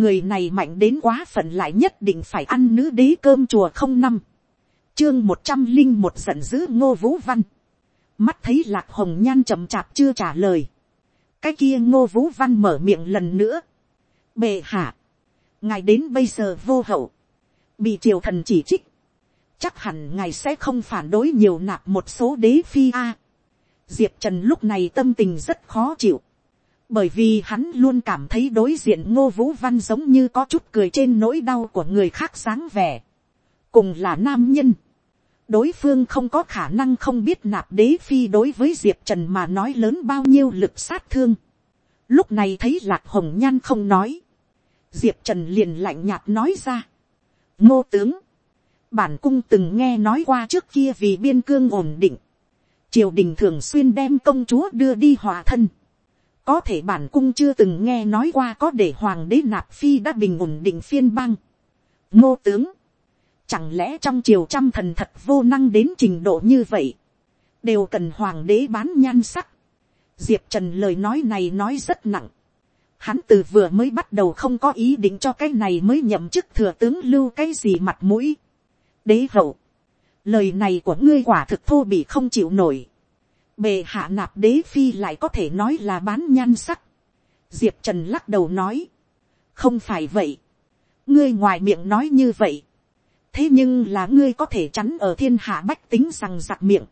người này mạnh đến quá phận lại nhất định phải ăn nữ đế cơm chùa không năm, chương một trăm linh một giận dữ ngô vũ văn, mắt thấy lạc hồng nhan chậm chạp chưa trả lời, cái kia ngô vũ văn mở miệng lần nữa, bệ hạ, ngài đến bây giờ vô hậu, bị triều thần chỉ trích, chắc hẳn ngài sẽ không phản đối nhiều nạp một số đế phi a. diệp trần lúc này tâm tình rất khó chịu, bởi vì hắn luôn cảm thấy đối diện ngô vũ văn giống như có chút cười trên nỗi đau của người khác sáng vẻ, cùng là nam nhân, đối phương không có khả năng không biết nạp đế phi đối với diệp trần mà nói lớn bao nhiêu lực sát thương. lúc này thấy lạc hồng nhan không nói, diệp trần liền lạnh nhạt nói ra. ngô tướng, bản cung từng nghe nói qua trước kia vì biên cương ổn định, triều đình thường xuyên đem công chúa đưa đi hòa thân có thể bản cung chưa từng nghe nói qua có để hoàng đế nạp phi đã bình ổn định phiên bang. ngô tướng, chẳng lẽ trong triều trăm thần thật vô năng đến trình độ như vậy, đều cần hoàng đế bán nhan sắc. diệp trần lời nói này nói rất nặng. Hắn từ vừa mới bắt đầu không có ý định cho cái này mới nhậm chức thừa tướng lưu cái gì mặt mũi đế hậu, lời này của ngươi quả thực thô bị không chịu nổi, bề hạ nạp đế phi lại có thể nói là bán nhan sắc, diệp trần lắc đầu nói, không phải vậy, ngươi ngoài miệng nói như vậy, thế nhưng là ngươi có thể chắn ở thiên hạ bách tính rằng giặc miệng,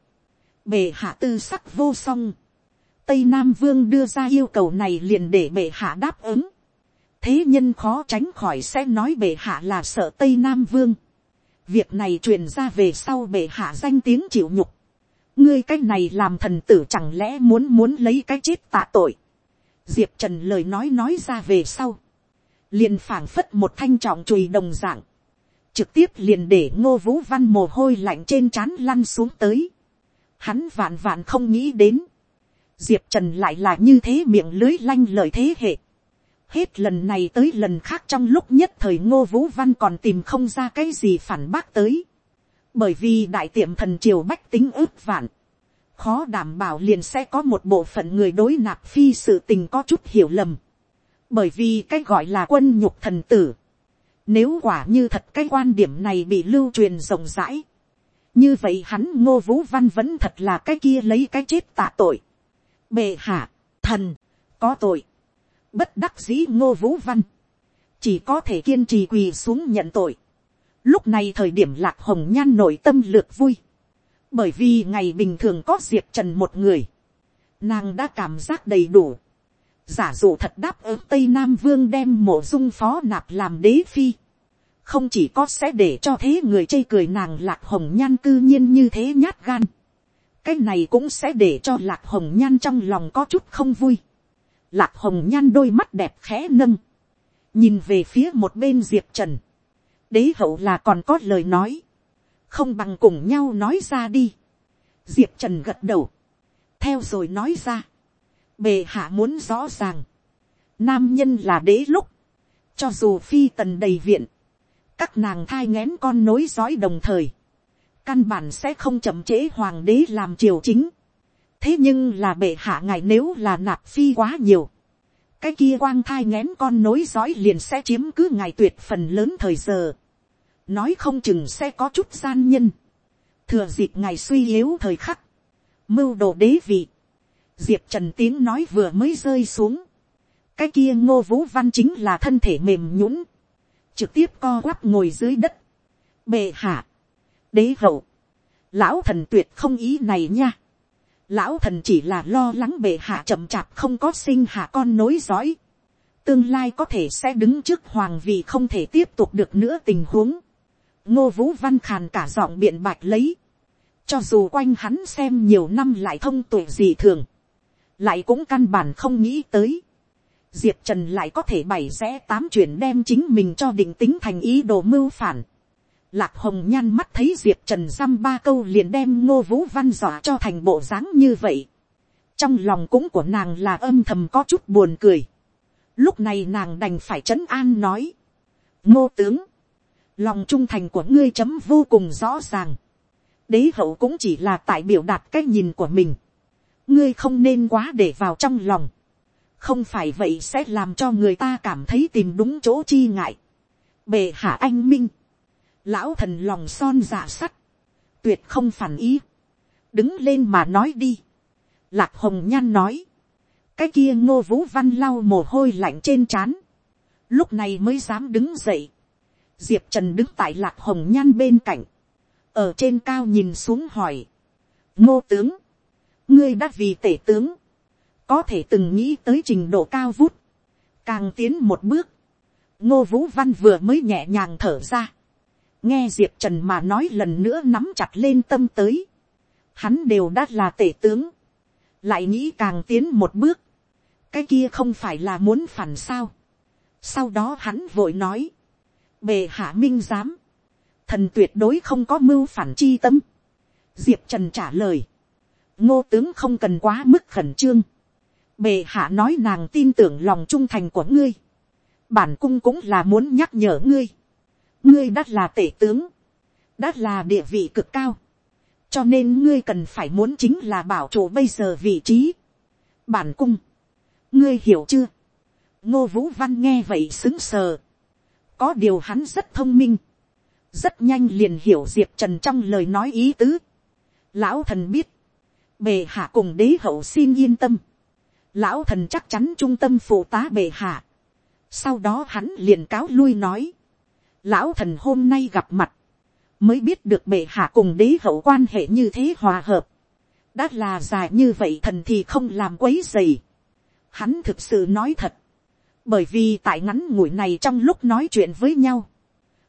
bề hạ tư sắc vô song, tây nam vương đưa ra yêu cầu này liền để bệ hạ đáp ứng, thế nhân khó tránh khỏi sẽ nói bệ hạ là sợ tây nam vương, việc này truyền ra về sau bệ hạ danh tiếng chịu nhục, ngươi cái này làm thần tử chẳng lẽ muốn muốn lấy cái chết tạ tội. diệp trần lời nói nói ra về sau, liền phảng phất một thanh trọng chùi đồng dạng, trực tiếp liền để ngô vũ văn mồ hôi lạnh trên trán lăn xuống tới. hắn vạn vạn không nghĩ đến, diệp trần lại là như thế miệng lưới lanh lời thế hệ. Hết lần này tới lần khác trong lúc nhất thời ngô vũ văn còn tìm không ra cái gì phản bác tới. Bởi vì đại tiệm thần triều bách tính ước vạn. Khó đảm bảo liền sẽ có một bộ phận người đối nạp phi sự tình có chút hiểu lầm. Bởi vì cái gọi là quân nhục thần tử. Nếu quả như thật cái quan điểm này bị lưu truyền rộng rãi. Như vậy hắn ngô vũ văn vẫn thật là cái kia lấy cái chết tạ tội. Bệ hạ, thần, có tội bất đắc dĩ ngô vũ văn, chỉ có thể kiên trì quỳ xuống nhận tội. Lúc này thời điểm lạc hồng nhan nội tâm lược vui, bởi vì ngày bình thường có diệp trần một người, nàng đã cảm giác đầy đủ. giả dụ thật đáp ứng tây nam vương đem mộ dung phó nạp làm đế phi, không chỉ có sẽ để cho thế người chê cười nàng lạc hồng nhan cư nhiên như thế nhát gan, cái này cũng sẽ để cho lạc hồng nhan trong lòng có chút không vui Lạc hồng nhan đôi mắt đẹp khẽ nâng. Nhìn về phía một bên diệp trần. Đế hậu là còn có lời nói. Không bằng cùng nhau nói ra đi. Diệp trần gật đầu. Theo rồi nói ra. Bề hạ muốn rõ ràng. Nam nhân là đế lúc. Cho dù phi tần đầy viện. Các nàng thai ngén con nối dõi đồng thời. Căn bản sẽ không chậm trễ hoàng đế làm triều chính thế nhưng là bệ hạ ngài nếu là nạp phi quá nhiều, cái kia quang thai ngén con nối dõi liền sẽ chiếm cứ ngài tuyệt phần lớn thời giờ, nói không chừng sẽ có chút gian nhân, thừa dịp ngài suy yếu thời khắc, mưu đồ đế vị, diệp trần tiếng nói vừa mới rơi xuống, cái kia ngô vũ văn chính là thân thể mềm nhũn. Trực tiếp co quắp ngồi dưới đất, bệ hạ, đế hậu, lão thần tuyệt không ý này nha, Lão thần chỉ là lo lắng bệ hạ chậm chạp không có sinh hạ con nối dõi. Tương lai có thể sẽ đứng trước hoàng vì không thể tiếp tục được nữa tình huống. Ngô Vũ Văn khàn cả giọng biện bạch lấy. Cho dù quanh hắn xem nhiều năm lại thông tuệ gì thường. Lại cũng căn bản không nghĩ tới. Diệp Trần lại có thể bày rẽ tám chuyển đem chính mình cho định tính thành ý đồ mưu phản Lạc hồng nhan mắt thấy diệp trần dăm ba câu liền đem ngô vũ văn dọa cho thành bộ dáng như vậy. trong lòng cũng của nàng là âm thầm có chút buồn cười. lúc này nàng đành phải trấn an nói. ngô tướng, lòng trung thành của ngươi chấm vô cùng rõ ràng. đế hậu cũng chỉ là tại biểu đạt cái nhìn của mình. ngươi không nên quá để vào trong lòng. không phải vậy sẽ làm cho người ta cảm thấy tìm đúng chỗ chi ngại. bề hạ anh minh, lão thần lòng son dạ sắt, tuyệt không phản ý, đứng lên mà nói đi. lạc hồng nhan nói, cái kia ngô vũ văn lau mồ hôi lạnh trên trán, lúc này mới dám đứng dậy. diệp trần đứng tại lạc hồng nhan bên cạnh, ở trên cao nhìn xuống hỏi, ngô tướng, ngươi đã vì tể tướng, có thể từng nghĩ tới trình độ cao vút, càng tiến một bước, ngô vũ văn vừa mới nhẹ nhàng thở ra, nghe diệp trần mà nói lần nữa nắm chặt lên tâm tới, hắn đều đã là tể tướng, lại nghĩ càng tiến một bước, cái kia không phải là muốn phản sao. sau đó hắn vội nói, bề hạ minh giám, thần tuyệt đối không có mưu phản chi tâm. diệp trần trả lời, ngô tướng không cần quá mức khẩn trương, bề hạ nói nàng tin tưởng lòng trung thành của ngươi, bản cung cũng là muốn nhắc nhở ngươi, ngươi đã là tể tướng, đã là địa vị cực cao, cho nên ngươi cần phải muốn chính là bảo chủ bây giờ vị trí. bản cung, ngươi hiểu chưa, ngô vũ văn nghe vậy xứng sờ, có điều hắn rất thông minh, rất nhanh liền hiểu diệp trần trong lời nói ý tứ. lão thần biết, bề hạ cùng đế hậu xin yên tâm, lão thần chắc chắn trung tâm phụ tá bề hạ. sau đó hắn liền cáo lui nói, lão thần hôm nay gặp mặt, mới biết được bệ hạ cùng đế hậu quan hệ như thế hòa hợp. đã là dài như vậy thần thì không làm quấy dày. hắn thực sự nói thật, bởi vì tại ngắn ngủi này trong lúc nói chuyện với nhau,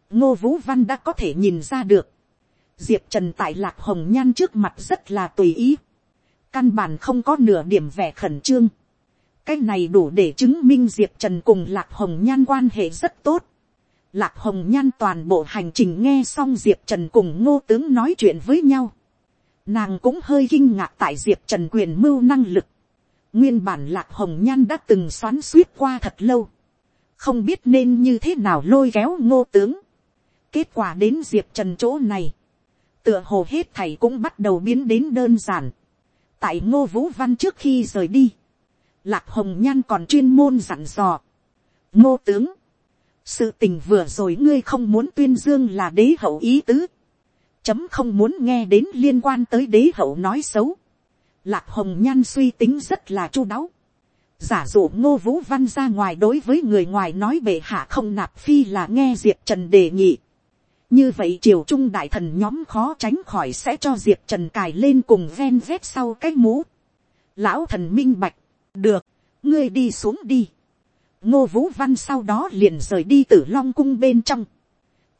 ngô vũ văn đã có thể nhìn ra được, diệp trần tại lạc hồng nhan trước mặt rất là tùy ý, căn bản không có nửa điểm vẻ khẩn trương, cái này đủ để chứng minh diệp trần cùng lạc hồng nhan quan hệ rất tốt, Lạc hồng nhan toàn bộ hành trình nghe xong diệp trần cùng ngô tướng nói chuyện với nhau. Nàng cũng hơi kinh ngạc tại diệp trần quyền mưu năng lực. Nguyên bản lạc hồng nhan đã từng xoắn suýt qua thật lâu. Không biết nên như thế nào lôi kéo ngô tướng. Kết quả đến diệp trần chỗ này. Tựa hồ hết thầy cũng bắt đầu biến đến đơn giản. Tại ngô vũ văn trước khi rời đi. Lạc hồng nhan còn chuyên môn dặn dò. Ngô tướng sự tình vừa rồi ngươi không muốn tuyên dương là đế hậu ý tứ, chấm không muốn nghe đến liên quan tới đế hậu nói xấu. Lạc hồng nhan suy tính rất là chu đáo. giả dụ ngô vũ văn ra ngoài đối với người ngoài nói bệ hạ không nạp phi là nghe diệp trần đề nghị. như vậy triều trung đại thần nhóm khó tránh khỏi sẽ cho diệp trần cài lên cùng ven vét sau cái mũ. lão thần minh bạch, được, ngươi đi xuống đi ngô vũ văn sau đó liền rời đi từ long cung bên trong.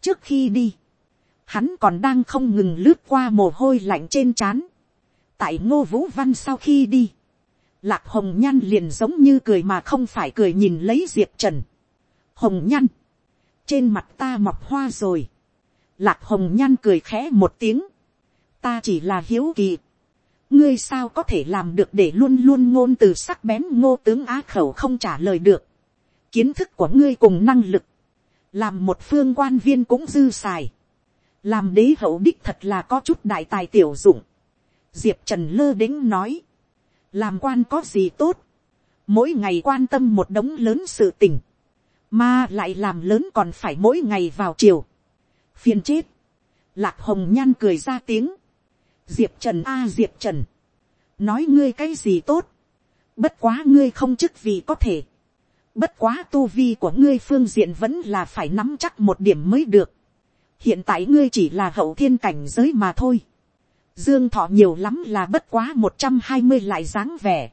trước khi đi, hắn còn đang không ngừng lướt qua mồ hôi lạnh trên trán. tại ngô vũ văn sau khi đi, lạc hồng nhan liền giống như cười mà không phải cười nhìn lấy diệp trần. hồng nhan, trên mặt ta mọc hoa rồi. lạc hồng nhan cười khẽ một tiếng. ta chỉ là hiếu kỳ. ngươi sao có thể làm được để luôn luôn ngôn từ sắc bén ngô tướng á khẩu không trả lời được kiến thức của ngươi cùng năng lực, làm một phương quan viên cũng dư xài, làm đế hậu đích thật là có chút đại tài tiểu dụng. Diệp trần lơ đĩnh nói, làm quan có gì tốt, mỗi ngày quan tâm một đống lớn sự tình, mà lại làm lớn còn phải mỗi ngày vào chiều, phiền chết, lạc hồng nhan cười ra tiếng, diệp trần a à, diệp trần, nói ngươi cái gì tốt, bất quá ngươi không chức vì có thể, Bất quá tu vi của ngươi phương diện vẫn là phải nắm chắc một điểm mới được. Hiện tại ngươi chỉ là hậu thiên cảnh giới mà thôi. Dương thọ nhiều lắm là bất quá một trăm hai mươi lại dáng vẻ.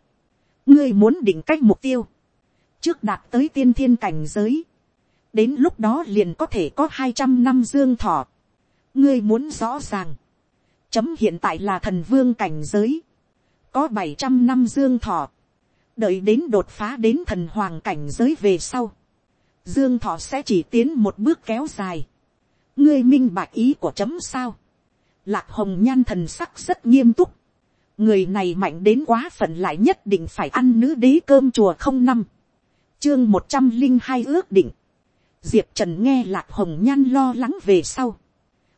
Ngươi muốn định cách mục tiêu. Trước đạt tới tiên thiên cảnh giới. Đến lúc đó liền có thể có hai trăm năm dương thọ. Ngươi muốn rõ ràng. Chấm hiện tại là thần vương cảnh giới. Có bảy trăm năm dương thọ đợi đến đột phá đến thần hoàng cảnh giới về sau, dương thọ sẽ chỉ tiến một bước kéo dài. ngươi minh bạch ý của chấm sao. lạc hồng nhan thần sắc rất nghiêm túc. người này mạnh đến quá phận lại nhất định phải ăn nữ đế cơm chùa không năm. chương một trăm linh hai ước định. diệp trần nghe lạc hồng nhan lo lắng về sau.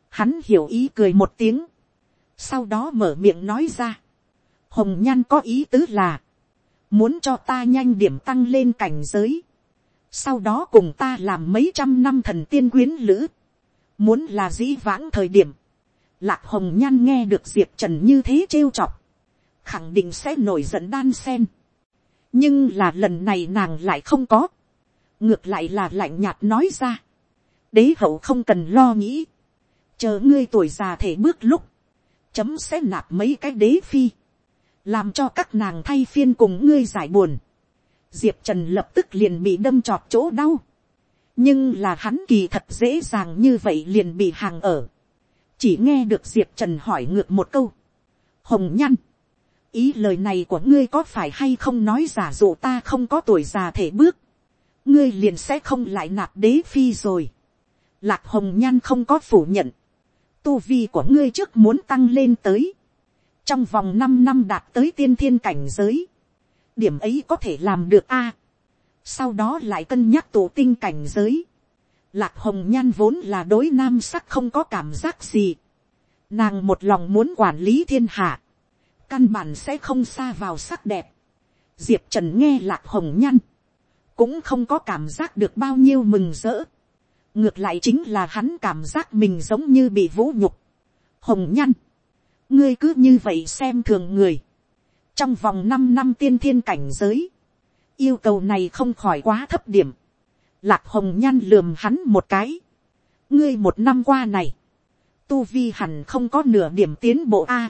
hắn hiểu ý cười một tiếng. sau đó mở miệng nói ra. hồng nhan có ý tứ là, muốn cho ta nhanh điểm tăng lên cảnh giới, sau đó cùng ta làm mấy trăm năm thần tiên quyến lữ, muốn là dĩ vãng thời điểm, lạc hồng nhan nghe được diệp trần như thế trêu chọc, khẳng định sẽ nổi giận đan sen, nhưng là lần này nàng lại không có, ngược lại là lạnh nhạt nói ra, đế hậu không cần lo nghĩ, chờ ngươi tuổi già thể bước lúc, chấm sẽ nạp mấy cái đế phi, làm cho các nàng thay phiên cùng ngươi giải buồn. Diệp trần lập tức liền bị đâm trọt chỗ đau, nhưng là hắn kỳ thật dễ dàng như vậy liền bị hàng ở. chỉ nghe được diệp trần hỏi ngược một câu. hồng nhăn, ý lời này của ngươi có phải hay không nói giả dụ ta không có tuổi già thể bước, ngươi liền sẽ không lại nạp đế phi rồi. Lạc hồng nhan không có phủ nhận, tu vi của ngươi trước muốn tăng lên tới, trong vòng năm năm đạt tới tiên thiên cảnh giới, điểm ấy có thể làm được a. sau đó lại cân nhắc tổ tinh cảnh giới, lạc hồng nhan vốn là đối nam sắc không có cảm giác gì, nàng một lòng muốn quản lý thiên hạ, căn bản sẽ không xa vào sắc đẹp, diệp trần nghe lạc hồng nhan, cũng không có cảm giác được bao nhiêu mừng rỡ, ngược lại chính là hắn cảm giác mình giống như bị vũ nhục. hồng nhăn, ngươi cứ như vậy xem thường người, trong vòng năm năm tiên thiên cảnh giới, yêu cầu này không khỏi quá thấp điểm, lạc hồng nhăn lườm hắn một cái, ngươi một năm qua này, tu vi hẳn không có nửa điểm tiến bộ a,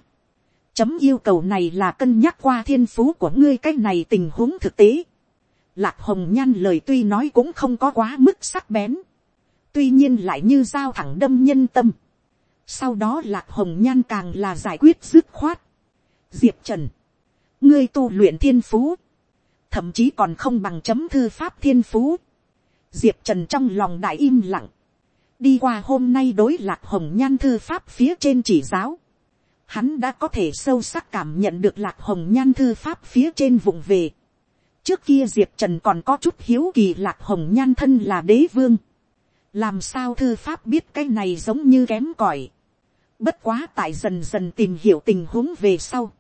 chấm yêu cầu này là cân nhắc qua thiên phú của ngươi cái này tình huống thực tế, lạc hồng nhan lời tuy nói cũng không có quá mức sắc bén, tuy nhiên lại như dao thẳng đâm nhân tâm sau đó lạc hồng nhan càng là giải quyết dứt khoát. diệp trần, ngươi tu luyện thiên phú, thậm chí còn không bằng chấm thư pháp thiên phú. diệp trần trong lòng đại im lặng, đi qua hôm nay đối lạc hồng nhan thư pháp phía trên chỉ giáo, hắn đã có thể sâu sắc cảm nhận được lạc hồng nhan thư pháp phía trên vùng về. trước kia diệp trần còn có chút hiếu kỳ lạc hồng nhan thân là đế vương làm sao thư pháp biết cái này giống như kém cỏi bất quá tại dần dần tìm hiểu tình huống về sau.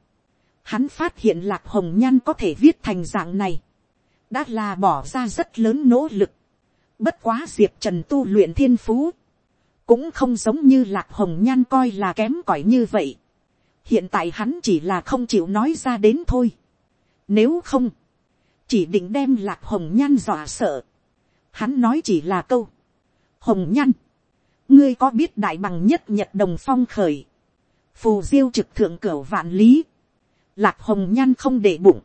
hắn phát hiện lạc hồng nhan có thể viết thành dạng này. đã là bỏ ra rất lớn nỗ lực. bất quá diệp trần tu luyện thiên phú. cũng không giống như lạc hồng nhan coi là kém cỏi như vậy. hiện tại hắn chỉ là không chịu nói ra đến thôi. nếu không, chỉ định đem lạc hồng nhan dọa sợ. hắn nói chỉ là câu hồng nhăn, ngươi có biết đại bằng nhất nhật đồng phong khởi, phù diêu trực thượng cửa vạn lý, lạc hồng nhan không để bụng,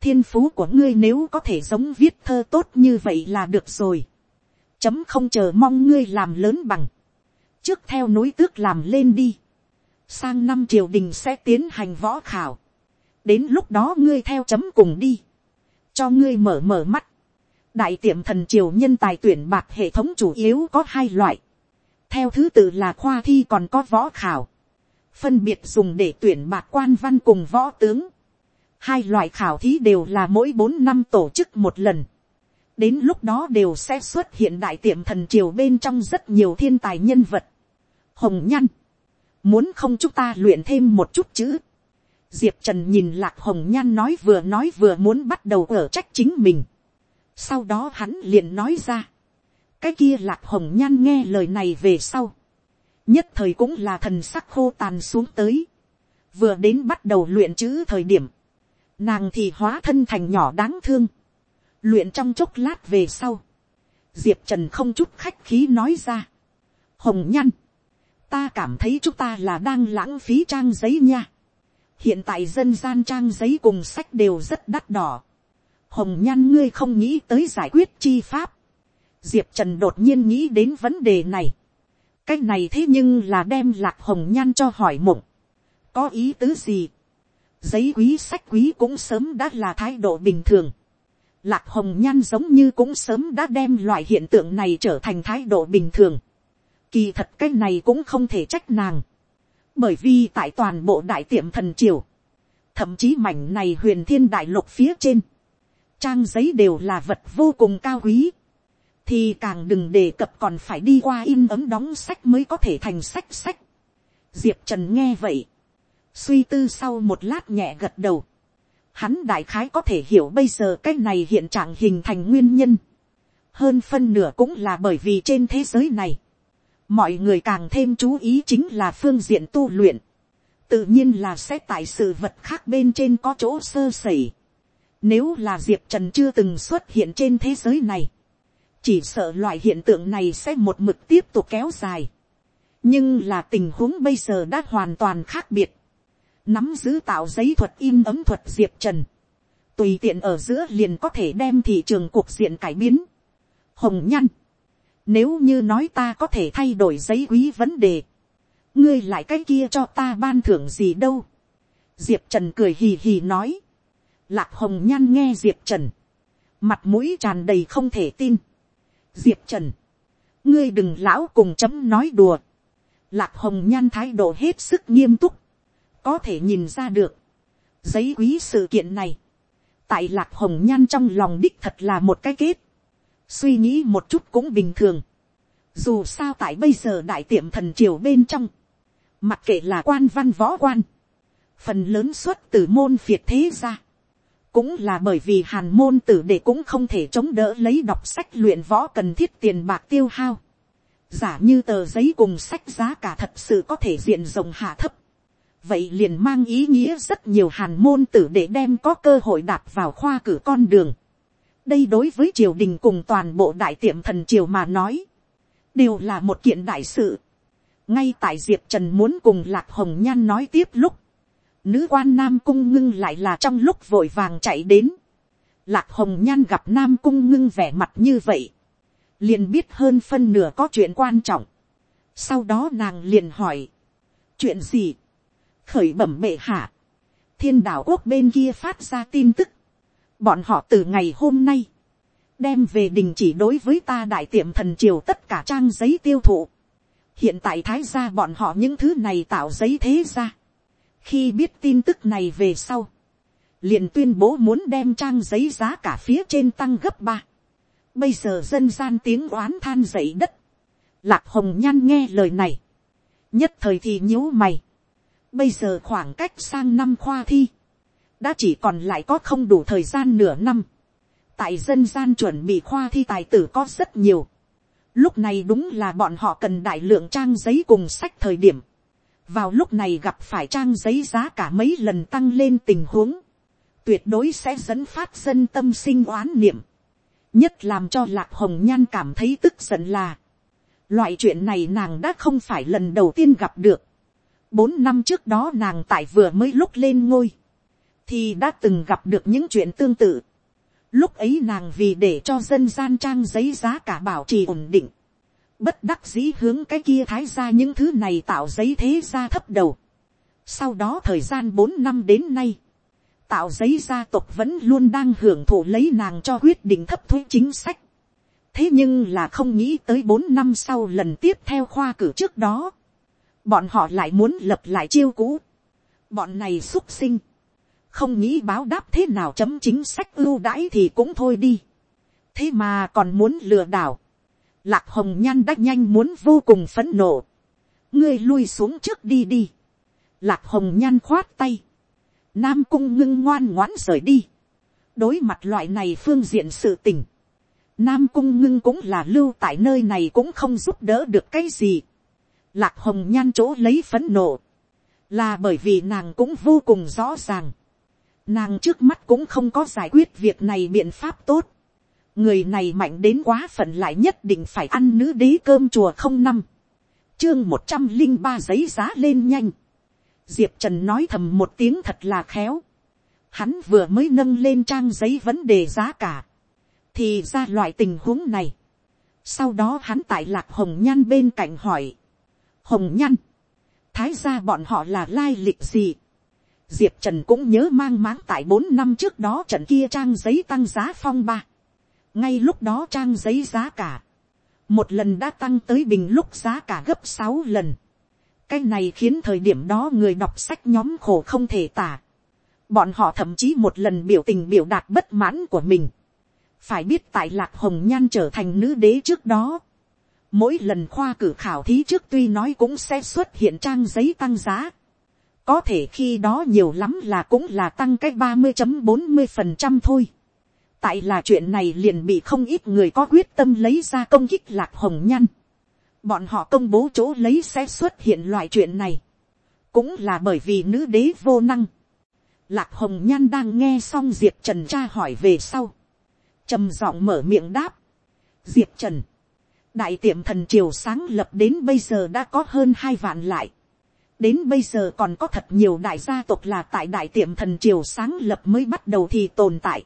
thiên phú của ngươi nếu có thể giống viết thơ tốt như vậy là được rồi, chấm không chờ mong ngươi làm lớn bằng, trước theo nối tước làm lên đi, sang năm triều đình sẽ tiến hành võ khảo, đến lúc đó ngươi theo chấm cùng đi, cho ngươi mở mở mắt, đại tiệm thần triều nhân tài tuyển bạc hệ thống chủ yếu có hai loại theo thứ tự là khoa thi còn có võ khảo. phân biệt dùng để tuyển bạc quan văn cùng võ tướng. hai loại khảo thí đều là mỗi bốn năm tổ chức một lần. đến lúc đó đều sẽ xuất hiện đại tiệm thần triều bên trong rất nhiều thiên tài nhân vật. hồng nhăn, muốn không chúng ta luyện thêm một chút chữ. diệp trần nhìn lạc hồng nhan nói vừa nói vừa muốn bắt đầu ở trách chính mình sau đó hắn liền nói ra. Cái kia lạc hồng nhan nghe lời này về sau. Nhất thời cũng là thần sắc khô tàn xuống tới. Vừa đến bắt đầu luyện chữ thời điểm. Nàng thì hóa thân thành nhỏ đáng thương. Luyện trong chốc lát về sau. Diệp Trần không chút khách khí nói ra. Hồng nhăn. Ta cảm thấy chúng ta là đang lãng phí trang giấy nha. Hiện tại dân gian trang giấy cùng sách đều rất đắt đỏ hồng nhan ngươi không nghĩ tới giải quyết chi pháp diệp trần đột nhiên nghĩ đến vấn đề này. cái này thế nhưng là đem lạc hồng nhan cho hỏi mộng. có ý tứ gì. giấy quý sách quý cũng sớm đã là thái độ bình thường. lạc hồng nhan giống như cũng sớm đã đem loại hiện tượng này trở thành thái độ bình thường. kỳ thật cái này cũng không thể trách nàng. bởi vì tại toàn bộ đại tiệm thần triều, thậm chí mảnh này huyền thiên đại lục phía trên, trang giấy đều là vật vô cùng cao quý, thì càng đừng đề cập còn phải đi qua in ấm đóng sách mới có thể thành sách sách. Diệp trần nghe vậy, suy tư sau một lát nhẹ gật đầu, Hắn đại khái có thể hiểu bây giờ cái này hiện trạng hình thành nguyên nhân. Hơn phân nửa cũng là bởi vì trên thế giới này. Mọi người càng thêm chú ý chính là phương diện tu luyện. Tự nhiên là sẽ tại sự vật khác bên trên có chỗ sơ sẩy. Nếu là Diệp Trần chưa từng xuất hiện trên thế giới này. Chỉ sợ loại hiện tượng này sẽ một mực tiếp tục kéo dài. Nhưng là tình huống bây giờ đã hoàn toàn khác biệt nắm giữ tạo giấy thuật in ấm thuật diệp trần, tùy tiện ở giữa liền có thể đem thị trường cuộc diện cải biến. hồng nhăn, nếu như nói ta có thể thay đổi giấy quý vấn đề, ngươi lại cái kia cho ta ban thưởng gì đâu. diệp trần cười hì hì nói, lạc hồng nhan nghe diệp trần, mặt mũi tràn đầy không thể tin diệp trần, ngươi đừng lão cùng chấm nói đùa. lạc hồng nhan thái độ hết sức nghiêm túc, có thể nhìn ra được, giấy quý sự kiện này, tại lạc hồng nhan trong lòng đích thật là một cái kết, suy nghĩ một chút cũng bình thường, dù sao tại bây giờ đại tiệm thần triều bên trong, mặc kệ là quan văn võ quan, phần lớn xuất từ môn phiệt thế ra, cũng là bởi vì hàn môn tử để cũng không thể chống đỡ lấy đọc sách luyện võ cần thiết tiền bạc tiêu hao. giả như tờ giấy cùng sách giá cả thật sự có thể diện rộng hạ thấp vậy liền mang ý nghĩa rất nhiều hàn môn tử để đem có cơ hội đạp vào khoa cử con đường. đây đối với triều đình cùng toàn bộ đại tiệm thần triều mà nói, đều là một kiện đại sự. ngay tại diệp trần muốn cùng lạc hồng nhan nói tiếp lúc, nữ quan nam cung ngưng lại là trong lúc vội vàng chạy đến. lạc hồng nhan gặp nam cung ngưng vẻ mặt như vậy, liền biết hơn phân nửa có chuyện quan trọng. sau đó nàng liền hỏi, chuyện gì, khởi bẩm bệ hạ, thiên đạo quốc bên kia phát ra tin tức, bọn họ từ ngày hôm nay, đem về đình chỉ đối với ta đại tiệm thần triều tất cả trang giấy tiêu thụ. hiện tại thái gia bọn họ những thứ này tạo giấy thế ra khi biết tin tức này về sau, liền tuyên bố muốn đem trang giấy giá cả phía trên tăng gấp ba. bây giờ dân gian tiếng oán than dậy đất. lạc hồng nhan nghe lời này. nhất thời thì nhíu mày Bây giờ khoảng cách sang năm khoa thi. Đã chỉ còn lại có không đủ thời gian nửa năm. Tại dân gian chuẩn bị khoa thi tài tử có rất nhiều. Lúc này đúng là bọn họ cần đại lượng trang giấy cùng sách thời điểm. Vào lúc này gặp phải trang giấy giá cả mấy lần tăng lên tình huống. Tuyệt đối sẽ dẫn phát dân tâm sinh oán niệm. Nhất làm cho Lạc Hồng Nhan cảm thấy tức giận là. Loại chuyện này nàng đã không phải lần đầu tiên gặp được bốn năm trước đó nàng tại vừa mới lúc lên ngôi, thì đã từng gặp được những chuyện tương tự. Lúc ấy nàng vì để cho dân gian trang giấy giá cả bảo trì ổn định, bất đắc dĩ hướng cái kia thái ra những thứ này tạo giấy thế gia thấp đầu. Sau đó thời gian bốn năm đến nay, tạo giấy gia tộc vẫn luôn đang hưởng thụ lấy nàng cho quyết định thấp thuế chính sách. thế nhưng là không nghĩ tới bốn năm sau lần tiếp theo khoa cử trước đó, bọn họ lại muốn lập lại chiêu cũ. bọn này xúc sinh, không nghĩ báo đáp thế nào chấm chính sách ưu đãi thì cũng thôi đi. thế mà còn muốn lừa đảo lạc hồng nhan đã nhanh muốn vô cùng phấn nộ. ngươi lui xuống trước đi đi. lạc hồng nhan khoát tay. nam cung ngưng ngoan ngoãn rời đi. đối mặt loại này phương diện sự tình. Nam cung ngưng cũng là lưu tại nơi này cũng không giúp đỡ được cái gì Lạc hồng nhan chỗ lấy phấn nộ. Là bởi vì nàng cũng vô cùng rõ ràng. Nàng trước mắt cũng không có giải quyết việc này biện pháp tốt. Người này mạnh đến quá phận lại nhất định phải ăn nữ đế cơm chùa không năm. Chương một trăm linh ba giấy giá lên nhanh. Diệp Trần nói thầm một tiếng thật là khéo. Hắn vừa mới nâng lên trang giấy vấn đề giá cả. Thì ra loại tình huống này. Sau đó hắn tại lạc hồng nhan bên cạnh hỏi hồng Nhan thái gia bọn họ là lai lịch gì. diệp trần cũng nhớ mang máng tại bốn năm trước đó trận kia trang giấy tăng giá phong ba ngay lúc đó trang giấy giá cả, một lần đã tăng tới bình lúc giá cả gấp sáu lần. cái này khiến thời điểm đó người đọc sách nhóm khổ không thể tả. bọn họ thậm chí một lần biểu tình biểu đạt bất mãn của mình. phải biết tại lạc hồng nhan trở thành nữ đế trước đó Mỗi lần khoa cử khảo thí trước tuy nói cũng sẽ xuất hiện trang giấy tăng giá. có thể khi đó nhiều lắm là cũng là tăng cái ba mươi chấm bốn mươi phần trăm thôi tại là chuyện này liền bị không ít người có quyết tâm lấy ra công kích lạc hồng nhăn. bọn họ công bố chỗ lấy sẽ xuất hiện loại chuyện này. cũng là bởi vì nữ đế vô năng. lạc hồng nhan đang nghe xong diệp trần tra hỏi về sau. trầm giọng mở miệng đáp. diệp trần. đại tiệm thần triều sáng lập đến bây giờ đã có hơn hai vạn lại đến bây giờ còn có thật nhiều đại gia tộc là tại đại tiệm thần triều sáng lập mới bắt đầu thì tồn tại.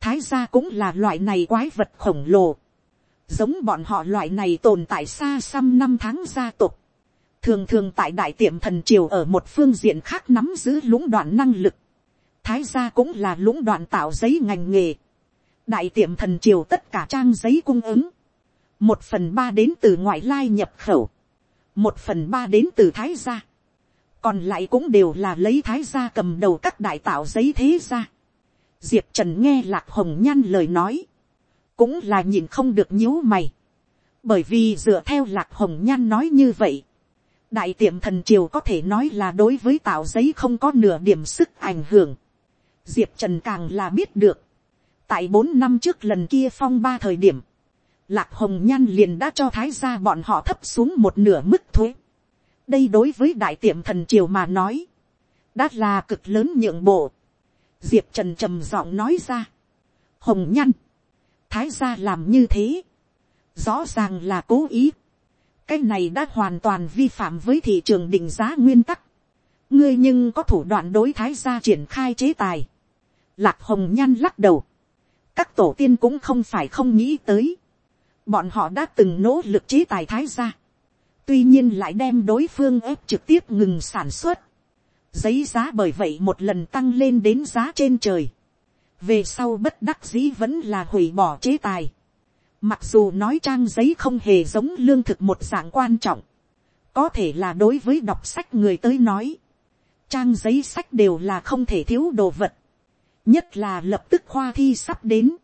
Thái gia cũng là loại này quái vật khổng lồ. Giống bọn họ loại này tồn tại xa xăm năm tháng gia tộc. Thường thường tại đại tiệm thần triều ở một phương diện khác nắm giữ lũng đoạn năng lực. Thái gia cũng là lũng đoạn tạo giấy ngành nghề. Đại tiệm thần triều tất cả trang giấy cung ứng. Một phần ba đến từ ngoại lai nhập khẩu. Một phần ba đến từ thái gia còn lại cũng đều là lấy thái gia cầm đầu các đại tạo giấy thế gia diệp trần nghe lạc hồng nhan lời nói, cũng là nhìn không được nhíu mày, bởi vì dựa theo lạc hồng nhan nói như vậy, đại tiệm thần triều có thể nói là đối với tạo giấy không có nửa điểm sức ảnh hưởng. diệp trần càng là biết được, tại bốn năm trước lần kia phong ba thời điểm, lạc hồng nhan liền đã cho thái gia bọn họ thấp xuống một nửa mức thuế đây đối với đại tiệm thần triều mà nói, đã là cực lớn nhượng bộ diệp trần trầm giọng nói ra, hồng nhăn, thái gia làm như thế, rõ ràng là cố ý, cái này đã hoàn toàn vi phạm với thị trường định giá nguyên tắc, ngươi nhưng có thủ đoạn đối thái gia triển khai chế tài, lạc hồng nhan lắc đầu, các tổ tiên cũng không phải không nghĩ tới, bọn họ đã từng nỗ lực chế tài thái gia, tuy nhiên lại đem đối phương ép trực tiếp ngừng sản xuất, giấy giá bởi vậy một lần tăng lên đến giá trên trời, về sau bất đắc dĩ vẫn là hủy bỏ chế tài, mặc dù nói trang giấy không hề giống lương thực một dạng quan trọng, có thể là đối với đọc sách người tới nói, trang giấy sách đều là không thể thiếu đồ vật, nhất là lập tức khoa thi sắp đến,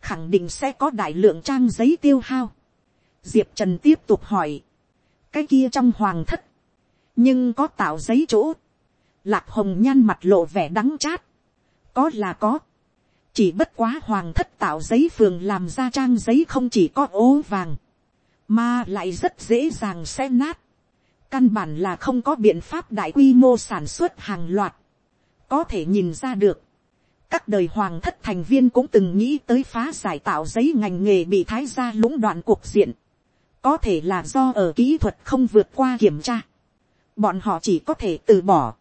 khẳng định sẽ có đại lượng trang giấy tiêu hao. Diệp Trần tiếp tục hỏi, cái kia trong hoàng thất, nhưng có tạo giấy chỗ, lạc hồng nhan mặt lộ vẻ đắng chát, có là có, chỉ bất quá hoàng thất tạo giấy phường làm ra trang giấy không chỉ có ố vàng, mà lại rất dễ dàng sẽ nát, căn bản là không có biện pháp đại quy mô sản xuất hàng loạt, có thể nhìn ra được, các đời hoàng thất thành viên cũng từng nghĩ tới phá giải tạo giấy ngành nghề bị thái gia lũng đoạn cuộc diện. Có thể là do ở kỹ thuật không vượt qua kiểm tra, bọn họ chỉ có thể từ bỏ.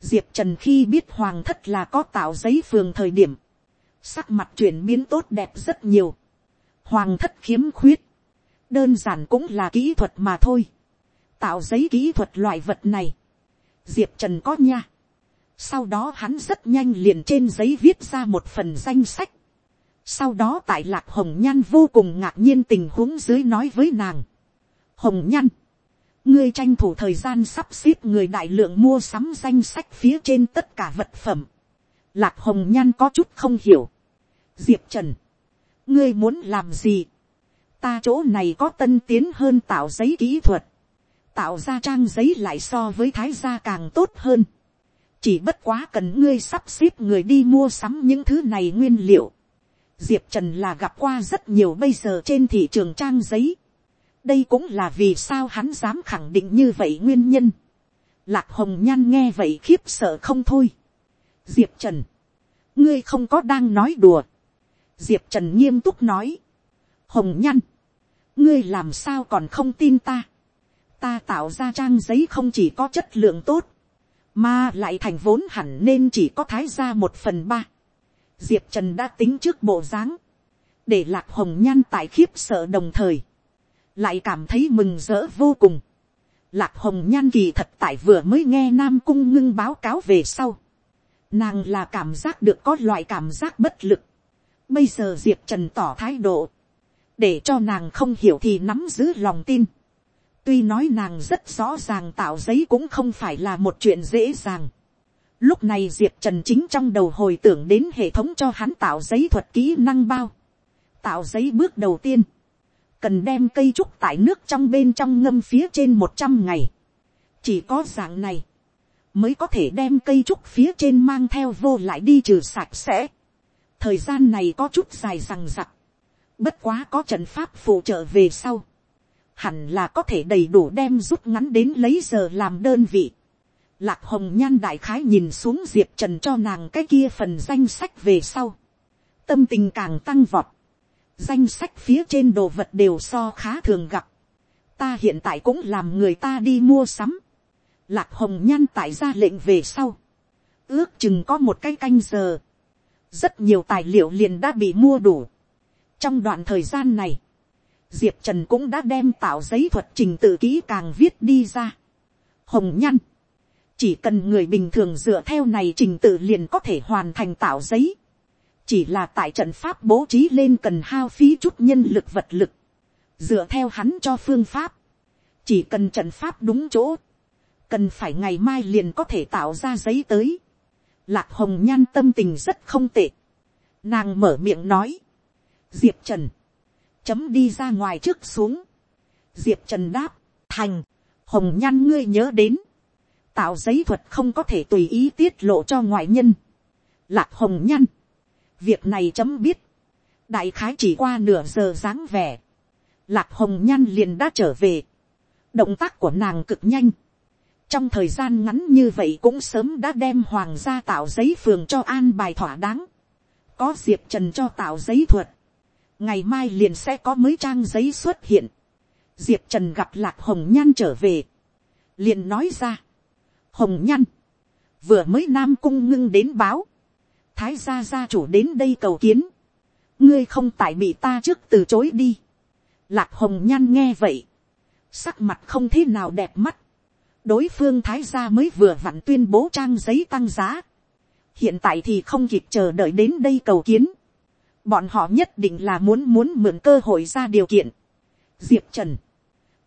Diệp trần khi biết hoàng thất là có tạo giấy phường thời điểm, sắc mặt chuyển biến tốt đẹp rất nhiều, hoàng thất khiếm khuyết, đơn giản cũng là kỹ thuật mà thôi, tạo giấy kỹ thuật loại vật này, diệp trần có nha, sau đó hắn rất nhanh liền trên giấy viết ra một phần danh sách, sau đó tại lạc hồng nhan vô cùng ngạc nhiên tình huống dưới nói với nàng. hồng nhan, ngươi tranh thủ thời gian sắp xếp người đại lượng mua sắm danh sách phía trên tất cả vật phẩm. lạc hồng nhan có chút không hiểu. diệp trần, ngươi muốn làm gì. ta chỗ này có tân tiến hơn tạo giấy kỹ thuật. tạo ra trang giấy lại so với thái gia càng tốt hơn. chỉ bất quá cần ngươi sắp xếp người đi mua sắm những thứ này nguyên liệu diệp trần là gặp qua rất nhiều bây giờ trên thị trường trang giấy đây cũng là vì sao hắn dám khẳng định như vậy nguyên nhân. lạc hồng nhan nghe vậy khiếp sợ không thôi. diệp trần, ngươi không có đang nói đùa. diệp trần nghiêm túc nói. hồng nhan, ngươi làm sao còn không tin ta. ta tạo ra trang giấy không chỉ có chất lượng tốt, mà lại thành vốn hẳn nên chỉ có thái ra một phần ba diệp trần đã tính trước bộ dáng, để lạc hồng nhan tại khiếp sợ đồng thời, lại cảm thấy mừng rỡ vô cùng. Lạc hồng nhan kỳ thật tại vừa mới nghe nam cung ngưng báo cáo về sau, nàng là cảm giác được có loại cảm giác bất lực. Bây giờ diệp trần tỏ thái độ, để cho nàng không hiểu thì nắm giữ lòng tin. tuy nói nàng rất rõ ràng tạo giấy cũng không phải là một chuyện dễ dàng. Lúc này Diệp Trần chính trong đầu hồi tưởng đến hệ thống cho hắn tạo giấy thuật kỹ năng bao. Tạo giấy bước đầu tiên. Cần đem cây trúc tại nước trong bên trong ngâm phía trên một trăm ngày. Chỉ có dạng này. mới có thể đem cây trúc phía trên mang theo vô lại đi trừ sạch sẽ. thời gian này có chút dài rằng rặc, bất quá có trận pháp phụ trợ về sau, hẳn là có thể đầy đủ đem rút ngắn đến lấy giờ làm đơn vị. Lạc hồng nhan đại khái nhìn xuống diệp trần cho nàng cái kia phần danh sách về sau. tâm tình càng tăng vọt danh sách phía trên đồ vật đều so khá thường gặp. ta hiện tại cũng làm người ta đi mua sắm. Lạc hồng nhan tại ra lệnh về sau. ước chừng có một cái canh giờ. rất nhiều tài liệu liền đã bị mua đủ. trong đoạn thời gian này, diệp trần cũng đã đem tạo giấy thuật trình tự kỹ càng viết đi ra. hồng nhăn, chỉ cần người bình thường dựa theo này trình tự liền có thể hoàn thành tạo giấy chỉ là tại trận pháp bố trí lên cần hao phí chút nhân lực vật lực. dựa theo hắn cho phương pháp, chỉ cần trận pháp đúng chỗ, cần phải ngày mai liền có thể tạo ra giấy tới. lạc hồng nhan tâm tình rất không tệ. nàng mở miệng nói, diệp trần, chấm đi ra ngoài trước xuống. diệp trần đáp, thành, hồng nhan ngươi nhớ đến, tạo giấy thuật không có thể tùy ý tiết lộ cho ngoại nhân. lạc hồng nhan, việc này chấm biết, đại khái chỉ qua nửa giờ dáng vẻ, lạc hồng nhan liền đã trở về, động tác của nàng cực nhanh, trong thời gian ngắn như vậy cũng sớm đã đem hoàng gia tạo giấy phường cho an bài thỏa đáng, có diệp trần cho tạo giấy thuật, ngày mai liền sẽ có mới trang giấy xuất hiện, diệp trần gặp lạc hồng nhan trở về, liền nói ra, hồng nhan, vừa mới nam cung ngưng đến báo, thái gia gia chủ đến đây cầu kiến, ngươi không tại bị ta trước từ chối đi, lạc hồng nhan nghe vậy, sắc mặt không thế nào đẹp mắt, đối phương thái gia mới vừa vặn tuyên bố trang giấy tăng giá, hiện tại thì không kịp chờ đợi đến đây cầu kiến, bọn họ nhất định là muốn muốn mượn cơ hội ra điều kiện. diệp trần,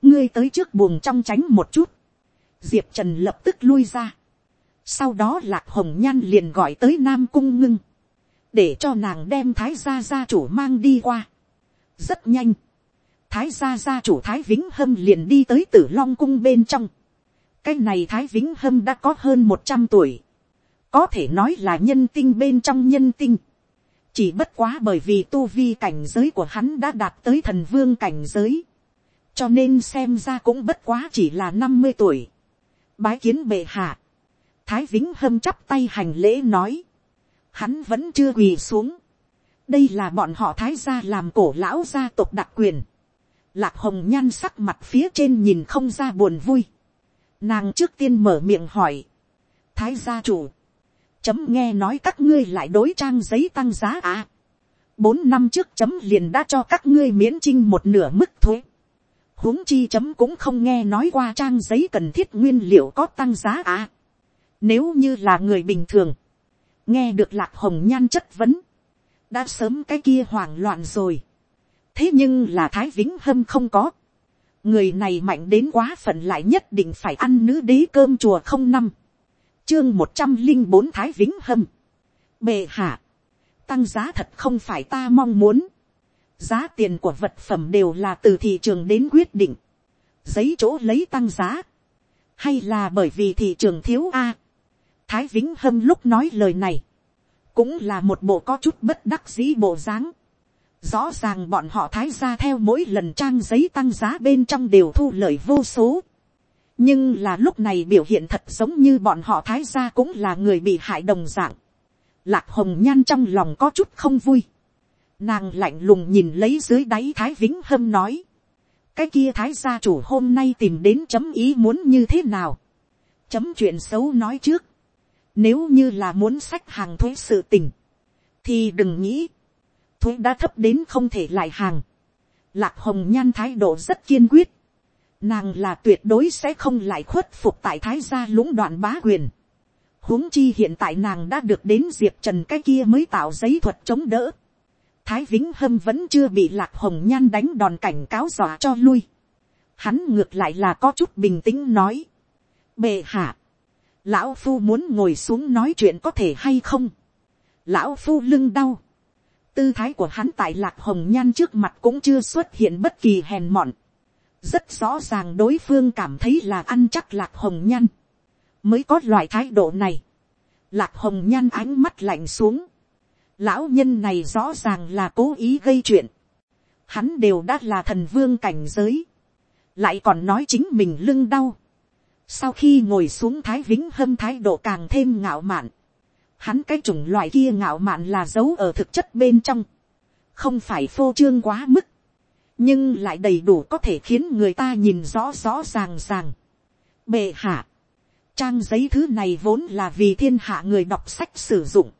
ngươi tới trước buồng trong tránh một chút, diệp trần lập tức lui ra sau đó lạc hồng nhan liền gọi tới nam cung ngưng, để cho nàng đem thái gia gia chủ mang đi qua. rất nhanh, thái gia gia chủ thái vĩnh hâm liền đi tới tử long cung bên trong. cái này thái vĩnh hâm đã có hơn một trăm tuổi, có thể nói là nhân tinh bên trong nhân tinh chỉ bất quá bởi vì tu vi cảnh giới của hắn đã đạt tới thần vương cảnh giới, cho nên xem ra cũng bất quá chỉ là năm mươi tuổi. bái kiến bệ hạ, thái vĩnh hâm chắp tay hành lễ nói, hắn vẫn chưa quỳ xuống, đây là bọn họ thái gia làm cổ lão gia tộc đặc quyền, lạc hồng nhan sắc mặt phía trên nhìn không ra buồn vui, nàng trước tiên mở miệng hỏi, thái gia chủ, chấm nghe nói các ngươi lại đối trang giấy tăng giá à. bốn năm trước chấm liền đã cho các ngươi miễn trinh một nửa mức thuế. huống chi chấm cũng không nghe nói qua trang giấy cần thiết nguyên liệu có tăng giá à nếu như là người bình thường, nghe được lạc hồng nhan chất vấn, đã sớm cái kia hoảng loạn rồi. thế nhưng là thái vĩnh hâm không có. người này mạnh đến quá phận lại nhất định phải ăn nữ đế cơm chùa không năm chương một trăm linh bốn thái vĩnh hâm. bệ hạ, tăng giá thật không phải ta mong muốn. giá tiền của vật phẩm đều là từ thị trường đến quyết định. giấy chỗ lấy tăng giá. hay là bởi vì thị trường thiếu a thái vĩnh hâm lúc nói lời này. cũng là một bộ có chút bất đắc dĩ bộ dáng. rõ ràng bọn họ thái ra theo mỗi lần trang giấy tăng giá bên trong đều thu lợi vô số nhưng là lúc này biểu hiện thật giống như bọn họ thái gia cũng là người bị hại đồng dạng. lạc hồng nhan trong lòng có chút không vui. nàng lạnh lùng nhìn lấy dưới đáy thái vĩnh hâm nói. cái kia thái gia chủ hôm nay tìm đến chấm ý muốn như thế nào. chấm chuyện xấu nói trước nếu như là muốn sách hàng thuế sự tình, thì đừng nghĩ. thuế đã thấp đến không thể lại hàng. lạc hồng nhan thái độ rất kiên quyết nàng là tuyệt đối sẽ không lại khuất phục tại thái gia lũng đoạn bá quyền. huống chi hiện tại nàng đã được đến diệp trần cái kia mới tạo giấy thuật chống đỡ. thái vĩnh hâm vẫn chưa bị lạc hồng nhan đánh đòn cảnh cáo dọa cho lui. hắn ngược lại là có chút bình tĩnh nói. bệ hạ, lão phu muốn ngồi xuống nói chuyện có thể hay không. lão phu lưng đau. tư thái của hắn tại lạc hồng nhan trước mặt cũng chưa xuất hiện bất kỳ hèn mọn rất rõ ràng đối phương cảm thấy là ăn chắc lạc hồng nhăn. mới có loại thái độ này. lạc hồng nhan ánh mắt lạnh xuống. lão nhân này rõ ràng là cố ý gây chuyện. hắn đều đã là thần vương cảnh giới. lại còn nói chính mình lưng đau sau khi ngồi xuống thái vĩnh hâm thái độ càng thêm ngạo mạn. hắn cái chủng loại kia ngạo mạn là giấu ở thực chất bên trong. không phải phô trương quá mức nhưng lại đầy đủ có thể khiến người ta nhìn rõ rõ ràng ràng. Bệ hạ, trang giấy thứ này vốn là vì thiên hạ người đọc sách sử dụng.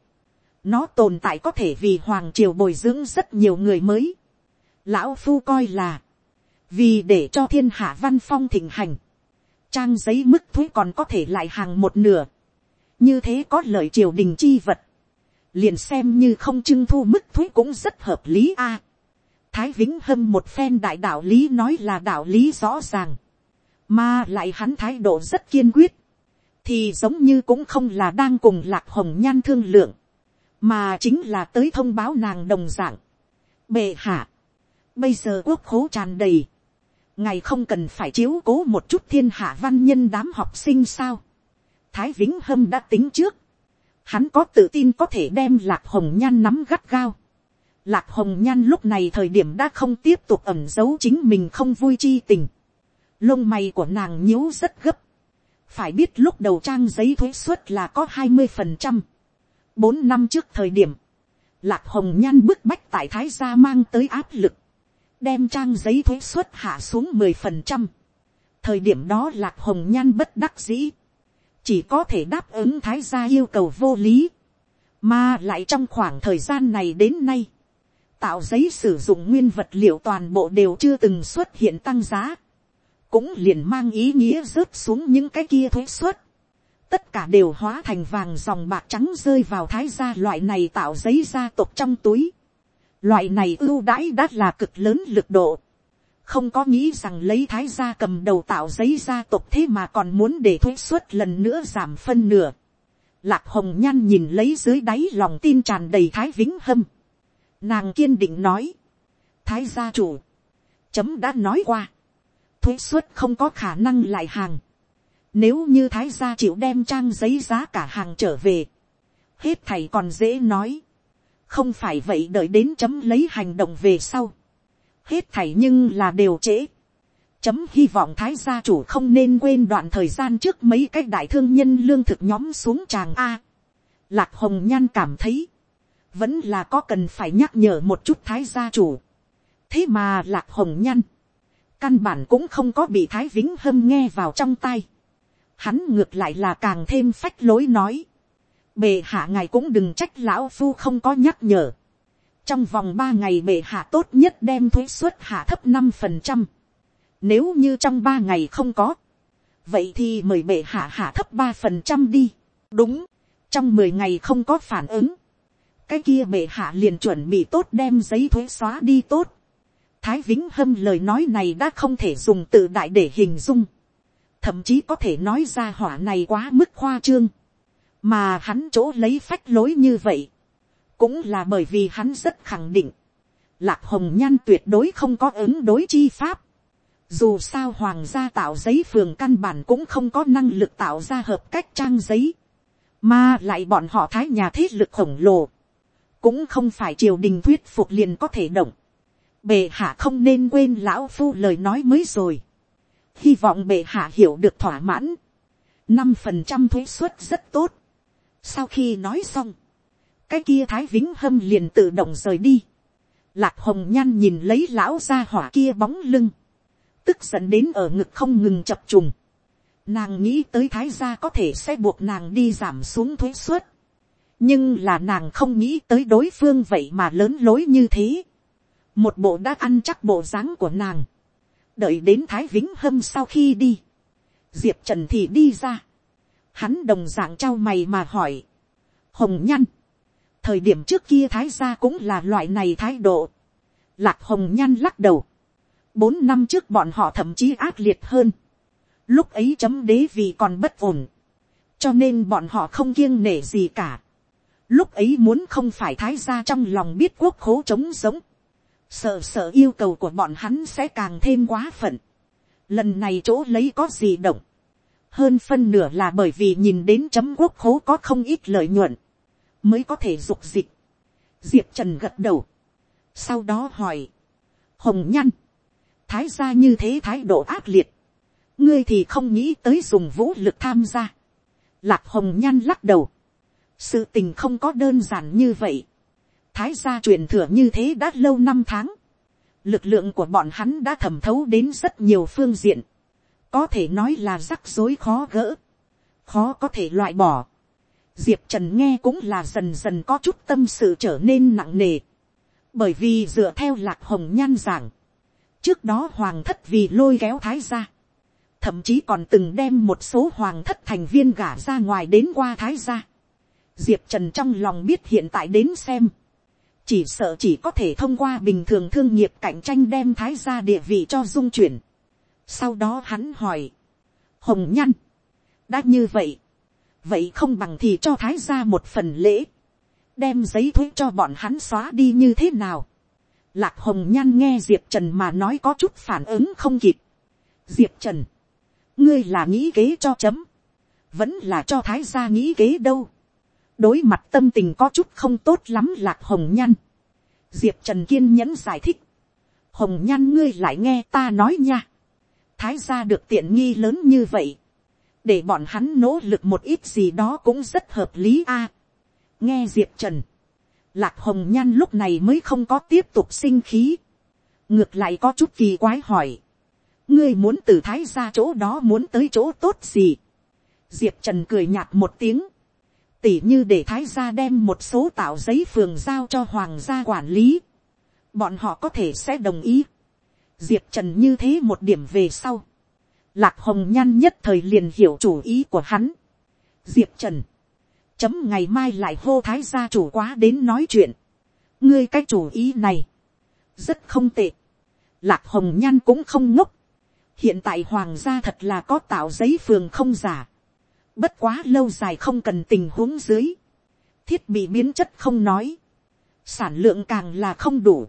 Nó tồn tại có thể vì hoàng triều bồi dưỡng rất nhiều người mới. Lão phu coi là, vì để cho thiên hạ văn phong thịnh hành, trang giấy mức thuế còn có thể lại hàng một nửa. như thế có lợi triều đình chi vật. liền xem như không trưng thu mức thuế cũng rất hợp lý a. Thái Vĩnh Hâm một phen đại đạo lý nói là đạo lý rõ ràng. Mà lại hắn thái độ rất kiên quyết. Thì giống như cũng không là đang cùng lạc hồng nhan thương lượng. Mà chính là tới thông báo nàng đồng dạng. Bệ hạ. Bây giờ quốc khố tràn đầy. Ngày không cần phải chiếu cố một chút thiên hạ văn nhân đám học sinh sao. Thái Vĩnh Hâm đã tính trước. Hắn có tự tin có thể đem lạc hồng nhan nắm gắt gao Lạc hồng nhan lúc này thời điểm đã không tiếp tục ẩm giấu chính mình không vui chi tình. Lông mày của nàng nhíu rất gấp. Phải biết lúc đầu trang giấy thuế suất là có hai mươi phần trăm. Bốn năm trước thời điểm. Lạc hồng nhan bức bách tại thái gia mang tới áp lực. Đem trang giấy thuế suất hạ xuống mười phần trăm. Thời điểm đó lạc hồng nhan bất đắc dĩ. Chỉ có thể đáp ứng thái gia yêu cầu vô lý. Mà lại trong khoảng thời gian này đến nay tạo giấy sử dụng nguyên vật liệu toàn bộ đều chưa từng xuất hiện tăng giá, cũng liền mang ý nghĩa rớt xuống những cái kia thuế suất. Tất cả đều hóa thành vàng dòng bạc trắng rơi vào thái gia loại này tạo giấy gia tộc trong túi. Loại này ưu đãi đã là cực lớn lực độ. Không có nghĩ rằng lấy thái gia cầm đầu tạo giấy gia tộc thế mà còn muốn để thuế suất lần nữa giảm phân nửa. Lạc hồng nhan nhìn lấy dưới đáy lòng tin tràn đầy thái vĩnh hâm Nàng kiên định nói. Thái gia chủ. Chấm đã nói qua. Thuế suất không có khả năng lại hàng. Nếu như thái gia chịu đem trang giấy giá cả hàng trở về. Hết thầy còn dễ nói. Không phải vậy đợi đến chấm lấy hành động về sau. Hết thảy nhưng là đều trễ. Chấm hy vọng thái gia chủ không nên quên đoạn thời gian trước mấy cái đại thương nhân lương thực nhóm xuống tràng A. Lạc hồng nhan cảm thấy, vẫn là có cần phải nhắc nhở một chút thái gia chủ. thế mà lạc hồng nhan, căn bản cũng không có bị thái vĩnh hâm nghe vào trong tay. hắn ngược lại là càng thêm phách lối nói bệ hạ ngài cũng đừng trách lão phu không có nhắc nhở. trong vòng ba ngày bệ hạ tốt nhất đem thuế suất hạ thấp năm phần trăm. nếu như trong ba ngày không có, vậy thì mời bệ hạ hạ thấp ba phần trăm đi. đúng, trong mười ngày không có phản ứng, cái kia bệ hạ liền chuẩn bị tốt đem giấy thuế xóa đi tốt. Thái Vĩnh Hâm lời nói này đã không thể dùng tự đại để hình dung. Thậm chí có thể nói ra hỏa này quá mức khoa trương. Mà hắn chỗ lấy phách lối như vậy. Cũng là bởi vì hắn rất khẳng định. Lạc Hồng Nhan tuyệt đối không có ứng đối chi pháp. Dù sao hoàng gia tạo giấy phường căn bản cũng không có năng lực tạo ra hợp cách trang giấy. Mà lại bọn họ thái nhà thiết lực khổng lồ cũng không phải triều đình thuyết phục liền có thể động. Bệ hạ không nên quên lão phu lời nói mới rồi. Hy vọng bệ hạ hiểu được thỏa mãn. năm phần trăm thuế suất rất tốt. Sau khi nói xong, cái kia thái vĩnh hâm liền tự động rời đi. Lạc hồng nhan nhìn lấy lão ra hỏa kia bóng lưng. Tức giận đến ở ngực không ngừng chập trùng. Nàng nghĩ tới thái gia có thể sẽ buộc nàng đi giảm xuống thuế suất nhưng là nàng không nghĩ tới đối phương vậy mà lớn lối như thế. một bộ đã ăn chắc bộ dáng của nàng. đợi đến thái vĩnh hâm sau khi đi. diệp trần thì đi ra hắn đồng dạng trao mày mà hỏi. hồng nhăn. thời điểm trước kia thái gia cũng là loại này thái độ. lạc hồng nhăn lắc đầu. bốn năm trước bọn họ thậm chí ác liệt hơn. lúc ấy chấm đế vì còn bất ổn. cho nên bọn họ không kiêng nể gì cả Lúc ấy muốn không phải thái gia trong lòng biết quốc khố trống giống. Sợ sợ yêu cầu của bọn hắn sẽ càng thêm quá phận. Lần này chỗ lấy có gì động hơn phân nửa là bởi vì nhìn đến chấm quốc khố có không ít lợi nhuận, mới có thể dục dịch. diệp trần gật đầu, sau đó hỏi, hồng nhăn, thái gia như thế thái độ ác liệt, ngươi thì không nghĩ tới dùng vũ lực tham gia. lạc hồng nhăn lắc đầu, sự tình không có đơn giản như vậy. thái gia truyền thừa như thế đã lâu năm tháng, lực lượng của bọn hắn đã thẩm thấu đến rất nhiều phương diện, có thể nói là rắc rối khó gỡ, khó có thể loại bỏ. diệp trần nghe cũng là dần dần có chút tâm sự trở nên nặng nề, bởi vì dựa theo lạc hồng nhan giảng, trước đó hoàng thất vì lôi kéo thái gia, thậm chí còn từng đem một số hoàng thất thành viên gả ra ngoài đến qua thái gia. diệp trần trong lòng biết hiện tại đến xem, chỉ sợ chỉ có thể thông qua bình thường thương nghiệp cạnh tranh đem thái gia địa vị cho dung chuyển sau đó hắn hỏi, hồng nhăn, đã như vậy, vậy không bằng thì cho thái gia một phần lễ, đem giấy thuế cho bọn hắn xóa đi như thế nào. Lạc hồng nhan nghe diệp trần mà nói có chút phản ứng không kịp. diệp trần, ngươi là nghĩ kế cho chấm, vẫn là cho thái gia nghĩ kế đâu. đối mặt tâm tình có chút không tốt lắm lạc hồng nhan. diệp trần kiên nhẫn giải thích. hồng nhan ngươi lại nghe ta nói nha thái gia được tiện nghi lớn như vậy. để bọn hắn nỗ lực một ít gì đó cũng rất hợp lý a. nghe diệp trần. lạc hồng nhan lúc này mới không có tiếp tục sinh khí. ngược lại có chút kỳ quái hỏi, ngươi muốn từ thái ra chỗ đó muốn tới chỗ tốt gì. diệp trần cười nhạt một tiếng. tỉ như để thái gia đem một số tạo giấy phường giao cho hoàng gia quản lý. bọn họ có thể sẽ đồng ý diệp trần như thế một điểm về sau. lạc hồng nhan nhất thời liền hiểu chủ ý của hắn. diệp trần. chấm ngày mai lại hô thái gia chủ quá đến nói chuyện. ngươi cái chủ ý này. rất không tệ. lạc hồng nhan cũng không ngốc hiện tại hoàng gia thật là có tạo giấy phường không giả. bất quá lâu dài không cần tình huống dưới. thiết bị biến chất không nói. sản lượng càng là không đủ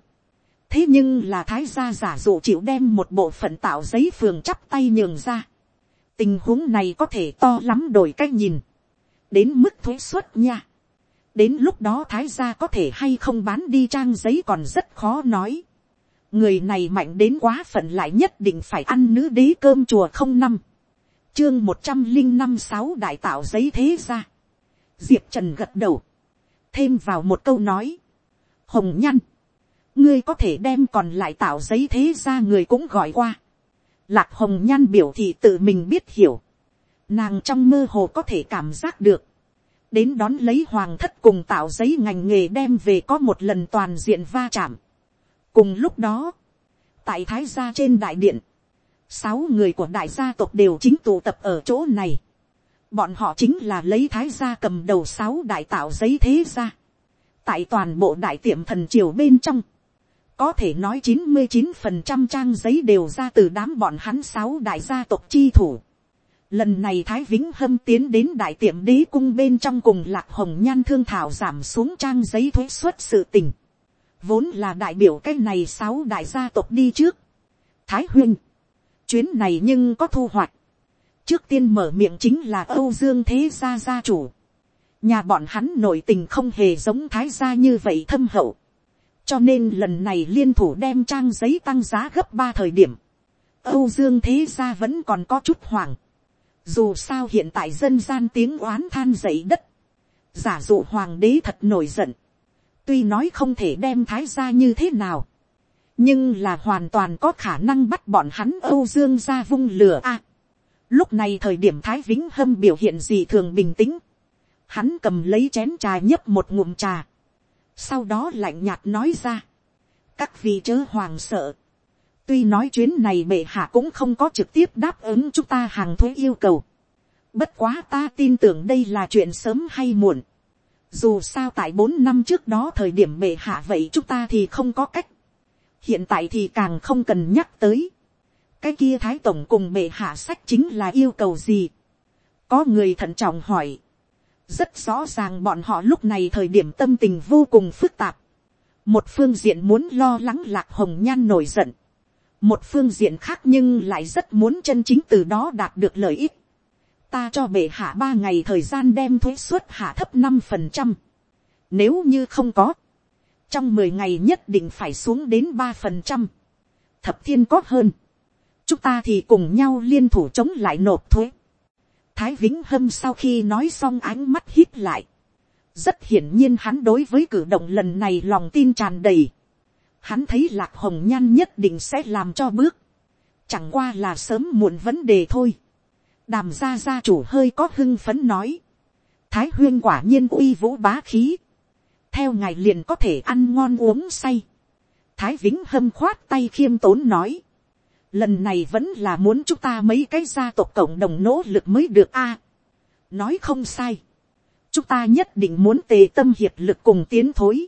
thế nhưng là thái gia giả dụ chịu đem một bộ phận tạo giấy phường chắp tay nhường ra. tình huống này có thể to lắm đổi cách nhìn. đến mức thuế suất nha. đến lúc đó thái gia có thể hay không bán đi trang giấy còn rất khó nói người này mạnh đến quá phận lại nhất định phải ăn nữ đế cơm chùa không năm chương một trăm linh năm sáu đại tạo giấy thế ra diệp trần gật đầu thêm vào một câu nói hồng nhăn ngươi có thể đem còn lại tạo giấy thế ra người cũng gọi qua lạc hồng nhăn biểu thị tự mình biết hiểu nàng trong mơ hồ có thể cảm giác được đến đón lấy hoàng thất cùng tạo giấy ngành nghề đem về có một lần toàn diện va chạm cùng lúc đó, tại thái gia trên đại điện, sáu người của đại gia tộc đều chính tụ tập ở chỗ này. bọn họ chính là lấy thái gia cầm đầu sáu đại tạo giấy thế gia. tại toàn bộ đại tiệm thần triều bên trong, có thể nói chín mươi chín phần trăm trang giấy đều ra từ đám bọn hắn sáu đại gia tộc chi thủ. Lần này Thái Vĩnh Hâm tiến đến đại tiệm đế cung bên trong cùng lạc hồng nhan thương thảo giảm xuống trang giấy thuế xuất sự tình vốn là đại biểu cái này sáu đại gia tộc đi trước. Thái huynh, chuyến này nhưng có thu hoạch. trước tiên mở miệng chính là âu dương thế gia gia chủ. nhà bọn hắn nội tình không hề giống thái gia như vậy thâm hậu cho nên lần này liên thủ đem trang giấy tăng giá gấp ba thời điểm. âu dương thế gia vẫn còn có chút hoảng. dù sao hiện tại dân gian tiếng oán than dậy đất. giả dụ hoàng đế thật nổi giận Tuy nói không thể đem thái gia như thế nào. Nhưng là hoàn toàn có khả năng bắt bọn hắn Âu Dương ra vung lửa a. lúc này thời điểm Thái Vĩnh Hâm biểu hiện gì thường bình tĩnh. Hắn cầm lấy chén trà nhấp một ngụm trà. Sau đó lạnh nhạt nói ra. Các vị chớ hoàng sợ. Tuy nói chuyến này bệ hạ cũng không có trực tiếp đáp ứng chúng ta hàng thuế yêu cầu. Bất quá ta tin tưởng đây là chuyện sớm hay muộn dù sao tại bốn năm trước đó thời điểm bệ hạ vậy chúng ta thì không có cách. hiện tại thì càng không cần nhắc tới. cái kia thái tổng cùng bệ hạ sách chính là yêu cầu gì. có người thận trọng hỏi rất rõ ràng bọn họ lúc này thời điểm tâm tình vô cùng phức tạp. một phương diện muốn lo lắng lạc hồng nhan nổi giận. một phương diện khác nhưng lại rất muốn chân chính từ đó đạt được lợi ích ta cho bệ hạ ba ngày thời gian đem thuế suất hạ thấp năm phần trăm. Nếu như không có, trong mười ngày nhất định phải xuống đến ba phần trăm. Thập thiên có hơn. Chúng ta thì cùng nhau liên thủ chống lại nộp thuế. Thái Vĩnh Hâm sau khi nói xong ánh mắt hít lại. Rất hiển nhiên hắn đối với cử động lần này lòng tin tràn đầy. Hắn thấy lạc hồng nhan nhất định sẽ làm cho bước. Chẳng qua là sớm muộn vấn đề thôi. Đàm gia gia chủ hơi có hưng phấn nói. Thái huyên quả nhiên uy vũ bá khí. Theo ngài liền có thể ăn ngon uống say. Thái Vĩnh hâm khoát tay khiêm tốn nói. Lần này vẫn là muốn chúng ta mấy cái gia tộc cộng đồng nỗ lực mới được a Nói không sai. Chúng ta nhất định muốn tề tâm hiệp lực cùng tiến thối.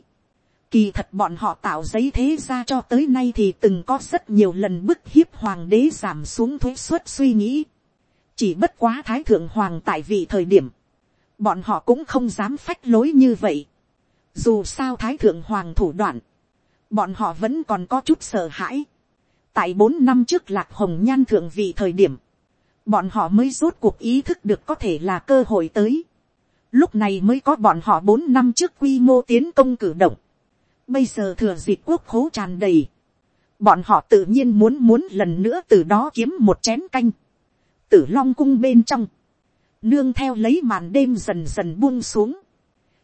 Kỳ thật bọn họ tạo giấy thế ra cho tới nay thì từng có rất nhiều lần bức hiếp hoàng đế giảm xuống thuế suất suy nghĩ. Chỉ bất quá thái thượng hoàng tại vị thời điểm. Bọn họ cũng không dám phách lối như vậy. Dù sao thái thượng hoàng thủ đoạn. Bọn họ vẫn còn có chút sợ hãi. Tại bốn năm trước lạc hồng nhan thượng vị thời điểm. Bọn họ mới rốt cuộc ý thức được có thể là cơ hội tới. Lúc này mới có bọn họ bốn năm trước quy mô tiến công cử động Bây giờ thừa dịp quốc khố tràn đầy. Bọn họ tự nhiên muốn muốn lần nữa từ đó kiếm một chén canh. Tử long cung bên trong. Nương theo lấy màn đêm dần dần buông xuống.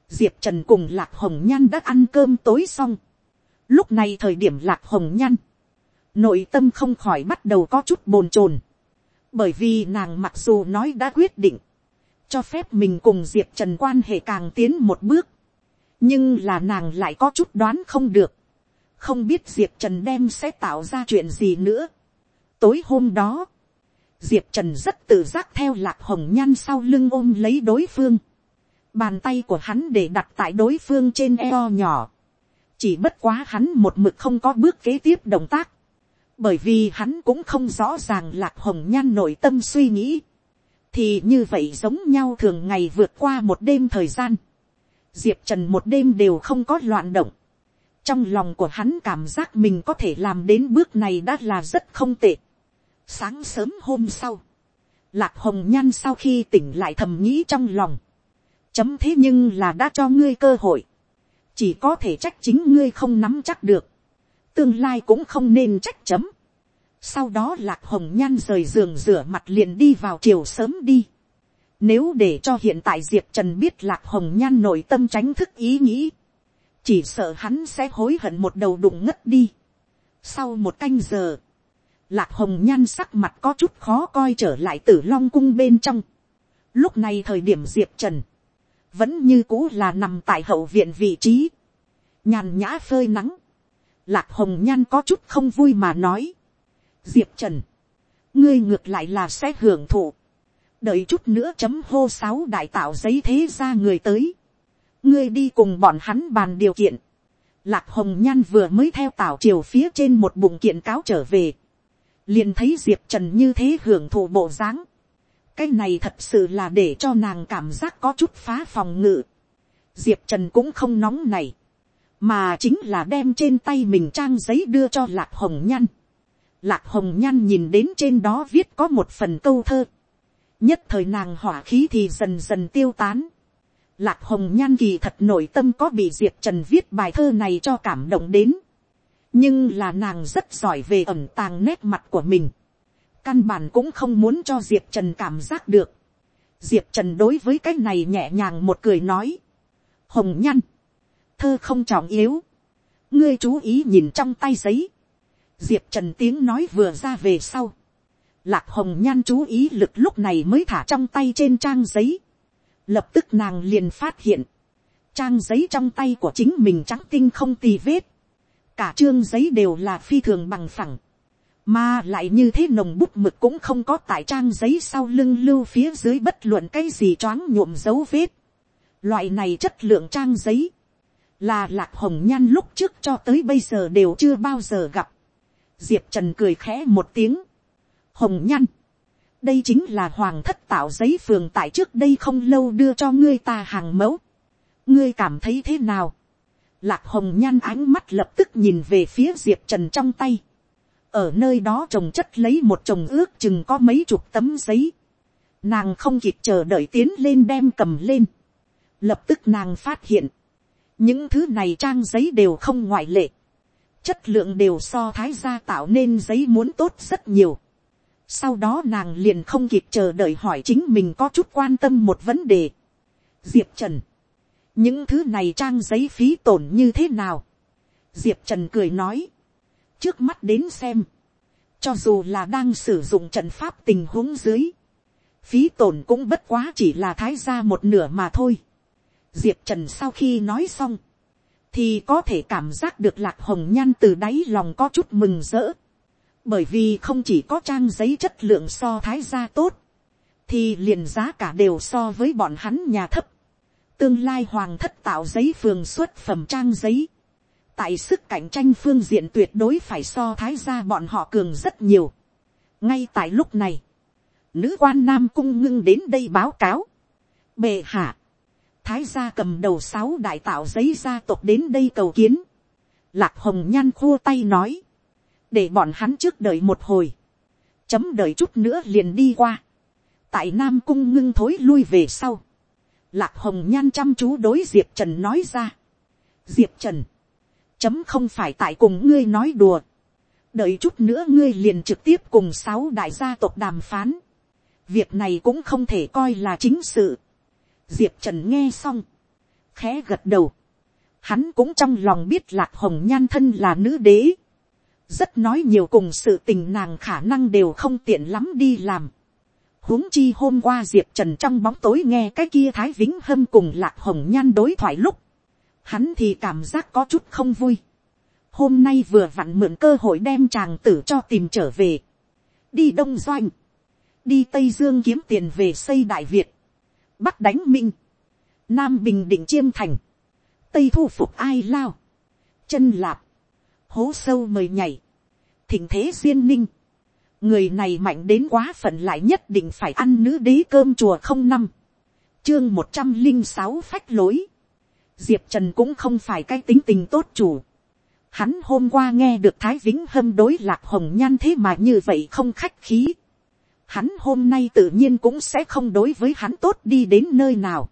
Diệp Trần cùng Lạc Hồng Nhan đã ăn cơm tối xong. Lúc này thời điểm Lạc Hồng Nhan. Nội tâm không khỏi bắt đầu có chút bồn chồn. Bởi vì nàng mặc dù nói đã quyết định. Cho phép mình cùng Diệp Trần quan hệ càng tiến một bước. Nhưng là nàng lại có chút đoán không được, không biết diệp trần đem sẽ tạo ra chuyện gì nữa. tối hôm đó, diệp trần rất tự giác theo lạc hồng nhan sau lưng ôm lấy đối phương, bàn tay của hắn để đặt tại đối phương trên eo nhỏ, chỉ bất quá hắn một mực không có bước kế tiếp động tác, bởi vì hắn cũng không rõ ràng lạc hồng nhan nội tâm suy nghĩ, thì như vậy giống nhau thường ngày vượt qua một đêm thời gian, diệp trần một đêm đều không có loạn động. trong lòng của hắn cảm giác mình có thể làm đến bước này đã là rất không tệ. sáng sớm hôm sau, lạc hồng nhan sau khi tỉnh lại thầm nghĩ trong lòng. chấm thế nhưng là đã cho ngươi cơ hội. chỉ có thể trách chính ngươi không nắm chắc được tương lai cũng không nên trách chấm. sau đó lạc hồng nhan rời giường rửa mặt liền đi vào chiều sớm đi nếu để cho hiện tại Diệp Trần biết lạc hồng nhan nội tâm tránh thức ý nghĩ. Chỉ sợ hắn sẽ hối hận một đầu đụng ngất đi. Sau một canh giờ. Lạc hồng nhan sắc mặt có chút khó coi trở lại tử long cung bên trong. Lúc này thời điểm Diệp Trần. Vẫn như cũ là nằm tại hậu viện vị trí. Nhàn nhã phơi nắng. Lạc hồng nhan có chút không vui mà nói. Diệp Trần. Ngươi ngược lại là sẽ hưởng thụ đợi chút nữa chấm hô sáu đại tạo giấy thế ra người tới. ngươi đi cùng bọn hắn bàn điều kiện. lạc hồng nhan vừa mới theo tảo triều phía trên một bụng kiện cáo trở về. liền thấy diệp trần như thế hưởng thụ bộ dáng. cái này thật sự là để cho nàng cảm giác có chút phá phòng ngự. diệp trần cũng không nóng này mà chính là đem trên tay mình trang giấy đưa cho lạc hồng nhan. Lạc hồng nhan nhìn đến trên đó viết có một phần câu thơ nhất thời nàng hỏa khí thì dần dần tiêu tán. Lạc hồng nhan kỳ thật nội tâm có bị diệp trần viết bài thơ này cho cảm động đến. nhưng là nàng rất giỏi về ẩm tàng nét mặt của mình. căn bản cũng không muốn cho diệp trần cảm giác được. diệp trần đối với cái này nhẹ nhàng một cười nói. hồng nhan, thơ không trọng yếu. ngươi chú ý nhìn trong tay giấy. diệp trần tiếng nói vừa ra về sau Lạc hồng nhan chú ý lực lúc này mới thả trong tay trên trang giấy. Lập tức nàng liền phát hiện. Trang giấy trong tay của chính mình trắng tinh không tì vết. Cả chương giấy đều là phi thường bằng phẳng. Mà lại như thế nồng bút mực cũng không có tại trang giấy sau lưng lưu phía dưới bất luận cái gì choáng nhuộm dấu vết. Loại này chất lượng trang giấy. Là lạc hồng nhan lúc trước cho tới bây giờ đều chưa bao giờ gặp. Diệp Trần cười khẽ một tiếng hồng nhăn, đây chính là hoàng thất tạo giấy phường tại trước đây không lâu đưa cho ngươi ta hàng mẫu. ngươi cảm thấy thế nào. lạc hồng nhan ánh mắt lập tức nhìn về phía diệp trần trong tay. ở nơi đó trồng chất lấy một chồng ước chừng có mấy chục tấm giấy. nàng không kịp chờ đợi tiến lên đem cầm lên, lập tức nàng phát hiện, những thứ này trang giấy đều không ngoại lệ, chất lượng đều so thái gia tạo nên giấy muốn tốt rất nhiều. sau đó nàng liền không kịp chờ đợi hỏi chính mình có chút quan tâm một vấn đề. diệp trần, những thứ này trang giấy phí tổn như thế nào. diệp trần cười nói, trước mắt đến xem, cho dù là đang sử dụng trận pháp tình huống dưới, phí tổn cũng bất quá chỉ là thái gia một nửa mà thôi diệp trần sau khi nói xong, thì có thể cảm giác được lạc hồng nhan từ đáy lòng có chút mừng rỡ. bởi vì không chỉ có trang giấy chất lượng so thái gia tốt, thì liền giá cả đều so với bọn hắn nhà thấp. tương lai hoàng thất tạo giấy phường xuất phẩm trang giấy. tại sức cạnh tranh phương diện tuyệt đối phải so thái gia bọn họ cường rất nhiều. ngay tại lúc này, nữ quan nam cung ngưng đến đây báo cáo. bệ hạ, thái gia cầm đầu sáu đại tạo giấy gia tộc đến đây cầu kiến. lạc hồng nhan khua tay nói, để bọn hắn trước đợi một hồi, chấm đợi chút nữa liền đi qua. tại nam cung ngưng thối lui về sau, lạc hồng nhan chăm chú đối diệp trần nói ra. diệp trần, chấm không phải tại cùng ngươi nói đùa, đợi chút nữa ngươi liền trực tiếp cùng sáu đại gia tộc đàm phán. việc này cũng không thể coi là chính sự diệp trần nghe xong, khẽ gật đầu, hắn cũng trong lòng biết lạc hồng nhan thân là nữ đế, rất nói nhiều cùng sự tình nàng khả năng đều không tiện lắm đi làm. huống chi hôm qua diệp trần trong bóng tối nghe cái kia thái vĩnh hâm cùng lạc hồng nhan đối thoại lúc, hắn thì cảm giác có chút không vui. hôm nay vừa vặn mượn cơ hội đem chàng tử cho tìm trở về, đi đông doanh, đi tây dương kiếm tiền về xây đại việt, bắc đánh minh, nam bình định chiêm thành, tây thu phục ai lao, chân lạp, hố sâu mời nhảy, thỉnh thế duyên ninh, người này mạnh đến quá phận lại nhất định phải ăn nữ đế cơm chùa không năm, chương một trăm linh sáu phách lối, diệp trần cũng không phải cái tính tình tốt chủ, hắn hôm qua nghe được thái vĩnh hâm đối lạc hồng nhan thế mà như vậy không khách khí, hắn hôm nay tự nhiên cũng sẽ không đối với hắn tốt đi đến nơi nào.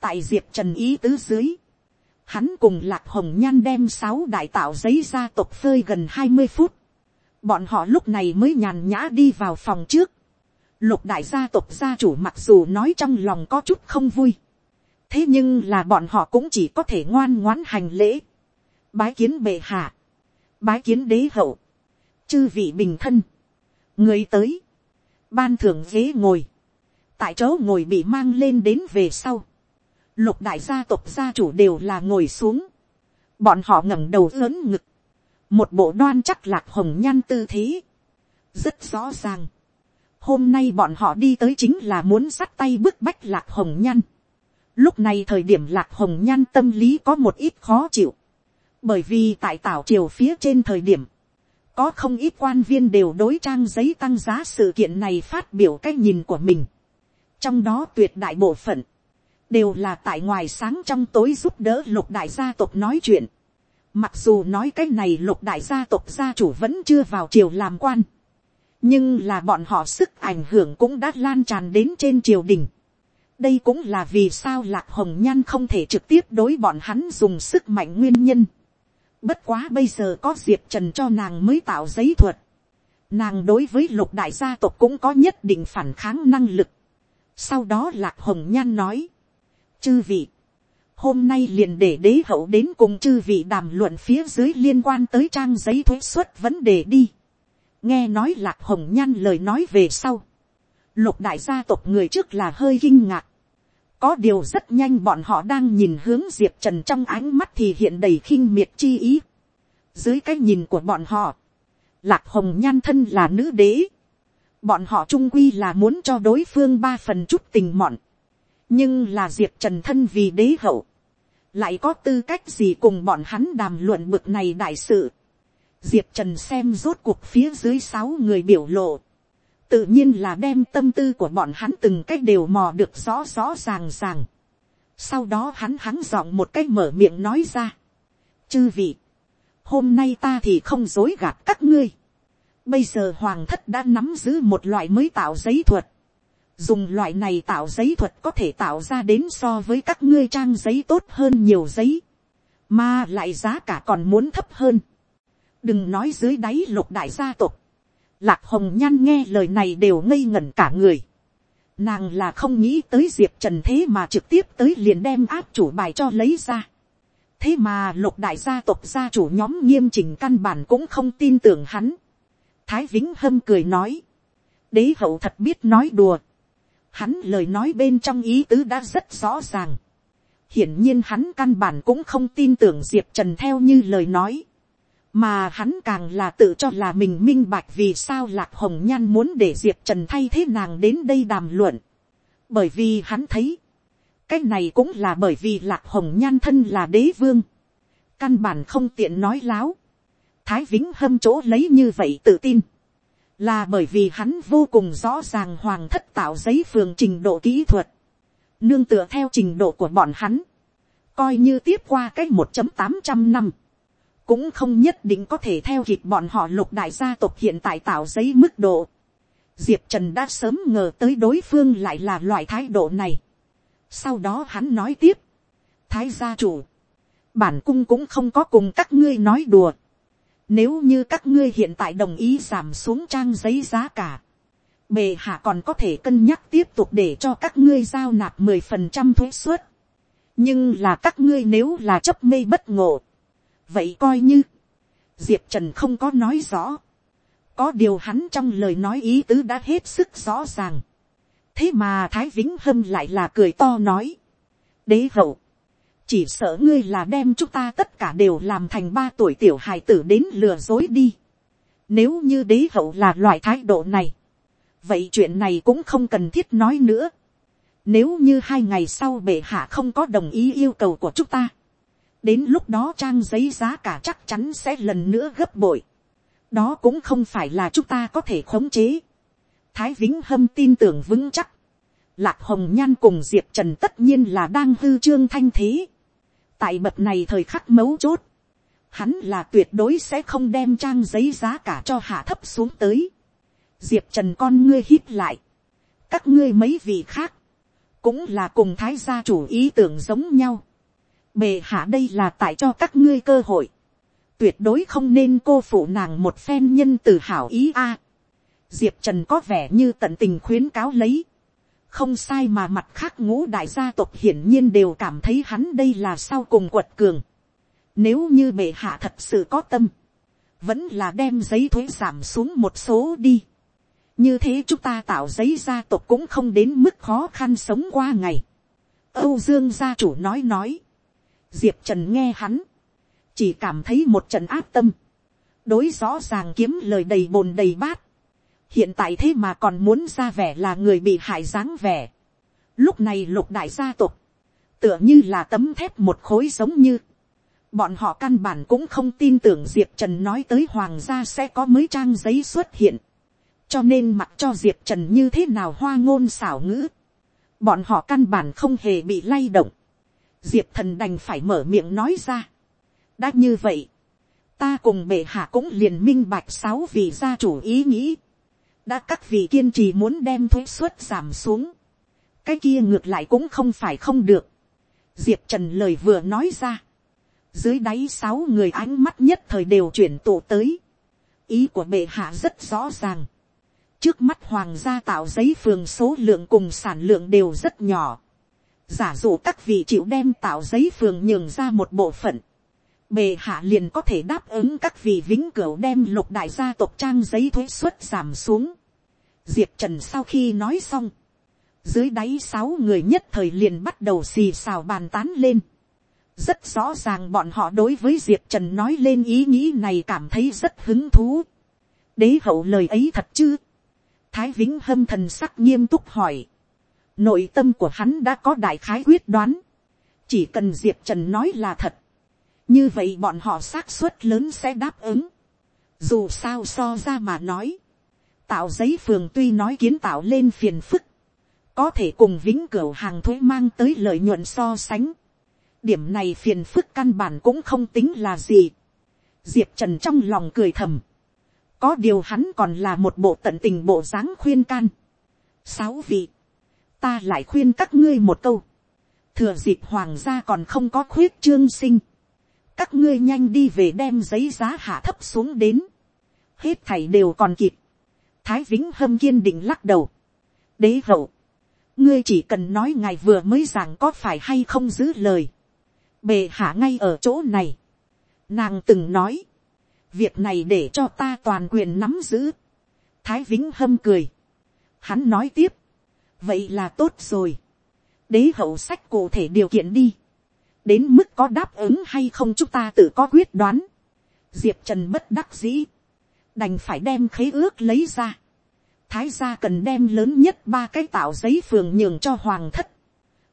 tại diệp trần ý tứ dưới, hắn cùng lạc hồng nhan đem sáu đại tạo giấy ra tộc phơi gần hai mươi phút. bọn họ lúc này mới nhàn nhã đi vào phòng trước. lục đại gia tộc gia chủ mặc dù nói trong lòng có chút không vui. thế nhưng là bọn họ cũng chỉ có thể ngoan ngoãn hành lễ. bái kiến bệ hạ. bái kiến đế hậu. chư vị bình thân. người tới ban thưởng ghế ngồi, tại chỗ ngồi bị mang lên đến về sau, lục đại gia tộc gia chủ đều là ngồi xuống, bọn họ ngẩng đầu lớn ngực, một bộ đoan chắc lạc hồng nhan tư thế, rất rõ ràng, hôm nay bọn họ đi tới chính là muốn sắt tay bức bách lạc hồng nhan, lúc này thời điểm lạc hồng nhan tâm lý có một ít khó chịu, bởi vì tại tảo triều phía trên thời điểm, có không ít quan viên đều đối trang giấy tăng giá sự kiện này phát biểu cái nhìn của mình. trong đó tuyệt đại bộ phận, đều là tại ngoài sáng trong tối giúp đỡ lục đại gia tộc nói chuyện. mặc dù nói cái này lục đại gia tộc gia chủ vẫn chưa vào triều làm quan. nhưng là bọn họ sức ảnh hưởng cũng đã lan tràn đến trên triều đình. đây cũng là vì sao lạc hồng nhan không thể trực tiếp đối bọn hắn dùng sức mạnh nguyên nhân Bất quá bây giờ có Diệp Trần cho nàng mới tạo giấy thuật. Nàng đối với lục đại gia tộc cũng có nhất định phản kháng năng lực. Sau đó Lạc Hồng Nhan nói. Chư vị. Hôm nay liền để đế hậu đến cùng chư vị đàm luận phía dưới liên quan tới trang giấy thuế xuất vấn đề đi. Nghe nói Lạc Hồng Nhan lời nói về sau. Lục đại gia tộc người trước là hơi kinh ngạc. Có điều rất nhanh bọn họ đang nhìn hướng Diệp Trần trong ánh mắt thì hiện đầy khinh miệt chi ý. Dưới cái nhìn của bọn họ, Lạc Hồng Nhan thân là nữ đế. Bọn họ trung quy là muốn cho đối phương ba phần chút tình mọn. Nhưng là Diệp Trần thân vì đế hậu. Lại có tư cách gì cùng bọn hắn đàm luận bực này đại sự. Diệp Trần xem rốt cuộc phía dưới sáu người biểu lộ tự nhiên là đem tâm tư của bọn hắn từng cách đều mò được rõ rõ ràng ràng. Sau đó hắn hắn giọng một cách mở miệng nói ra. Chư vị, hôm nay ta thì không dối gạt các ngươi. Bây giờ hoàng thất đã nắm giữ một loại mới tạo giấy thuật. dùng loại này tạo giấy thuật có thể tạo ra đến so với các ngươi trang giấy tốt hơn nhiều giấy, mà lại giá cả còn muốn thấp hơn. đừng nói dưới đáy lục đại gia tộc, lạc hồng nhan nghe lời này đều ngây ngẩn cả người. nàng là không nghĩ tới diệp trần thế mà trực tiếp tới liền đem áp chủ bài cho lấy ra. thế mà lục đại gia tộc gia chủ nhóm nghiêm chỉnh căn bản cũng không tin tưởng hắn. thái vĩnh hâm cười nói, đế hậu thật biết nói đùa Hắn lời nói bên trong ý tứ đã rất rõ ràng. Hiển nhiên hắn căn bản cũng không tin tưởng Diệp Trần theo như lời nói. Mà hắn càng là tự cho là mình minh bạch vì sao Lạc Hồng Nhan muốn để Diệp Trần thay thế nàng đến đây đàm luận. Bởi vì hắn thấy. Cái này cũng là bởi vì Lạc Hồng Nhan thân là đế vương. Căn bản không tiện nói láo. Thái Vĩnh hâm chỗ lấy như vậy tự tin là bởi vì hắn vô cùng rõ ràng hoàng thất tạo giấy phường trình độ kỹ thuật, nương tựa theo trình độ của bọn hắn, coi như tiếp qua cái một tám trăm năm, cũng không nhất định có thể theo kịp bọn họ lục đại gia tộc hiện tại tạo giấy mức độ. Diệp Trần đã sớm ngờ tới đối phương lại là loại thái độ này. Sau đó hắn nói tiếp. Thái gia chủ. Bản cung cũng không có cùng các ngươi nói đùa. Nếu như các ngươi hiện tại đồng ý giảm xuống trang giấy giá cả. Bề hạ còn có thể cân nhắc tiếp tục để cho các ngươi giao nạp mười phần trăm thuế suất. Nhưng là các ngươi nếu là chấp mê bất ngộ. Vậy coi như. Diệp Trần không có nói rõ. Có điều hắn trong lời nói ý tứ đã hết sức rõ ràng. Thế mà Thái Vĩnh Hâm lại là cười to nói. Đế hậu chỉ sợ ngươi là đem chúng ta tất cả đều làm thành ba tuổi tiểu hài tử đến lừa dối đi. Nếu như đế hậu là loại thái độ này, vậy chuyện này cũng không cần thiết nói nữa. Nếu như hai ngày sau bệ hạ không có đồng ý yêu cầu của chúng ta, đến lúc đó trang giấy giá cả chắc chắn sẽ lần nữa gấp bội. đó cũng không phải là chúng ta có thể khống chế. thái vĩnh hâm tin tưởng vững chắc. Lạc hồng nhan cùng diệp trần tất nhiên là đang hư trương thanh thế tại bậc này thời khắc mấu chốt, hắn là tuyệt đối sẽ không đem trang giấy giá cả cho hạ thấp xuống tới. diệp trần con ngươi hít lại, các ngươi mấy vị khác, cũng là cùng thái gia chủ ý tưởng giống nhau bề hạ đây là tại cho các ngươi cơ hội, tuyệt đối không nên cô phụ nàng một phen nhân từ hảo ý a. diệp trần có vẻ như tận tình khuyến cáo lấy, không sai mà mặt khác ngũ đại gia tộc hiển nhiên đều cảm thấy hắn đây là sau cùng quật cường. Nếu như bệ hạ thật sự có tâm, vẫn là đem giấy thuế giảm xuống một số đi. Như thế chúng ta tạo giấy gia tộc cũng không đến mức khó khăn sống qua ngày. Âu Dương gia chủ nói nói. Diệp Trần nghe hắn. Chỉ cảm thấy một trận áp tâm. Đối rõ ràng kiếm lời đầy bồn đầy bát hiện tại thế mà còn muốn ra vẻ là người bị hại dáng vẻ. lúc này lục đại gia tộc, tựa như là tấm thép một khối giống như, bọn họ căn bản cũng không tin tưởng diệp trần nói tới hoàng gia sẽ có mấy trang giấy xuất hiện, cho nên mặc cho diệp trần như thế nào hoa ngôn xảo ngữ, bọn họ căn bản không hề bị lay động, diệp thần đành phải mở miệng nói ra. đã như vậy, ta cùng bệ hạ cũng liền minh bạch sáu vị gia chủ ý nghĩ, đã các vị kiên trì muốn đem thuế suất giảm xuống, cái kia ngược lại cũng không phải không được. diệp trần lời vừa nói ra, dưới đáy sáu người ánh mắt nhất thời đều chuyển tụ tới, ý của bệ hạ rất rõ ràng, trước mắt hoàng gia tạo giấy phường số lượng cùng sản lượng đều rất nhỏ, giả dụ các vị chịu đem tạo giấy phường nhường ra một bộ phận, bề hạ liền có thể đáp ứng các vị vĩnh cửu đem lục đại gia tộc trang giấy thuế suất giảm xuống. Diệp Trần sau khi nói xong, dưới đáy sáu người nhất thời liền bắt đầu xì xào bàn tán lên. Rất rõ ràng bọn họ đối với Diệp Trần nói lên ý nghĩ này cảm thấy rất hứng thú. Đế hậu lời ấy thật chứ? Thái Vĩnh Hâm thần sắc nghiêm túc hỏi. Nội tâm của hắn đã có đại khái quyết đoán. Chỉ cần Diệp Trần nói là thật như vậy bọn họ xác suất lớn sẽ đáp ứng. dù sao so ra mà nói, tạo giấy phường tuy nói kiến tạo lên phiền phức, có thể cùng vĩnh cửu hàng thuế mang tới lợi nhuận so sánh. điểm này phiền phức căn bản cũng không tính là gì. diệp trần trong lòng cười thầm. có điều hắn còn là một bộ tận tình bộ dáng khuyên can. sáu vị, ta lại khuyên các ngươi một câu, thừa dịp hoàng gia còn không có khuyết trương sinh, các ngươi nhanh đi về đem giấy giá hạ thấp xuống đến, hết thảy đều còn kịp, thái vĩnh hâm kiên định lắc đầu, đế hậu, ngươi chỉ cần nói ngài vừa mới rằng có phải hay không giữ lời, bề hạ ngay ở chỗ này, nàng từng nói, việc này để cho ta toàn quyền nắm giữ, thái vĩnh hâm cười, hắn nói tiếp, vậy là tốt rồi, đế hậu sách cụ thể điều kiện đi, đến mức có đáp ứng hay không chúng ta tự có quyết đoán, diệp trần bất đắc dĩ, đành phải đem khế ước lấy ra, thái gia cần đem lớn nhất ba cái tạo giấy phường nhường cho hoàng thất,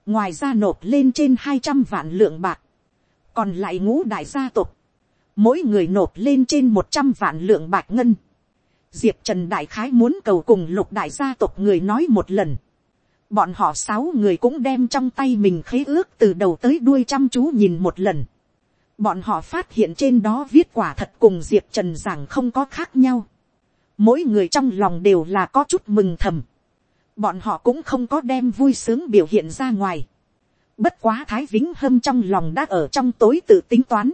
ngoài ra nộp lên trên hai trăm vạn lượng bạc, còn lại ngũ đại gia tộc, mỗi người nộp lên trên một trăm vạn lượng bạc ngân, diệp trần đại khái muốn cầu cùng lục đại gia tộc người nói một lần, bọn họ sáu người cũng đem trong tay mình khế ước từ đầu tới đuôi chăm chú nhìn một lần. bọn họ phát hiện trên đó viết quả thật cùng diệp trần giảng không có khác nhau. mỗi người trong lòng đều là có chút mừng thầm. bọn họ cũng không có đem vui sướng biểu hiện ra ngoài. bất quá thái vĩnh hâm trong lòng đã ở trong tối tự tính toán.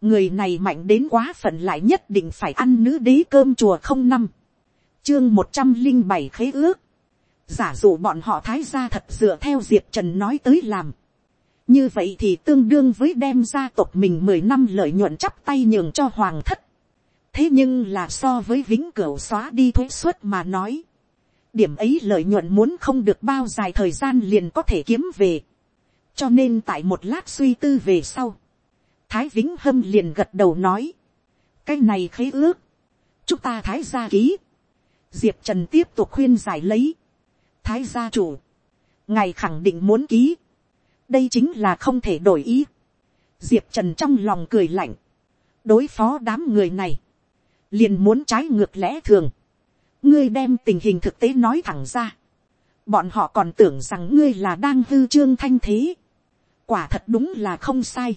người này mạnh đến quá phận lại nhất định phải ăn nữ đế cơm chùa không năm. chương một trăm linh bảy khế ước giả dụ bọn họ thái gia thật dựa theo diệp trần nói tới làm. như vậy thì tương đương với đem gia tộc mình mười năm lợi nhuận chắp tay nhường cho hoàng thất. thế nhưng là so với vĩnh cửu xóa đi thuế suất mà nói. điểm ấy lợi nhuận muốn không được bao dài thời gian liền có thể kiếm về. cho nên tại một lát suy tư về sau, thái vĩnh hâm liền gật đầu nói. cái này khế ước, chúng ta thái gia ký. diệp trần tiếp tục khuyên giải lấy thái gia chủ, ngài khẳng định muốn ký, đây chính là không thể đổi ý. diệp trần trong lòng cười lạnh, đối phó đám người này, liền muốn trái ngược lẽ thường, ngươi đem tình hình thực tế nói thẳng ra, bọn họ còn tưởng rằng ngươi là đang hư trương thanh thế, quả thật đúng là không sai.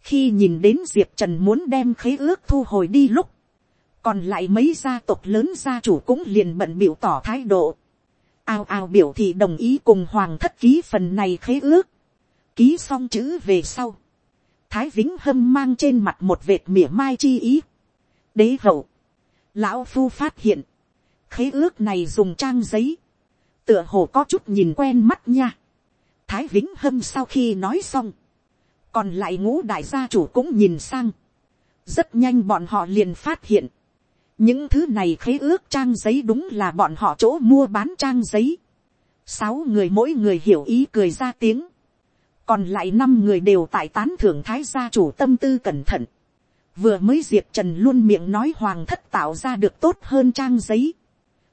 khi nhìn đến diệp trần muốn đem khế ước thu hồi đi lúc, còn lại mấy gia tộc lớn gia chủ cũng liền bận biểu tỏ thái độ ao ao biểu thị đồng ý cùng hoàng thất ký phần này khế ước, ký xong chữ về sau, thái vĩnh hâm mang trên mặt một vệt mỉa mai chi ý, đế hậu, lão phu phát hiện, khế ước này dùng trang giấy, tựa hồ có chút nhìn quen mắt nha, thái vĩnh hâm sau khi nói xong, còn lại ngũ đại gia chủ cũng nhìn sang, rất nhanh bọn họ liền phát hiện, những thứ này khế ước trang giấy đúng là bọn họ chỗ mua bán trang giấy. sáu người mỗi người hiểu ý cười ra tiếng. còn lại năm người đều tại tán thưởng thái gia chủ tâm tư cẩn thận. vừa mới diệp trần luôn miệng nói hoàng thất tạo ra được tốt hơn trang giấy.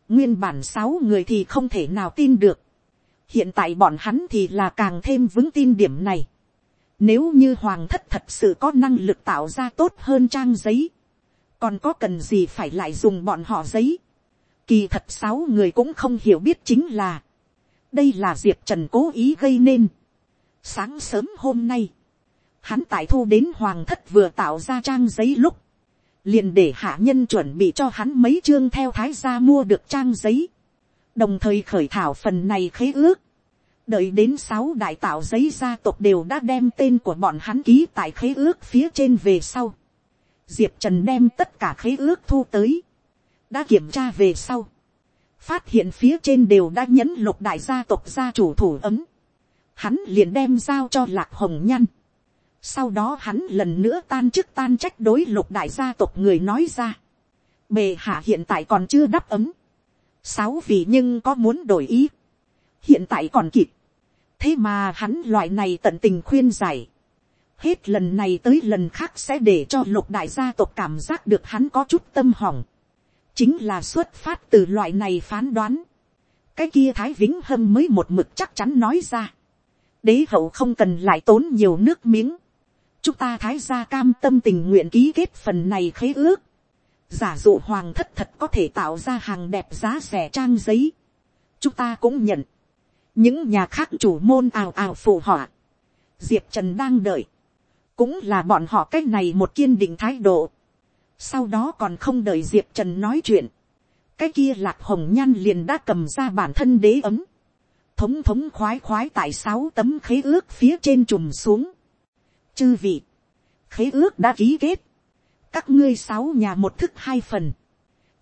nguyên bản sáu người thì không thể nào tin được. hiện tại bọn hắn thì là càng thêm vững tin điểm này. nếu như hoàng thất thật sự có năng lực tạo ra tốt hơn trang giấy còn có cần gì phải lại dùng bọn họ giấy. kỳ thật sáu người cũng không hiểu biết chính là, đây là diệp trần cố ý gây nên. sáng sớm hôm nay, hắn tại thu đến hoàng thất vừa tạo ra trang giấy lúc, liền để hạ nhân chuẩn bị cho hắn mấy chương theo thái gia mua được trang giấy, đồng thời khởi thảo phần này khế ước, đợi đến sáu đại tạo giấy gia tộc đều đã đem tên của bọn hắn ký tại khế ước phía trên về sau diệp trần đem tất cả khế ước thu tới, đã kiểm tra về sau, phát hiện phía trên đều đã nhấn lục đại gia tộc gia chủ thủ ấm, hắn liền đem giao cho lạc hồng nhăn, sau đó hắn lần nữa tan chức tan trách đối lục đại gia tộc người nói ra, bề hạ hiện tại còn chưa đáp ấm, sáu vị nhưng có muốn đổi ý, hiện tại còn kịp, thế mà hắn loại này tận tình khuyên giải, hết lần này tới lần khác sẽ để cho lục đại gia tộc cảm giác được hắn có chút tâm hỏng. chính là xuất phát từ loại này phán đoán. cái kia thái vĩnh hâm mới một mực chắc chắn nói ra. đế hậu không cần lại tốn nhiều nước miếng. chúng ta thái gia cam tâm tình nguyện ký kết phần này khế ước. giả dụ hoàng thất thật có thể tạo ra hàng đẹp giá rẻ trang giấy. chúng ta cũng nhận. những nhà khác chủ môn ào ào phù họa. diệp trần đang đợi cũng là bọn họ cái này một kiên định thái độ. sau đó còn không đợi diệp trần nói chuyện, cái kia lạc hồng nhan liền đã cầm ra bản thân đế ấm, thống thống khoái khoái tại sáu tấm khế ước phía trên trùm xuống. chư vị, khế ước đã ký kết, các ngươi sáu nhà một thức hai phần,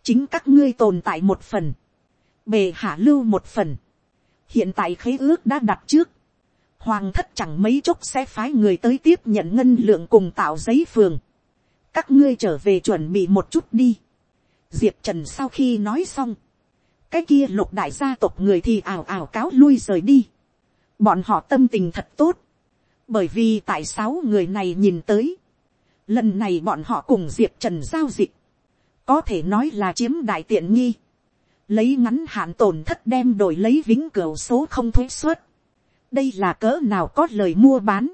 chính các ngươi tồn tại một phần, bề hạ lưu một phần, hiện tại khế ước đã đặt trước, hoàng thất chẳng mấy chốc sẽ phái người tới tiếp nhận ngân lượng cùng tạo giấy phường, các ngươi trở về chuẩn bị một chút đi, diệp trần sau khi nói xong, cái kia lục đại gia tộc người thì ảo ảo cáo lui rời đi, bọn họ tâm tình thật tốt, bởi vì tại sáu người này nhìn tới, lần này bọn họ cùng diệp trần giao dịch, có thể nói là chiếm đại tiện nghi, lấy ngắn hạn tổn thất đem đổi lấy vĩnh cửu số không thuế xuất đây là cỡ nào có lời mua bán,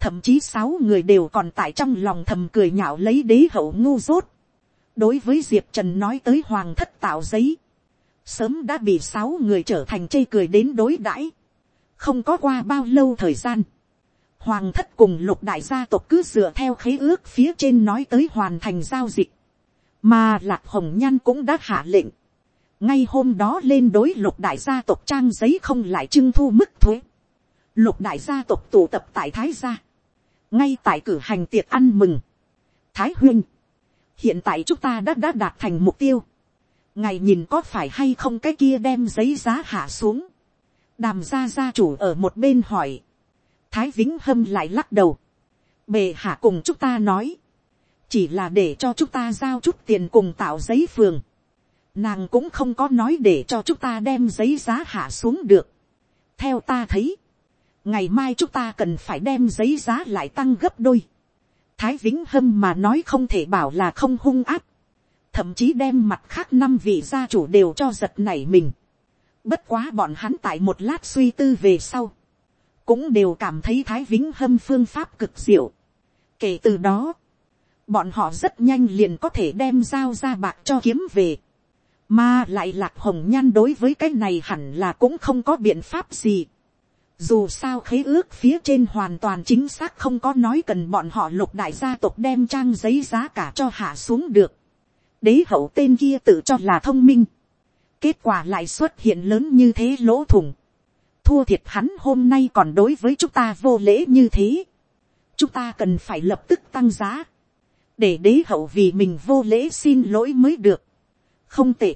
thậm chí sáu người đều còn tại trong lòng thầm cười nhạo lấy đế hậu ngu dốt, đối với diệp trần nói tới hoàng thất tạo giấy, sớm đã bị sáu người trở thành chê cười đến đối đãi, không có qua bao lâu thời gian, hoàng thất cùng lục đại gia tộc cứ dựa theo khế ước phía trên nói tới hoàn thành giao dịch, mà lạc hồng nhan cũng đã hạ lệnh, ngay hôm đó lên đối lục đại gia tộc trang giấy không lại trưng thu mức thuế, lục đại gia tộc tụ tập tại thái gia, ngay tại cử hành tiệc ăn mừng, thái huyên, hiện tại chúng ta đã đã đạt thành mục tiêu, ngài nhìn có phải hay không cái kia đem giấy giá hạ xuống, đàm gia gia chủ ở một bên hỏi, thái vĩnh hâm lại lắc đầu, bề hạ cùng chúng ta nói, chỉ là để cho chúng ta giao chút tiền cùng tạo giấy phường, nàng cũng không có nói để cho chúng ta đem giấy giá hạ xuống được. theo ta thấy, ngày mai chúng ta cần phải đem giấy giá lại tăng gấp đôi. thái vĩnh hâm mà nói không thể bảo là không hung áp, thậm chí đem mặt khác năm vị gia chủ đều cho giật nảy mình. bất quá bọn hắn tại một lát suy tư về sau, cũng đều cảm thấy thái vĩnh hâm phương pháp cực diệu. kể từ đó, bọn họ rất nhanh liền có thể đem dao ra bạc cho kiếm về. mà lại lạc hồng nhan đối với cái này hẳn là cũng không có biện pháp gì dù sao khế ước phía trên hoàn toàn chính xác không có nói cần bọn họ lục đại gia tộc đem trang giấy giá cả cho hạ xuống được. đế hậu tên kia tự cho là thông minh. kết quả lại xuất hiện lớn như thế lỗ thủng. thua thiệt hắn hôm nay còn đối với chúng ta vô lễ như thế. chúng ta cần phải lập tức tăng giá để đế hậu vì mình vô lễ xin lỗi mới được. không tệ.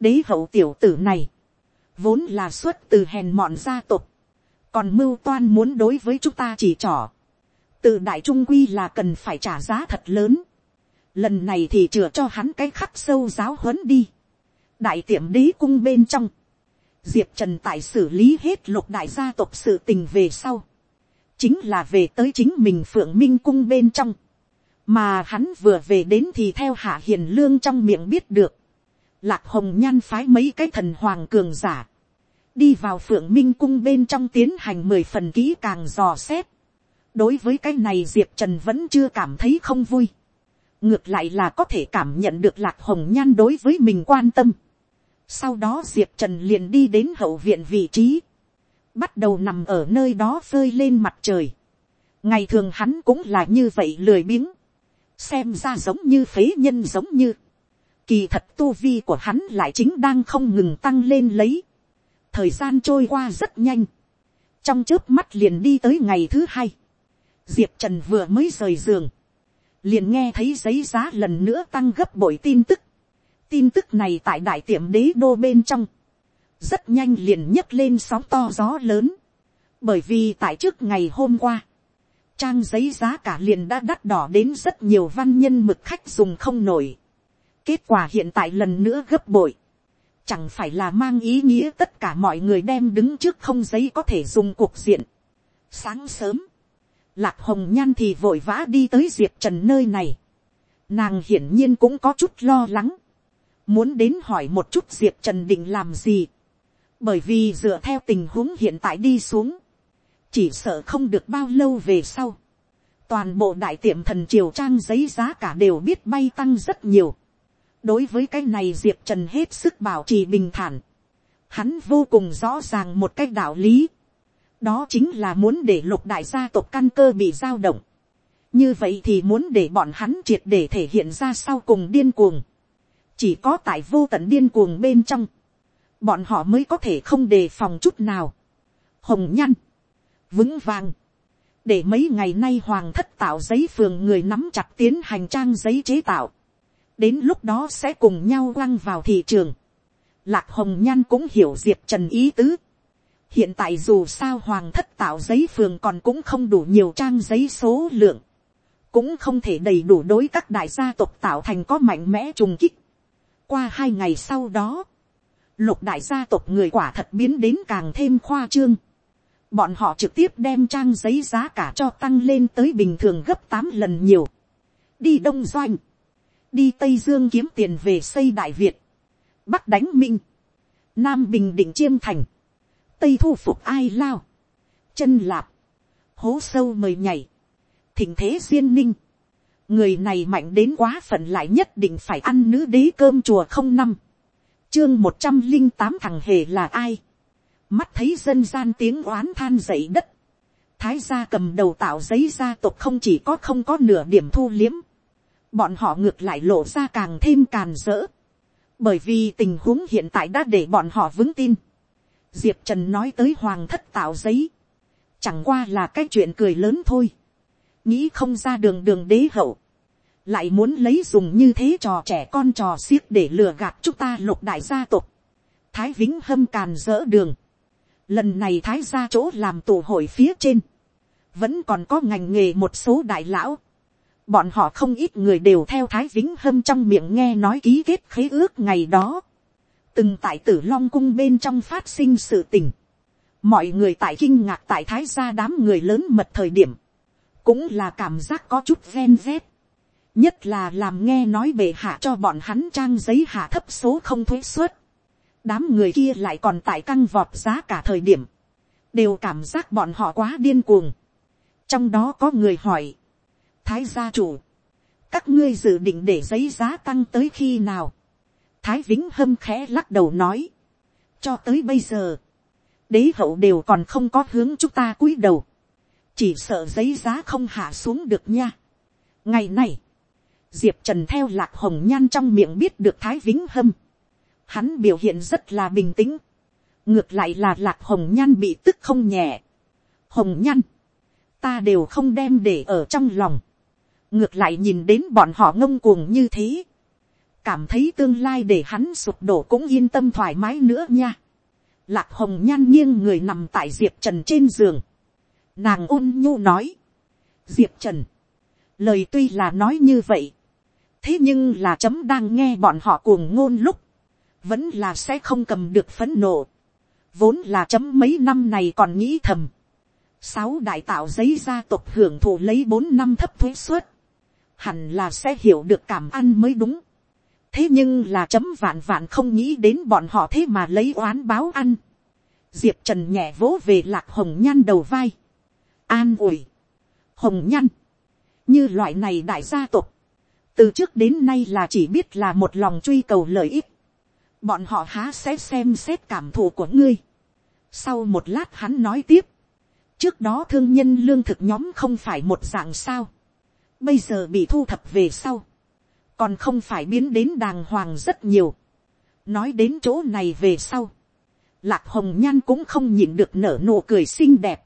đế hậu tiểu tử này, vốn là xuất từ hèn mọn gia tộc, còn mưu toan muốn đối với chúng ta chỉ trỏ. từ đại trung quy là cần phải trả giá thật lớn. lần này thì chừa cho hắn cái khắc sâu giáo huấn đi. đại tiệm đế cung bên trong, diệp trần tại xử lý hết lục đại gia tộc sự tình về sau, chính là về tới chính mình phượng minh cung bên trong mà hắn vừa về đến thì theo hạ hiền lương trong miệng biết được, lạc hồng nhan phái mấy cái thần hoàng cường giả, đi vào phượng minh cung bên trong tiến hành mười phần kỹ càng dò xét. đối với cái này diệp trần vẫn chưa cảm thấy không vui. ngược lại là có thể cảm nhận được lạc hồng nhan đối với mình quan tâm. sau đó diệp trần liền đi đến hậu viện vị trí, bắt đầu nằm ở nơi đó phơi lên mặt trời. ngày thường hắn cũng là như vậy lười biếng xem ra giống như phế nhân giống như, kỳ thật tu vi của hắn lại chính đang không ngừng tăng lên lấy, thời gian trôi qua rất nhanh, trong trước mắt liền đi tới ngày thứ hai, diệp trần vừa mới rời giường, liền nghe thấy giấy giá lần nữa tăng gấp bội tin tức, tin tức này tại đại tiệm đế đô bên trong, rất nhanh liền nhấc lên sóng to gió lớn, bởi vì tại trước ngày hôm qua, trang giấy giá cả liền đã đắt đỏ đến rất nhiều văn nhân mực khách dùng không nổi. kết quả hiện tại lần nữa gấp bội chẳng phải là mang ý nghĩa tất cả mọi người đem đứng trước không giấy có thể dùng cuộc diện. sáng sớm, lạc hồng nhan thì vội vã đi tới diệp trần nơi này. nàng hiển nhiên cũng có chút lo lắng. muốn đến hỏi một chút diệp trần định làm gì. bởi vì dựa theo tình huống hiện tại đi xuống chỉ sợ không được bao lâu về sau, toàn bộ đại tiệm thần triều trang giấy giá cả đều biết bay tăng rất nhiều đối với cái này diệp trần hết sức bảo trì bình thản, hắn vô cùng rõ ràng một cách đạo lý, đó chính là muốn để lục đại gia tộc căn cơ bị giao động, như vậy thì muốn để bọn hắn triệt để thể hiện ra sau cùng điên cuồng, chỉ có tại vô tận điên cuồng bên trong, bọn họ mới có thể không đề phòng chút nào. hồng nhăn, vững vàng, để mấy ngày nay hoàng thất tạo giấy phường người nắm chặt tiến hành trang giấy chế tạo, đến lúc đó sẽ cùng nhau quăng vào thị trường. Lạc hồng nhan cũng hiểu diệp trần ý tứ. hiện tại dù sao hoàng thất tạo giấy phường còn cũng không đủ nhiều trang giấy số lượng, cũng không thể đầy đủ đối các đại gia tộc tạo thành có mạnh mẽ trùng kích. qua hai ngày sau đó, lục đại gia tộc người quả thật biến đến càng thêm khoa trương. Bọn họ trực tiếp đem trang giấy giá cả cho tăng lên tới bình thường gấp tám lần nhiều. Đi Đông Doanh. Đi Tây Dương kiếm tiền về xây Đại Việt. Bắc đánh Minh. Nam Bình Định Chiêm Thành. Tây thu phục ai lao. Chân lạp. Hố sâu mời nhảy. Thỉnh thế duyên ninh. Người này mạnh đến quá phận lại nhất định phải ăn nữ đế cơm chùa không năm chương một trăm linh tám thằng hề là ai. mắt thấy dân gian tiếng oán than dậy đất. thái gia cầm đầu tạo giấy gia tộc không chỉ có không có nửa điểm thu liếm bọn họ ngược lại lộ ra càng thêm càn rỡ. bởi vì tình huống hiện tại đã để bọn họ vững tin. diệp trần nói tới hoàng thất tạo giấy. chẳng qua là cái chuyện cười lớn thôi. nghĩ không ra đường đường đế hậu lại muốn lấy dùng như thế trò trẻ con trò xiếc để lừa gạt chúng ta lục đại gia tộc. Thái Vĩnh hâm càn dỡ đường. Lần này thái ra chỗ làm tổ hội phía trên. Vẫn còn có ngành nghề một số đại lão. Bọn họ không ít người đều theo Thái Vĩnh hâm trong miệng nghe nói ký kết khế ước ngày đó. Từng tại tử long cung bên trong phát sinh sự tình. Mọi người tại kinh ngạc tại thái gia đám người lớn mật thời điểm. Cũng là cảm giác có chút ven vét nhất là làm nghe nói bệ hạ cho bọn hắn trang giấy hạ thấp số không thuế suất. đám người kia lại còn tại căng vọt giá cả thời điểm, đều cảm giác bọn họ quá điên cuồng. trong đó có người hỏi, thái gia chủ, các ngươi dự định để giấy giá tăng tới khi nào. thái vĩnh hâm khẽ lắc đầu nói, cho tới bây giờ, đế hậu đều còn không có hướng chúng ta cúi đầu, chỉ sợ giấy giá không hạ xuống được nha. ngày này, diệp trần theo lạc hồng nhan trong miệng biết được thái vĩnh hâm. hắn biểu hiện rất là bình tĩnh. ngược lại là lạc hồng nhan bị tức không nhẹ. hồng nhan, ta đều không đem để ở trong lòng ngược lại nhìn đến bọn họ ngông cuồng như thế. cảm thấy tương lai để hắn sụp đổ cũng yên tâm thoải mái nữa nha. lạc hồng nhan nghiêng người nằm tại diệp trần trên giường. nàng ôn nhu nói. diệp trần, lời tuy là nói như vậy, thế nhưng là chấm đang nghe bọn họ cuồng ngôn lúc, vẫn là sẽ không cầm được phấn nộ. vốn là chấm mấy năm này còn nghĩ thầm. sáu đại tạo giấy gia tộc hưởng thụ lấy bốn năm thấp thuế suất hẳn là sẽ hiểu được cảm ăn mới đúng. thế nhưng là chấm vạn vạn không nghĩ đến bọn họ thế mà lấy oán báo ăn. diệp trần nhẹ vỗ về lạc hồng nhan đầu vai. an ủi. hồng nhan. như loại này đại gia tộc từ trước đến nay là chỉ biết là một lòng truy cầu lợi ích, bọn họ há sẽ xem xét cảm thụ của ngươi. sau một lát hắn nói tiếp, trước đó thương nhân lương thực nhóm không phải một dạng sao, bây giờ bị thu thập về sau, còn không phải biến đến đàng hoàng rất nhiều. nói đến chỗ này về sau, lạc hồng nhan cũng không nhịn được nở nụ cười xinh đẹp,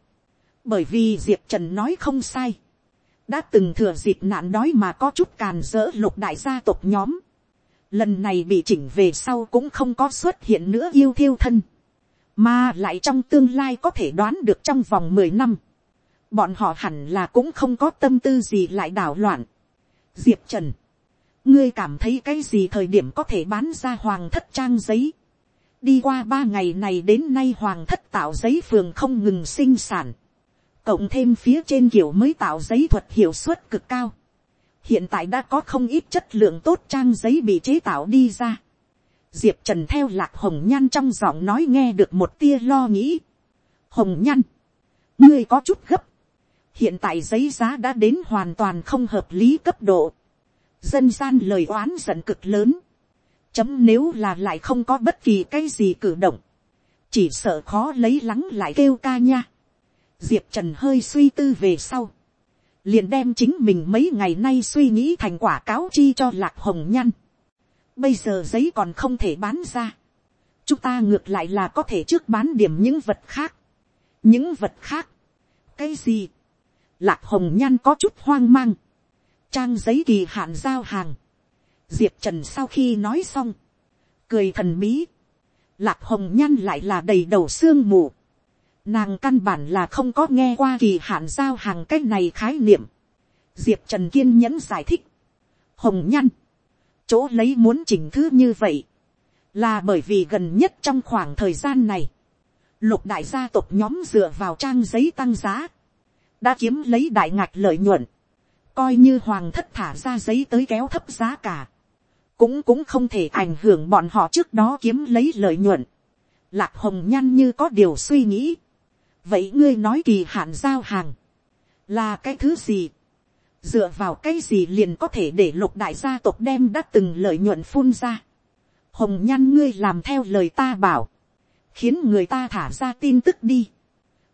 bởi vì diệp trần nói không sai, đã từng thừa dịp nạn đói mà có chút càn dỡ lục đại gia tộc nhóm. Lần này bị chỉnh về sau cũng không có xuất hiện nữa yêu thiêu thân. Mà lại trong tương lai có thể đoán được trong vòng mười năm. Bọn họ hẳn là cũng không có tâm tư gì lại đảo loạn. Diệp Trần. Ngươi cảm thấy cái gì thời điểm có thể bán ra hoàng thất trang giấy. Đi qua ba ngày này đến nay hoàng thất tạo giấy phường không ngừng sinh sản cộng thêm phía trên kiểu mới tạo giấy thuật hiệu suất cực cao. hiện tại đã có không ít chất lượng tốt trang giấy bị chế tạo đi ra. diệp trần theo lạc hồng nhan trong giọng nói nghe được một tia lo nghĩ. hồng nhan, ngươi có chút gấp hiện tại giấy giá đã đến hoàn toàn không hợp lý cấp độ. dân gian lời oán giận cực lớn. chấm nếu là lại không có bất kỳ cái gì cử động. chỉ sợ khó lấy lắng lại kêu ca nha diệp trần hơi suy tư về sau, liền đem chính mình mấy ngày nay suy nghĩ thành quả cáo chi cho lạc hồng nhăn. bây giờ giấy còn không thể bán ra, chúng ta ngược lại là có thể trước bán điểm những vật khác, những vật khác, cái gì, lạc hồng nhan có chút hoang mang, trang giấy kỳ hạn giao hàng, diệp trần sau khi nói xong, cười thần bí, lạc hồng nhan lại là đầy đầu xương mù, nàng căn bản là không có nghe qua kỳ hạn giao hàng cái này khái niệm, diệp trần kiên nhẫn giải thích, hồng nhan, chỗ lấy muốn chỉnh thứ như vậy, là bởi vì gần nhất trong khoảng thời gian này, lục đại gia tộc nhóm dựa vào trang giấy tăng giá, đã kiếm lấy đại ngạch lợi nhuận, coi như hoàng thất thả ra giấy tới kéo thấp giá cả, cũng cũng không thể ảnh hưởng bọn họ trước đó kiếm lấy lợi nhuận. Lạc hồng nhăn như có điều suy nghĩ. vậy ngươi nói kỳ hạn giao hàng, là cái thứ gì, dựa vào cái gì liền có thể để lục đại gia tộc đem đã từng lợi nhuận phun ra. hồng nhăn ngươi làm theo lời ta bảo, khiến người ta thả ra tin tức đi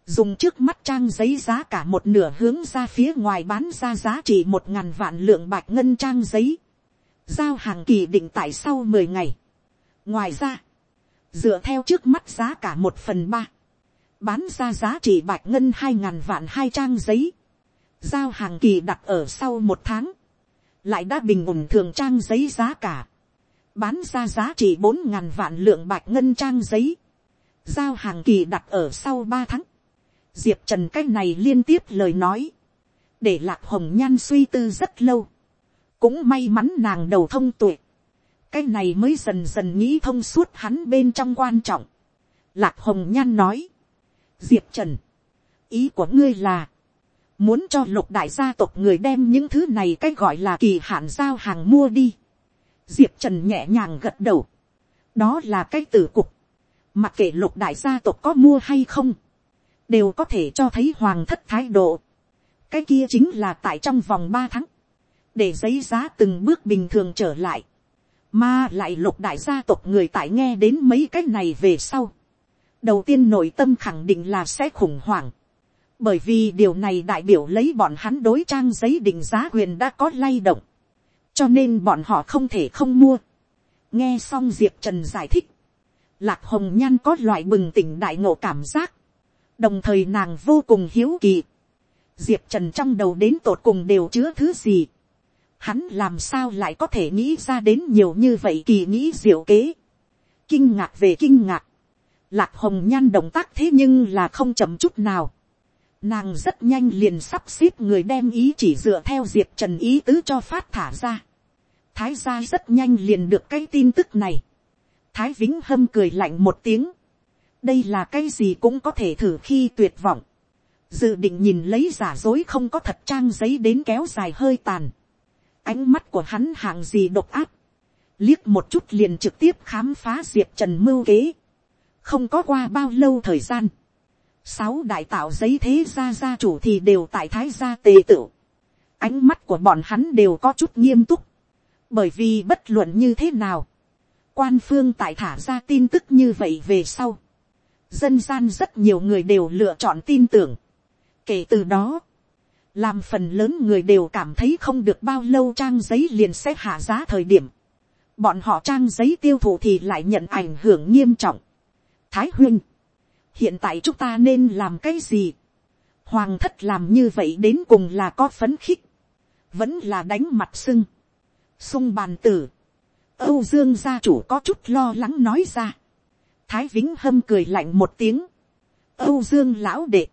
dùng trước mắt trang giấy giá cả một nửa hướng ra phía ngoài bán ra giá trị một ngàn vạn lượng bạch ngân trang giấy. giao hàng kỳ định tại sau mười ngày. ngoài ra, dựa theo trước mắt giá cả một phần ba, bán ra giá trị bạch ngân hai ngàn vạn hai trang giấy giao hàng kỳ đặt ở sau một tháng, lại đã bình ổn thường trang giấy giá cả, bán ra giá trị bốn ngàn vạn lượng bạch ngân trang giấy, giao hàng kỳ đặt ở sau ba tháng, diệp trần cái này liên tiếp lời nói, để lạc hồng nhan suy tư rất lâu, cũng may mắn nàng đầu thông tuệ, cái này mới dần dần nghĩ thông suốt hắn bên trong quan trọng, lạc hồng nhan nói, diệp trần, ý của ngươi là, muốn cho lục đại gia tộc người đem những thứ này cái gọi là kỳ hạn giao hàng mua đi. diệp trần nhẹ nhàng gật đầu. đó là cái tử cục. mặc kệ lục đại gia tộc có mua hay không, đều có thể cho thấy hoàng thất thái độ. cái kia chính là tại trong vòng ba tháng, để giấy giá từng bước bình thường trở lại. mà lại lục đại gia tộc người tại nghe đến mấy cái này về sau. đầu tiên nội tâm khẳng định là sẽ khủng hoảng bởi vì điều này đại biểu lấy bọn hắn đối trang giấy định giá quyền đã có lay động, cho nên bọn họ không thể không mua. nghe xong diệp trần giải thích, lạc hồng nhan có loại bừng tỉnh đại ngộ cảm giác, đồng thời nàng vô cùng hiếu kỳ. diệp trần trong đầu đến tột cùng đều chứa thứ gì. hắn làm sao lại có thể nghĩ ra đến nhiều như vậy kỳ nghĩ diệu kế. kinh ngạc về kinh ngạc. lạc hồng nhan động tác thế nhưng là không chậm chút nào Nàng rất nhanh liền sắp xếp người đem ý chỉ dựa theo diệp trần ý tứ cho phát thả ra. Thái gia rất nhanh liền được cái tin tức này. Thái Vĩnh Hâm cười lạnh một tiếng. Đây là cái gì cũng có thể thử khi tuyệt vọng. Dự định nhìn lấy giả dối không có thật trang giấy đến kéo dài hơi tàn. Ánh mắt của hắn hàng gì độc áp. Liếc một chút liền trực tiếp khám phá Diệp Trần mưu kế. Không có qua bao lâu thời gian sáu đại tạo giấy thế gia gia chủ thì đều tại thái gia tề tựu. Ánh mắt của bọn hắn đều có chút nghiêm túc. Bởi vì bất luận như thế nào. Quan phương tại thả ra tin tức như vậy về sau. Dân gian rất nhiều người đều lựa chọn tin tưởng. Kể từ đó. Làm phần lớn người đều cảm thấy không được bao lâu trang giấy liền sẽ hạ giá thời điểm. Bọn họ trang giấy tiêu thụ thì lại nhận ảnh hưởng nghiêm trọng. Thái huynh hiện tại chúng ta nên làm cái gì. hoàng thất làm như vậy đến cùng là có phấn khích, vẫn là đánh mặt sưng, sung bàn tử, âu dương gia chủ có chút lo lắng nói ra, thái vĩnh hâm cười lạnh một tiếng, âu dương lão đệ,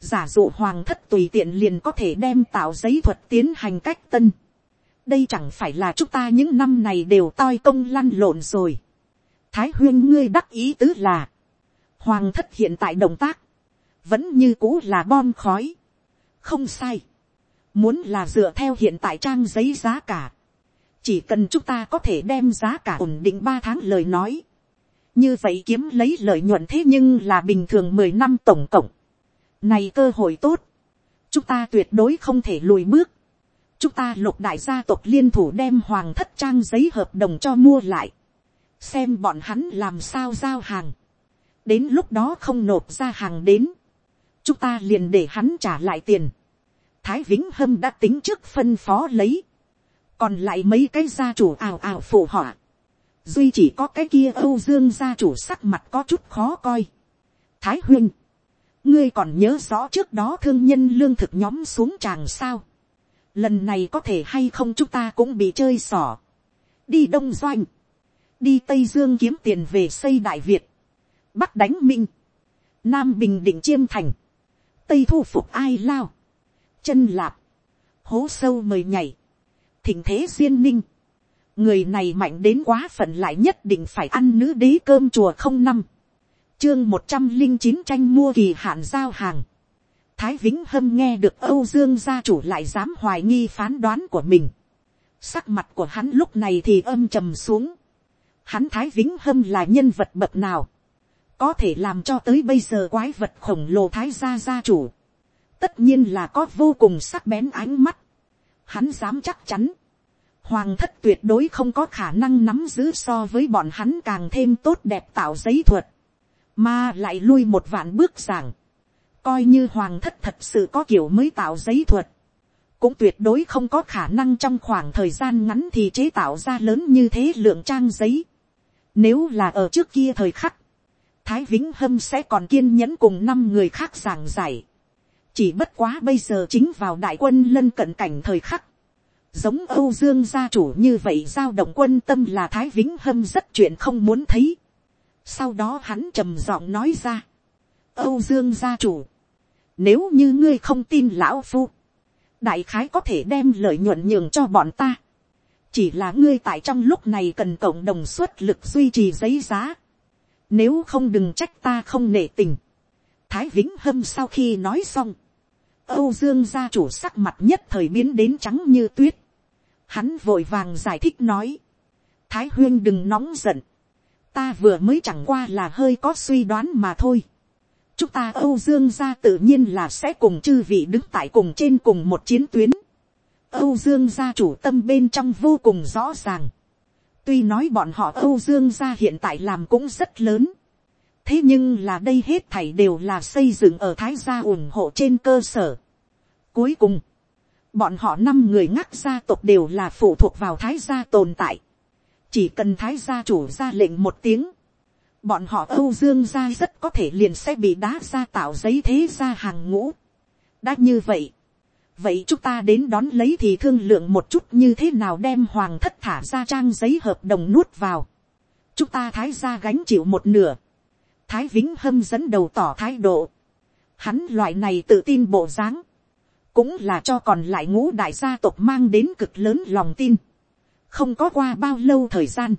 giả dụ hoàng thất tùy tiện liền có thể đem tạo giấy thuật tiến hành cách tân, đây chẳng phải là chúng ta những năm này đều toi công lăn lộn rồi. Thái huyên ngươi đắc ý tứ là, hoàng thất hiện tại động tác, vẫn như cũ là bom khói. không sai. muốn là dựa theo hiện tại trang giấy giá cả, chỉ cần chúng ta có thể đem giá cả ổn định ba tháng lời nói, như vậy kiếm lấy lợi nhuận thế nhưng là bình thường mười năm tổng cộng. này cơ hội tốt, chúng ta tuyệt đối không thể lùi bước. chúng ta lục đại gia tộc liên thủ đem hoàng thất trang giấy hợp đồng cho mua lại, xem bọn hắn làm sao giao hàng đến lúc đó không nộp ra hàng đến, chúng ta liền để hắn trả lại tiền. thái vĩnh hâm đã tính trước phân phó lấy, còn lại mấy cái gia chủ ào ào phụ họa, duy chỉ có cái kia âu dương gia chủ sắc mặt có chút khó coi. thái huyên, ngươi còn nhớ rõ trước đó thương nhân lương thực nhóm xuống tràng sao. lần này có thể hay không chúng ta cũng bị chơi xỏ. đi đông doanh, đi tây dương kiếm tiền về xây đại việt, bắc đánh minh, nam bình định chiêm thành, tây thu phục ai lao, chân lạp, hố sâu mời nhảy, thỉnh thế duyên ninh, người này mạnh đến quá phận lại nhất định phải ăn nữ đế cơm chùa không năm, chương một trăm linh chín tranh mua kỳ hạn giao hàng, thái vĩnh hâm nghe được âu dương gia chủ lại dám hoài nghi phán đoán của mình, sắc mặt của hắn lúc này thì âm trầm xuống, hắn thái vĩnh hâm là nhân vật bậc nào, có thể làm cho tới bây giờ quái vật khổng lồ thái gia gia chủ, tất nhiên là có vô cùng sắc bén ánh mắt, hắn dám chắc chắn, hoàng thất tuyệt đối không có khả năng nắm giữ so với bọn hắn càng thêm tốt đẹp tạo giấy thuật, mà lại lui một vạn bước giảng, coi như hoàng thất thật sự có kiểu mới tạo giấy thuật, cũng tuyệt đối không có khả năng trong khoảng thời gian ngắn thì chế tạo ra lớn như thế lượng trang giấy. Nếu là ở trước kia thời khắc, Thái Vĩnh Hâm sẽ còn kiên nhẫn cùng năm người khác giảng giải. Chỉ bất quá bây giờ chính vào đại quân lân cận cảnh thời khắc. Giống Âu Dương gia chủ như vậy giao động quân tâm là Thái Vĩnh Hâm rất chuyện không muốn thấy. Sau đó hắn trầm giọng nói ra. Âu Dương gia chủ. Nếu như ngươi không tin lão phu. Đại khái có thể đem lợi nhuận nhường cho bọn ta. Chỉ là ngươi tại trong lúc này cần cộng đồng suất lực duy trì giấy giá nếu không đừng trách ta không nể tình. Thái Vĩnh Hâm sau khi nói xong. Âu Dương gia chủ sắc mặt nhất thời biến đến trắng như tuyết. Hắn vội vàng giải thích nói. Thái Huyên đừng nóng giận. Ta vừa mới chẳng qua là hơi có suy đoán mà thôi. Chúng ta Âu Dương gia tự nhiên là sẽ cùng chư vị đứng tại cùng trên cùng một chiến tuyến. Âu Dương gia chủ tâm bên trong vô cùng rõ ràng. Tuy nói bọn họ Âu Dương gia hiện tại làm cũng rất lớn. Thế nhưng là đây hết thảy đều là xây dựng ở Thái gia ủng hộ trên cơ sở. Cuối cùng, bọn họ năm người ngắc gia tộc đều là phụ thuộc vào Thái gia tồn tại. Chỉ cần Thái gia chủ ra lệnh một tiếng. Bọn họ Âu Dương gia rất có thể liền sẽ bị đá ra tạo giấy thế gia hàng ngũ. Đã như vậy vậy chúng ta đến đón lấy thì thương lượng một chút như thế nào đem hoàng thất thả ra trang giấy hợp đồng nuốt vào. chúng ta thái ra gánh chịu một nửa thái vĩnh hâm dẫn đầu tỏ thái độ. hắn loại này tự tin bộ dáng. cũng là cho còn lại ngũ đại gia tộc mang đến cực lớn lòng tin. không có qua bao lâu thời gian.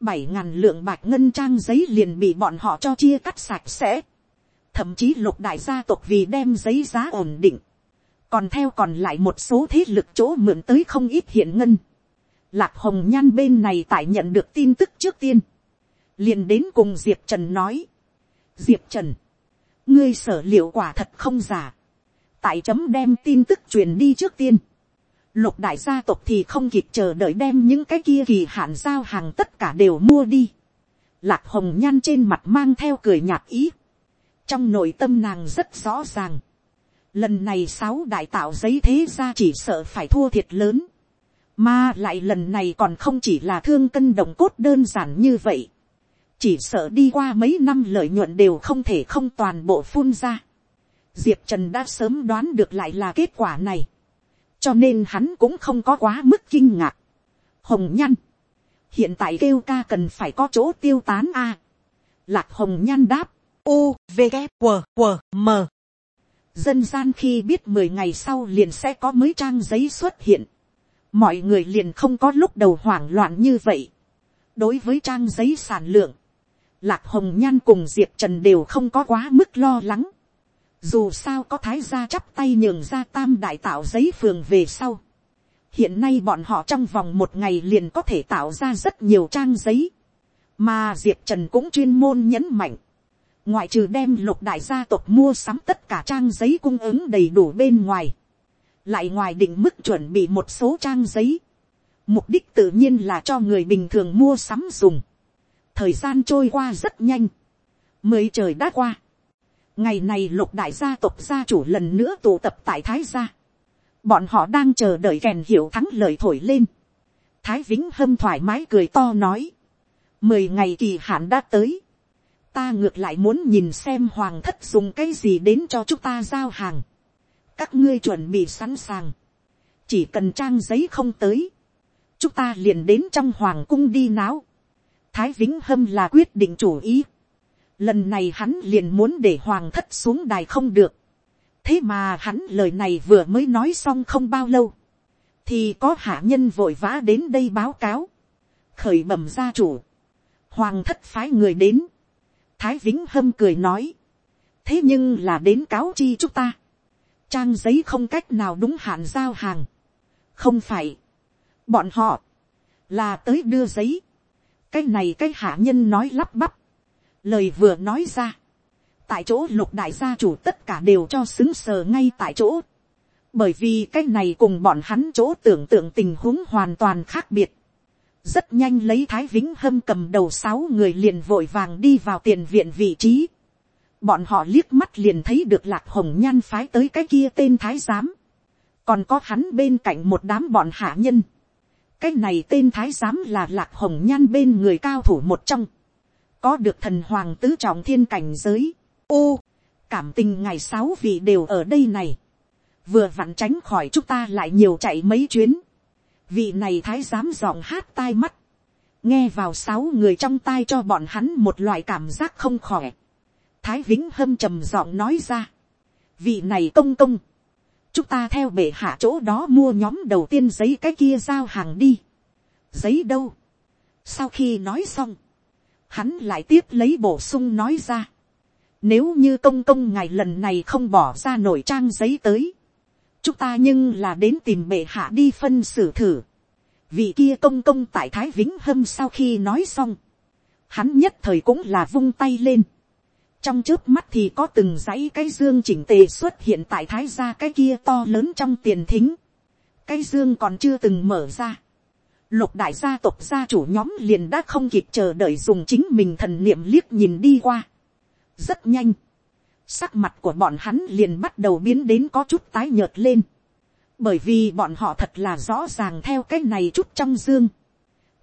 bảy ngàn lượng bạc ngân trang giấy liền bị bọn họ cho chia cắt sạch sẽ. thậm chí lục đại gia tộc vì đem giấy giá ổn định còn theo còn lại một số thế lực chỗ mượn tới không ít hiện ngân. Lạc hồng nhan bên này tại nhận được tin tức trước tiên, liền đến cùng diệp trần nói. diệp trần, ngươi sở liệu quả thật không giả, tại chấm đem tin tức truyền đi trước tiên. Lục đại gia tộc thì không kịp chờ đợi đem những cái kia kỳ hạn giao hàng tất cả đều mua đi. Lạc hồng nhan trên mặt mang theo cười nhạt ý. Trong nội tâm nàng rất rõ ràng lần này sáu đại tạo giấy thế ra chỉ sợ phải thua thiệt lớn, mà lại lần này còn không chỉ là thương cân đồng cốt đơn giản như vậy, chỉ sợ đi qua mấy năm lợi nhuận đều không thể không toàn bộ phun ra. Diệp Trần đã sớm đoán được lại là kết quả này, cho nên hắn cũng không có quá mức kinh ngạc. Hồng Nhăn, hiện tại kêu ca cần phải có chỗ tiêu tán a. Lạc Hồng Nhăn đáp, u, v, k, w, w, m dân gian khi biết mười ngày sau liền sẽ có mới trang giấy xuất hiện, mọi người liền không có lúc đầu hoảng loạn như vậy. đối với trang giấy sản lượng, lạc hồng nhan cùng diệp trần đều không có quá mức lo lắng. dù sao có thái gia chắp tay nhường ra tam đại tạo giấy phường về sau. hiện nay bọn họ trong vòng một ngày liền có thể tạo ra rất nhiều trang giấy. mà diệp trần cũng chuyên môn nhấn mạnh ngoại trừ đem lục đại gia tộc mua sắm tất cả trang giấy cung ứng đầy đủ bên ngoài, lại ngoài định mức chuẩn bị một số trang giấy, mục đích tự nhiên là cho người bình thường mua sắm dùng thời gian trôi qua rất nhanh, mới trời đã qua. ngày này lục đại gia tộc gia chủ lần nữa tụ tập tại thái gia. bọn họ đang chờ đợi kèn hiệu thắng lời thổi lên. thái vĩnh hâm thoải mái cười to nói, mười ngày kỳ hạn đã tới, ta ngược lại muốn nhìn xem hoàng thất dùng cái gì đến cho chúng ta giao hàng, các ngươi chuẩn bị sẵn sàng, chỉ cần trang giấy không tới, chúng ta liền đến trong hoàng cung đi náo, thái vĩnh hâm là quyết định chủ ý, lần này hắn liền muốn để hoàng thất xuống đài không được, thế mà hắn lời này vừa mới nói xong không bao lâu, thì có hạ nhân vội vã đến đây báo cáo, khởi bẩm gia chủ, hoàng thất phái người đến, thái vĩnh hâm cười nói, thế nhưng là đến cáo chi chúng ta, trang giấy không cách nào đúng hạn giao hàng, không phải, bọn họ, là tới đưa giấy, cái này cái hạ nhân nói lắp bắp, lời vừa nói ra, tại chỗ lục đại gia chủ tất cả đều cho xứng sờ ngay tại chỗ, bởi vì cái này cùng bọn hắn chỗ tưởng tượng tình huống hoàn toàn khác biệt. rất nhanh lấy thái vĩnh hâm cầm đầu sáu người liền vội vàng đi vào tiền viện vị trí. bọn họ liếc mắt liền thấy được lạc hồng nhan phái tới cái kia tên thái giám. còn có hắn bên cạnh một đám bọn hạ nhân cái này tên thái giám là lạc hồng nhan bên người cao thủ một trong. có được thần hoàng tứ trọng thiên cảnh giới. u, cảm tình ngày sáu vị đều ở đây này vừa vặn tránh khỏi chúng ta lại nhiều chạy mấy chuyến. vị này thái giám giọng hát tai mắt, nghe vào sáu người trong tai cho bọn hắn một loại cảm giác không khỏe. thái vĩnh hâm trầm giọng nói ra, vị này công công, chúng ta theo bệ hạ chỗ đó mua nhóm đầu tiên giấy cái kia giao hàng đi. giấy đâu. sau khi nói xong, hắn lại tiếp lấy bổ sung nói ra. Nếu như công công ngày lần này không bỏ ra nổi trang giấy tới chúng ta nhưng là đến tìm bệ hạ đi phân xử thử. vị kia công công tại thái vĩnh hâm sau khi nói xong, hắn nhất thời cũng là vung tay lên trong trước mắt thì có từng dãy cái dương chỉnh tề xuất hiện tại thái gia cái kia to lớn trong tiền thính. cái dương còn chưa từng mở ra. lục đại gia tộc gia chủ nhóm liền đã không kịp chờ đợi dùng chính mình thần niệm liếc nhìn đi qua. rất nhanh sắc mặt của bọn hắn liền bắt đầu biến đến có chút tái nhợt lên, bởi vì bọn họ thật là rõ ràng theo cái này chút trong dương,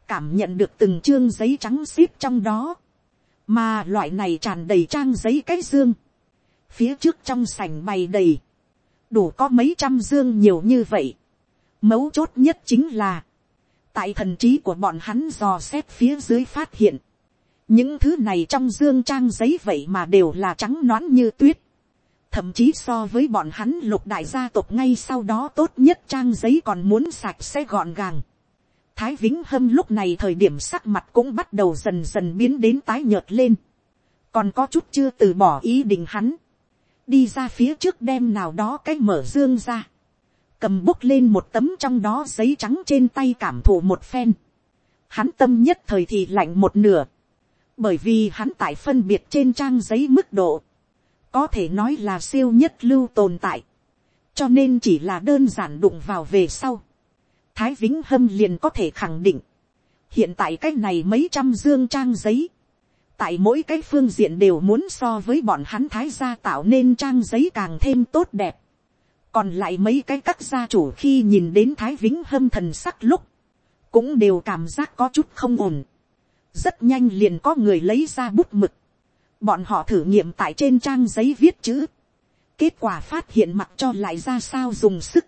cảm nhận được từng chương giấy trắng xíp trong đó, mà loại này tràn đầy trang giấy cái dương, phía trước trong sảnh bày đầy, đủ có mấy trăm dương nhiều như vậy, mấu chốt nhất chính là, tại thần trí của bọn hắn dò xét phía dưới phát hiện, những thứ này trong dương trang giấy vậy mà đều là trắng nõn như tuyết. thậm chí so với bọn hắn lục đại gia tộc ngay sau đó tốt nhất trang giấy còn muốn sạch sẽ gọn gàng thái vĩnh hâm lúc này thời điểm sắc mặt cũng bắt đầu dần dần biến đến tái nhợt lên. còn có chút chưa từ bỏ ý định hắn. đi ra phía trước đem nào đó cái mở dương ra. cầm bút lên một tấm trong đó giấy trắng trên tay cảm thụ một phen. hắn tâm nhất thời thì lạnh một nửa bởi vì hắn tại phân biệt trên trang giấy mức độ, có thể nói là siêu nhất lưu tồn tại, cho nên chỉ là đơn giản đụng vào về sau. Thái Vĩnh Hâm liền có thể khẳng định, hiện tại cái này mấy trăm dương trang giấy, tại mỗi cái phương diện đều muốn so với bọn hắn thái gia tạo nên trang giấy càng thêm tốt đẹp. còn lại mấy cái các gia chủ khi nhìn đến thái vĩnh hâm thần sắc lúc, cũng đều cảm giác có chút không ổn. Rất nhanh liền có người lấy ra bút mực, bọn họ thử nghiệm tại trên trang giấy viết chữ, kết quả phát hiện mặc cho lại ra sao dùng sức,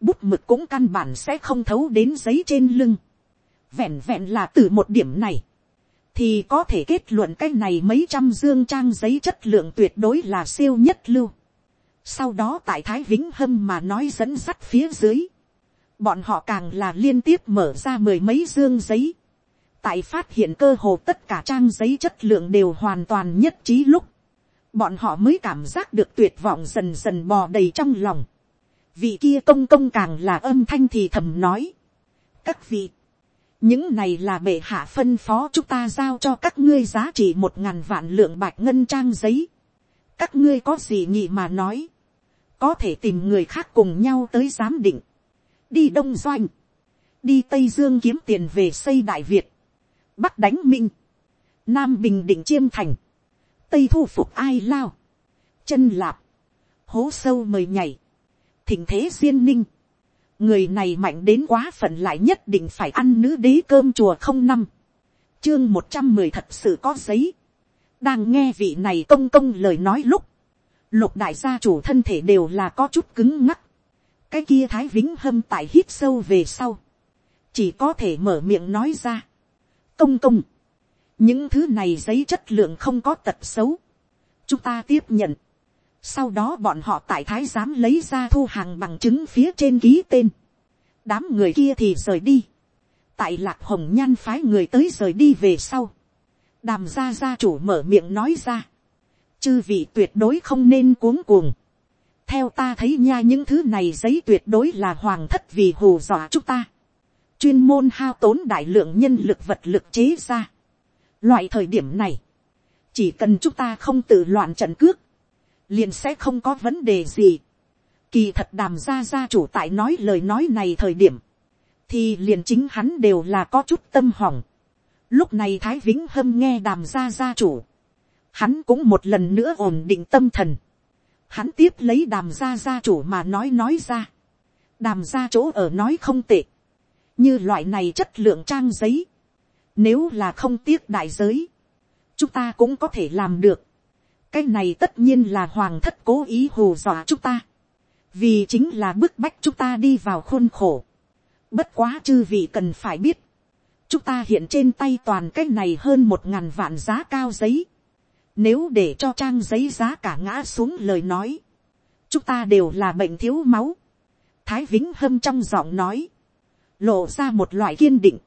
bút mực cũng căn bản sẽ không thấu đến giấy trên lưng, vẹn vẹn là từ một điểm này, thì có thể kết luận cái này mấy trăm dương trang giấy chất lượng tuyệt đối là siêu nhất lưu. Sau đó tại Thái Vĩnh Hâm mà nói dẫn sắt phía dưới. Bọn họ càng là liên tiếp mở ra mười mấy dương giấy tại phát hiện cơ hồ tất cả trang giấy chất lượng đều hoàn toàn nhất trí lúc, bọn họ mới cảm giác được tuyệt vọng dần dần bò đầy trong lòng vị kia công công càng là âm thanh thì thầm nói. các vị, những này là bệ hạ phân phó chúng ta giao cho các ngươi giá trị một ngàn vạn lượng bạch ngân trang giấy. các ngươi có gì nhị mà nói, có thể tìm người khác cùng nhau tới giám định, đi đông doanh, đi tây dương kiếm tiền về xây đại việt, bắc đánh minh, nam bình định chiêm thành, tây thu phục ai lao, chân lạp, hố sâu mời nhảy, thình thế duyên ninh, người này mạnh đến quá phận lại nhất định phải ăn nữ đế cơm chùa không năm, chương một trăm mười thật sự có giấy, đang nghe vị này công công lời nói lúc, lục đại gia chủ thân thể đều là có chút cứng ngắc, cái kia thái vĩnh hâm tại hít sâu về sau, chỉ có thể mở miệng nói ra, công công, những thứ này giấy chất lượng không có tật xấu, chúng ta tiếp nhận, sau đó bọn họ tại thái giám lấy ra thu hàng bằng chứng phía trên ký tên, đám người kia thì rời đi, tại lạc hồng nhan phái người tới rời đi về sau, đàm gia gia chủ mở miệng nói ra, chư vị tuyệt đối không nên cuống cuồng, theo ta thấy nha những thứ này giấy tuyệt đối là hoàng thất vì hù dọa chúng ta, chuyên môn hao tốn đại lượng nhân lực vật lực chế ra. Loại thời điểm này, chỉ cần chúng ta không tự loạn trận cước, liền sẽ không có vấn đề gì. Kỳ thật đàm gia gia chủ tại nói lời nói này thời điểm, thì liền chính hắn đều là có chút tâm hỏng. Lúc này Thái Vĩnh Hâm nghe đàm gia gia chủ, hắn cũng một lần nữa ổn định tâm thần. Hắn tiếp lấy đàm gia gia chủ mà nói nói ra. Đàm gia chỗ ở nói không tệ. Như loại này chất lượng trang giấy. Nếu là không tiếc đại giới. Chúng ta cũng có thể làm được. Cái này tất nhiên là hoàng thất cố ý hù dọa chúng ta. Vì chính là bức bách chúng ta đi vào khôn khổ. Bất quá chư vị cần phải biết. Chúng ta hiện trên tay toàn cái này hơn một ngàn vạn giá cao giấy. Nếu để cho trang giấy giá cả ngã xuống lời nói. Chúng ta đều là bệnh thiếu máu. Thái Vĩnh Hâm trong giọng nói. Lộ ra một loại kiên định.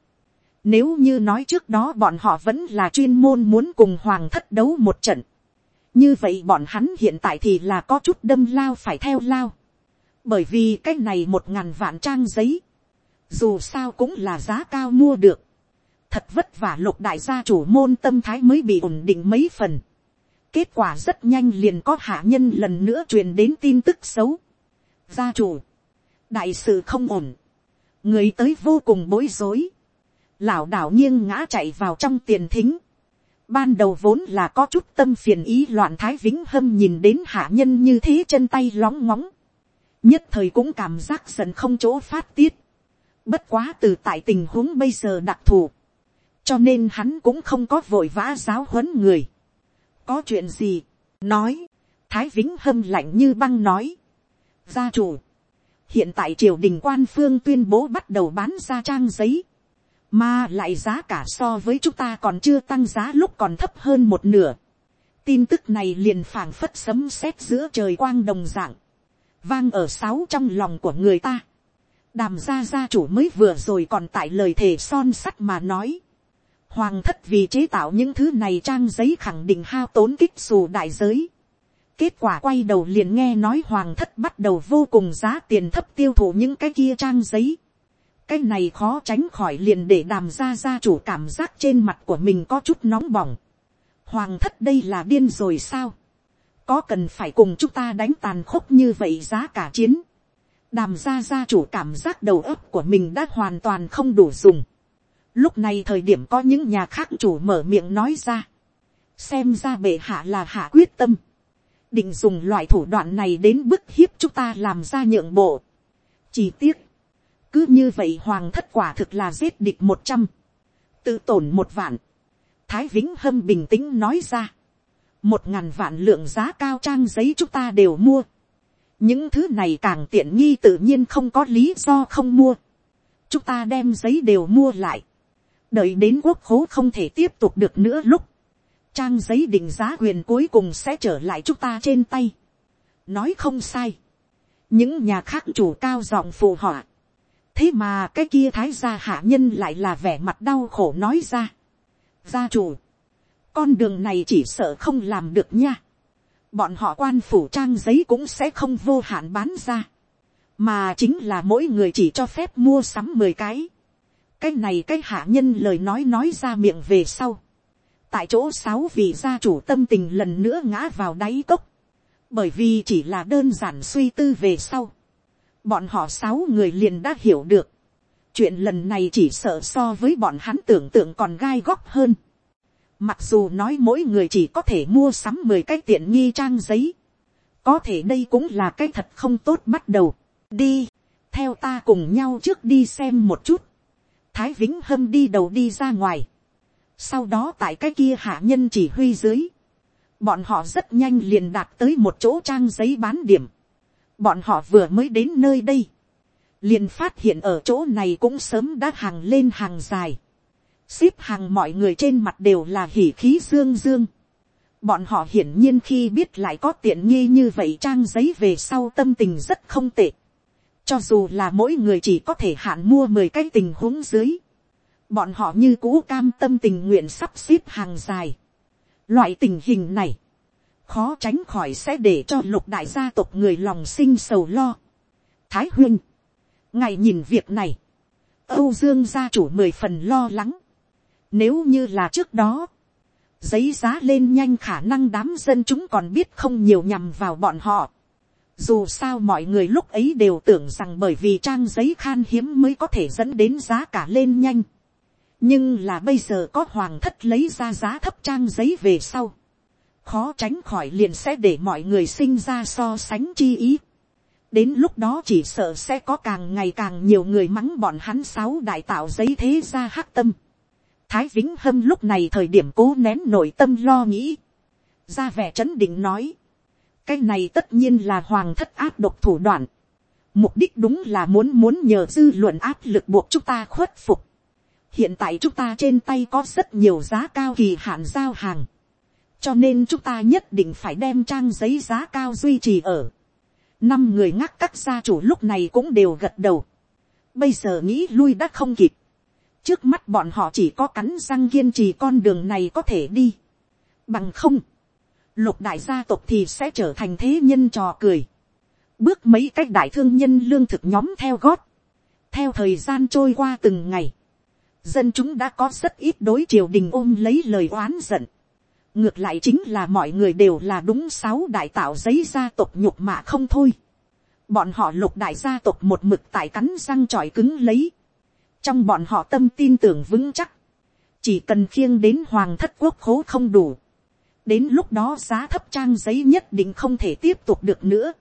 Nếu như nói trước đó bọn họ vẫn là chuyên môn muốn cùng Hoàng thất đấu một trận. Như vậy bọn hắn hiện tại thì là có chút đâm lao phải theo lao. Bởi vì cái này một ngàn vạn trang giấy. Dù sao cũng là giá cao mua được. Thật vất vả lục đại gia chủ môn tâm thái mới bị ổn định mấy phần. Kết quả rất nhanh liền có hạ nhân lần nữa truyền đến tin tức xấu. Gia chủ. Đại sự không ổn. Người tới vô cùng bối rối. Lão đảo nghiêng ngã chạy vào trong tiền thính. Ban đầu vốn là có chút tâm phiền ý loạn thái vĩnh hâm nhìn đến hạ nhân như thế chân tay lóng ngóng. Nhất thời cũng cảm giác giận không chỗ phát tiết. Bất quá từ tại tình huống bây giờ đặc thù. Cho nên hắn cũng không có vội vã giáo huấn người có chuyện gì, nói, thái vĩnh hâm lạnh như băng nói, gia chủ, hiện tại triều đình quan phương tuyên bố bắt đầu bán ra trang giấy, mà lại giá cả so với chúng ta còn chưa tăng giá lúc còn thấp hơn một nửa. tin tức này liền phảng phất sấm sét giữa trời quang đồng dạng, vang ở sáu trong lòng của người ta. đàm gia gia chủ mới vừa rồi còn tại lời thề son sắt mà nói, Hoàng thất vì chế tạo những thứ này trang giấy khẳng định hao tốn kích xù đại giới. Kết quả quay đầu liền nghe nói hoàng thất bắt đầu vô cùng giá tiền thấp tiêu thụ những cái kia trang giấy. Cái này khó tránh khỏi liền để đàm ra gia chủ cảm giác trên mặt của mình có chút nóng bỏng. Hoàng thất đây là điên rồi sao? Có cần phải cùng chúng ta đánh tàn khốc như vậy giá cả chiến? Đàm ra gia chủ cảm giác đầu óc của mình đã hoàn toàn không đủ dùng Lúc này thời điểm có những nhà khác chủ mở miệng nói ra. Xem ra bệ hạ là hạ quyết tâm. Định dùng loại thủ đoạn này đến bức hiếp chúng ta làm ra nhượng bộ. Chỉ tiếc. Cứ như vậy hoàng thất quả thực là giết địch một trăm Tự tổn một vạn. Thái Vĩnh Hâm bình tĩnh nói ra. Một ngàn vạn lượng giá cao trang giấy chúng ta đều mua. Những thứ này càng tiện nghi tự nhiên không có lý do không mua. Chúng ta đem giấy đều mua lại đợi đến quốc khố không thể tiếp tục được nữa lúc, trang giấy định giá quyền cuối cùng sẽ trở lại chúng ta trên tay. nói không sai, những nhà khác chủ cao giọng phù họa thế mà cái kia thái gia hạ nhân lại là vẻ mặt đau khổ nói ra. gia chủ, con đường này chỉ sợ không làm được nha. bọn họ quan phủ trang giấy cũng sẽ không vô hạn bán ra, mà chính là mỗi người chỉ cho phép mua sắm mười cái cái này cái hạ nhân lời nói nói ra miệng về sau. tại chỗ sáu vị gia chủ tâm tình lần nữa ngã vào đáy cốc. bởi vì chỉ là đơn giản suy tư về sau bọn họ sáu người liền đã hiểu được. chuyện lần này chỉ sợ so với bọn hắn tưởng tượng còn gai góc hơn. mặc dù nói mỗi người chỉ có thể mua sắm mười cái tiện nghi trang giấy. có thể đây cũng là cái thật không tốt bắt đầu. đi, theo ta cùng nhau trước đi xem một chút Thái Vĩnh Hâm đi đầu đi ra ngoài. sau đó tại cái kia hạ nhân chỉ huy dưới, bọn họ rất nhanh liền đạt tới một chỗ trang giấy bán điểm bọn họ vừa mới đến nơi đây, liền phát hiện ở chỗ này cũng sớm đã hàng lên hàng dài, xếp hàng mọi người trên mặt đều là hỉ khí dương dương. bọn họ hiển nhiên khi biết lại có tiện nghi như vậy trang giấy về sau tâm tình rất không tệ. cho dù là mỗi người chỉ có thể hạn mua mười cái tình huống dưới, bọn họ như cũ cam tâm tình nguyện sắp xếp hàng dài. Loại tình hình này, khó tránh khỏi sẽ để cho lục đại gia tộc người lòng sinh sầu lo. Thái huynh, ngài nhìn việc này, âu dương gia chủ mười phần lo lắng. Nếu như là trước đó, giấy giá lên nhanh khả năng đám dân chúng còn biết không nhiều nhằm vào bọn họ. Dù sao mọi người lúc ấy đều tưởng rằng bởi vì trang giấy khan hiếm mới có thể dẫn đến giá cả lên nhanh nhưng là bây giờ có hoàng thất lấy ra giá thấp trang giấy về sau, khó tránh khỏi liền sẽ để mọi người sinh ra so sánh chi ý. đến lúc đó chỉ sợ sẽ có càng ngày càng nhiều người mắng bọn hắn sáu đại tạo giấy thế ra hắc tâm. thái vĩnh hâm lúc này thời điểm cố nén nội tâm lo nghĩ, ra vẻ trấn định nói, cái này tất nhiên là hoàng thất áp độc thủ đoạn, mục đích đúng là muốn muốn nhờ dư luận áp lực buộc chúng ta khuất phục. Hiện tại chúng ta trên tay có rất nhiều giá cao kỳ hạn giao hàng, cho nên chúng ta nhất định phải đem trang giấy giá cao duy trì ở. năm người ngắc các gia chủ lúc này cũng đều gật đầu. bây giờ nghĩ lui đã không kịp. trước mắt bọn họ chỉ có cắn răng kiên trì con đường này có thể đi. bằng không, lục đại gia tộc thì sẽ trở thành thế nhân trò cười. bước mấy cách đại thương nhân lương thực nhóm theo gót. theo thời gian trôi qua từng ngày, dân chúng đã có rất ít đối triều đình ôm lấy lời oán giận ngược lại chính là mọi người đều là đúng sáu đại tạo giấy gia tộc nhục mạ không thôi. bọn họ lục đại gia tộc một mực tại cắn răng tròi cứng lấy. trong bọn họ tâm tin tưởng vững chắc. chỉ cần khiêng đến hoàng thất quốc khố không đủ. đến lúc đó giá thấp trang giấy nhất định không thể tiếp tục được nữa.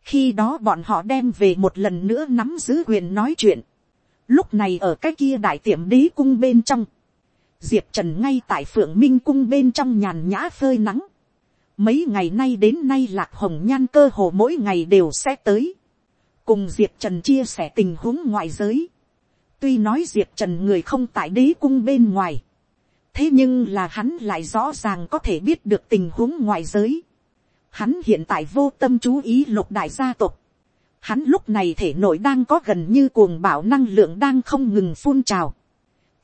khi đó bọn họ đem về một lần nữa nắm giữ quyền nói chuyện Lúc này ở cái kia đại tiệm đế cung bên trong. Diệp Trần ngay tại phượng minh cung bên trong nhàn nhã phơi nắng. Mấy ngày nay đến nay lạc hồng nhan cơ hồ mỗi ngày đều sẽ tới. Cùng Diệp Trần chia sẻ tình huống ngoại giới. Tuy nói Diệp Trần người không tại đế cung bên ngoài. Thế nhưng là hắn lại rõ ràng có thể biết được tình huống ngoại giới. Hắn hiện tại vô tâm chú ý lục đại gia tộc Hắn lúc này thể nội đang có gần như cuồng bảo năng lượng đang không ngừng phun trào.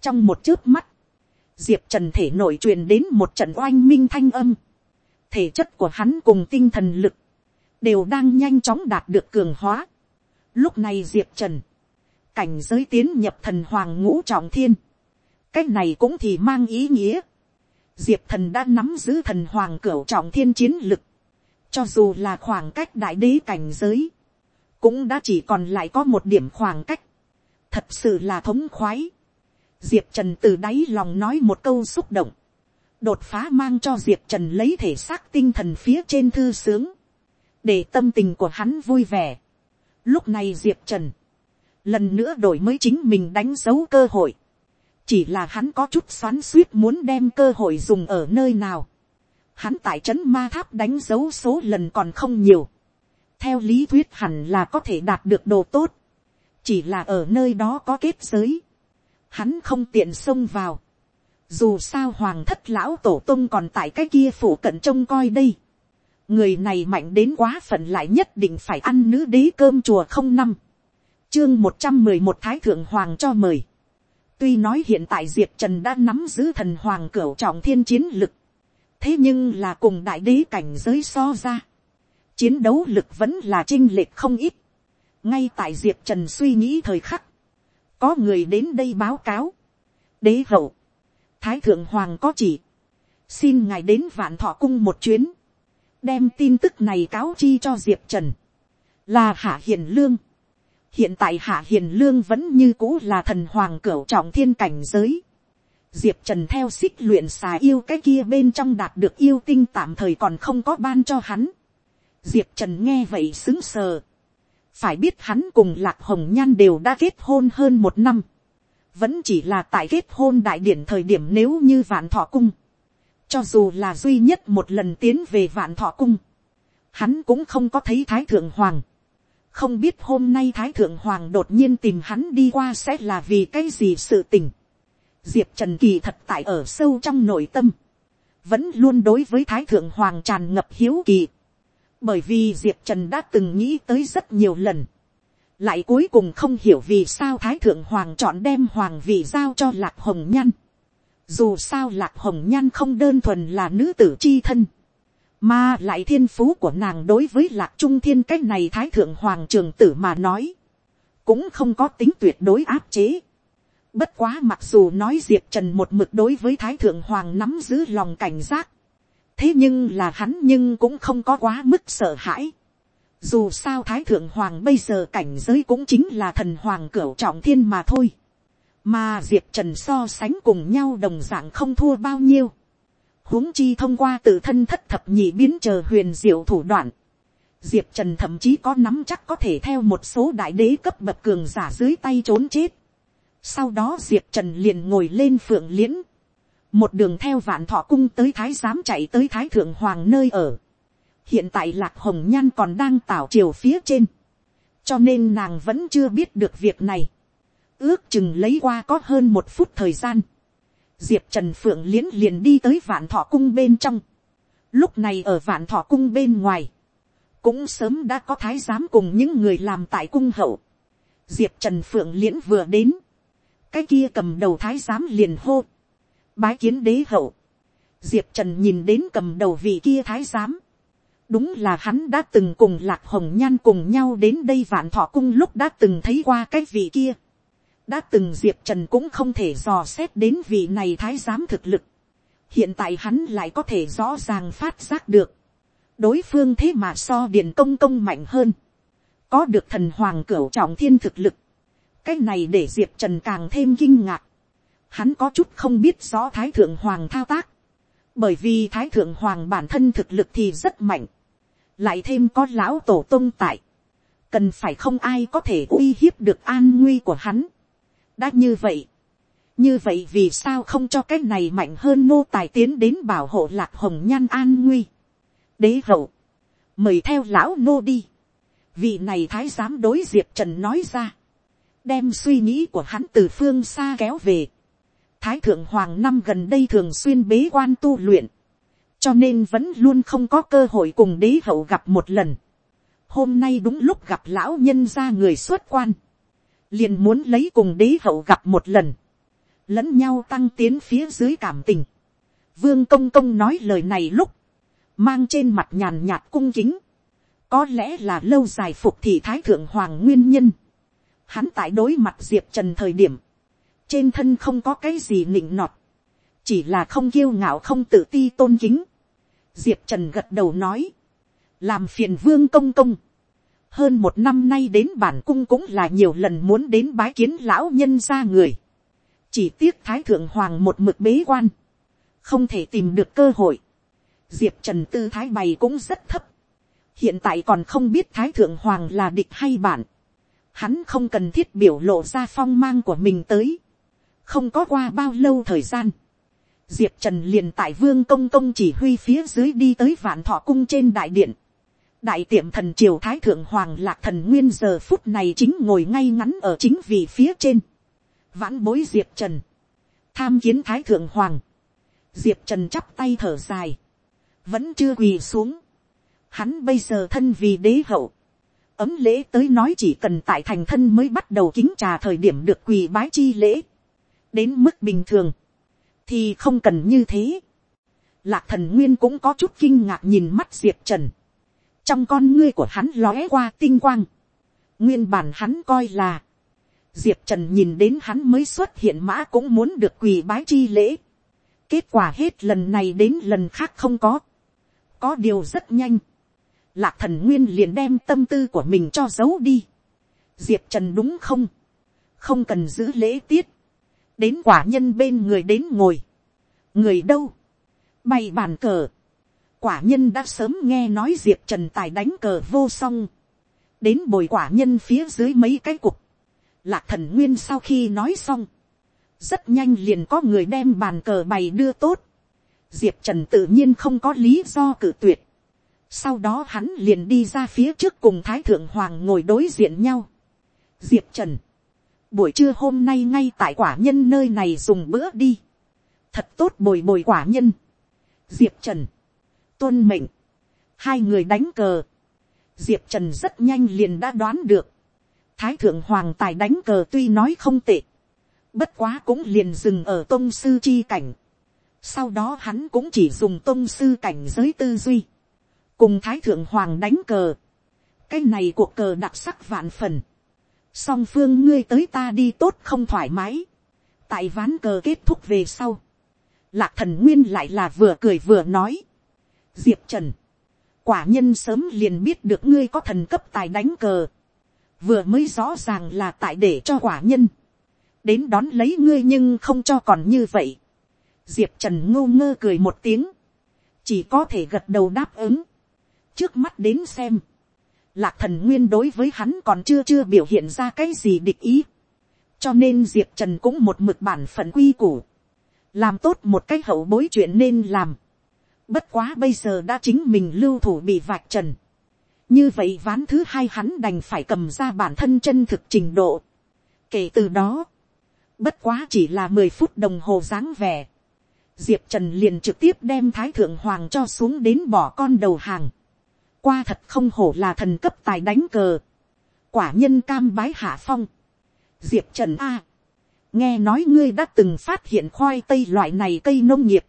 Trong một chớp mắt, Diệp Trần thể nội truyền đến một trận oanh minh thanh âm. Thể chất của hắn cùng tinh thần lực, đều đang nhanh chóng đạt được cường hóa. Lúc này Diệp Trần, cảnh giới tiến nhập thần hoàng ngũ trọng thiên. Cách này cũng thì mang ý nghĩa. Diệp thần đã nắm giữ thần hoàng cửu trọng thiên chiến lực. Cho dù là khoảng cách đại đế cảnh giới cũng đã chỉ còn lại có một điểm khoảng cách, thật sự là thống khoái. Diệp trần từ đáy lòng nói một câu xúc động, đột phá mang cho diệp trần lấy thể xác tinh thần phía trên thư sướng, để tâm tình của hắn vui vẻ. Lúc này diệp trần, lần nữa đổi mới chính mình đánh dấu cơ hội, chỉ là hắn có chút xoắn suýt muốn đem cơ hội dùng ở nơi nào. Hắn tại trấn ma tháp đánh dấu số lần còn không nhiều. Theo lý thuyết hẳn là có thể đạt được đồ tốt, chỉ là ở nơi đó có kết giới, hắn không tiện xông vào, dù sao hoàng thất lão tổ tung còn tại cái kia phủ cận trông coi đây, người này mạnh đến quá phận lại nhất định phải ăn nữ đế cơm chùa không năm, chương một trăm mười một thái thượng hoàng cho mời, tuy nói hiện tại diệp trần đã nắm giữ thần hoàng cửu trọng thiên chiến lực, thế nhưng là cùng đại đế cảnh giới so ra, chiến đấu lực vẫn là chinh lệch không ít. ngay tại diệp trần suy nghĩ thời khắc, có người đến đây báo cáo. đế hậu, thái thượng hoàng có chỉ, xin ngài đến vạn thọ cung một chuyến, đem tin tức này cáo chi cho diệp trần, là hạ hiền lương. hiện tại hạ hiền lương vẫn như cũ là thần hoàng cửu trọng thiên cảnh giới. diệp trần theo xích luyện xà yêu cái kia bên trong đạt được yêu tinh tạm thời còn không có ban cho hắn diệp trần nghe vậy xứng sờ phải biết hắn cùng lạc hồng nhan đều đã kết hôn hơn một năm. vẫn chỉ là tại kết hôn đại điển thời điểm nếu như vạn thọ cung, cho dù là duy nhất một lần tiến về vạn thọ cung, hắn cũng không có thấy thái thượng hoàng, không biết hôm nay thái thượng hoàng đột nhiên tìm hắn đi qua sẽ là vì cái gì sự tình. diệp trần kỳ thật tại ở sâu trong nội tâm, vẫn luôn đối với thái thượng hoàng tràn ngập hiếu kỳ, bởi vì diệp trần đã từng nghĩ tới rất nhiều lần, lại cuối cùng không hiểu vì sao thái thượng hoàng chọn đem hoàng vị giao cho lạc hồng nhan. dù sao lạc hồng nhan không đơn thuần là nữ tử c h i thân, mà lại thiên phú của nàng đối với lạc trung thiên cách này thái thượng hoàng trường tử mà nói, cũng không có tính tuyệt đối áp chế. Bất quá mặc dù nói diệp trần một mực đối với thái thượng hoàng nắm giữ lòng cảnh giác, thế nhưng là hắn nhưng cũng không có quá mức sợ hãi. Dù sao thái thượng hoàng bây giờ cảnh giới cũng chính là thần hoàng cửu trọng thiên mà thôi. Mà diệp trần so sánh cùng nhau đồng dạng không thua bao nhiêu huống chi thông qua tự thân thất thập nhị biến chờ huyền diệu thủ đoạn, diệp trần thậm chí có nắm chắc có thể theo một số đại đế cấp bậc cường giả dưới tay trốn chết. sau đó diệp trần liền ngồi lên phượng liễn, một đường theo vạn thọ cung tới thái giám chạy tới thái thượng hoàng nơi ở. hiện tại lạc hồng nhan còn đang tảo chiều phía trên, cho nên nàng vẫn chưa biết được việc này. ước chừng lấy qua có hơn một phút thời gian diệp trần phượng liến liền đi tới vạn thọ cung bên trong. lúc này ở vạn thọ cung bên ngoài, cũng sớm đã có thái giám cùng những người làm tại cung hậu. diệp trần phượng liễn vừa đến, cái kia cầm đầu thái giám liền hô, bái kiến đế hậu. diệp trần nhìn đến cầm đầu vị kia thái giám, đúng là hắn đã từng cùng lạc hồng nhan cùng nhau đến đây vạn thọ cung lúc đã từng thấy qua cái vị kia đã từng diệp trần cũng không thể dò xét đến vị này thái giám thực lực. hiện tại hắn lại có thể rõ ràng phát giác được. đối phương thế mà so điền công công mạnh hơn. có được thần hoàng cửu trọng thiên thực lực. cái này để diệp trần càng thêm kinh ngạc hắn có chút không biết rõ thái thượng hoàng thao tác. bởi vì thái thượng hoàng bản thân thực lực thì rất mạnh. lại thêm có lão tổ tông tại. cần phải không ai có thể uy hiếp được an nguy của hắn đã như vậy, như vậy vì sao không cho cái này mạnh hơn nô tài tiến đến bảo hộ lạc hồng nhan an nguy. đế hậu, mời theo lão nô đi. vị này thái giám đối diệp trần nói ra, đem suy nghĩ của hắn từ phương xa kéo về thái thượng hoàng năm gần đây thường xuyên bế quan tu luyện, cho nên vẫn luôn không có cơ hội cùng đế hậu gặp một lần. hôm nay đúng lúc gặp lão nhân ra người xuất quan liền muốn lấy cùng đế hậu gặp một lần, lẫn nhau tăng tiến phía dưới cảm tình. Vương công công nói lời này lúc, mang trên mặt nhàn nhạt cung kính, có lẽ là lâu dài phục thị thái thượng hoàng nguyên nhân. Hắn tại đối mặt diệp trần thời điểm, trên thân không có cái gì nịnh nọt, chỉ là không kiêu ngạo không tự ti tôn kính. Diệp trần gật đầu nói, làm phiền vương công công, hơn một năm nay đến bản cung cũng là nhiều lần muốn đến bái kiến lão nhân ra người. chỉ tiếc thái thượng hoàng một mực bế quan, không thể tìm được cơ hội. diệp trần tư thái bày cũng rất thấp. hiện tại còn không biết thái thượng hoàng là địch hay bạn. hắn không cần thiết biểu lộ ra phong mang của mình tới không có qua bao lâu thời gian. diệp trần liền tại vương công công chỉ huy phía dưới đi tới vạn thọ cung trên đại điện đại tiệm thần triều thái thượng hoàng lạc thần nguyên giờ phút này chính ngồi ngay ngắn ở chính vị phía trên. vãn bối diệp trần. tham kiến thái thượng hoàng. diệp trần chắp tay thở dài. vẫn chưa quỳ xuống. hắn bây giờ thân vì đế hậu. ấm lễ tới nói chỉ cần tại thành thân mới bắt đầu kính trà thời điểm được quỳ bái chi lễ đến mức bình thường. thì không cần như thế. lạc thần nguyên cũng có chút kinh ngạc nhìn mắt diệp trần. Trong con ngươi của hắn lóe qua tinh quang, nguyên bản hắn coi là, diệp trần nhìn đến hắn mới xuất hiện mã cũng muốn được quỳ bái chi lễ, kết quả hết lần này đến lần khác không có, có điều rất nhanh, lạc thần nguyên liền đem tâm tư của mình cho giấu đi, diệp trần đúng không, không cần giữ lễ tiết, đến quả nhân bên người đến ngồi, người đâu, bày bàn cờ, quả nhân đã sớm nghe nói diệp trần tài đánh cờ vô song, đến bồi quả nhân phía dưới mấy cái cục, lạc thần nguyên sau khi nói xong, rất nhanh liền có người đem bàn cờ bày đưa tốt, diệp trần tự nhiên không có lý do cự tuyệt, sau đó hắn liền đi ra phía trước cùng thái thượng hoàng ngồi đối diện nhau. diệp trần, buổi trưa hôm nay ngay tại quả nhân nơi này dùng bữa đi, thật tốt bồi bồi quả nhân, diệp trần, tuân mệnh, hai người đánh cờ, diệp trần rất nhanh liền đã đoán được, thái thượng hoàng tài đánh cờ tuy nói không tệ, bất quá cũng liền dừng ở tôn sư chi cảnh, sau đó hắn cũng chỉ dùng tôn sư cảnh giới tư duy, cùng thái thượng hoàng đánh cờ, cái này cuộc cờ đặc sắc vạn phần, song phương ngươi tới ta đi tốt không thoải mái, tại ván cờ kết thúc về sau, lạc thần nguyên lại là vừa cười vừa nói, diệp trần, quả nhân sớm liền biết được ngươi có thần cấp tài đánh cờ, vừa mới rõ ràng là tại để cho quả nhân, đến đón lấy ngươi nhưng không cho còn như vậy, diệp trần ngô ngơ cười một tiếng, chỉ có thể gật đầu đáp ứng, trước mắt đến xem, lạc thần nguyên đối với hắn còn chưa chưa biểu hiện ra cái gì địch ý, cho nên diệp trần cũng một mực bản phận quy củ, làm tốt một cái hậu bối chuyện nên làm, bất quá bây giờ đã chính mình lưu thủ bị vạch trần, như vậy ván thứ hai hắn đành phải cầm ra bản thân chân thực trình độ. kể từ đó, bất quá chỉ là mười phút đồng hồ dáng vẻ, diệp trần liền trực tiếp đem thái thượng hoàng cho xuống đến bỏ con đầu hàng qua thật không hổ là thần cấp tài đánh cờ. quả nhân cam bái hạ phong. diệp trần a. nghe nói ngươi đã từng phát hiện khoai tây loại này cây nông nghiệp.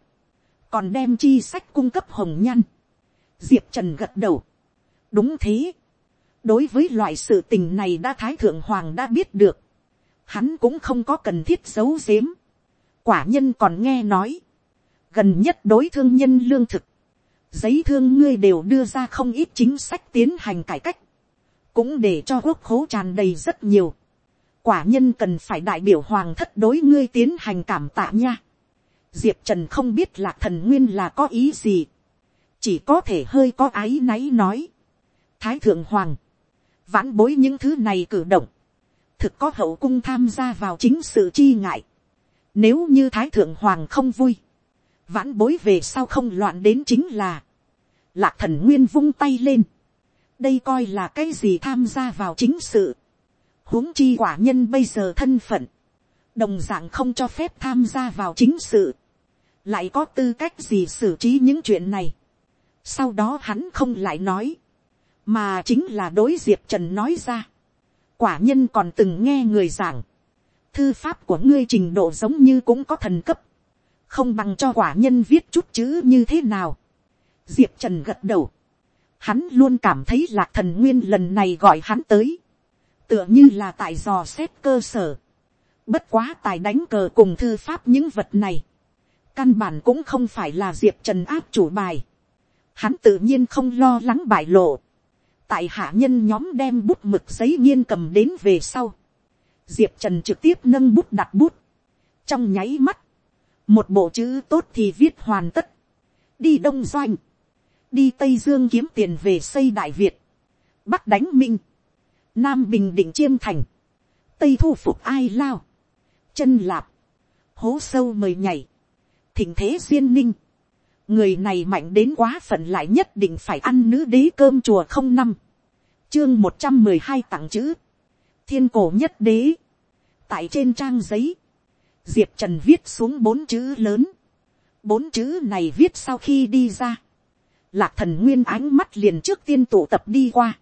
còn đem chi sách cung cấp hồng nhăn. diệp trần gật đầu. đúng thế. đối với loại sự tình này đã thái thượng hoàng đã biết được. hắn cũng không có cần thiết giấu giếm. quả nhân còn nghe nói. gần nhất đối thương nhân lương thực giấy thương ngươi đều đưa ra không ít chính sách tiến hành cải cách, cũng để cho quốc khố tràn đầy rất nhiều. quả nhân cần phải đại biểu hoàng thất đối ngươi tiến hành cảm tạ nha. diệp trần không biết lạc thần nguyên là có ý gì, chỉ có thể hơi có áy náy nói. thái thượng hoàng, vãn bối những thứ này cử động, thực có hậu cung tham gia vào chính sự chi ngại. Nếu như thái thượng hoàng không vui, vãn bối về sau không loạn đến chính là, lạc thần nguyên vung tay lên, đây coi là cái gì tham gia vào chính sự, huống chi quả nhân bây giờ thân phận, đồng d ạ n g không cho phép tham gia vào chính sự, lại có tư cách gì xử trí những chuyện này. sau đó hắn không lại nói, mà chính là đối diệp trần nói ra. quả nhân còn từng nghe người giảng, thư pháp của ngươi trình độ giống như cũng có thần cấp, không bằng cho quả nhân viết chút chữ như thế nào. diệp trần gật đầu. hắn luôn cảm thấy lạc thần nguyên lần này gọi hắn tới. tựa như là tại dò xét cơ sở. bất quá tài đánh cờ cùng thư pháp những vật này. căn bản cũng không phải là diệp trần áp chủ bài. hắn tự nhiên không lo lắng bại lộ. tại hạ nhân nhóm đem bút mực giấy nghiên cầm đến về sau. diệp trần trực tiếp nâng bút đặt bút. trong nháy mắt, một bộ chữ tốt thì viết hoàn tất, đi đông doanh, đi tây dương kiếm tiền về xây đại việt, bắc đánh minh, nam bình định chiêm thành, tây thu phục ai lao, chân lạp, hố sâu mời nhảy, thỉnh thế duyên ninh, người này mạnh đến quá phận lại nhất định phải ăn nữ đế cơm chùa không năm, chương một trăm mười hai tặng chữ, thiên cổ nhất đế, tại trên trang giấy, diệp trần viết xuống bốn chữ lớn, bốn chữ này viết sau khi đi ra, lạc thần nguyên ánh mắt liền trước tiên tụ tập đi qua,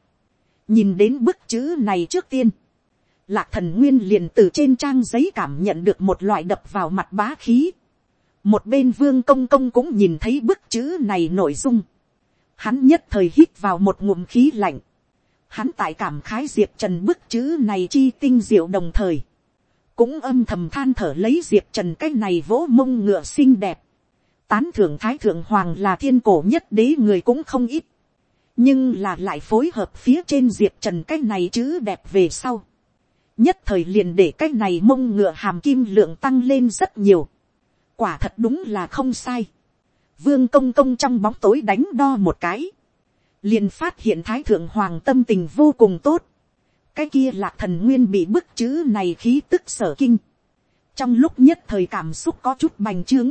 nhìn đến bức chữ này trước tiên, lạc thần nguyên liền từ trên trang giấy cảm nhận được một loại đập vào mặt bá khí, một bên vương công công cũng nhìn thấy bức chữ này nội dung, hắn nhất thời hít vào một ngụm khí lạnh, hắn tại cảm khái diệp trần bức chữ này chi tinh diệu đồng thời, cũng âm thầm than thở lấy diệp trần cái này vỗ mông ngựa xinh đẹp. tán thưởng thái thượng hoàng là thiên cổ nhất đế người cũng không ít. nhưng là lại phối hợp phía trên diệp trần cái này chữ đẹp về sau. nhất thời liền để cái này mông ngựa hàm kim lượng tăng lên rất nhiều. quả thật đúng là không sai. vương công công trong bóng tối đánh đo một cái. liền phát hiện thái thượng hoàng tâm tình vô cùng tốt cái kia lạc thần nguyên bị bức chữ này khí tức sở kinh, trong lúc nhất thời cảm xúc có chút bành trướng,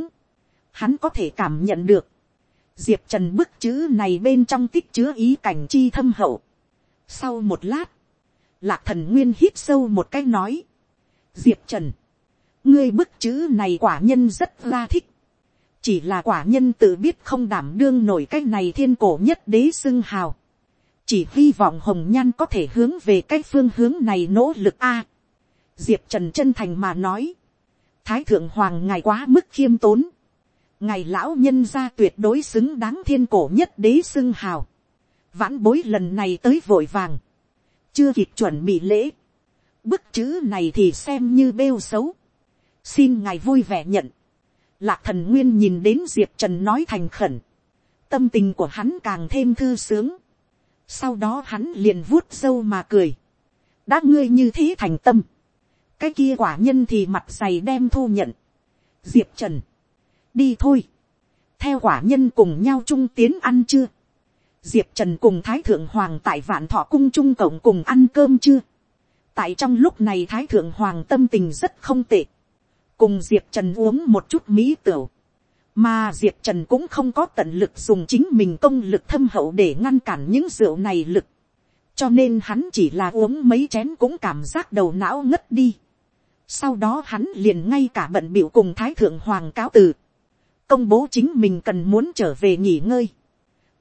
hắn có thể cảm nhận được, diệp trần bức chữ này bên trong tích chứa ý cảnh chi thâm hậu. sau một lát, lạc thần nguyên hít sâu một cái nói, diệp trần, ngươi bức chữ này quả nhân rất la thích, chỉ là quả nhân tự biết không đảm đương nổi cái này thiên cổ nhất đế xưng hào, chỉ hy vọng hồng nhan có thể hướng về cái phương hướng này nỗ lực a. diệp trần chân thành mà nói, thái thượng hoàng ngài quá mức khiêm tốn, ngài lão nhân gia tuyệt đối xứng đáng thiên cổ nhất đế xưng hào, vãn bối lần này tới vội vàng, chưa kịp chuẩn bị lễ, bức chữ này thì xem như bêu xấu, xin ngài vui vẻ nhận, lạc thần nguyên nhìn đến diệp trần nói thành khẩn, tâm tình của hắn càng thêm thư sướng, sau đó hắn liền vuốt sâu mà cười, đã ngươi như thế thành tâm, cái kia quả nhân thì mặt dày đem thu nhận, diệp trần, đi thôi, theo quả nhân cùng nhau trung tiến ăn chưa, diệp trần cùng thái thượng hoàng tại vạn thọ cung trung cộng cùng ăn cơm chưa, tại trong lúc này thái thượng hoàng tâm tình rất không tệ, cùng diệp trần uống một chút mỹ tửu, mà diệp trần cũng không có tận lực dùng chính mình công lực thâm hậu để ngăn cản những rượu này lực, cho nên hắn chỉ là uống mấy chén cũng cảm giác đầu não ngất đi. sau đó hắn liền ngay cả bận b cùng thái thượng hoàng cáo từ, công bố chính mình cần muốn trở về nghỉ ngơi,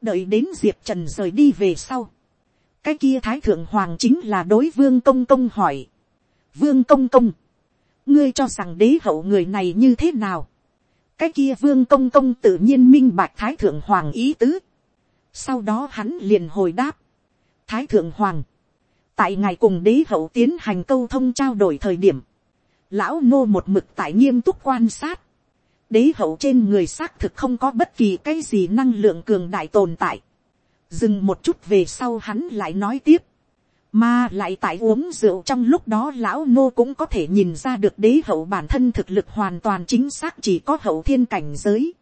đợi đến diệp trần rời đi về sau, cái kia thái thượng hoàng chính là đối vương công công hỏi, vương công công, ngươi cho rằng đế hậu người này như thế nào, cái kia vương công công tự nhiên minh bạch thái thượng hoàng ý tứ, sau đó hắn liền hồi đáp, thái thượng hoàng, tại ngày cùng đế hậu tiến hành câu thông trao đổi thời điểm, lão nô một mực tại nghiêm túc quan sát, đế hậu trên người xác thực không có bất kỳ cái gì năng lượng cường đại tồn tại. dừng một chút về sau hắn lại nói tiếp, mà lại tại uống rượu trong lúc đó lão nô cũng có thể nhìn ra được đế hậu bản thân thực lực hoàn toàn chính xác chỉ có hậu thiên cảnh giới.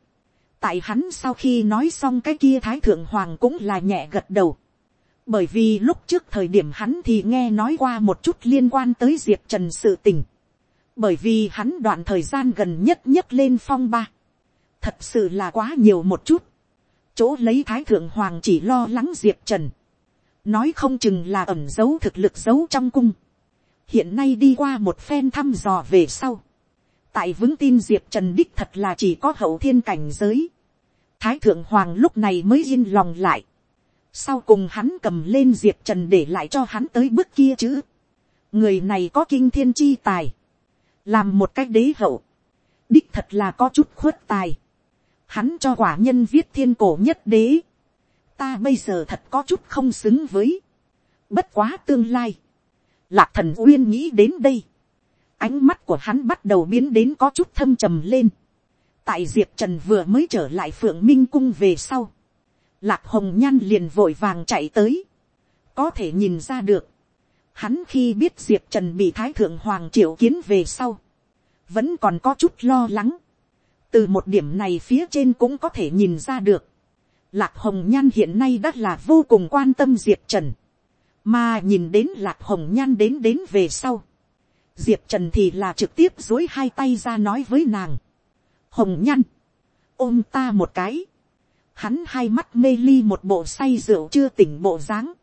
tại hắn sau khi nói xong cái kia thái thượng hoàng cũng là nhẹ gật đầu. bởi vì lúc trước thời điểm hắn thì nghe nói qua một chút liên quan tới diệp trần sự tình bởi vì hắn đoạn thời gian gần nhất nhất lên phong ba, thật sự là quá nhiều một chút, chỗ lấy thái thượng hoàng chỉ lo lắng diệp trần, nói không chừng là ẩm dấu thực lực giấu trong cung, hiện nay đi qua một phen thăm dò về sau, tại vững tin diệp trần đích thật là chỉ có hậu thiên cảnh giới, thái thượng hoàng lúc này mới yên lòng lại, sau cùng hắn cầm lên diệp trần để lại cho hắn tới bước kia chứ, người này có kinh thiên chi tài, làm một cách đế hậu, đích thật là có chút khuất tài, hắn cho quả nhân viết thiên cổ nhất đế, ta bây giờ thật có chút không xứng với, bất quá tương lai, lạc thần uyên nghĩ đến đây, ánh mắt của hắn bắt đầu biến đến có chút thâm trầm lên, tại diệp trần vừa mới trở lại phượng minh cung về sau, lạc hồng nhan liền vội vàng chạy tới, có thể nhìn ra được, Hắn khi biết Diệp Trần bị Thái Thượng Hoàng triệu kiến về sau. Vẫn còn có chút lo lắng. Từ một điểm này phía trên cũng có thể nhìn ra được. Lạc Hồng Nhan hiện nay đã là vô cùng quan tâm Diệp Trần. Mà nhìn đến Lạc Hồng Nhan đến đến về sau. Diệp Trần thì là trực tiếp dối hai tay ra nói với nàng. Hồng Nhan. Ôm ta một cái. Hắn hai mắt mê ly một bộ say rượu chưa tỉnh bộ dáng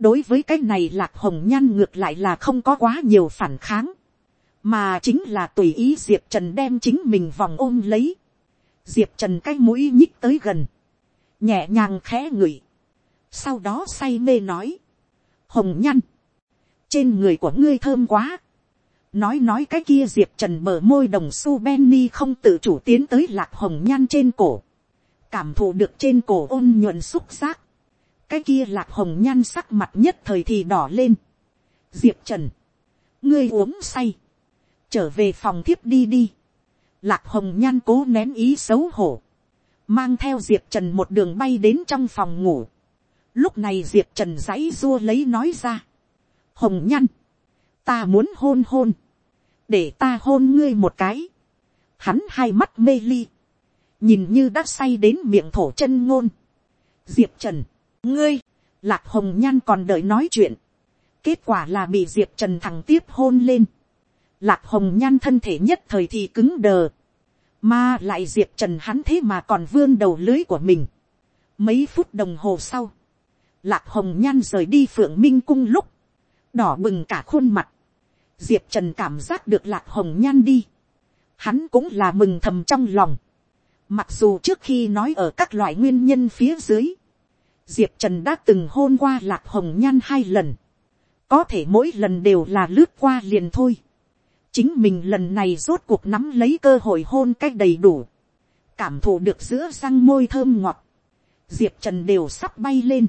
đối với cái này lạc hồng nhan ngược lại là không có quá nhiều phản kháng, mà chính là tùy ý diệp trần đem chính mình vòng ôm lấy, diệp trần cái mũi nhích tới gần, nhẹ nhàng khẽ ngửi, sau đó say mê nói, hồng nhăn, trên người của ngươi thơm quá, nói nói cái kia diệp trần bờ môi đồng su Benny không tự chủ tiến tới lạc hồng nhan trên cổ, cảm thụ được trên cổ ôn nhuận xúc giác, cái kia lạc hồng nhan sắc mặt nhất thời thì đỏ lên. diệp trần, ngươi uống say, trở về phòng thiếp đi đi. lạc hồng nhan cố nén ý xấu hổ, mang theo diệp trần một đường bay đến trong phòng ngủ. lúc này diệp trần dãy dua lấy nói ra. hồng nhan, ta muốn hôn hôn, để ta hôn ngươi một cái. hắn hai mắt mê ly, nhìn như đã say đến miệng thổ chân ngôn. diệp trần, ngươi, lạc hồng nhan còn đợi nói chuyện, kết quả là bị diệp trần thằng tiếp hôn lên, lạc hồng nhan thân thể nhất thời thì cứng đờ, mà lại diệp trần hắn thế mà còn vươn đầu lưới của mình. mấy phút đồng hồ sau, lạc hồng nhan rời đi phượng minh cung lúc, đỏ bừng cả khuôn mặt, diệp trần cảm giác được lạc hồng nhan đi, hắn cũng là mừng thầm trong lòng, mặc dù trước khi nói ở các loại nguyên nhân phía dưới, diệp trần đã từng hôn qua lạc hồng nhan hai lần, có thể mỗi lần đều là lướt qua liền thôi, chính mình lần này rốt cuộc nắm lấy cơ hội hôn cách đầy đủ, cảm thụ được giữa răng môi thơm ngọt, diệp trần đều sắp bay lên,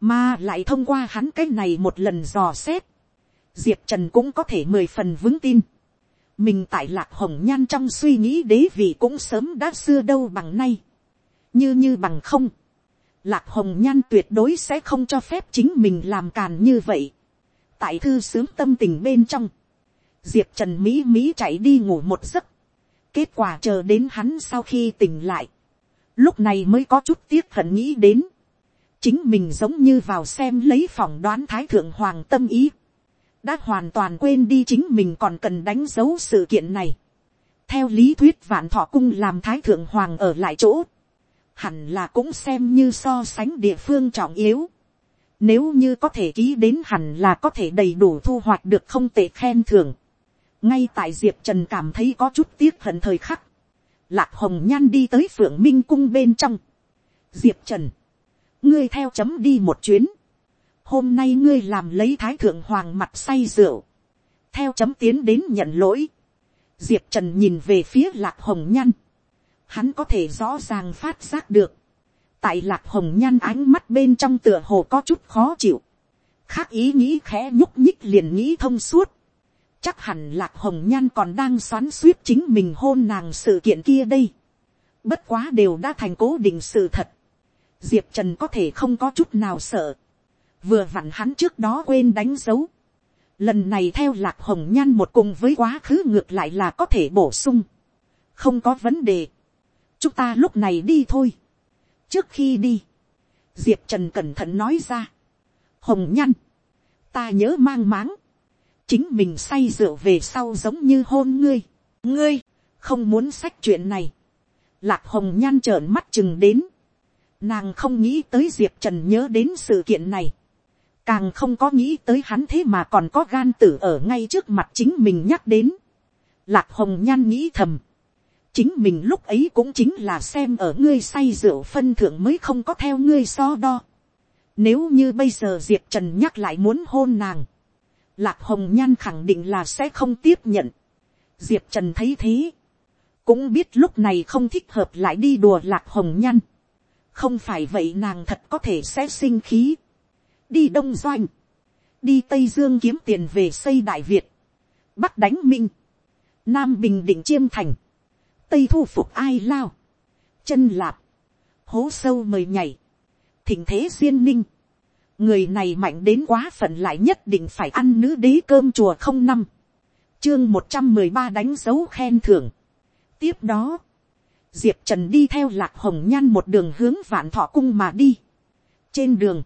mà lại thông qua hắn cái này một lần dò xét, diệp trần cũng có thể mười phần vững tin, mình tại lạc hồng nhan trong suy nghĩ đế vị cũng sớm đã xưa đâu bằng nay, như như bằng không, lạc hồng nhan tuyệt đối sẽ không cho phép chính mình làm càn như vậy, tại thư sướng tâm tình bên trong, diệp trần mỹ mỹ chạy đi ngủ một giấc, kết quả chờ đến hắn sau khi tỉnh lại, lúc này mới có chút tiếc hận nghĩ đến, chính mình giống như vào xem lấy phỏng đoán thái thượng hoàng tâm ý, đã hoàn toàn quên đi chính mình còn cần đánh dấu sự kiện này. theo lý thuyết vạn thọ cung làm thái thượng hoàng ở lại chỗ, hẳn là cũng xem như so sánh địa phương trọng yếu. Nếu như có thể ký đến hẳn là có thể đầy đủ thu hoạch được không tệ khen thưởng ngay tại diệp trần cảm thấy có chút tiếc hận thời khắc, lạc hồng nhan đi tới phượng minh cung bên trong. diệp trần, ngươi theo chấm đi một chuyến, hôm nay ngươi làm lấy thái thượng hoàng mặt say rượu, theo chấm tiến đến nhận lỗi, diệp trần nhìn về phía lạc hồng nhan, hắn có thể rõ ràng phát giác được, tại lạc hồng nhan ánh mắt bên trong tựa hồ có chút khó chịu, khác ý nghĩ khẽ nhúc nhích liền nghĩ thông suốt, chắc hẳn lạc hồng nhan còn đang xoắn suýt chính mình hôn nàng sự kiện kia đây, bất quá đều đã thành cố định sự thật, diệp trần có thể không có chút nào sợ, vừa vặn hắn trước đó quên đánh dấu, lần này theo lạc hồng nhan một cùng với quá khứ ngược lại là có thể bổ sung, không có vấn đề, chúng ta lúc này đi thôi, trước khi đi, diệp trần cẩn thận nói ra, hồng nhan, ta nhớ mang máng, chính mình say rượu về sau giống như hôn ngươi, ngươi, không muốn sách chuyện này, lạc hồng nhan trợn mắt chừng đến, nàng không nghĩ tới diệp trần nhớ đến sự kiện này, càng không có nghĩ tới hắn thế mà còn có gan tử ở ngay trước mặt chính mình nhắc đến. Lạc hồng nhan nghĩ thầm. chính mình lúc ấy cũng chính là xem ở ngươi say rượu phân thượng mới không có theo ngươi so đo. nếu như bây giờ diệp trần nhắc lại muốn hôn nàng, lạc hồng nhan khẳng định là sẽ không tiếp nhận. diệp trần thấy thế, cũng biết lúc này không thích hợp lại đi đùa lạc hồng nhan. không phải vậy nàng thật có thể sẽ sinh khí. Đi đông doanh, đi tây dương kiếm tiền về xây đại việt, bắc đánh minh, nam bình định chiêm thành, tây thu phục ai lao, chân lạp, hố sâu mời nhảy, thỉnh thế duyên ninh, người này mạnh đến quá phận lại nhất định phải ăn nữ đế cơm chùa không năm, chương một trăm mười ba đánh dấu khen thưởng. tiếp đó, diệp trần đi theo lạc hồng nhan một đường hướng vạn thọ cung mà đi. trên đường,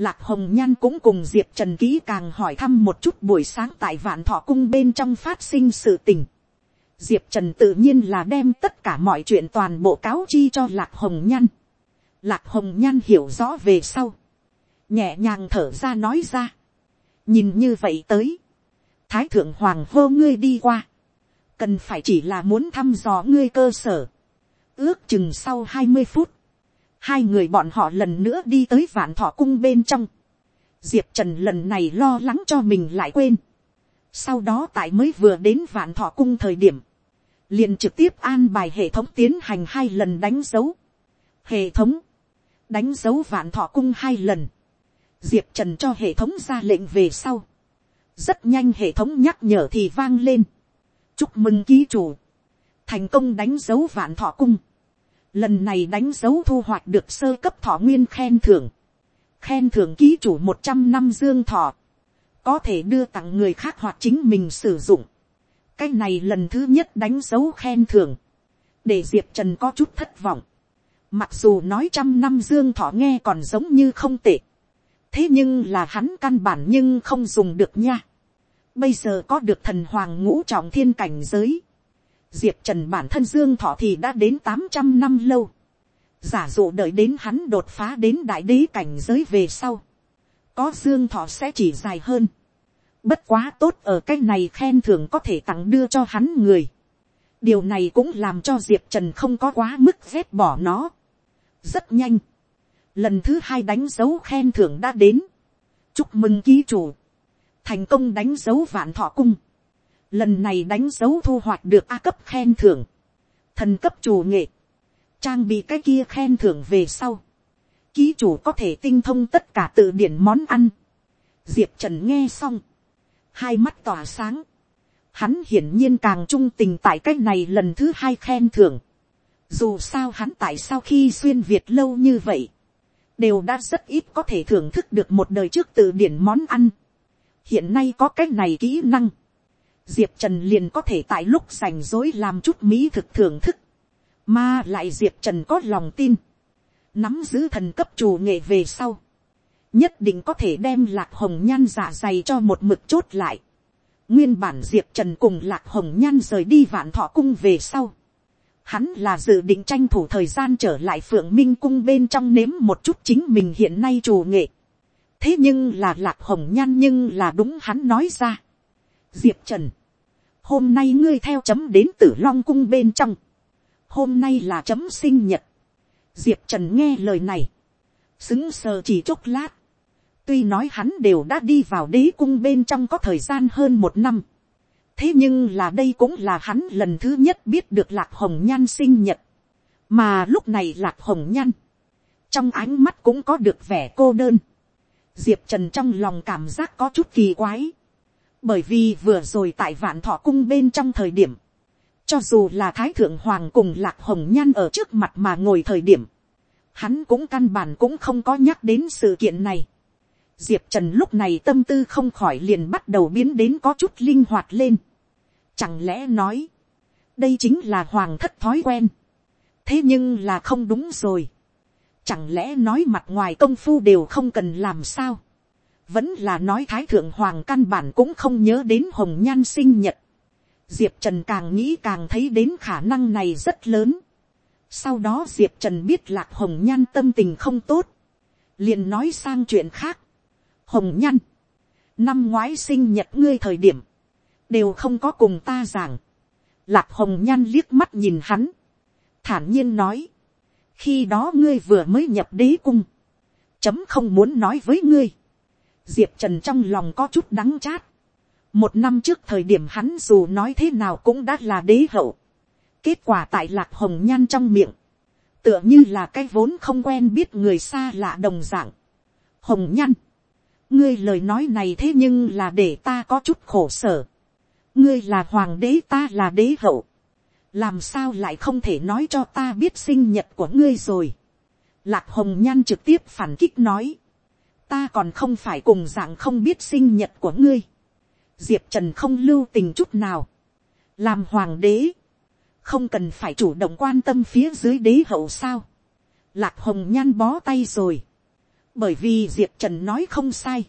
Lạc Hồng Nhan cũng cùng Diệp Trần Ký càng hỏi thăm một chút buổi sáng tại vạn thọ cung bên trong phát sinh sự tình. Diệp Trần tự nhiên là đem tất cả mọi chuyện toàn bộ cáo chi cho Lạc Hồng Nhan. Lạc Hồng Nhan hiểu rõ về sau. Nhẹ nhàng thở ra nói ra. Nhìn như vậy tới. Thái thượng hoàng hô ngươi đi qua. Cần phải chỉ là muốn thăm dò ngươi cơ sở. Ước chừng sau 20 phút hai người bọn họ lần nữa đi tới vạn thọ cung bên trong. diệp trần lần này lo lắng cho mình lại quên. sau đó tại mới vừa đến vạn thọ cung thời điểm, liền trực tiếp an bài hệ thống tiến hành hai lần đánh dấu. hệ thống, đánh dấu vạn thọ cung hai lần diệp trần cho hệ thống ra lệnh về sau. rất nhanh hệ thống nhắc nhở thì vang lên. chúc mừng ký chủ, thành công đánh dấu vạn thọ cung lần này đánh dấu thu hoạch được sơ cấp thọ nguyên khen thưởng, khen thưởng ký chủ một trăm năm dương thọ, có thể đưa tặng người khác hoặc chính mình sử dụng. cái này lần thứ nhất đánh dấu khen thưởng, để diệp trần có chút thất vọng. mặc dù nói trăm năm dương thọ nghe còn giống như không tệ, thế nhưng là hắn căn bản nhưng không dùng được nha. bây giờ có được thần hoàng ngũ trọng thiên cảnh giới, diệp trần bản thân dương thọ thì đã đến tám trăm năm lâu, giả dụ đợi đến hắn đột phá đến đại đế cảnh giới về sau, có dương thọ sẽ chỉ dài hơn, bất quá tốt ở cái này khen thưởng có thể tặng đưa cho hắn người, điều này cũng làm cho diệp trần không có quá mức vét bỏ nó, rất nhanh, lần thứ hai đánh dấu khen thưởng đã đến, chúc mừng ký chủ, thành công đánh dấu vạn thọ cung, lần này đánh dấu thu hoạch được a cấp khen thưởng, thần cấp chủ nghệ, trang bị cái kia khen thưởng về sau, ký chủ có thể tinh thông tất cả tự điển món ăn, diệp trần nghe xong, hai mắt tỏa sáng, hắn hiển nhiên càng trung tình tại cái này lần thứ hai khen thưởng, dù sao hắn tại sao khi xuyên việt lâu như vậy, đều đã rất ít có thể thưởng thức được một đời trước từ điển món ăn. hiện nay có cái này kỹ năng, diệp trần liền có thể tại lúc sành dối làm chút mỹ thực thưởng thức, mà lại diệp trần có lòng tin, nắm giữ thần cấp chủ nghệ về sau, nhất định có thể đem lạc hồng nhan dạ dày cho một mực chốt lại. nguyên bản diệp trần cùng lạc hồng nhan rời đi vạn thọ cung về sau, Hắn là dự định tranh thủ thời gian trở lại phượng minh cung bên trong nếm một chút chính mình hiện nay chủ nghệ. Thế nhưng là lạc hồng nhan nhưng là đúng hắn nói ra. Diệp Trần. Hôm nay ngươi theo chấm đến tử long cung bên trong. Hôm nay là chấm sinh nhật. Diệp Trần nghe lời này. Xứng sờ chỉ chốc lát. Tuy nói hắn đều đã đi vào đế cung bên trong có thời gian hơn một năm thế nhưng là đây cũng là hắn lần thứ nhất biết được lạc hồng nhan sinh nhật. mà lúc này lạc hồng nhan, trong ánh mắt cũng có được vẻ cô đơn. diệp trần trong lòng cảm giác có chút kỳ quái. bởi vì vừa rồi tại vạn thọ cung bên trong thời điểm, cho dù là thái thượng hoàng cùng lạc hồng nhan ở trước mặt mà ngồi thời điểm, hắn cũng căn bản cũng không có nhắc đến sự kiện này. Diệp Trần lúc này tâm tư không khỏi liền bắt đầu biến đến có chút linh hoạt lên. Chẳng lẽ nói, đây chính là hoàng thất thói quen. Thế nhưng là không đúng rồi. Chẳng lẽ nói mặt ngoài công phu đều không cần làm sao. Vẫn là nói thái thượng hoàng căn bản cũng không nhớ đến hồng nhan sinh nhật. Diệp Trần càng nghĩ càng thấy đến khả năng này rất lớn. Sau đó Diệp Trần biết lạc hồng nhan tâm tình không tốt. liền nói sang chuyện khác. Hồng nhan. Năm ngoái sinh nhật ngươi thời điểm đều không có cùng ta giảng. lạp hồng nhan liếc mắt nhìn hắn, thản nhiên nói, khi đó ngươi vừa mới nhập đế cung, chấm không muốn nói với ngươi. Diệp trần trong lòng có chút đắng chát. một năm trước thời điểm hắn dù nói thế nào cũng đã là đế hậu. kết quả tại lạc hồng nhan trong miệng, tựa như là cái vốn không quen biết người xa lạ đồng dạng. hồng nhan, ngươi lời nói này thế nhưng là để ta có chút khổ sở ngươi là hoàng đế ta là đế hậu, làm sao lại không thể nói cho ta biết sinh nhật của ngươi rồi. Lạc hồng nhan trực tiếp phản kích nói, ta còn không phải cùng dạng không biết sinh nhật của ngươi. diệp trần không lưu tình chút nào, làm hoàng đế, không cần phải chủ động quan tâm phía dưới đế hậu sao. Lạc hồng nhan bó tay rồi, bởi vì diệp trần nói không sai,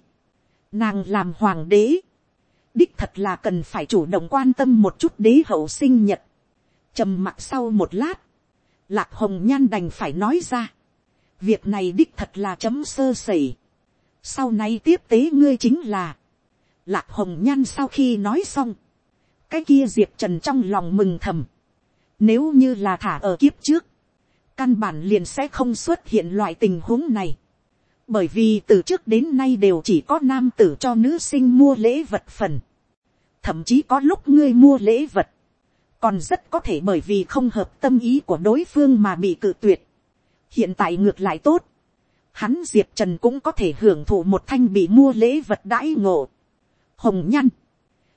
nàng làm hoàng đế, đích thật là cần phải chủ động quan tâm một chút đế hậu sinh nhật. trầm mặc sau một lát, lạc hồng nhan đành phải nói ra. việc này đích thật là chấm sơ sẩy. sau này tiếp tế ngươi chính là, lạc hồng nhan sau khi nói xong, cái kia diệp trần trong lòng mừng thầm. nếu như là thả ở kiếp trước, căn bản liền sẽ không xuất hiện loại tình huống này bởi vì từ trước đến nay đều chỉ có nam tử cho nữ sinh mua lễ vật phần. thậm chí có lúc ngươi mua lễ vật, còn rất có thể bởi vì không hợp tâm ý của đối phương mà bị cự tuyệt. hiện tại ngược lại tốt, hắn diệp trần cũng có thể hưởng thụ một thanh bị mua lễ vật đãi ngộ. hồng nhăn,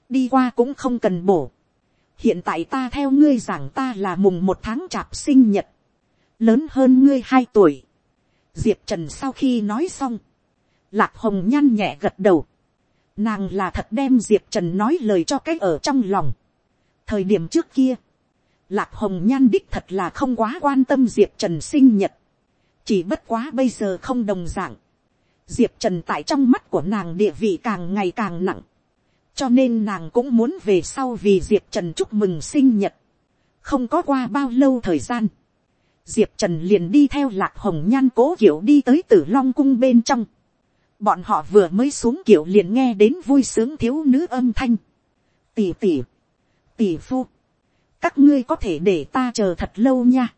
đi qua cũng không cần bổ. hiện tại ta theo ngươi giảng ta là mùng một tháng chạp sinh nhật, lớn hơn ngươi hai tuổi diệp trần sau khi nói xong, lạc hồng nhăn nhẹ gật đầu, nàng là thật đem diệp trần nói lời cho cái ở trong lòng. thời điểm trước kia, lạc hồng nhan đích thật là không quá quan tâm diệp trần sinh nhật, chỉ bất quá bây giờ không đồng d ạ n g diệp trần tại trong mắt của nàng địa vị càng ngày càng nặng, cho nên nàng cũng muốn về sau vì diệp trần chúc mừng sinh nhật. không có qua bao lâu thời gian, diệp trần liền đi theo lạc hồng nhan cố kiểu đi tới tử long cung bên trong. bọn họ vừa mới xuống kiểu liền nghe đến vui sướng thiếu nữ âm thanh. tỉ tỉ, tỉ phu, các ngươi có thể để ta chờ thật lâu nha.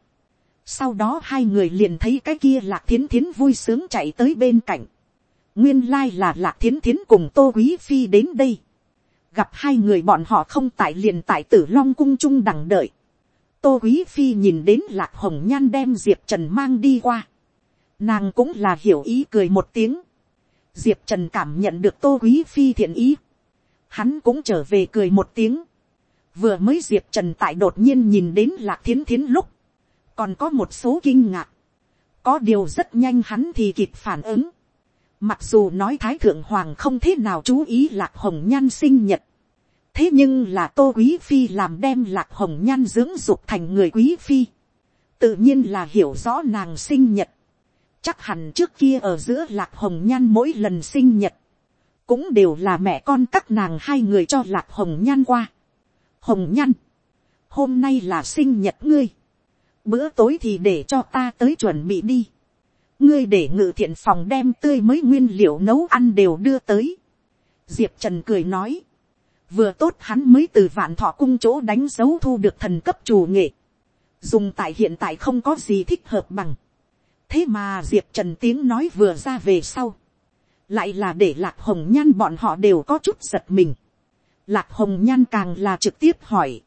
sau đó hai người liền thấy cái kia lạc thiến thiến vui sướng chạy tới bên cạnh. nguyên lai là lạc thiến thiến cùng tô quý phi đến đây. gặp hai người bọn họ không tại liền tại tử long cung chung đằng đợi tô quý phi nhìn đến lạc hồng nhan đem diệp trần mang đi qua. nàng cũng là hiểu ý cười một tiếng. diệp trần cảm nhận được tô quý phi thiện ý. hắn cũng trở về cười một tiếng vừa mới diệp trần tại đột nhiên nhìn đến lạc thiến thiến lúc, còn có một số kinh ngạc, có điều rất nhanh hắn thì kịp phản ứng, mặc dù nói thái thượng hoàng không thế nào chú ý lạc hồng nhan sinh nhật, thế nhưng là tô quý phi làm đem lạc hồng nhan dưỡng dục thành người quý phi, tự nhiên là hiểu rõ nàng sinh nhật, chắc hẳn trước kia ở giữa lạc hồng nhan mỗi lần sinh nhật, cũng đều là mẹ con các nàng hai người cho lạc hồng nhan qua. Hồng nhan hôm nay là sinh nhật ngươi, bữa tối thì để cho ta tới chuẩn bị đi, ngươi để ngự thiện phòng đem tươi mới nguyên liệu nấu ăn đều đưa tới. diệp trần cười nói, vừa tốt hắn mới từ vạn thọ cung chỗ đánh dấu thu được thần cấp chủ nghệ, dùng tại hiện tại không có gì thích hợp bằng. thế mà diệp trần tiếng nói vừa ra về sau, lại là để lạc hồng nhan bọn họ đều có chút giật mình. Lạc hồng nhan càng là trực tiếp hỏi.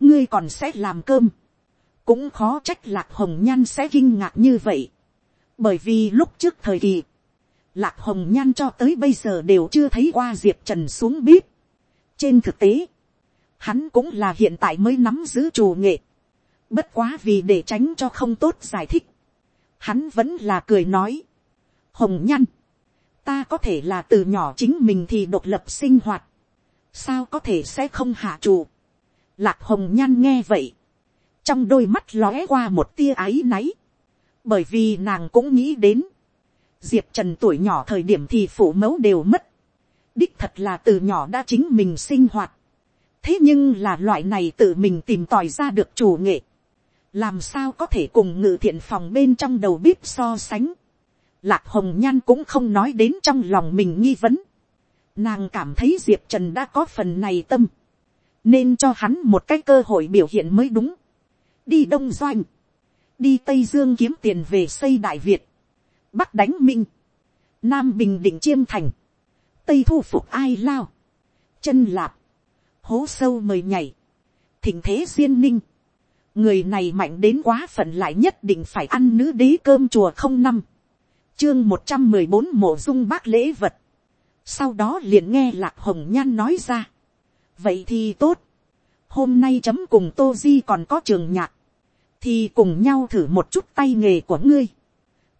ngươi còn sẽ làm cơm. cũng khó trách lạc hồng nhan sẽ kinh ngạc như vậy. bởi vì lúc trước thời kỳ, lạc hồng nhan cho tới bây giờ đều chưa thấy qua diệp trần xuống bếp trên thực tế, hắn cũng là hiện tại mới nắm giữ chủ nghệ. bất quá vì để tránh cho không tốt giải thích. hắn vẫn là cười nói. hồng nhăn ta có thể là từ nhỏ chính mình thì độc lập sinh hoạt sao có thể sẽ không hạ chủ. Lạc hồng nhan nghe vậy, trong đôi mắt lóe qua một tia áy náy, bởi vì nàng cũng nghĩ đến, diệp trần tuổi nhỏ thời điểm thì phụ mẫu đều mất, đích thật là từ nhỏ đã chính mình sinh hoạt, thế nhưng là loại này tự mình tìm tòi ra được chủ nghệ, làm sao có thể cùng ngự thiện phòng bên trong đầu bếp so sánh, lạc hồng nhan cũng không nói đến trong lòng mình nghi vấn, Nàng cảm thấy Diệp Trần đã có phần này tâm. Nên cho hắn một cái cơ hội biểu hiện mới đúng. Đi Đông Doanh. Đi Tây Dương kiếm tiền về xây Đại Việt. Bắc đánh Minh. Nam Bình Định Chiêm Thành. Tây thu phục ai lao. Chân lạp. Hố sâu mời nhảy. Thỉnh thế duyên ninh. Người này mạnh đến quá phận lại nhất định phải ăn nữ đế cơm chùa không năm. Chương một trăm mười bốn mộ dung bác lễ vật sau đó liền nghe lạc hồng nhan nói ra. vậy thì tốt. hôm nay chấm cùng tô di còn có trường nhạc. thì cùng nhau thử một chút tay nghề của ngươi.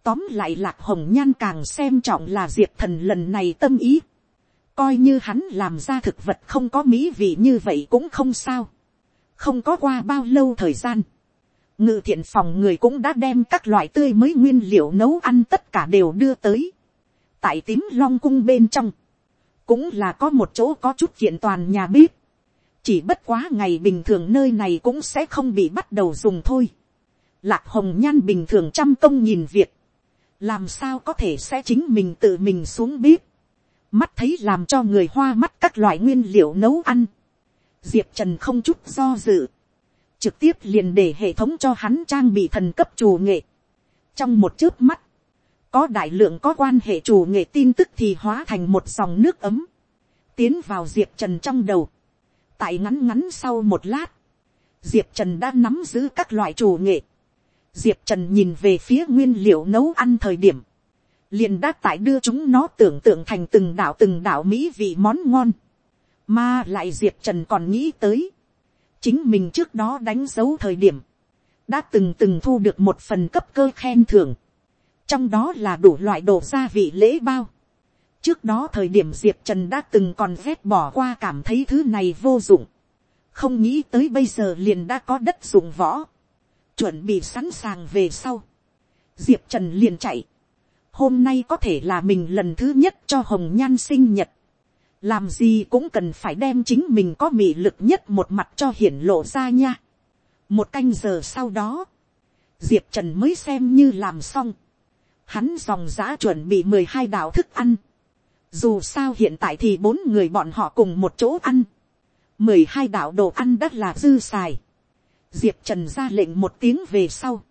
tóm lại lạc hồng nhan càng xem trọng là diệp thần lần này tâm ý coi như hắn làm ra thực vật không có mỹ vị như vậy cũng không sao. không có qua bao lâu thời gian. ngự thiện phòng người cũng đã đem các loại tươi mới nguyên liệu nấu ăn tất cả đều đưa tới tại tím long cung bên trong, cũng là có một chỗ có chút kiện toàn nhà bếp. chỉ bất quá ngày bình thường nơi này cũng sẽ không bị bắt đầu dùng thôi. lạc hồng nhan bình thường trăm công nhìn việc, làm sao có thể sẽ chính mình tự mình xuống bếp mắt thấy làm cho người hoa mắt các loại nguyên liệu nấu ăn. diệp trần không chút do dự, trực tiếp liền để hệ thống cho hắn trang bị thần cấp chủ nghệ. trong một chớp mắt, có đại lượng có quan hệ chủ nghệ tin tức thì hóa thành một dòng nước ấm, tiến vào diệp trần trong đầu. tại ngắn ngắn sau một lát, diệp trần đã nắm giữ các loại chủ nghệ. diệp trần nhìn về phía nguyên liệu nấu ăn thời điểm, liền đã tại đưa chúng nó tưởng tượng thành từng đạo từng đạo mỹ vị món ngon, mà lại diệp trần còn nghĩ tới, chính mình trước đó đánh dấu thời điểm, đã từng từng thu được một phần cấp cơ khen thưởng, trong đó là đủ loại đồ gia vị lễ bao. trước đó thời điểm diệp trần đã từng còn ghét bỏ qua cảm thấy thứ này vô dụng, không nghĩ tới bây giờ liền đã có đất dụng võ, chuẩn bị sẵn sàng về sau. diệp trần liền chạy, hôm nay có thể là mình lần thứ nhất cho hồng nhan sinh nhật, làm gì cũng cần phải đem chính mình có mị lực nhất một mặt cho hiển lộ ra nha. một canh giờ sau đó, diệp trần mới xem như làm xong. hắn dòng giã chuẩn bị mười hai đạo thức ăn. dù sao hiện tại thì bốn người bọn họ cùng một chỗ ăn. mười hai đạo đồ ăn đất là dư xài. diệp trần ra lệnh một tiếng về sau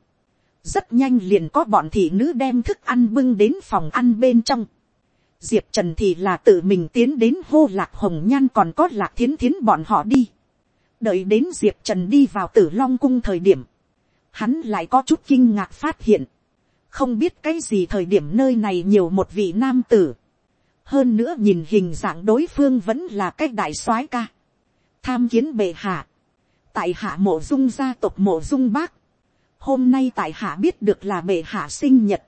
rất nhanh liền có bọn thị nữ đem thức ăn bưng đến phòng ăn bên trong. Diệp trần thì là tự mình tiến đến hô lạc hồng nhan còn có lạc thiến thiến bọn họ đi. đợi đến diệp trần đi vào tử long cung thời điểm, hắn lại có chút kinh ngạc phát hiện, không biết cái gì thời điểm nơi này nhiều một vị nam tử, hơn nữa nhìn hình dạng đối phương vẫn là cái đại soái ca, tham kiến bệ hạ, tại hạ mộ dung gia tộc mộ dung bác, hôm nay tại hạ biết được là bệ hạ sinh nhật,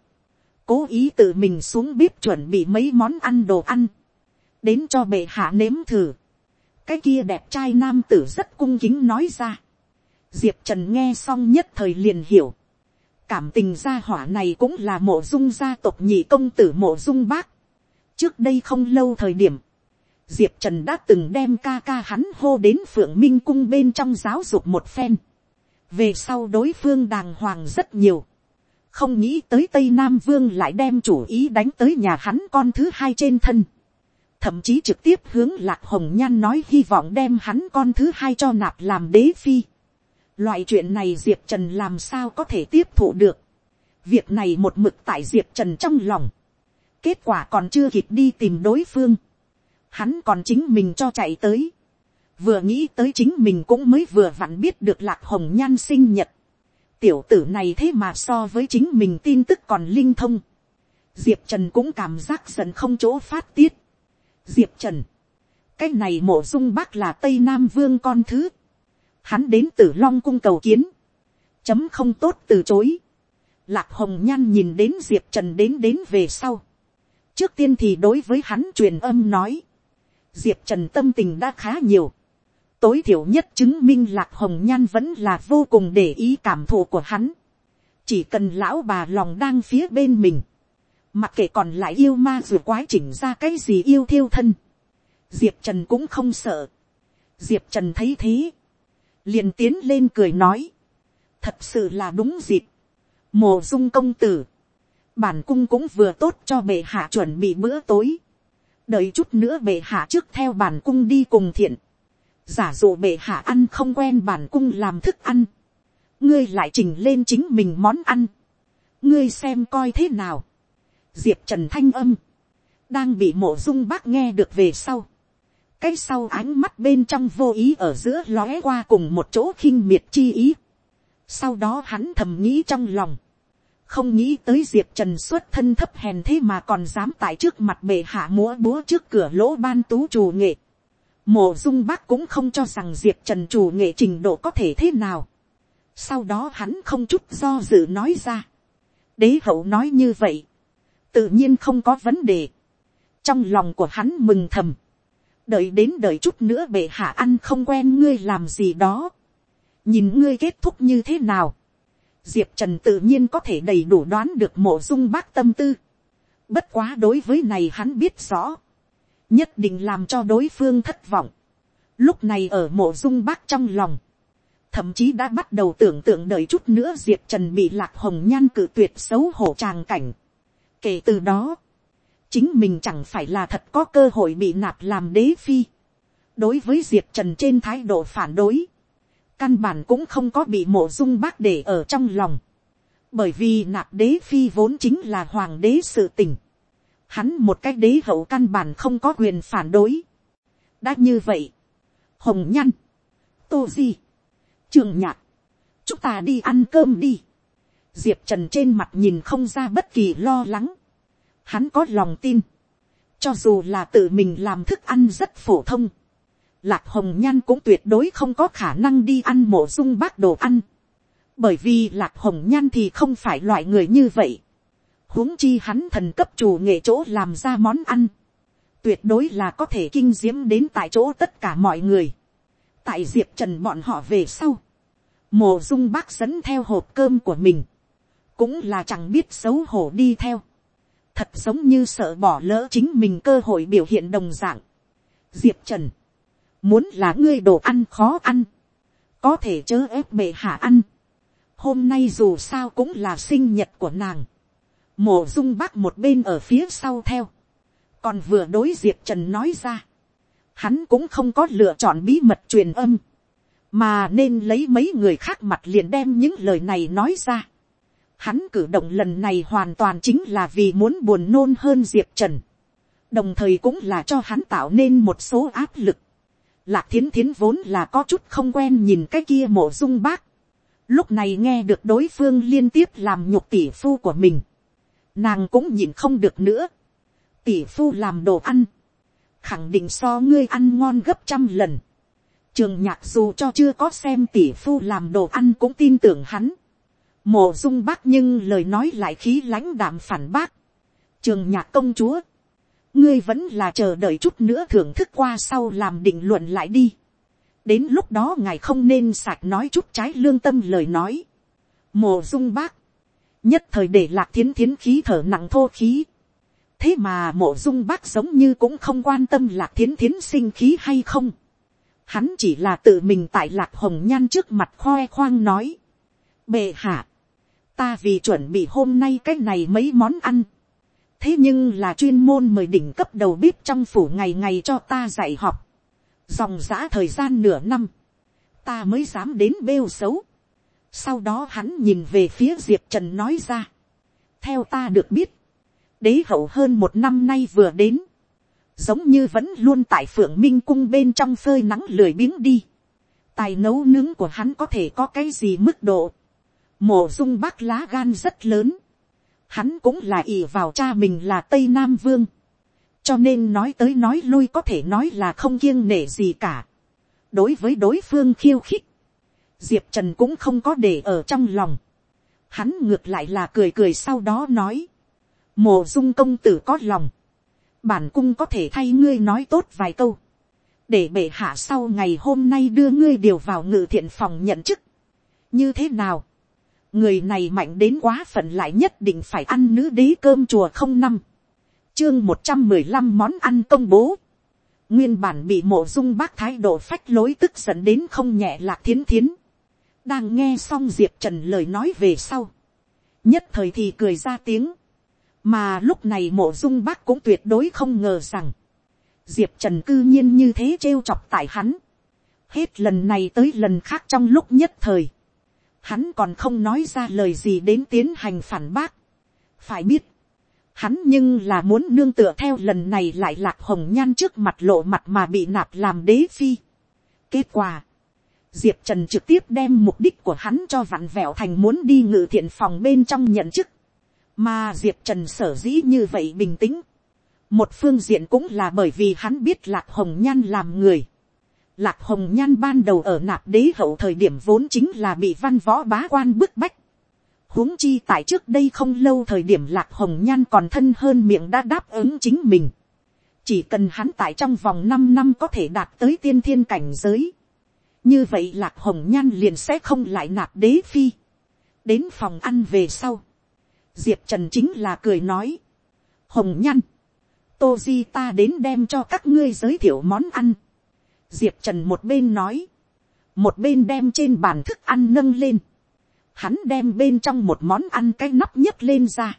cố ý tự mình xuống bếp chuẩn bị mấy món ăn đồ ăn, đến cho bệ hạ nếm thử. cái kia đẹp trai nam tử rất cung kính nói ra. diệp trần nghe xong nhất thời liền hiểu. cảm tình gia hỏa này cũng là mộ dung gia tộc nhị công tử mộ dung bác. trước đây không lâu thời điểm, diệp trần đã từng đem ca ca hắn hô đến phượng minh cung bên trong giáo dục một phen về sau đối phương đàng hoàng rất nhiều không nghĩ tới tây nam vương lại đem chủ ý đánh tới nhà hắn con thứ hai trên thân. thậm chí trực tiếp hướng lạc hồng nhan nói hy vọng đem hắn con thứ hai cho nạp làm đế phi. loại chuyện này diệp trần làm sao có thể tiếp thụ được. việc này một mực tại diệp trần trong lòng. kết quả còn chưa kịp đi tìm đối phương. hắn còn chính mình cho chạy tới vừa nghĩ tới chính mình cũng mới vừa vặn biết được lạc hồng nhan sinh nhật Tiểu tử này thế mà so với chính mình tin tức còn linh thông. Diệp Trần cũng cảm giác dần không chỗ phát tiết. Diệp Trần. Cái này mộ dung bác là Tây Nam Vương con thứ. Hắn đến từ Long cung cầu kiến. Chấm không tốt từ chối. Lạc Hồng Nhan nhìn đến Diệp Trần đến đến về sau. Trước tiên thì đối với hắn truyền âm nói. Diệp Trần tâm tình đã khá nhiều tối thiểu nhất chứng minh lạc hồng nhan vẫn là vô cùng để ý cảm thụ của hắn. chỉ cần lão bà lòng đang phía bên mình, mặc kệ còn lại yêu ma dù quái chỉnh ra cái gì yêu thiêu thân, diệp trần cũng không sợ. diệp trần thấy thế, liền tiến lên cười nói, thật sự là đúng dịp, mồ dung công tử, bản cung cũng vừa tốt cho bệ hạ chuẩn bị bữa tối, đợi chút nữa bệ hạ trước theo bản cung đi cùng thiện, giả dụ bệ hạ ăn không quen bản cung làm thức ăn, ngươi lại trình lên chính mình món ăn, ngươi xem coi thế nào, diệp trần thanh âm, đang bị mộ dung bác nghe được về sau, cái sau ánh mắt bên trong vô ý ở giữa lóe qua cùng một chỗ khinh miệt chi ý, sau đó hắn thầm nghĩ trong lòng, không nghĩ tới diệp trần xuất thân thấp hèn thế mà còn dám tại trước mặt bệ hạ múa búa trước cửa lỗ ban tú trù nghệ, Mộ dung bác cũng không cho rằng diệp trần chủ nghệ trình độ có thể thế nào. Sau đó hắn không chút do dự nói ra. Đế hậu nói như vậy. Tự nhiên không có vấn đề. Trong lòng của hắn mừng thầm. Đợi đến đợi chút nữa bệ hạ ăn không quen ngươi làm gì đó. Nhìn ngươi kết thúc như thế nào. Diệp Trần tự nhiên có thể đầy đủ đoán được mộ dung bác tâm tư. Bất quá đối với này hắn biết rõ nhất định làm cho đối phương thất vọng. Lúc này ở mộ dung bác trong lòng, thậm chí đã bắt đầu tưởng tượng đợi chút nữa diệp trần bị lạc hồng nhan cử tuyệt xấu hổ tràng cảnh. kể từ đó, chính mình chẳng phải là thật có cơ hội bị nạp làm đế phi. đối với diệp trần trên thái độ phản đối, căn bản cũng không có bị mộ dung bác để ở trong lòng. bởi vì nạp đế phi vốn chính là hoàng đế sự tình hắn một cái đế hậu căn bản không có quyền phản đối. đã như vậy, hồng nhăn, tô di, trường nhạc, chúng ta đi ăn cơm đi. diệp trần trên mặt nhìn không ra bất kỳ lo lắng. hắn có lòng tin, cho dù là tự mình làm thức ăn rất phổ thông, lạc hồng nhan cũng tuyệt đối không có khả năng đi ăn mổ dung bác đồ ăn. bởi vì lạc hồng nhan thì không phải loại người như vậy huống chi hắn thần cấp chủ nghệ chỗ làm ra món ăn, tuyệt đối là có thể kinh diễm đến tại chỗ tất cả mọi người. tại diệp trần bọn họ về sau, mồ dung bác dẫn theo hộp cơm của mình, cũng là chẳng biết xấu hổ đi theo, thật giống như sợ bỏ lỡ chính mình cơ hội biểu hiện đồng dạng. diệp trần, muốn là ngươi đồ ăn khó ăn, có thể chớ ép bệ hạ ăn. hôm nay dù sao cũng là sinh nhật của nàng, mộ dung bác một bên ở phía sau theo, còn vừa đối diệp trần nói ra, hắn cũng không có lựa chọn bí mật truyền âm, mà nên lấy mấy người khác mặt liền đem những lời này nói ra. Hắn cử động lần này hoàn toàn chính là vì muốn buồn nôn hơn diệp trần, đồng thời cũng là cho hắn tạo nên một số áp lực. Lạc thiến thiến vốn là có chút không quen nhìn cái kia mộ dung bác. Lúc này nghe được đối phương liên tiếp làm nhục tỷ phu của mình. Nàng cũng nhìn không được nữa. Tỷ phu làm đồ ăn. Khẳng định so ngươi ăn ngon gấp trăm lần. Trường nhạc dù cho chưa có xem tỷ phu làm đồ ăn cũng tin tưởng hắn. Mộ dung bác nhưng lời nói lại khí lãnh đạm phản bác. Trường nhạc công chúa ngươi vẫn là chờ đợi chút nữa thưởng thức qua sau làm định luận lại đi. đến lúc đó ngài không nên sạc nói chút trái lương tâm lời nói. mồ dung bác, nhất thời để lạc thiến thiến khí thở nặng thô khí. thế mà mộ dung bác giống như cũng không quan tâm lạc thiến thiến sinh khí hay không. hắn chỉ là tự mình tại lạc hồng nhan trước mặt khoe khoang nói. bệ hạ, ta vì chuẩn bị hôm nay cái này mấy món ăn thế nhưng là chuyên môn mời đỉnh cấp đầu bếp trong phủ ngày ngày cho ta dạy học, dòng giã thời gian nửa năm, ta mới dám đến bêu xấu sau đó hắn nhìn về phía diệp trần nói ra, theo ta được biết, đế hậu hơn một năm nay vừa đến, giống như vẫn luôn tại phượng minh cung bên trong phơi nắng lười biếng đi, tài nấu nướng của hắn có thể có cái gì mức độ, Mộ dung bác lá gan rất lớn, hắn cũng là ỷ vào cha mình là tây nam vương, cho nên nói tới nói lui có thể nói là không kiêng nể gì cả. đối với đối phương khiêu khích, diệp trần cũng không có để ở trong lòng. hắn ngược lại là cười cười sau đó nói, mồ dung công tử có lòng, bản cung có thể thay ngươi nói tốt vài câu, để bệ hạ sau ngày hôm nay đưa ngươi điều vào ngự thiện phòng nhận chức. như thế nào, người này mạnh đến quá phận lại nhất định phải ăn nữ đế cơm chùa không năm. Chương một trăm mười lăm món ăn công bố. Nguyên bản bị mộ dung bác thái độ phách lối tức giận đến không nhẹ lạc thiến thiến đang nghe xong diệp trần lời nói về sau nhất thời thì cười ra tiếng mà lúc này mộ dung bác cũng tuyệt đối không ngờ rằng diệp trần cư nhiên như thế trêu chọc tại hắn hết lần này tới lần khác trong lúc nhất thời hắn còn không nói ra lời gì đến tiến hành phản bác. phải biết, hắn nhưng là muốn nương tựa theo lần này lại lạc hồng nhan trước mặt lộ mặt mà bị nạp làm đế phi. kết quả, diệp trần trực tiếp đem mục đích của hắn cho vặn vẹo thành muốn đi ngự thiện phòng bên trong nhận chức. mà diệp trần sở dĩ như vậy bình tĩnh. một phương diện cũng là bởi vì hắn biết lạc hồng nhan làm người Lạc hồng nhan ban đầu ở nạp đế hậu thời điểm vốn chính là bị văn võ bá quan bức bách. huống chi tại trước đây không lâu thời điểm lạc hồng nhan còn thân hơn miệng đã đáp ứng chính mình. chỉ cần hắn tại trong vòng năm năm có thể đạt tới tiên thiên cảnh giới như vậy lạc hồng nhan liền sẽ không lại nạp đế phi. đến phòng ăn về sau. diệp trần chính là cười nói. hồng nhan, tô di ta đến đem cho các ngươi giới thiệu món ăn. Diệp trần một bên nói, một bên đem trên bàn thức ăn nâng lên, hắn đem bên trong một món ăn cái nắp nhấc lên ra,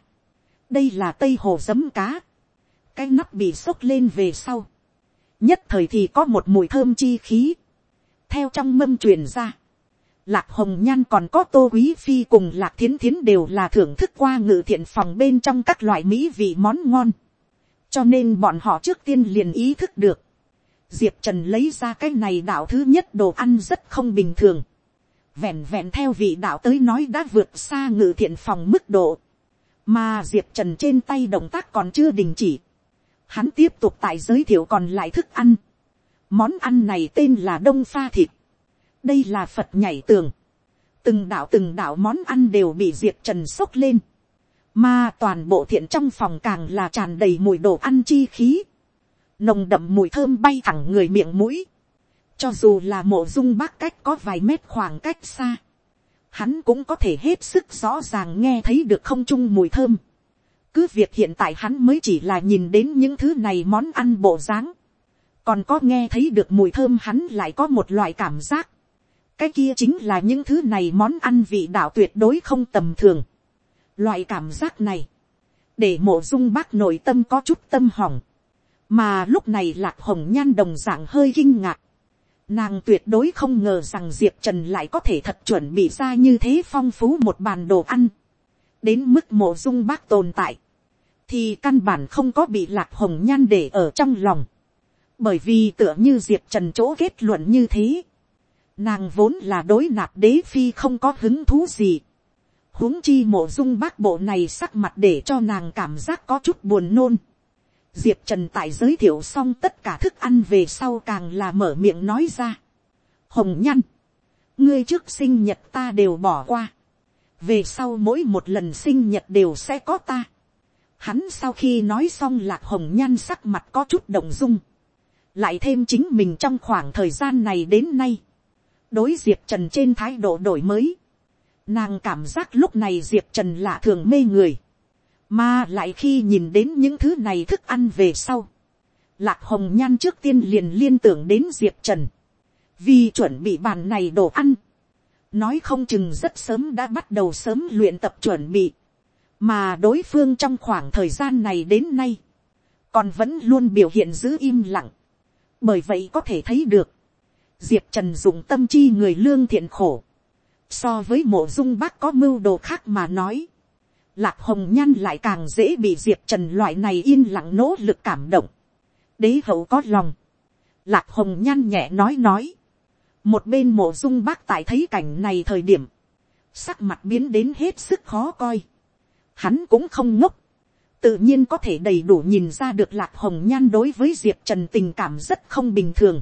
đây là tây hồ giấm cá, cái nắp bị xốc lên về sau, nhất thời thì có một mùi thơm chi khí, theo trong mâm truyền ra, lạc hồng nhan còn có tô quý phi cùng lạc thiến thiến đều là thưởng thức qua ngự thiện phòng bên trong các loại mỹ vị món ngon, cho nên bọn họ trước tiên liền ý thức được, diệp trần lấy ra cái này đạo thứ nhất đồ ăn rất không bình thường. vẹn vẹn theo vị đạo tới nói đã vượt xa ngự thiện phòng mức độ. mà diệp trần trên tay động tác còn chưa đình chỉ. hắn tiếp tục tại giới thiệu còn lại thức ăn món ăn này tên là đông pha thịt. đây là phật nhảy tường. từng đạo từng đạo món ăn đều bị diệp trần sốc lên. mà toàn bộ thiện trong phòng càng là tràn đầy mùi đồ ăn chi khí nồng đậm mùi thơm bay thẳng người miệng mũi, cho dù là mộ dung bác cách có vài mét khoảng cách xa, hắn cũng có thể hết sức rõ ràng nghe thấy được không chung mùi thơm. cứ việc hiện tại hắn mới chỉ là nhìn đến những thứ này món ăn bộ dáng, còn có nghe thấy được mùi thơm hắn lại có một loại cảm giác, cái kia chính là những thứ này món ăn vị đạo tuyệt đối không tầm thường. Loại cảm giác này, để mộ dung bác nội tâm có chút tâm hỏng, mà lúc này lạc hồng nhan đồng dạng hơi kinh ngạc. Nàng tuyệt đối không ngờ rằng diệp trần lại có thể thật chuẩn bị ra như thế phong phú một bàn đồ ăn, đến mức mộ dung bác tồn tại, thì căn bản không có bị lạc hồng nhan để ở trong lòng, bởi vì tựa như diệp trần chỗ kết luận như thế, nàng vốn là đối nạp đế phi không có hứng thú gì, huống chi mộ dung bác bộ này sắc mặt để cho nàng cảm giác có chút buồn nôn. Diệp trần tại giới thiệu xong tất cả thức ăn về sau càng là mở miệng nói ra. hồng nhăn, ngươi trước sinh nhật ta đều bỏ qua, về sau mỗi một lần sinh nhật đều sẽ có ta. Hắn sau khi nói xong lạc hồng nhan sắc mặt có chút động dung, lại thêm chính mình trong khoảng thời gian này đến nay, đối diệp trần trên thái độ đổi mới, nàng cảm giác lúc này diệp trần lạ thường mê người, mà lại khi nhìn đến những thứ này thức ăn về sau, lạc hồng nhan trước tiên liền liên tưởng đến diệp trần, vì chuẩn bị bàn này đồ ăn, nói không chừng rất sớm đã bắt đầu sớm luyện tập chuẩn bị, mà đối phương trong khoảng thời gian này đến nay, còn vẫn luôn biểu hiện giữ im lặng, bởi vậy có thể thấy được, diệp trần dùng tâm chi người lương thiện khổ, so với mộ dung bác có mưu đồ khác mà nói, lạc hồng nhan lại càng dễ bị diệp trần loại này yên lặng nỗ lực cảm động, đế hậu có lòng, lạc hồng nhan nhẹ nói nói, một bên mộ dung bác tại thấy cảnh này thời điểm, sắc mặt biến đến hết sức khó coi, hắn cũng không ngốc, tự nhiên có thể đầy đủ nhìn ra được lạc hồng nhan đối với diệp trần tình cảm rất không bình thường.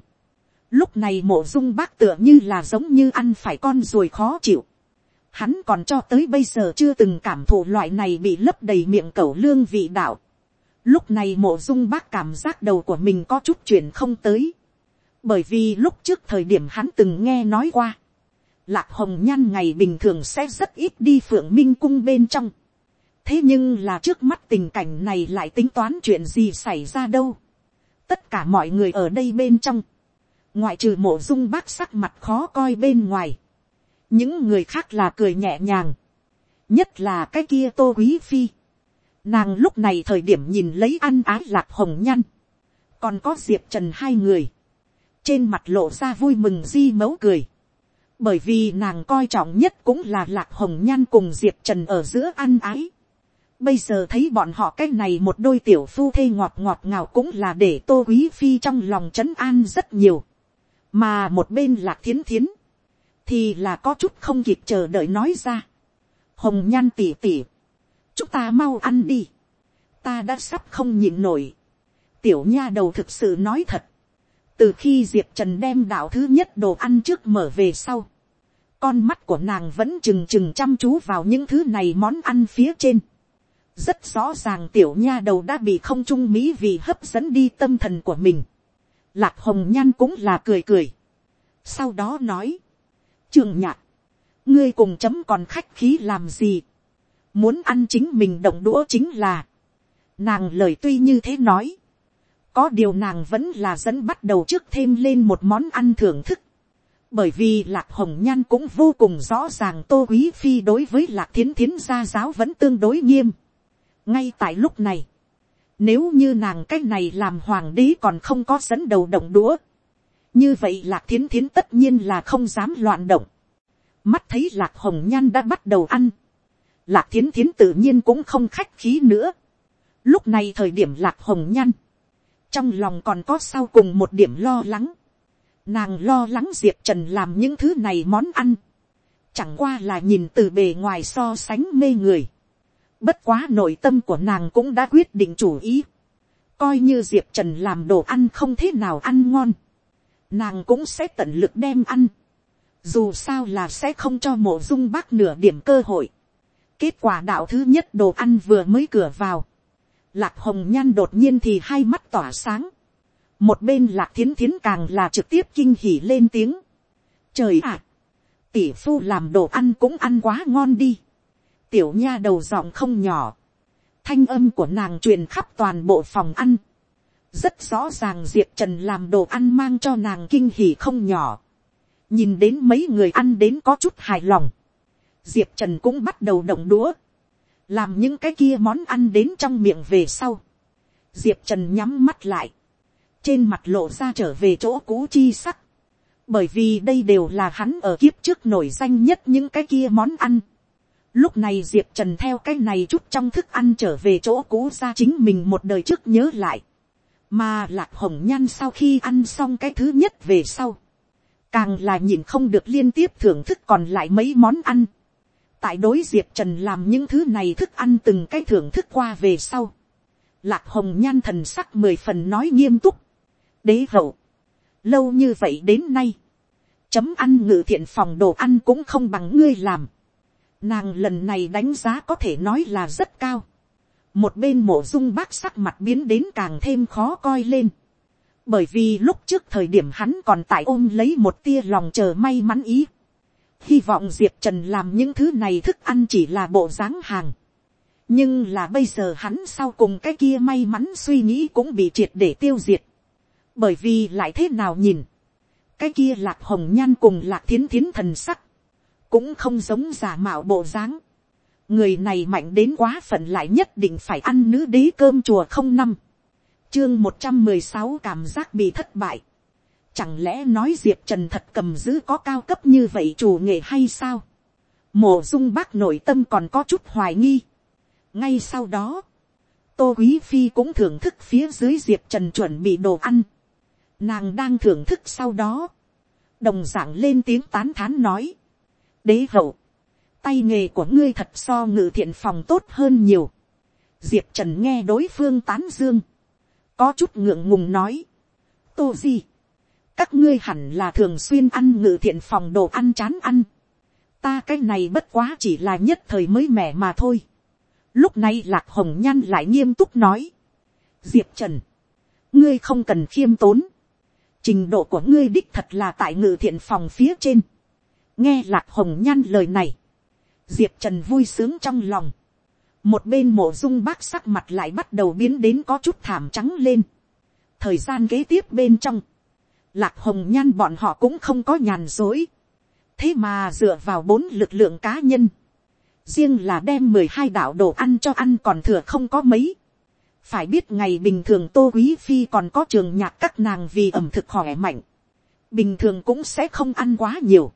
Lúc này mộ dung bác tựa như là giống như ăn phải con ruồi khó chịu. Hắn còn cho tới bây giờ chưa từng cảm thụ loại này bị lấp đầy miệng cẩu lương vị đạo. Lúc này mộ dung bác cảm giác đầu của mình có chút chuyện không tới. Bởi vì lúc trước thời điểm hắn từng nghe nói qua. Lạc hồng nhan ngày bình thường sẽ rất ít đi phượng minh cung bên trong. Thế nhưng là trước mắt tình cảnh này lại tính toán chuyện gì xảy ra đâu. Tất cả mọi người ở đây bên trong. Ngoại trừ mộ dung bác sắc mặt khó coi bên ngoài, những người khác là cười nhẹ nhàng, nhất là cái kia tô quý phi, nàng lúc này thời điểm nhìn lấy ăn ái lạc hồng nhăn, còn có diệp trần hai người, trên mặt lộ ra vui mừng di mấu cười, bởi vì nàng coi trọng nhất cũng là lạc hồng nhan cùng diệp trần ở giữa ăn ái. Bây giờ thấy bọn họ cái này một đôi tiểu phu thê ngọt ngọt ngào cũng là để tô quý phi trong lòng trấn an rất nhiều mà một bên lạc thiến thiến, thì là có chút không kịp chờ đợi nói ra. hồng nhan tỉ tỉ, chúng ta mau ăn đi, ta đã sắp không nhịn nổi. tiểu nha đầu thực sự nói thật, từ khi diệp trần đem đạo thứ nhất đồ ăn trước mở về sau, con mắt của nàng vẫn trừng trừng chăm chú vào những thứ này món ăn phía trên rất rõ ràng tiểu nha đầu đã bị không trung mỹ vì hấp dẫn đi tâm thần của mình. Lạc hồng nhan cũng là cười cười. Sau đó nói. Trường nhạc. Ngươi cùng chấm còn khách khí làm gì. Muốn ăn chính mình động đũa chính là. Nàng lời tuy như thế nói. Có điều nàng vẫn là dẫn bắt đầu trước thêm lên một món ăn thưởng thức. Bởi vì lạc hồng nhan cũng vô cùng rõ ràng tô quý phi đối với lạc thiến thiến gia giáo vẫn tương đối nghiêm. Ngay tại lúc này, nếu như nàng cái này làm hoàng đế còn không có dẫn đầu động đũa. Như vậy lạc thiến thiến tất nhiên là không dám loạn động. Mắt thấy lạc hồng nhan đã bắt đầu ăn. Lạc thiến thiến tự nhiên cũng không khách khí nữa. Lúc này thời điểm lạc hồng nhan. Trong lòng còn có sau cùng một điểm lo lắng. Nàng lo lắng Diệp Trần làm những thứ này món ăn. Chẳng qua là nhìn từ bề ngoài so sánh mê người Bất quá nội tâm của nàng cũng đã quyết định chủ ý. Coi như Diệp Trần làm đồ ăn không thế nào ăn ngon. Nàng cũng sẽ tận lực đem ăn. Dù sao là sẽ không cho mộ dung bác nửa điểm cơ hội. Kết quả đạo thứ nhất đồ ăn vừa mới cửa vào. Lạc hồng nhan đột nhiên thì hai mắt tỏa sáng. Một bên lạc thiến thiến càng là trực tiếp kinh hỉ lên tiếng. Trời ạ! tỷ phu làm đồ ăn cũng ăn quá ngon đi tiểu nha đầu giọng không nhỏ, thanh âm của nàng truyền khắp toàn bộ phòng ăn, rất rõ ràng diệp trần làm đồ ăn mang cho nàng kinh hỉ không nhỏ, nhìn đến mấy người ăn đến có chút hài lòng, diệp trần cũng bắt đầu động đũa, làm những cái kia món ăn đến trong miệng về sau, diệp trần nhắm mắt lại, trên mặt lộ ra trở về chỗ cũ chi sắc, bởi vì đây đều là hắn ở kiếp trước nổi danh nhất những cái kia món ăn. Lúc này diệp trần theo cái này chút trong thức ăn trở về chỗ cũ ra chính mình một đời trước nhớ lại, mà lạc hồng nhan sau khi ăn xong cái thứ nhất về sau, càng là nhìn không được liên tiếp thưởng thức còn lại mấy món ăn. tại đối diệp trần làm những thứ này thức ăn từng cái thưởng thức qua về sau, lạc hồng nhan thần sắc mười phần nói nghiêm túc, đế hậu, lâu như vậy đến nay, chấm ăn ngự thiện phòng đồ ăn cũng không bằng ngươi làm. Nàng lần này đánh giá có thể nói là rất cao. Một bên mộ dung bác sắc mặt biến đến càng thêm khó coi lên. Bởi vì lúc trước thời điểm hắn còn tại ôm lấy một tia lòng chờ may mắn ý. Hy vọng Diệp Trần làm những thứ này thức ăn chỉ là bộ dáng hàng. Nhưng là bây giờ hắn sau cùng cái kia may mắn suy nghĩ cũng bị triệt để tiêu diệt bởi vì lại thế nào nhìn, cái kia lạc hồng nhan cùng lạc thiến thiến thần sắc, cũng không giống giả mạo bộ dáng. người này mạnh đến quá phận lại nhất định phải ăn nữ đế cơm chùa không năm, chương một trăm mười sáu cảm giác bị thất bại. Chẳng lẽ nói diệp trần thật cầm giữ có cao cấp như vậy chủ nghệ hay sao. mổ dung bác nội tâm còn có chút hoài nghi. ngay sau đó, tô quý phi cũng thưởng thức phía dưới diệp trần chuẩn bị đồ ăn Nàng đang thưởng thức sau đó. Đồng dạng lên tiếng tán thán nói. Đế hậu. Tay nghề của ngươi thật so ngự thiện phòng tốt hơn nhiều. Diệp Trần nghe đối phương tán dương. Có chút ngượng ngùng nói. Tô gì? Các ngươi hẳn là thường xuyên ăn ngự thiện phòng đồ ăn chán ăn. Ta cái này bất quá chỉ là nhất thời mới mẻ mà thôi. Lúc này Lạc Hồng Nhan lại nghiêm túc nói. Diệp Trần. Ngươi không cần khiêm tốn trình độ của ngươi đích thật là tại ngự thiện phòng phía trên nghe lạc hồng nhan lời này, diệp trần vui sướng trong lòng. một bên mộ dung bác sắc mặt lại bắt đầu biến đến có chút thảm trắng lên. thời gian kế tiếp bên trong, lạc hồng nhan bọn họ cũng không có nhàn dối. thế mà dựa vào bốn lực lượng cá nhân, riêng là đem mười hai đạo đồ ăn cho ăn còn thừa không có mấy phải biết ngày bình thường tô quý phi còn có trường nhạc các nàng vì ẩm thực khỏe mạnh, bình thường cũng sẽ không ăn quá nhiều,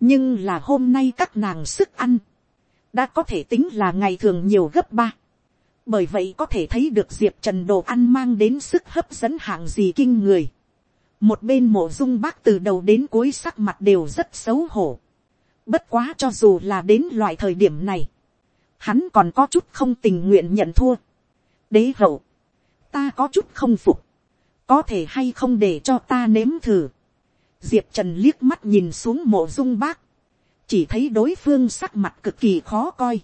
nhưng là hôm nay các nàng sức ăn, đã có thể tính là ngày thường nhiều gấp ba, bởi vậy có thể thấy được diệp trần đồ ăn mang đến sức hấp dẫn hạng gì kinh người, một bên mộ dung bác từ đầu đến cuối sắc mặt đều rất xấu hổ, bất quá cho dù là đến loại thời điểm này, hắn còn có chút không tình nguyện nhận thua, đế hậu, ta có chút không phục, có thể hay không để cho ta nếm thử diệp trần liếc mắt nhìn xuống mộ dung bác, chỉ thấy đối phương sắc mặt cực kỳ khó coi.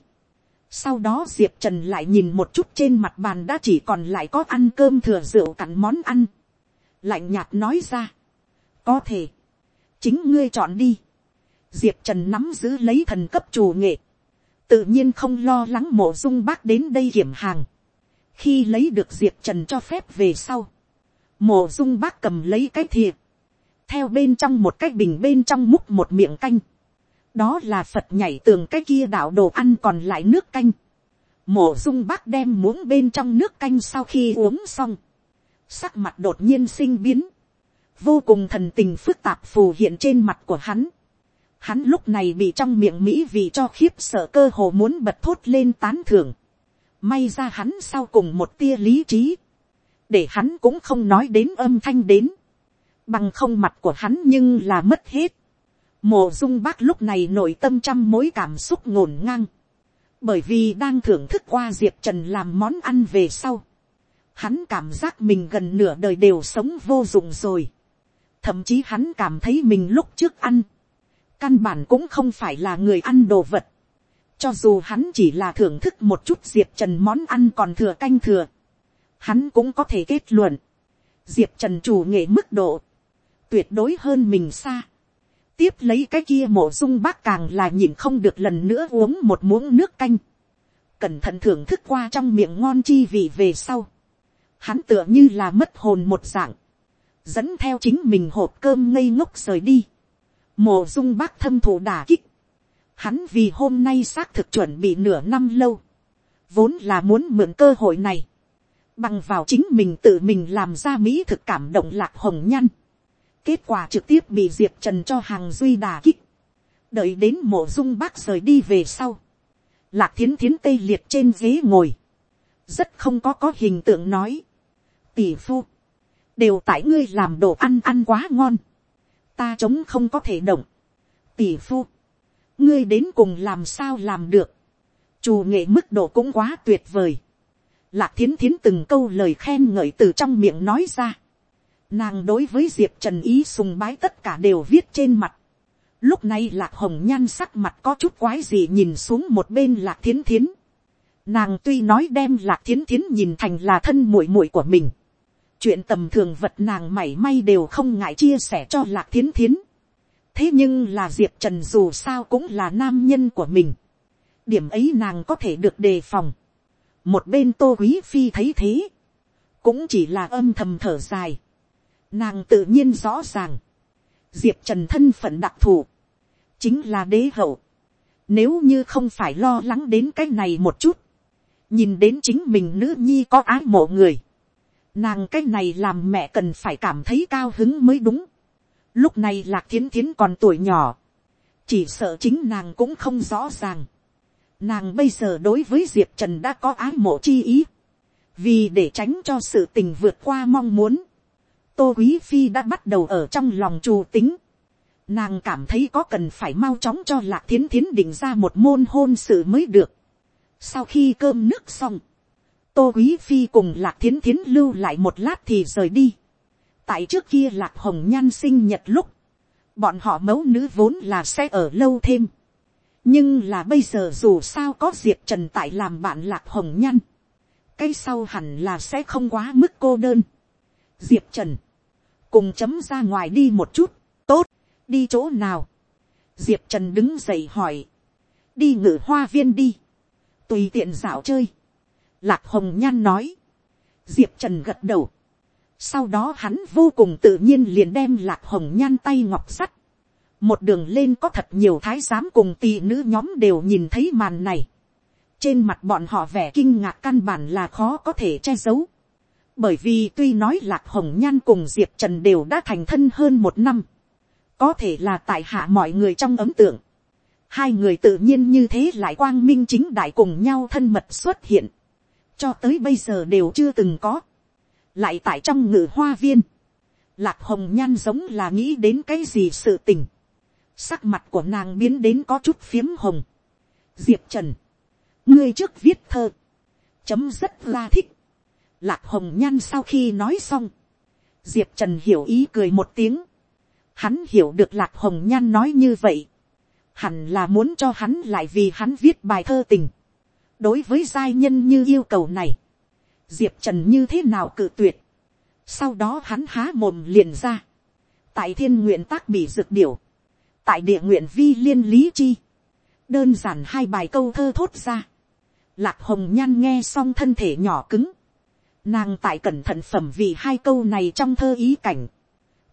sau đó diệp trần lại nhìn một chút trên mặt bàn đã chỉ còn lại có ăn cơm thừa rượu cặn món ăn. lạnh nhạt nói ra, có thể, chính ngươi chọn đi. diệp trần nắm giữ lấy thần cấp chủ nghệ, tự nhiên không lo lắng mộ dung bác đến đây kiểm hàng. Khi lấy được diệp trần cho phép về sau, Mộ dung bác cầm lấy cái thìa, theo bên trong một cái bình bên trong múc một miệng canh, đó là phật nhảy tường cái kia đạo đồ ăn còn lại nước canh, mổ dung bác đem muỗng bên trong nước canh sau khi uống xong, sắc mặt đột nhiên sinh biến, vô cùng thần tình phức tạp phù hiện trên mặt của hắn, hắn lúc này bị trong miệng mỹ vì cho khiếp sợ cơ hồ muốn bật thốt lên tán thưởng. May ra hắn sau cùng một tia lý trí. Để hắn cũng không nói đến âm thanh đến. Bằng không mặt của hắn nhưng là mất hết. Mộ dung bác lúc này nội tâm trăm mối cảm xúc ngổn ngang. Bởi vì đang thưởng thức qua Diệp Trần làm món ăn về sau. Hắn cảm giác mình gần nửa đời đều sống vô dụng rồi. Thậm chí hắn cảm thấy mình lúc trước ăn. Căn bản cũng không phải là người ăn đồ vật cho dù hắn chỉ là thưởng thức một chút Diệp Trần món ăn còn thừa canh thừa. Hắn cũng có thể kết luận. Diệp Trần chủ nghệ mức độ. Tuyệt đối hơn mình xa. Tiếp lấy cái kia mộ dung bác càng là nhìn không được lần nữa uống một muỗng nước canh. Cẩn thận thưởng thức qua trong miệng ngon chi vị về sau. hắn tựa như là mất hồn một dạng, dẫn theo chính mình hộp cơm ngây ngốc rời đi, mộ dung bác thâm thủ đả kích, hắn vì hôm nay xác thực chuẩn bị nửa năm lâu, vốn là muốn mượn cơ hội này, bằng vào chính mình tự mình làm ra mỹ thực cảm động lạc hồng nhăn, kết quả trực tiếp bị diệp trần cho hàng duy đà kích, đợi đến mộ dung bác rời đi về sau, lạc thiến thiến tây liệt trên ghế ngồi, rất không có có hình tượng nói, tỷ phu, đều tại ngươi làm đồ ăn ăn quá ngon, ta chống không có thể động, tỷ phu, ngươi đến cùng làm sao làm được, chủ nghệ mức độ cũng quá tuyệt vời, lạc thiến thiến từng câu lời khen ngợi từ trong miệng nói ra, nàng đối với diệp trần ý sùng bái tất cả đều viết trên mặt, lúc này lạc hồng nhan sắc mặt có chút quái gì nhìn xuống một bên lạc thiến thiến, nàng tuy nói đem lạc thiến thiến nhìn thành là thân muội muội của mình, chuyện tầm thường vật nàng mảy may đều không ngại chia sẻ cho lạc thiến thiến. thế nhưng là diệp trần dù sao cũng là nam nhân của mình. điểm ấy nàng có thể được đề phòng. một bên tô quý phi thấy thế, cũng chỉ là âm thầm thở dài nàng tự nhiên rõ ràng, diệp trần thân phận đặc thù, chính là đế hậu. nếu như không phải lo lắng đến cái này một chút, nhìn đến chính mình nữ nhi có ái mộ người, Nàng cái này làm mẹ cần phải cảm thấy cao hứng mới đúng. Lúc này lạc thiến thiến còn tuổi nhỏ. Chỉ sợ chính nàng cũng không rõ ràng. Nàng bây giờ đối với Diệp Trần đã có ái mộ chi ý. Vì để tránh cho sự tình vượt qua mong muốn. Tô Quý Phi đã bắt đầu ở trong lòng trù tính. Nàng cảm thấy có cần phải mau chóng cho Lạc Thiến Thiến định ra một môn hôn sự mới được. Sau khi cơm nước xong tô quý phi cùng lạc thiến thiến lưu lại một lát thì rời đi. tại trước kia lạc hồng nhan sinh nhật lúc, bọn họ mẫu nữ vốn là sẽ ở lâu thêm. nhưng là bây giờ dù sao có diệp trần tại làm bạn lạc hồng nhan, cái sau hẳn là sẽ không quá mức cô đơn. diệp trần, cùng chấm ra ngoài đi một chút, tốt, đi chỗ nào. diệp trần đứng dậy hỏi, đi ngự hoa viên đi, tùy tiện dạo chơi Lạc hồng nhan nói. Diệp trần gật đầu. Sau đó hắn vô cùng tự nhiên liền đem lạc hồng nhan tay ngọc sắt. Một đường lên có thật nhiều thái giám cùng tỷ nữ nhóm đều nhìn thấy màn này. Trên mặt bọn họ vẻ kinh ngạc căn bản là khó có thể che giấu. Bởi vì tuy nói lạc hồng nhan cùng diệp trần đều đã thành thân hơn một năm. Có thể là tại hạ mọi người trong ấm tượng. Hai người tự nhiên như thế lại quang minh chính đại cùng nhau thân mật xuất hiện cho tới bây giờ đều chưa từng có. lại tại trong ngự hoa viên, lạc hồng nhan giống là nghĩ đến cái gì sự tình. sắc mặt của nàng biến đến có chút phiếm hồng. diệp trần, ngươi trước viết thơ, chấm rất la thích lạc hồng nhan sau khi nói xong, diệp trần hiểu ý cười một tiếng. hắn hiểu được lạc hồng nhan nói như vậy. hẳn là muốn cho hắn lại vì hắn viết bài thơ tình đối với giai nhân như yêu cầu này, diệp trần như thế nào cự tuyệt. sau đó hắn há mồm liền ra. tại thiên nguyện tác bị dược điểu, tại địa nguyện vi liên lý chi, đơn giản hai bài câu thơ thốt ra. lạc hồng nhan nghe xong thân thể nhỏ cứng nàng tại cẩn thận phẩm vì hai câu này trong thơ ý cảnh.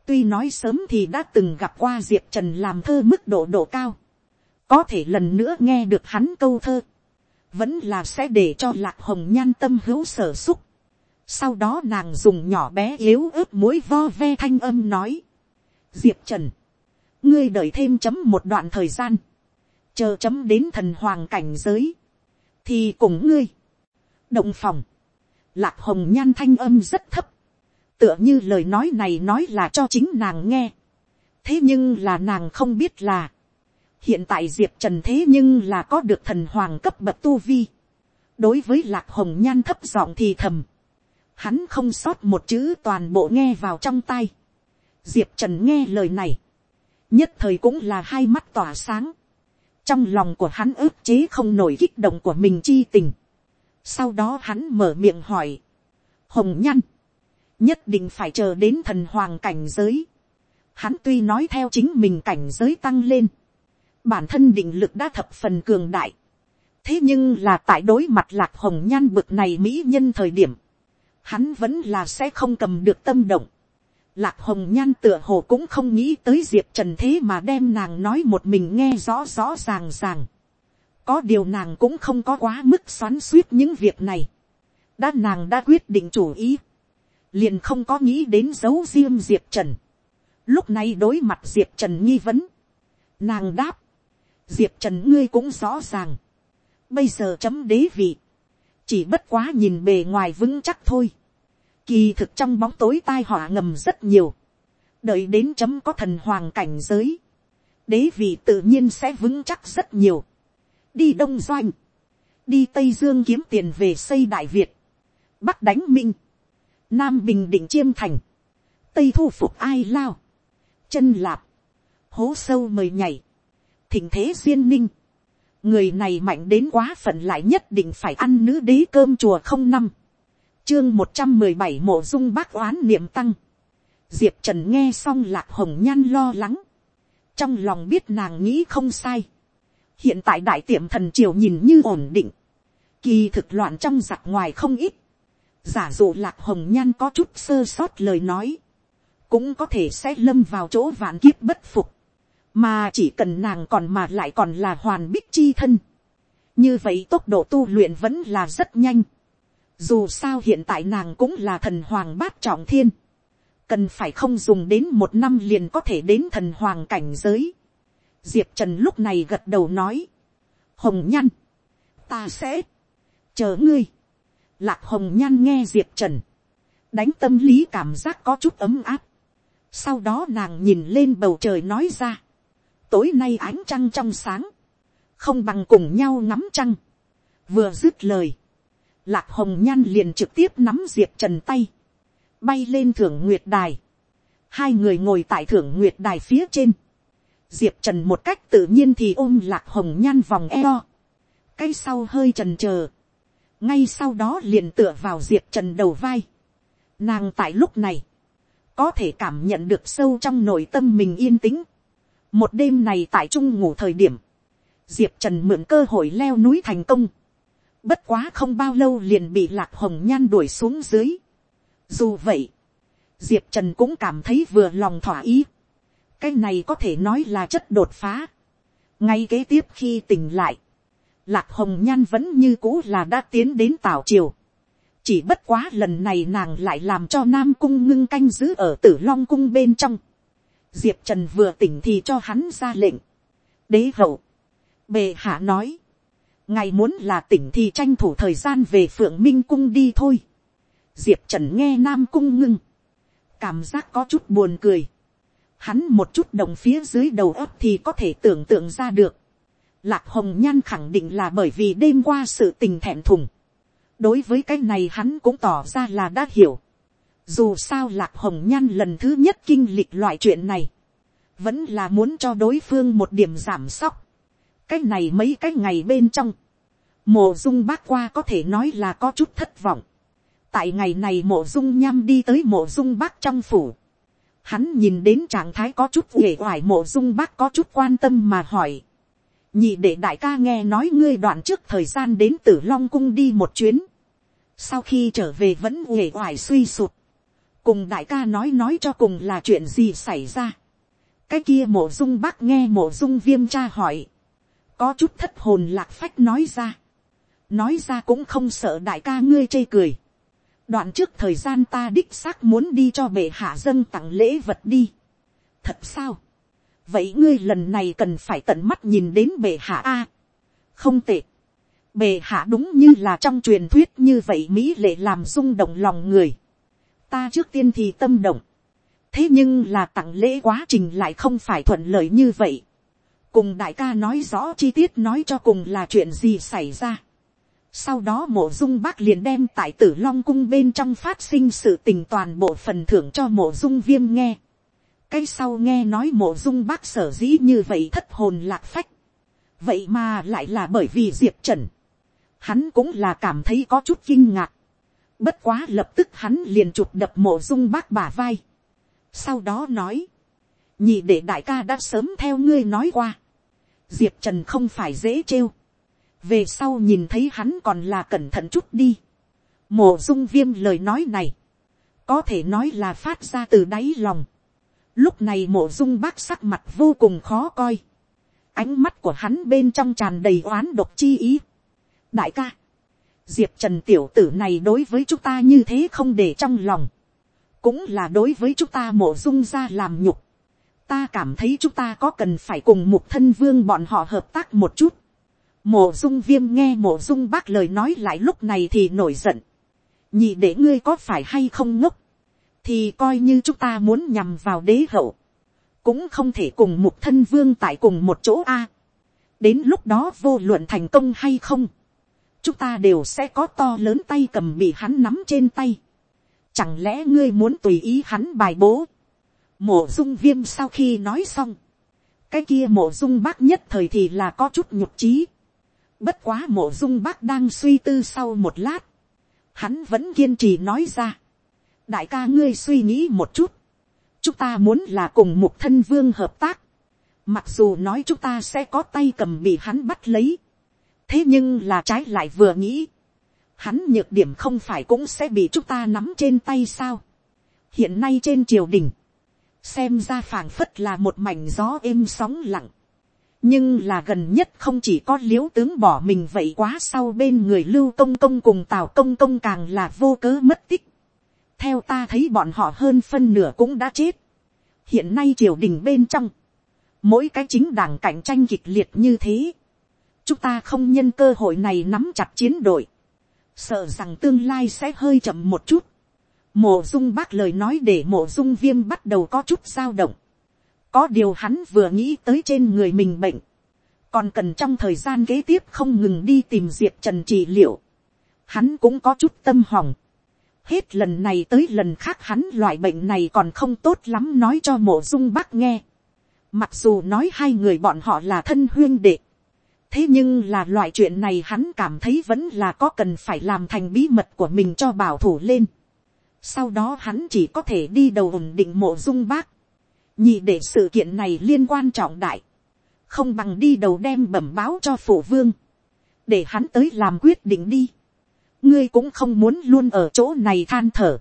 tuy nói sớm thì đã từng gặp qua diệp trần làm thơ mức độ độ cao. có thể lần nữa nghe được hắn câu thơ vẫn là sẽ để cho lạc hồng nhan tâm hữu sở xúc. sau đó nàng dùng nhỏ bé yếu ớt mối vo ve thanh âm nói. diệp trần, ngươi đợi thêm chấm một đoạn thời gian, chờ chấm đến thần hoàng cảnh giới, thì cùng ngươi, động phòng, lạc hồng nhan thanh âm rất thấp, tựa như lời nói này nói là cho chính nàng nghe, thế nhưng là nàng không biết là, hiện tại diệp trần thế nhưng là có được thần hoàng cấp bậc tu vi. đối với lạc hồng nhan thấp giọng thì thầm. hắn không sót một chữ toàn bộ nghe vào trong tay. diệp trần nghe lời này. nhất thời cũng là hai mắt tỏa sáng. trong lòng của hắn ước chế không nổi kích động của mình chi tình sau đó hắn mở miệng hỏi. hồng nhăn nhất định phải chờ đến thần hoàng cảnh giới. Hắn tuy nói theo chính mình cảnh giới tăng lên bản thân định lực đã thập phần cường đại. thế nhưng là tại đối mặt lạc hồng nhan bực này mỹ nhân thời điểm, hắn vẫn là sẽ không cầm được tâm động. Lạc hồng nhan tựa hồ cũng không nghĩ tới diệp trần thế mà đem nàng nói một mình nghe rõ rõ ràng ràng có điều nàng cũng không có quá mức xoắn suýt những việc này. đã nàng đã quyết định chủ ý. liền không có nghĩ đến giấu riêng diệp trần. lúc này đối mặt diệp trần nghi vấn. nàng đáp. diệp trần ngươi cũng rõ ràng. bây giờ chấm đế vị. chỉ bất quá nhìn bề ngoài vững chắc thôi Kỳ thực trong bóng tối tai họa ngầm rất nhiều. Đợi đến chấm có thần hoàng cảnh giới. Đế vị tự nhiên sẽ vững chắc rất nhiều. Đi Đông Doanh. Đi Tây Dương kiếm tiền về xây Đại Việt. Bắc đánh Minh. Nam Bình Định Chiêm Thành. Tây thu phục ai lao. Chân lạp. Hố sâu mời nhảy. Thỉnh thế duyên ninh. Người này mạnh đến quá phận lại nhất định phải ăn nữ đế cơm chùa không năm chương một trăm mười bảy mộ dung bác oán niệm tăng. diệp trần nghe xong lạc hồng nhan lo lắng. trong lòng biết nàng nghĩ không sai hiện tại đại tiệm thần triều nhìn như ổn định. kỳ thực loạn trong giặc ngoài không ít. giả dụ lạc hồng nhan có chút sơ sót lời nói. cũng có thể sẽ lâm vào chỗ vạn kiếp bất phục. mà chỉ cần nàng còn mà lại còn là hoàn bích chi thân. như vậy tốc độ tu luyện vẫn là rất nhanh dù sao hiện tại nàng cũng là thần hoàng bát trọng thiên. Cần phải không dùng đến một năm liền có thể đến thần hoàng cảnh giới. Diệp Trần lúc này gật đầu nói. Hồng Nhăn. Ta sẽ. Chờ ngươi. Lạc Hồng Nhan nghe Diệp Trần. Đánh tâm lý cảm giác có chút ấm áp. Sau đó nàng nhìn lên bầu trời nói ra. Tối nay ánh trăng trong sáng. Không bằng cùng nhau ngắm trăng. Vừa dứt lời lạc hồng nhan liền trực tiếp nắm diệp trần tay, bay lên thưởng nguyệt đài, hai người ngồi tại thưởng nguyệt đài phía trên, diệp trần một cách tự nhiên thì ôm lạc hồng nhan vòng eo, cái sau hơi trần trờ, ngay sau đó liền tựa vào diệp trần đầu vai, nàng tại lúc này, có thể cảm nhận được sâu trong nội tâm mình yên tĩnh, một đêm này tại trung ngủ thời điểm, diệp trần mượn cơ hội leo núi thành công, Bất quá không bao lâu liền bị lạc hồng nhan đuổi xuống dưới. Dù vậy, Diệp Trần cũng cảm thấy vừa lòng thỏa ý. Cái này có thể nói là chất đột phá. Ngay kế tiếp khi tỉnh lại, Lạc Hồng Nhan vẫn như cũ là đã tiến đến Tảo Triều. Chỉ bất quá lần này nàng lại làm cho Nam Cung ngưng canh giữ ở tử Long Cung bên trong. Diệp Trần vừa tỉnh thì cho hắn ra lệnh. Đế hậu. Bề hạ nói ngài muốn là tỉnh thì tranh thủ thời gian về phượng minh cung đi thôi. diệp trần nghe nam cung ngưng, cảm giác có chút buồn cười hắn một chút đồng phía dưới đầu ấp thì có thể tưởng tượng ra được. lạc hồng nhan khẳng định là bởi vì đêm qua sự tình thẹn thùng. đối với cái này hắn cũng tỏ ra là đã hiểu. dù sao lạc hồng nhan lần thứ nhất kinh lịch loại chuyện này, vẫn là muốn cho đối phương một điểm giảm sóc cái này mấy cái ngày bên trong, mộ dung bác qua có thể nói là có chút thất vọng. tại ngày này mộ dung nham đi tới mộ dung bác trong phủ hắn nhìn đến trạng thái có chút uể oải mộ dung bác có chút quan tâm mà hỏi. nhị để đại ca nghe nói ngươi đoạn trước thời gian đến tử long cung đi một chuyến. sau khi trở về vẫn uể oải suy sụt. cùng đại ca nói nói cho cùng là chuyện gì xảy ra. cái kia mộ dung bác nghe mộ dung viêm cha hỏi có chút thất hồn lạc phách nói ra. nói ra cũng không sợ đại ca ngươi chê cười đoạn trước thời gian ta đích xác muốn đi cho bệ hạ dâng tặng lễ vật đi. thật sao. vậy ngươi lần này cần phải tận mắt nhìn đến bệ hạ a. không tệ. bệ hạ đúng như là trong truyền thuyết như vậy mỹ lệ làm rung động lòng người. ta trước tiên thì tâm động. thế nhưng là tặng lễ quá trình lại không phải thuận lợi như vậy cùng đại ca nói rõ chi tiết nói cho cùng là chuyện gì xảy ra. Sau đó mộ dung bác liền đem tại tử long cung bên trong phát sinh sự tình toàn bộ phần thưởng cho mộ dung viêm nghe. Cái sau nghe nói mộ dung bác sở dĩ như vậy thất hồn lạc phách. Vậy mà lại là bởi vì diệp trần. Hắn cũng là cảm thấy có chút kinh ngạc. Bất quá lập tức hắn liền chụp đập mộ dung bác bả vai. Sau đó nói nhị để đại ca đã sớm theo ngươi nói qua. diệp trần không phải dễ trêu về sau nhìn thấy hắn còn là cẩn thận chút đi. mộ dung viêm lời nói này, có thể nói là phát ra từ đáy lòng. lúc này mộ dung bác sắc mặt vô cùng khó coi. ánh mắt của hắn bên trong tràn đầy oán độc chi ý. đại ca, diệp trần tiểu tử này đối với chúng ta như thế không để trong lòng. cũng là đối với chúng ta mộ dung ra làm nhục. ta cảm thấy chúng ta có cần phải cùng mục thân vương bọn họ hợp tác một chút mộ dung viêm nghe mộ dung bác lời nói lại lúc này thì nổi giận nhị để ngươi có phải hay không ngốc, thì coi như chúng ta muốn nhằm vào đế hậu, cũng không thể cùng một thân vương tại cùng một chỗ a. đến lúc đó vô luận thành công hay không, chúng ta đều sẽ có to lớn tay cầm bị hắn nắm trên tay. Chẳng lẽ ngươi muốn tùy ý hắn bài bố. Mộ dung viêm sau khi nói xong. Cái kia mộ dung bác nhất thời thì là có chút nhục trí. Bất quá mộ dung bác đang suy tư sau một lát hắn vẫn kiên trì nói ra. đại ca ngươi suy nghĩ một chút. chúng ta muốn là cùng một thân vương hợp tác. mặc dù nói chúng ta sẽ có tay cầm bị hắn bắt lấy. thế nhưng là trái lại vừa nghĩ. hắn nhược điểm không phải cũng sẽ bị chúng ta nắm trên tay sao. hiện nay trên triều đình, xem ra phảng phất là một mảnh gió êm sóng lặng nhưng là gần nhất không chỉ có l i ễ u tướng bỏ mình vậy quá sau bên người lưu công công cùng tào công công càng là vô cớ mất tích. theo ta thấy bọn họ hơn phân nửa cũng đã chết. hiện nay triều đình bên trong, mỗi cái chính đảng cạnh tranh kịch liệt như thế, chúng ta không nhân cơ hội này nắm chặt chiến đội, sợ rằng tương lai sẽ hơi chậm một chút. mộ dung bác lời nói để mộ dung viêm bắt đầu có chút dao động có điều hắn vừa nghĩ tới trên người mình bệnh, còn cần trong thời gian kế tiếp không ngừng đi tìm diệp trần trị liệu, hắn cũng có chút tâm hỏng. hết lần này tới lần khác hắn loại bệnh này còn không tốt lắm nói cho mộ dung bác nghe. mặc dù nói hai người bọn họ là thân huyên đệ, thế nhưng là loại chuyện này hắn cảm thấy vẫn là có cần phải làm thành bí mật của mình cho bảo thủ lên. sau đó hắn chỉ có thể đi đầu ổn định mộ dung bác nhị để sự kiện này liên quan trọng đại, không bằng đi đầu đem bẩm báo cho phổ vương, để hắn tới làm quyết định đi. ngươi cũng không muốn luôn ở chỗ này than thở,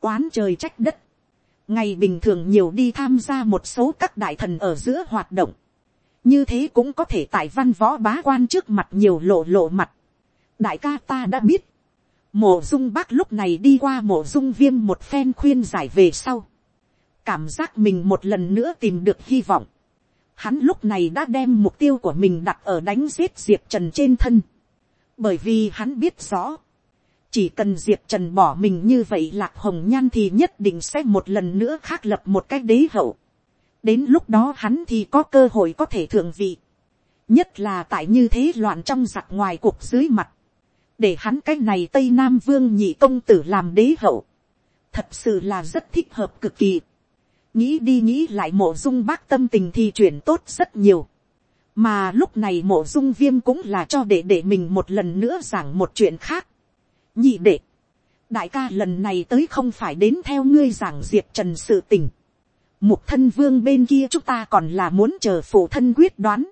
oán trời trách đất, ngày bình thường nhiều đi tham gia một số các đại thần ở giữa hoạt động, như thế cũng có thể tại văn võ bá quan trước mặt nhiều lộ lộ mặt. đại ca ta đã biết, mổ dung bác lúc này đi qua mổ dung viêm một phen khuyên giải về sau, cảm giác mình một lần nữa tìm được hy vọng. Hắn lúc này đã đem mục tiêu của mình đặt ở đánh giết Diệp Trần trên thân. Bởi vì hắn biết rõ. Chỉ cần Diệp Trần bỏ mình như vậy lạc hồng nhan thì nhất định sẽ một lần nữa khác lập một cái đế hậu. Đến lúc đó hắn thì có cơ hội có thể thượng vị. Nhất là tại như thế loạn trong giặc ngoài cuộc dưới mặt. Để hắn cái này Tây Nam Vương nhị công tử làm đế hậu. Thật sự là rất thích hợp cực kỳ nghĩ đi nghĩ lại mộ dung bác tâm tình thì chuyển tốt rất nhiều. mà lúc này mộ dung viêm cũng là cho để để mình một lần nữa giảng một chuyện khác. nhị đệ, đại ca lần này tới không phải đến theo ngươi giảng diệp trần sự tình. mục thân vương bên kia chúng ta còn là muốn chờ phụ thân quyết đoán.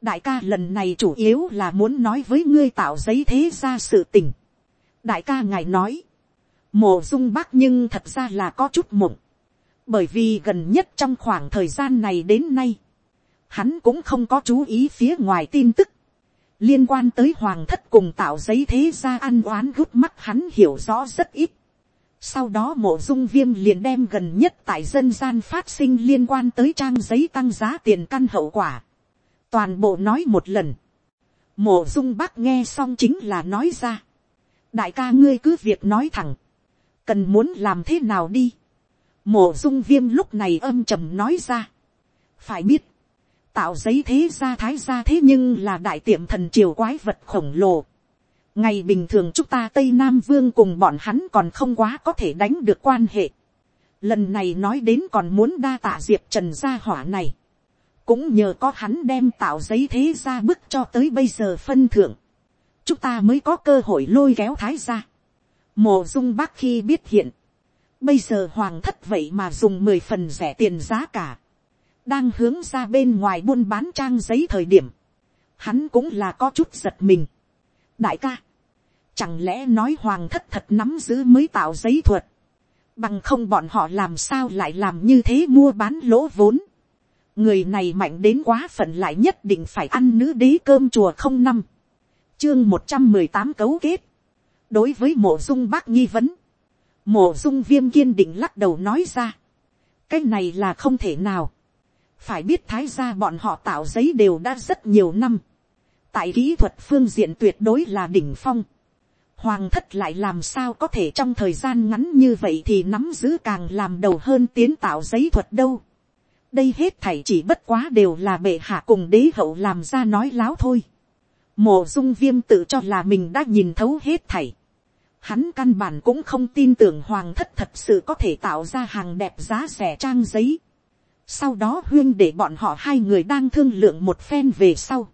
đại ca lần này chủ yếu là muốn nói với ngươi tạo giấy thế ra sự tình. đại ca ngài nói, mộ dung bác nhưng thật ra là có chút mộng bởi vì gần nhất trong khoảng thời gian này đến nay, hắn cũng không có chú ý phía ngoài tin tức, liên quan tới hoàng thất cùng tạo giấy thế ra ăn oán gút mắt hắn hiểu rõ rất ít. Sau đó mộ dung viêm liền đem gần nhất tại dân gian phát sinh liên quan tới trang giấy tăng giá tiền căn hậu quả. Toàn bộ nói một lần. Mộ dung bác nghe xong chính là nói ra. Đại ca ngươi cứ việc nói thẳng. Cần muốn làm thế nào đi mộ dung viêm lúc này âm trầm nói ra. phải biết, tạo giấy thế ra thái ra thế nhưng là đại tiệm thần triều quái vật khổng lồ. ngày bình thường chúng ta tây nam vương cùng bọn hắn còn không quá có thể đánh được quan hệ. lần này nói đến còn muốn đa tạ diệp trần gia hỏa này. cũng nhờ có hắn đem tạo giấy thế ra bức cho tới bây giờ phân thưởng. chúng ta mới có cơ hội lôi kéo thái ra. mộ dung bác khi biết hiện Bây giờ hoàng thất vậy mà dùng mười phần rẻ tiền giá cả. Đang hướng ra bên ngoài buôn bán trang giấy thời điểm. Hắn cũng là có chút giật mình. Đại ca. Chẳng lẽ nói hoàng thất thật nắm giữ mới tạo giấy thuật. Bằng không bọn họ làm sao lại làm như thế mua bán lỗ vốn. Người này mạnh đến quá phận lại nhất định phải ăn nữ đế cơm chùa không năm. Chương một trăm mười tám cấu kết. Đối với mộ dung bác nghi vấn. Mộ dung viêm kiên định lắc đầu nói ra. Cái này là không thể nào. Phải biết thái gia bọn họ tạo giấy đều đã rất nhiều năm. Tại kỹ thuật phương diện tuyệt đối là đỉnh phong hoàng thất lại làm sao có thể trong thời gian ngắn như vậy thì nắm giữ càng làm đầu hơn tiến tạo giấy thuật đâu. đây hết thảy chỉ bất quá đều là bệ hạ cùng đế hậu làm ra nói láo thôi. mộ dung viêm tự cho là mình đã nhìn thấu hết thảy hắn căn bản cũng không tin tưởng hoàng thất thật sự có thể tạo ra hàng đẹp giá rẻ trang giấy. sau đó huyên để bọn họ hai người đang thương lượng một phen về sau.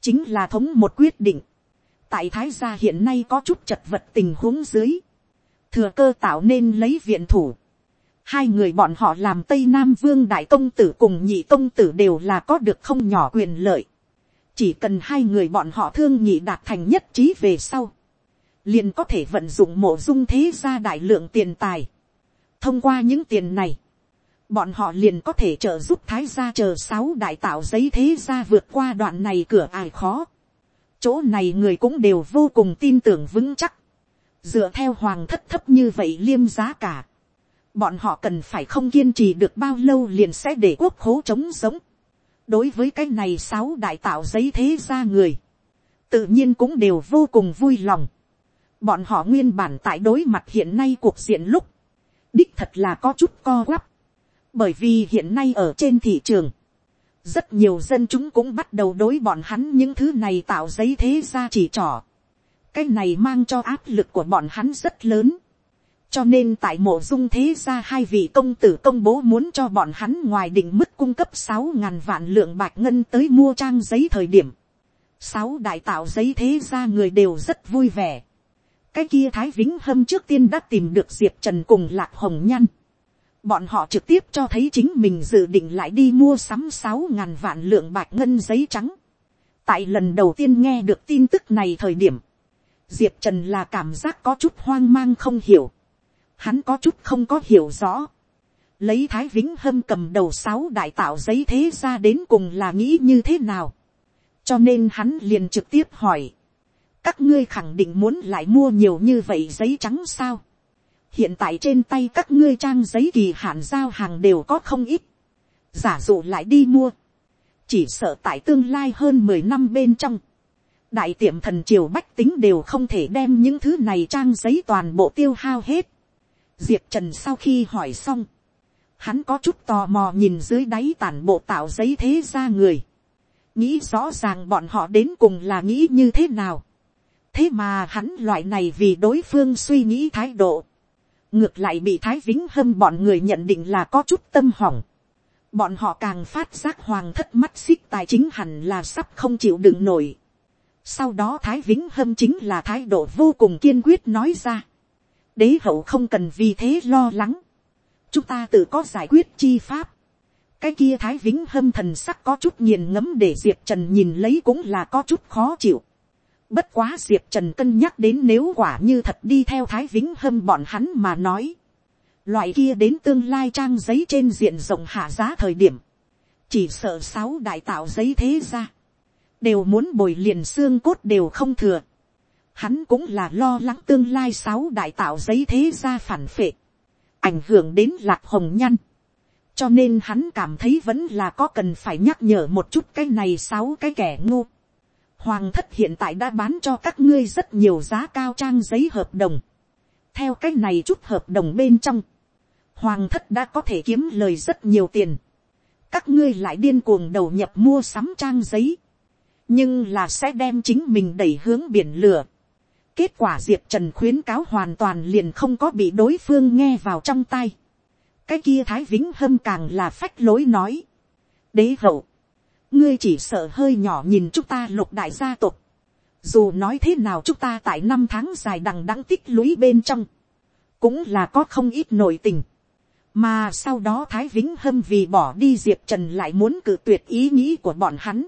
chính là thống một quyết định tại thái gia hiện nay có chút chật vật tình huống dưới, thừa cơ tạo nên lấy viện thủ. Hai người bọn họ làm Tây Nam Vương Đại Công Tử cùng Nhị Công Tử đều là có được không nhỏ quyền lợi. Chỉ cần hai người bọn họ thương nhị đạt thành nhất trí về sau. Liền có thể vận dụng mộ dung thế gia đại lượng tiền tài. Thông qua những tiền này. Bọn họ liền có thể trợ giúp Thái gia chờ sáu đại tạo giấy thế gia vượt qua đoạn này cửa ải khó chỗ này người cũng đều vô cùng tin tưởng vững chắc. dựa theo hoàng thất thấp như vậy liêm giá cả. bọn họ cần phải không kiên trì được bao lâu liền sẽ để quốc khố chống sống. đối với cái này sáu đại tạo giấy thế gia người. tự nhiên cũng đều vô cùng vui lòng bọn họ nguyên bản tại đối mặt hiện nay cuộc diện lúc. đích thật là có chút co quắp. bởi vì hiện nay ở trên thị trường, rất nhiều dân chúng cũng bắt đầu đối bọn hắn những thứ này tạo giấy thế ra chỉ trỏ. cái này mang cho áp lực của bọn hắn rất lớn. cho nên tại mộ dung thế ra hai vị công tử công bố muốn cho bọn hắn ngoài định mức cung cấp sáu ngàn vạn lượng bạc ngân tới mua trang giấy thời điểm. sáu đại tạo giấy thế ra người đều rất vui vẻ cái kia thái vĩnh hâm trước tiên đã tìm được diệp trần cùng lạc hồng Nhan, bọn họ trực tiếp cho thấy chính mình dự định lại đi mua sắm sáu ngàn vạn lượng bạc ngân giấy trắng. tại lần đầu tiên nghe được tin tức này thời điểm, diệp trần là cảm giác có chút hoang mang không hiểu. hắn có chút không có hiểu rõ. lấy thái vĩnh hâm cầm đầu sáu đại tạo giấy thế ra đến cùng là nghĩ như thế nào. cho nên hắn liền trực tiếp hỏi các ngươi khẳng định muốn lại mua nhiều như vậy giấy trắng sao? Hiện tại trên tay các ngươi trang giấy kỳ hạn giao hàng đều có không ít, giả dụ lại đi mua, chỉ sợ tại tương lai hơn mười năm bên trong, đại tiệm thần triều bách tính đều không thể đem những thứ này trang giấy toàn bộ tiêu hao hết. Diệp trần sau khi hỏi xong, hắn có chút tò mò nhìn dưới đáy tản bộ tạo giấy thế ra người, nghĩ rõ ràng bọn họ đến cùng là nghĩ như thế nào thế mà hắn loại này vì đối phương suy nghĩ thái độ, ngược lại bị thái vĩnh hâm bọn người nhận định là có chút tâm hỏng. bọn họ càng phát giác hoàng thất mắt xích tài chính hẳn là sắp không chịu đựng nổi. sau đó thái vĩnh hâm chính là thái độ vô cùng kiên quyết nói ra. đế hậu không cần vì thế lo lắng. chúng ta tự có giải quyết chi pháp. cái kia thái vĩnh hâm thần sắc có chút nghiền ngẫm để diệp trần nhìn lấy cũng là có chút khó chịu Bất quá Diệp Trần cân nhắc đến nếu quả như thật đi theo Thái Vĩnh Hâm bọn hắn mà nói. Loại kia đến tương lai trang giấy trên diện rộng hạ giá thời điểm. Chỉ sợ sáu đại tạo giấy thế ra. Đều muốn bồi liền xương cốt đều không thừa. Hắn cũng là lo lắng tương lai sáu đại tạo giấy thế ra phản phệ. Ảnh hưởng đến lạc hồng nhăn. Cho nên hắn cảm thấy vẫn là có cần phải nhắc nhở một chút cái này sáu cái kẻ ngu Hoàng thất hiện tại đã bán cho các ngươi rất nhiều giá cao trang giấy hợp đồng. Theo cách này chút hợp đồng bên trong. Hoàng thất đã có thể kiếm lời rất nhiều tiền. Các ngươi lại điên cuồng đầu nhập mua sắm trang giấy. Nhưng là sẽ đem chính mình đẩy hướng biển lửa. Kết quả Diệp Trần khuyến cáo hoàn toàn liền không có bị đối phương nghe vào trong tay. Cái kia Thái Vĩnh Hâm càng là phách lối nói. Đế hậu ngươi chỉ sợ hơi nhỏ nhìn chúng ta lục đại gia tộc. Dù nói thế nào chúng ta tại năm tháng dài đằng đẵng tích lũy bên trong, cũng là có không ít nội tình. Mà sau đó Thái Vĩnh Hâm vì bỏ đi Diệp Trần lại muốn cử tuyệt ý nghĩ của bọn hắn.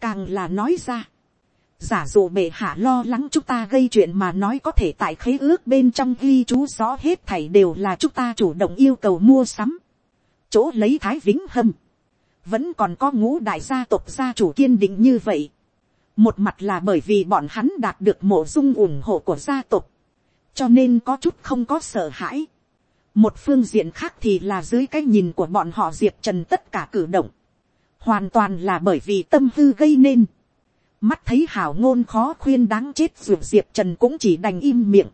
Càng là nói ra, giả dụ bệ hạ lo lắng chúng ta gây chuyện mà nói có thể tại khế ước bên trong ghi chú rõ hết thảy đều là chúng ta chủ động yêu cầu mua sắm. chỗ lấy thái vĩnh hâm, vẫn còn có ngũ đại gia tộc gia chủ kiên định như vậy. một mặt là bởi vì bọn hắn đạt được mộ dung ủng hộ của gia tộc, cho nên có chút không có sợ hãi. một phương diện khác thì là dưới cái nhìn của bọn họ diệp trần tất cả cử động, hoàn toàn là bởi vì tâm hư gây nên mắt thấy hảo ngôn khó khuyên đáng chết ruột diệp trần cũng chỉ đành im miệng.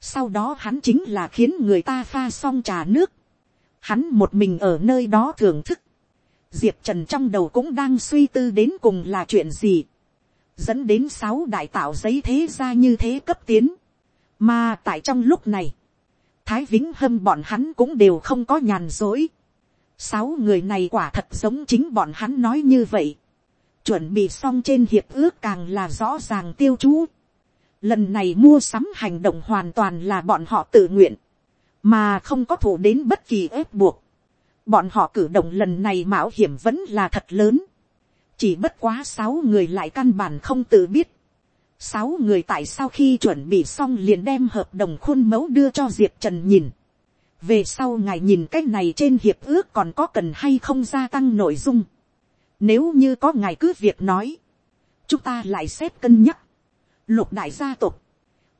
sau đó hắn chính là khiến người ta pha xong trà nước. hắn một mình ở nơi đó thưởng thức diệp trần trong đầu cũng đang suy tư đến cùng là chuyện gì. dẫn đến sáu đại tạo giấy thế ra như thế cấp tiến. mà tại trong lúc này, thái vĩnh hâm bọn hắn cũng đều không có nhàn dối. sáu người này quả thật giống chính bọn hắn nói như vậy chuẩn bị xong trên hiệp ước càng là rõ ràng tiêu chú. Lần này mua sắm hành động hoàn toàn là bọn họ tự nguyện, mà không có thủ đến bất kỳ ép buộc. Bọn họ cử động lần này mạo hiểm vẫn là thật lớn. Chỉ bất quá sáu người lại căn bản không tự biết. Sáu người tại sau khi chuẩn bị xong liền đem hợp đồng khuôn mẫu đưa cho Diệp Trần nhìn. Về sau ngài nhìn cái này trên hiệp ước còn có cần hay không gia tăng nội dung nếu như có ngài cứ việc nói. Chúng ta lại xếp cân nhắc. Lục đại gia tộc.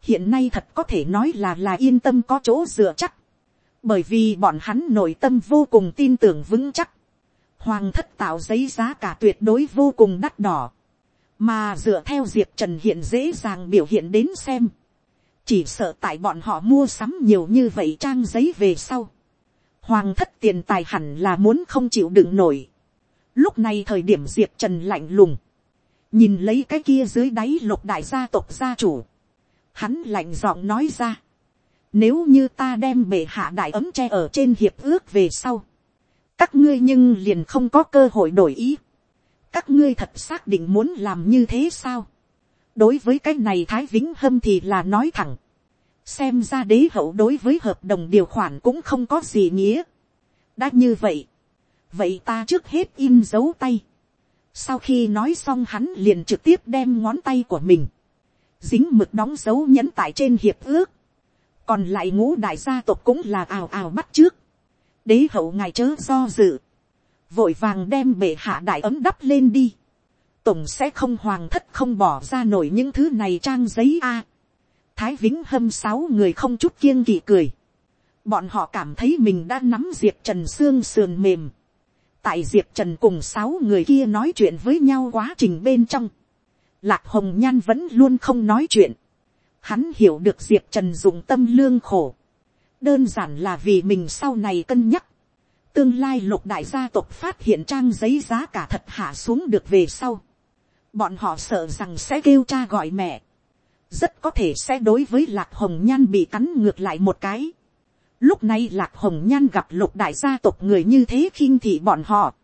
Hiện nay thật có thể nói là là yên tâm có chỗ dựa chắc. Bởi vì bọn hắn nội tâm vô cùng tin tưởng vững chắc. Hoàng thất tạo giấy giá cả tuyệt đối vô cùng đắt đỏ. Mà dựa theo Diệp Trần hiện dễ dàng biểu hiện đến xem. Chỉ sợ tại bọn họ mua sắm nhiều như vậy trang giấy về sau. Hoàng thất tiền tài hẳn là muốn không chịu đựng nổi. Lúc này thời điểm Diệp Trần lạnh lùng. Nhìn lấy cái kia dưới đáy lục đại gia tộc gia chủ. Hắn lạnh giọng nói ra. Nếu như ta đem bệ hạ đại ấm tre ở trên hiệp ước về sau. Các ngươi nhưng liền không có cơ hội đổi ý. Các ngươi thật xác định muốn làm như thế sao? Đối với cái này Thái Vĩnh Hâm thì là nói thẳng. Xem ra đế hậu đối với hợp đồng điều khoản cũng không có gì nghĩa. Đã như vậy vậy ta trước hết in dấu tay. sau khi nói xong hắn liền trực tiếp đem ngón tay của mình, dính mực đóng dấu nhẫn tại trên hiệp ước còn lại ngũ đại gia tộc cũng là ào ào bắt trước. đế hậu ngài chớ do dự, vội vàng đem bệ hạ đại ấm đắp lên đi. tổng sẽ không hoàng thất không bỏ ra nổi những thứ này trang giấy a. thái vĩnh hâm sáu người không chút kiêng kỵ cười. bọn họ cảm thấy mình đã nắm diệp trần xương sườn mềm tại diệp trần cùng sáu người kia nói chuyện với nhau quá trình bên trong, lạc hồng nhan vẫn luôn không nói chuyện. Hắn hiểu được diệp trần dùng tâm lương khổ, đơn giản là vì mình sau này cân nhắc. tương lai lục đại gia tộc phát hiện trang giấy giá cả thật hạ xuống được về sau. bọn họ sợ rằng sẽ kêu cha gọi mẹ. rất có thể sẽ đối với lạc hồng nhan bị cắn ngược lại một cái Lúc này lạc hồng nhan gặp lục đại gia tộc người như thế khinh thị bọn họ.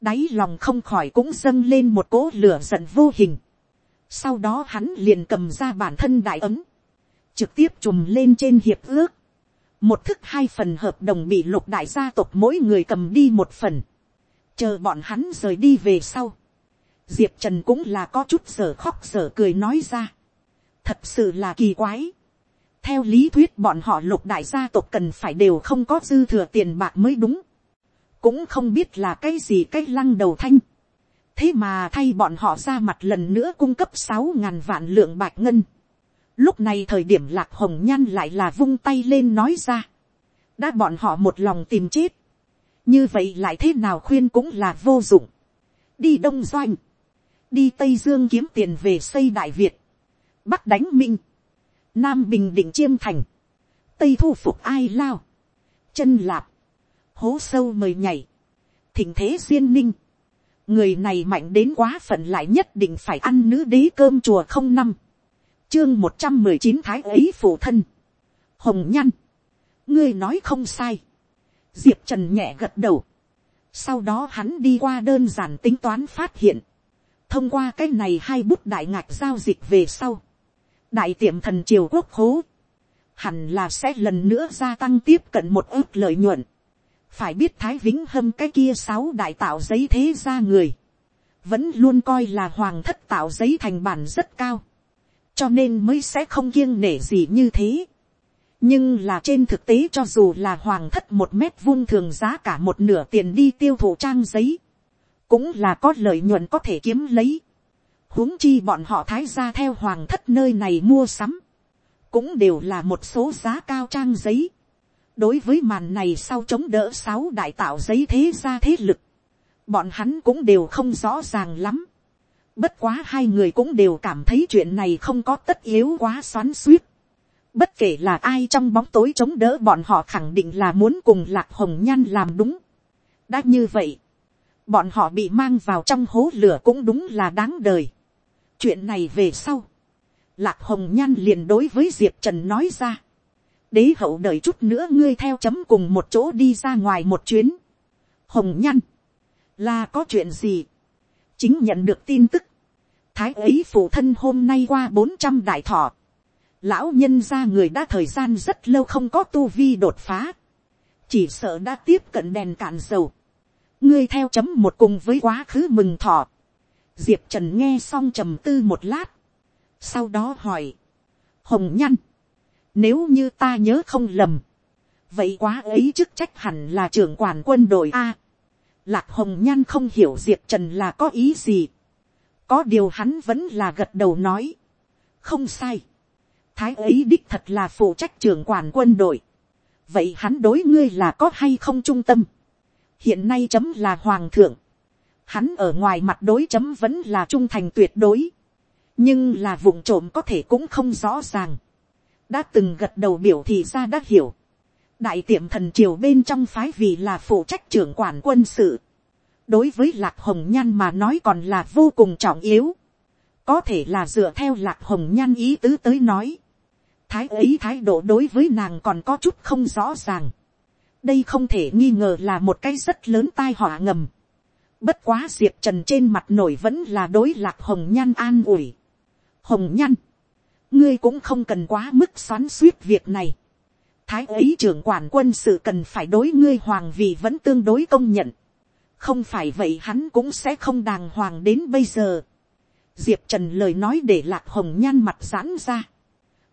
Đáy lòng không khỏi cũng dâng lên một cỗ lửa giận vô hình. Sau đó hắn liền cầm ra bản thân đại ấm. Trực tiếp trùm lên trên hiệp ước. Một thức hai phần hợp đồng bị lục đại gia tộc mỗi người cầm đi một phần. Chờ bọn hắn rời đi về sau. Diệp Trần cũng là có chút sở khóc sở cười nói ra. Thật sự là kỳ quái theo lý thuyết bọn họ lục đại gia tộc cần phải đều không có dư thừa tiền bạc mới đúng. cũng không biết là cái gì cái lăng đầu thanh thế mà thay bọn họ ra mặt lần nữa cung cấp sáu ngàn vạn lượng bạc ngân. lúc này thời điểm lạc hồng nhan lại là vung tay lên nói ra. đã bọn họ một lòng tìm chết. như vậy lại thế nào khuyên cũng là vô dụng. đi đông doanh. đi tây dương kiếm tiền về xây đại việt. bắc đánh minh nam bình định chiêm thành, tây thu phục ai lao, chân lạp, hố sâu mời nhảy, thỉnh thế duyên ninh, người này mạnh đến quá phận lại nhất định phải ăn nữ đế cơm chùa không năm, chương một trăm mười chín thái ấy phụ thân, hồng nhăn, ngươi nói không sai, diệp trần nhẹ gật đầu, sau đó hắn đi qua đơn giản tính toán phát hiện, thông qua cái này hai bút đại ngạch giao dịch về sau, đại tiệm thần triều quốc hố, hẳn là sẽ lần nữa gia tăng tiếp cận một ước lợi nhuận phải biết thái vĩnh hâm cái kia sáu đại tạo giấy thế ra người, vẫn luôn coi là hoàng thất tạo giấy thành bản rất cao, cho nên mới sẽ không kiêng nể gì như thế. nhưng là trên thực tế cho dù là hoàng thất một mét vuông thường giá cả một nửa tiền đi tiêu thụ trang giấy, cũng là có lợi nhuận có thể kiếm lấy. huống chi bọn họ thái ra theo hoàng thất nơi này mua sắm, cũng đều là một số giá cao trang giấy đối với màn này sau chống đỡ sáu đại tạo giấy thế ra thế lực, bọn hắn cũng đều không rõ ràng lắm. Bất quá hai người cũng đều cảm thấy chuyện này không có tất yếu quá xoắn suýt. Bất kể là ai trong bóng tối chống đỡ bọn họ khẳng định là muốn cùng lạc hồng nhan làm đúng. đã như vậy, bọn họ bị mang vào trong hố lửa cũng đúng là đáng đời. chuyện này về sau, lạc hồng nhan liền đối với diệp trần nói ra đế hậu đợi chút nữa ngươi theo chấm cùng một chỗ đi ra ngoài một chuyến. hồng nhăn, là có chuyện gì. chính nhận được tin tức. thái ấy phụ thân hôm nay qua bốn trăm đại thọ. lão nhân ra người đã thời gian rất lâu không có tu vi đột phá. chỉ sợ đã tiếp cận đèn cạn dầu ngươi theo chấm một cùng với quá khứ mừng thọ. diệp trần nghe xong trầm tư một lát. sau đó hỏi, hồng nhăn, nếu như ta nhớ không lầm, vậy quá ấy chức trách hẳn là trưởng quản quân đội a. lạc hồng nhan không hiểu diệp trần là có ý gì. có điều hắn vẫn là gật đầu nói. không sai. thái ấy đích thật là phụ trách trưởng quản quân đội. vậy hắn đối ngươi là có hay không trung tâm hiện nay chấm là hoàng thượng, hắn ở ngoài mặt đối chấm vẫn là trung thành tuyệt đối, nhưng là vùng trộm có thể cũng không rõ ràng, đã từng gật đầu biểu thì ra đã hiểu, đại tiệm thần triều bên trong phái vì là phụ trách trưởng quản quân sự, đối với lạc hồng nhan mà nói còn là vô cùng trọng yếu, có thể là dựa theo lạc hồng nhan ý tứ tới nói, thái ấy thái độ đối với nàng còn có chút không rõ ràng, đây không thể nghi ngờ là một cái rất lớn tai họa ngầm. Bất quá diệp trần trên mặt nổi vẫn là đối lạc hồng nhan an ủi. hồng nhan, ngươi cũng không cần quá mức xoắn suýt việc này. thái ấy trưởng quản quân sự cần phải đối ngươi hoàng vì vẫn tương đối công nhận. không phải vậy hắn cũng sẽ không đàng hoàng đến bây giờ. diệp trần lời nói để lạc hồng nhan mặt giãn ra.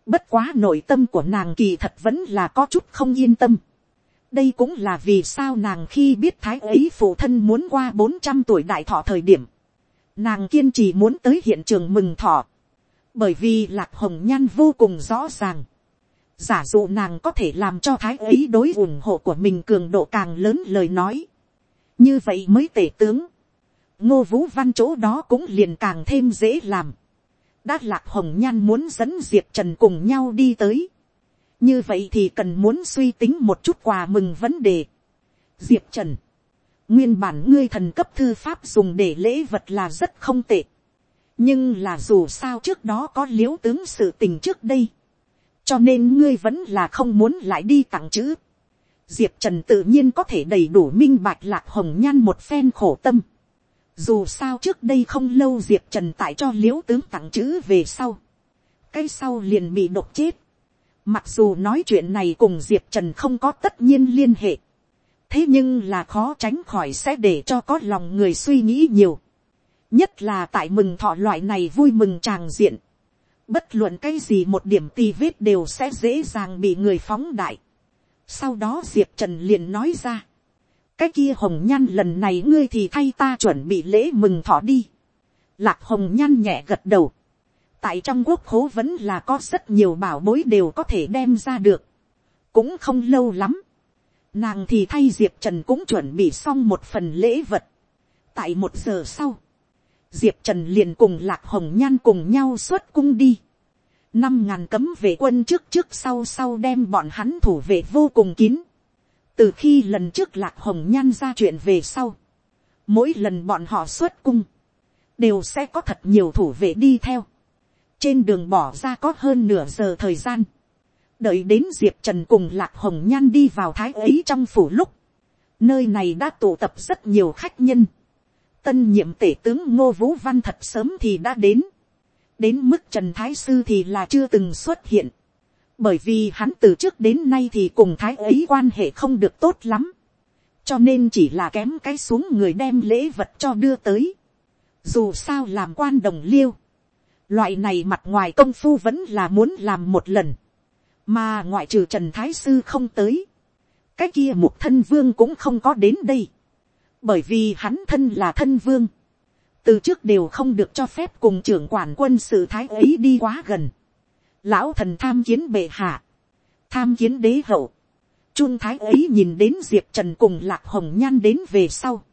bất quá nội tâm của nàng kỳ thật vẫn là có chút không yên tâm đây cũng là vì sao nàng khi biết thái ấy phụ thân muốn qua bốn trăm tuổi đại thọ thời điểm, nàng kiên trì muốn tới hiện trường mừng thọ, bởi vì lạc hồng nhan vô cùng rõ ràng, giả dụ nàng có thể làm cho thái ấy đối ủng hộ của mình cường độ càng lớn lời nói, như vậy mới tể tướng, ngô vũ văn chỗ đó cũng liền càng thêm dễ làm, đã lạc hồng nhan muốn dẫn diệp trần cùng nhau đi tới, như vậy thì cần muốn suy tính một chút quà mừng vấn đề. diệp trần, nguyên bản ngươi thần cấp thư pháp dùng để lễ vật là rất không tệ nhưng là dù sao trước đó có l i ễ u tướng sự tình trước đây. cho nên ngươi vẫn là không muốn lại đi tặng chữ. diệp trần tự nhiên có thể đầy đủ minh bạch lạc hồng nhan một phen khổ tâm. dù sao trước đây không lâu diệp trần tại cho l i ễ u tướng tặng chữ về sau. cái sau liền bị độc chết Mặc dù nói chuyện này cùng Diệp Trần không có tất nhiên liên hệ. Thế nhưng là khó tránh khỏi sẽ để cho có lòng người suy nghĩ nhiều. Nhất là tại mừng thọ loại này vui mừng tràng diện. Bất luận cái gì một điểm tì vết đều sẽ dễ dàng bị người phóng đại. Sau đó Diệp Trần liền nói ra. Cái kia hồng nhan lần này ngươi thì thay ta chuẩn bị lễ mừng thọ đi. Lạc hồng nhan nhẹ gật đầu tại trong quốc khố vẫn là có rất nhiều bảo bối đều có thể đem ra được. cũng không lâu lắm. nàng thì thay diệp trần cũng chuẩn bị xong một phần lễ vật. tại một giờ sau, diệp trần liền cùng lạc hồng nhan cùng nhau xuất cung đi. năm ngàn cấm vệ quân trước trước sau sau đem bọn hắn thủ vệ vô cùng kín. từ khi lần trước lạc hồng nhan ra chuyện về sau, mỗi lần bọn họ xuất cung, đều sẽ có thật nhiều thủ vệ đi theo trên đường bỏ ra có hơn nửa giờ thời gian, đợi đến diệp trần cùng lạc hồng nhan đi vào thái ấy trong phủ lúc, nơi này đã tụ tập rất nhiều khách nhân, tân nhiệm tể tướng ngô vũ văn thật sớm thì đã đến, đến mức trần thái sư thì là chưa từng xuất hiện, bởi vì hắn từ trước đến nay thì cùng thái ấy quan hệ không được tốt lắm, cho nên chỉ là kém cái xuống người đem lễ vật cho đưa tới. dù sao làm quan đồng liêu, loại này mặt ngoài công phu vẫn là muốn làm một lần, mà ngoại trừ trần thái sư không tới, cái kia một thân vương cũng không có đến đây, bởi vì hắn thân là thân vương, từ trước đều không được cho phép cùng trưởng quản quân sự thái ấy đi quá gần, lão thần tham kiến bệ hạ, tham kiến đế hậu, Trung thái ấy nhìn đến diệp trần cùng lạc hồng nhan đến về sau,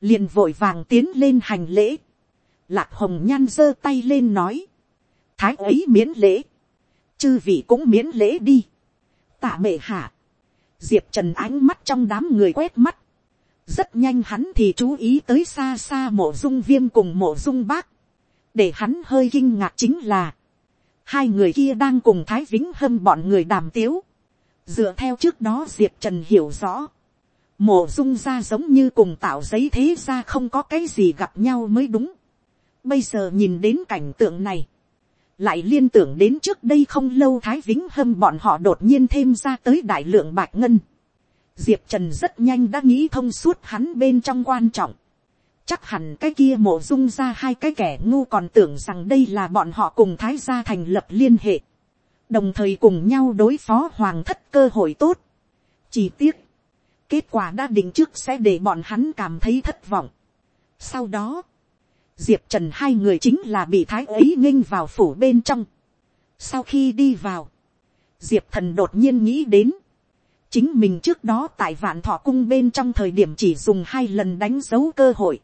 liền vội vàng tiến lên hành lễ, lạc hồng nhan giơ tay lên nói, thái ấy miễn lễ, chư vị cũng miễn lễ đi, tạ bệ hạ, diệp trần ánh mắt trong đám người quét mắt, rất nhanh hắn thì chú ý tới xa xa mộ dung viêm cùng mộ dung bác, để hắn hơi kinh ngạc chính là, hai người kia đang cùng thái vĩnh hâm bọn người đàm tiếu, dựa theo trước đó diệp trần hiểu rõ, mộ dung ra giống như cùng tạo giấy thế ra không có cái gì gặp nhau mới đúng. bây giờ nhìn đến cảnh tượng này, lại liên tưởng đến trước đây không lâu thái vĩnh hâm bọn họ đột nhiên thêm ra tới đại lượng bạc ngân diệp trần rất nhanh đã nghĩ thông suốt hắn bên trong quan trọng. chắc hẳn cái kia mộ dung ra hai cái kẻ ngu còn tưởng rằng đây là bọn họ cùng thái gia thành lập liên hệ đồng thời cùng nhau đối phó hoàng thất cơ hội tốt. chỉ tiếc, kết quả đã định trước sẽ để bọn hắn cảm thấy thất vọng. sau đó, diệp trần hai người chính là bị thái ấy nghênh vào phủ bên trong. sau khi đi vào, diệp thần đột nhiên nghĩ đến, chính mình trước đó tại vạn thọ cung bên trong thời điểm chỉ dùng hai lần đánh dấu cơ hội.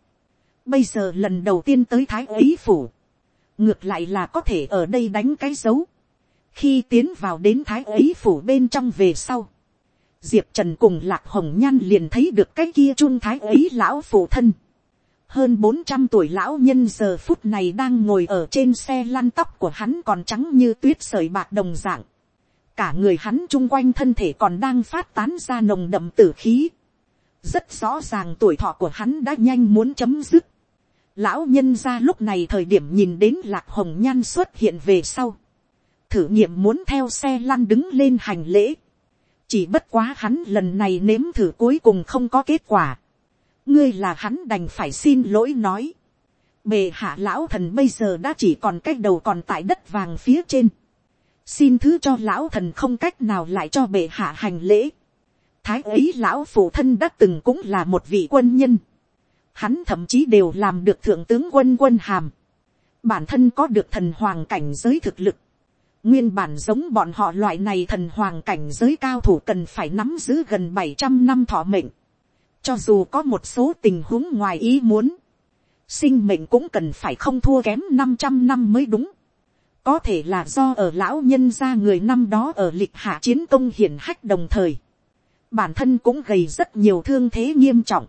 bây giờ lần đầu tiên tới thái ấy phủ, ngược lại là có thể ở đây đánh cái dấu khi tiến vào đến thái ấy phủ bên trong về sau, diệp trần cùng lạc hồng nhan liền thấy được cái kia trung thái ấy lão phụ thân. hơn bốn trăm tuổi lão nhân giờ phút này đang ngồi ở trên xe lăn tóc của hắn còn trắng như tuyết sợi bạc đồng dạng cả người hắn chung quanh thân thể còn đang phát tán ra nồng đậm tử khí. rất rõ ràng tuổi thọ của hắn đã nhanh muốn chấm dứt. lão nhân ra lúc này thời điểm nhìn đến lạc hồng nhan xuất hiện về sau thử nghiệm muốn theo xe lăn đứng lên hành lễ. chỉ bất quá hắn lần này nếm thử cuối cùng không có kết quả. ngươi là hắn đành phải xin lỗi nói. bề hạ lão thần bây giờ đã chỉ còn cách đầu còn tại đất vàng phía trên xin thứ cho lão thần không cách nào lại cho bệ hạ hành lễ. thái ấy lão phụ thân đã từng cũng là một vị quân nhân. hắn thậm chí đều làm được thượng tướng quân quân hàm. bản thân có được thần hoàng cảnh giới thực lực Nguyên bản giống bọn họ loại này thần hoàng cảnh giới cao thủ cần phải nắm giữ gần bảy trăm năm thọ mệnh. Cho dù có một số tình huống ngoài ý muốn. Sinh mệnh cũng cần phải không thua kém năm trăm năm mới đúng. Có thể là do ở lão nhân gia người năm đó ở lịch hạ chiến công hiển hách đồng thời. Bản thân cũng gầy rất nhiều thương thế nghiêm trọng.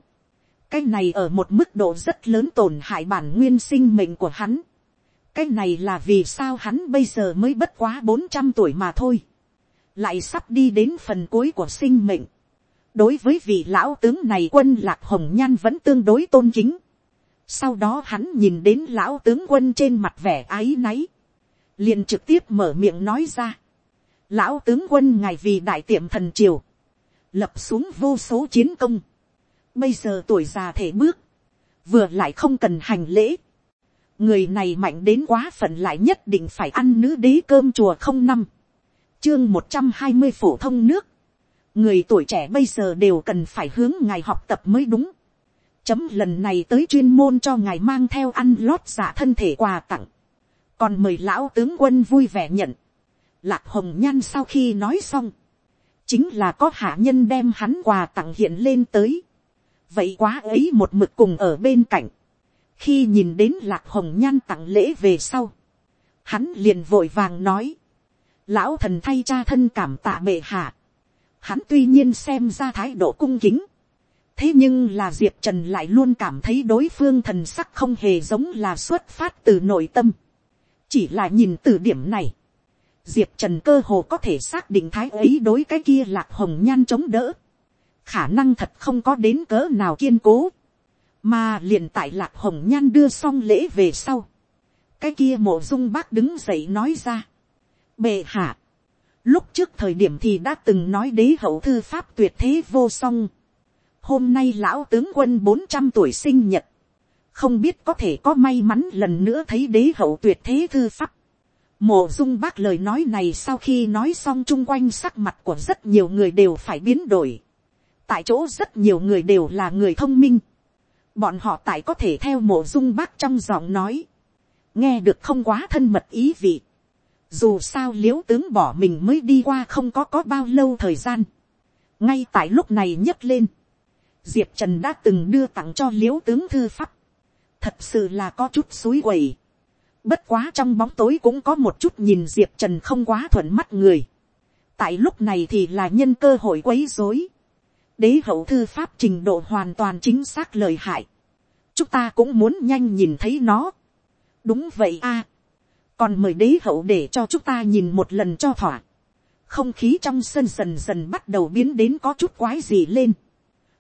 Cái này ở một mức độ rất lớn tổn hại bản nguyên sinh mệnh của hắn cái này là vì sao hắn bây giờ mới bất quá bốn trăm tuổi mà thôi, lại sắp đi đến phần cuối của sinh mệnh. đối với vị lão tướng này quân lạc hồng nhan vẫn tương đối tôn kính. sau đó hắn nhìn đến lão tướng quân trên mặt vẻ áy náy, liền trực tiếp mở miệng nói ra. lão tướng quân ngài vì đại tiệm thần triều, lập xuống vô số chiến công, bây giờ tuổi già thể bước, vừa lại không cần hành lễ, người này mạnh đến quá phận lại nhất định phải ăn nữ đế cơm chùa không năm, chương một trăm hai mươi phổ thông nước, người tuổi trẻ bây giờ đều cần phải hướng ngài học tập mới đúng, chấm lần này tới chuyên môn cho ngài mang theo ăn lót giả thân thể quà tặng, còn mời lão tướng quân vui vẻ nhận, lạc hồng nhan sau khi nói xong, chính là có hạ nhân đem hắn quà tặng hiện lên tới, vậy quá ấy một mực cùng ở bên cạnh, khi nhìn đến lạc hồng nhan tặng lễ về sau, hắn liền vội vàng nói, lão thần thay cha thân cảm tạ bệ hạ, hắn tuy nhiên xem ra thái độ cung kính, thế nhưng là diệp trần lại luôn cảm thấy đối phương thần sắc không hề giống là xuất phát từ nội tâm, chỉ là nhìn từ điểm này, diệp trần cơ hồ có thể xác định thái ấy đối cái kia lạc hồng nhan chống đỡ, khả năng thật không có đến cỡ nào kiên cố, mà liền tại lạc hồng nhan đưa xong lễ về sau, cái kia mộ dung bác đứng dậy nói ra, bệ hạ, lúc trước thời điểm thì đã từng nói đế hậu thư pháp tuyệt thế vô song, hôm nay lão tướng quân bốn trăm tuổi sinh nhật, không biết có thể có may mắn lần nữa thấy đế hậu tuyệt thế thư pháp. Mộ dung bác lời nói này sau khi nói xong chung quanh sắc mặt của rất nhiều người đều phải biến đổi. Tại chỗ rất nhiều người đều là người thông minh. Bọn họ tại có thể theo mộ dung bác trong giọng nói. Nghe được không quá thân mật ý vị. Dù sao liếu tướng bỏ mình mới đi qua không có có bao lâu thời gian. Ngay tại lúc này nhấc lên. Diệp Trần đã từng đưa tặng cho liếu tướng thư pháp. Thật sự là có chút suối quẩy Bất quá trong bóng tối cũng có một chút nhìn Diệp Trần không quá thuận mắt người. Tại lúc này thì là nhân cơ hội quấy rối. Đế hậu thư pháp trình độ hoàn toàn chính xác lời hại. Chúng ta cũng muốn nhanh nhìn thấy nó. Đúng vậy a Còn mời đế hậu để cho chúng ta nhìn một lần cho thỏa. Không khí trong sân dần dần bắt đầu biến đến có chút quái gì lên.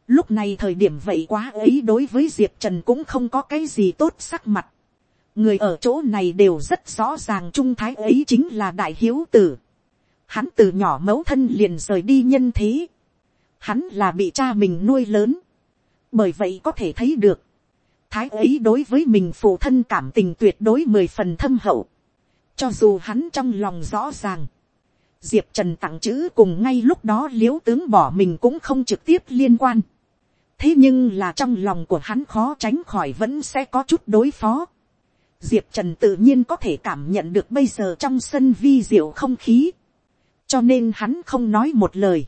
Lúc này thời điểm vậy quá ấy đối với Diệp Trần cũng không có cái gì tốt sắc mặt người ở chỗ này đều rất rõ ràng trung thái ấy chính là đại hiếu tử. Hắn từ nhỏ mẫu thân liền rời đi nhân thế. Hắn là bị cha mình nuôi lớn. Bởi vậy có thể thấy được. Thái ấy đối với mình phụ thân cảm tình tuyệt đối mười phần thâm hậu. Cho dù hắn trong lòng rõ ràng. Diệp Trần tặng chữ cùng ngay lúc đó liếu tướng bỏ mình cũng không trực tiếp liên quan. Thế nhưng là trong lòng của hắn khó tránh khỏi vẫn sẽ có chút đối phó. Diệp trần tự nhiên có thể cảm nhận được bây giờ trong sân vi diệu không khí, cho nên hắn không nói một lời,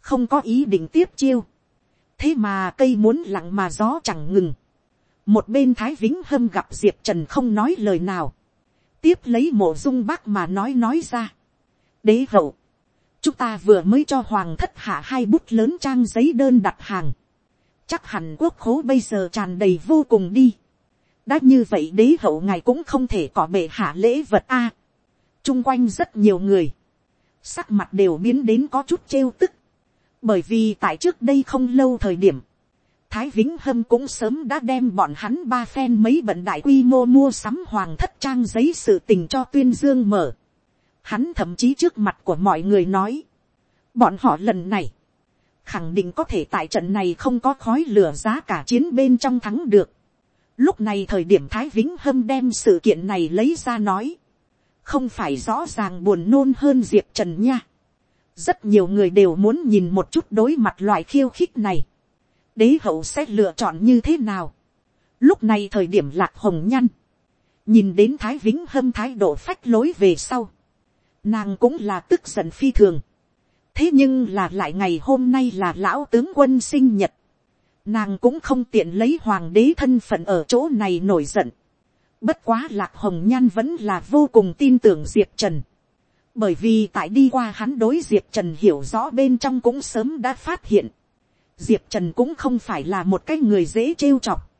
không có ý định tiếp chiêu, thế mà cây muốn lặng mà gió chẳng ngừng, một bên thái vĩnh hâm gặp diệp trần không nói lời nào, tiếp lấy mộ dung bác mà nói nói ra, đế hậu, chúng ta vừa mới cho hoàng thất hạ hai bút lớn trang giấy đơn đặt hàng, chắc hẳn quốc khố bây giờ tràn đầy vô cùng đi, đã như vậy đế hậu ngài cũng không thể có bệ hạ lễ vật a. À, chung quanh rất nhiều người, sắc mặt đều biến đến có chút trêu tức, bởi vì tại trước đây không lâu thời điểm, thái vĩnh hâm cũng sớm đã đem bọn hắn ba phen mấy bận đại quy mô mua sắm hoàng thất trang giấy sự tình cho tuyên dương mở. Hắn thậm chí trước mặt của mọi người nói, bọn họ lần này, khẳng định có thể tại trận này không có khói lửa giá cả chiến bên trong thắng được. Lúc này thời điểm Thái Vĩnh Hâm đem sự kiện này lấy ra nói. Không phải rõ ràng buồn nôn hơn Diệp Trần nha. Rất nhiều người đều muốn nhìn một chút đối mặt loại khiêu khích này. Đế hậu sẽ lựa chọn như thế nào? Lúc này thời điểm lạc hồng nhăn. Nhìn đến Thái Vĩnh Hâm thái độ phách lối về sau. Nàng cũng là tức giận phi thường. Thế nhưng là lại ngày hôm nay là lão tướng quân sinh nhật nàng cũng không tiện lấy hoàng đế thân phận ở chỗ này nổi giận. Bất quá lạc hồng nhan vẫn là vô cùng tin tưởng diệp trần. bởi vì tại đi qua hắn đối diệp trần hiểu rõ bên trong cũng sớm đã phát hiện. diệp trần cũng không phải là một cái người dễ trêu chọc.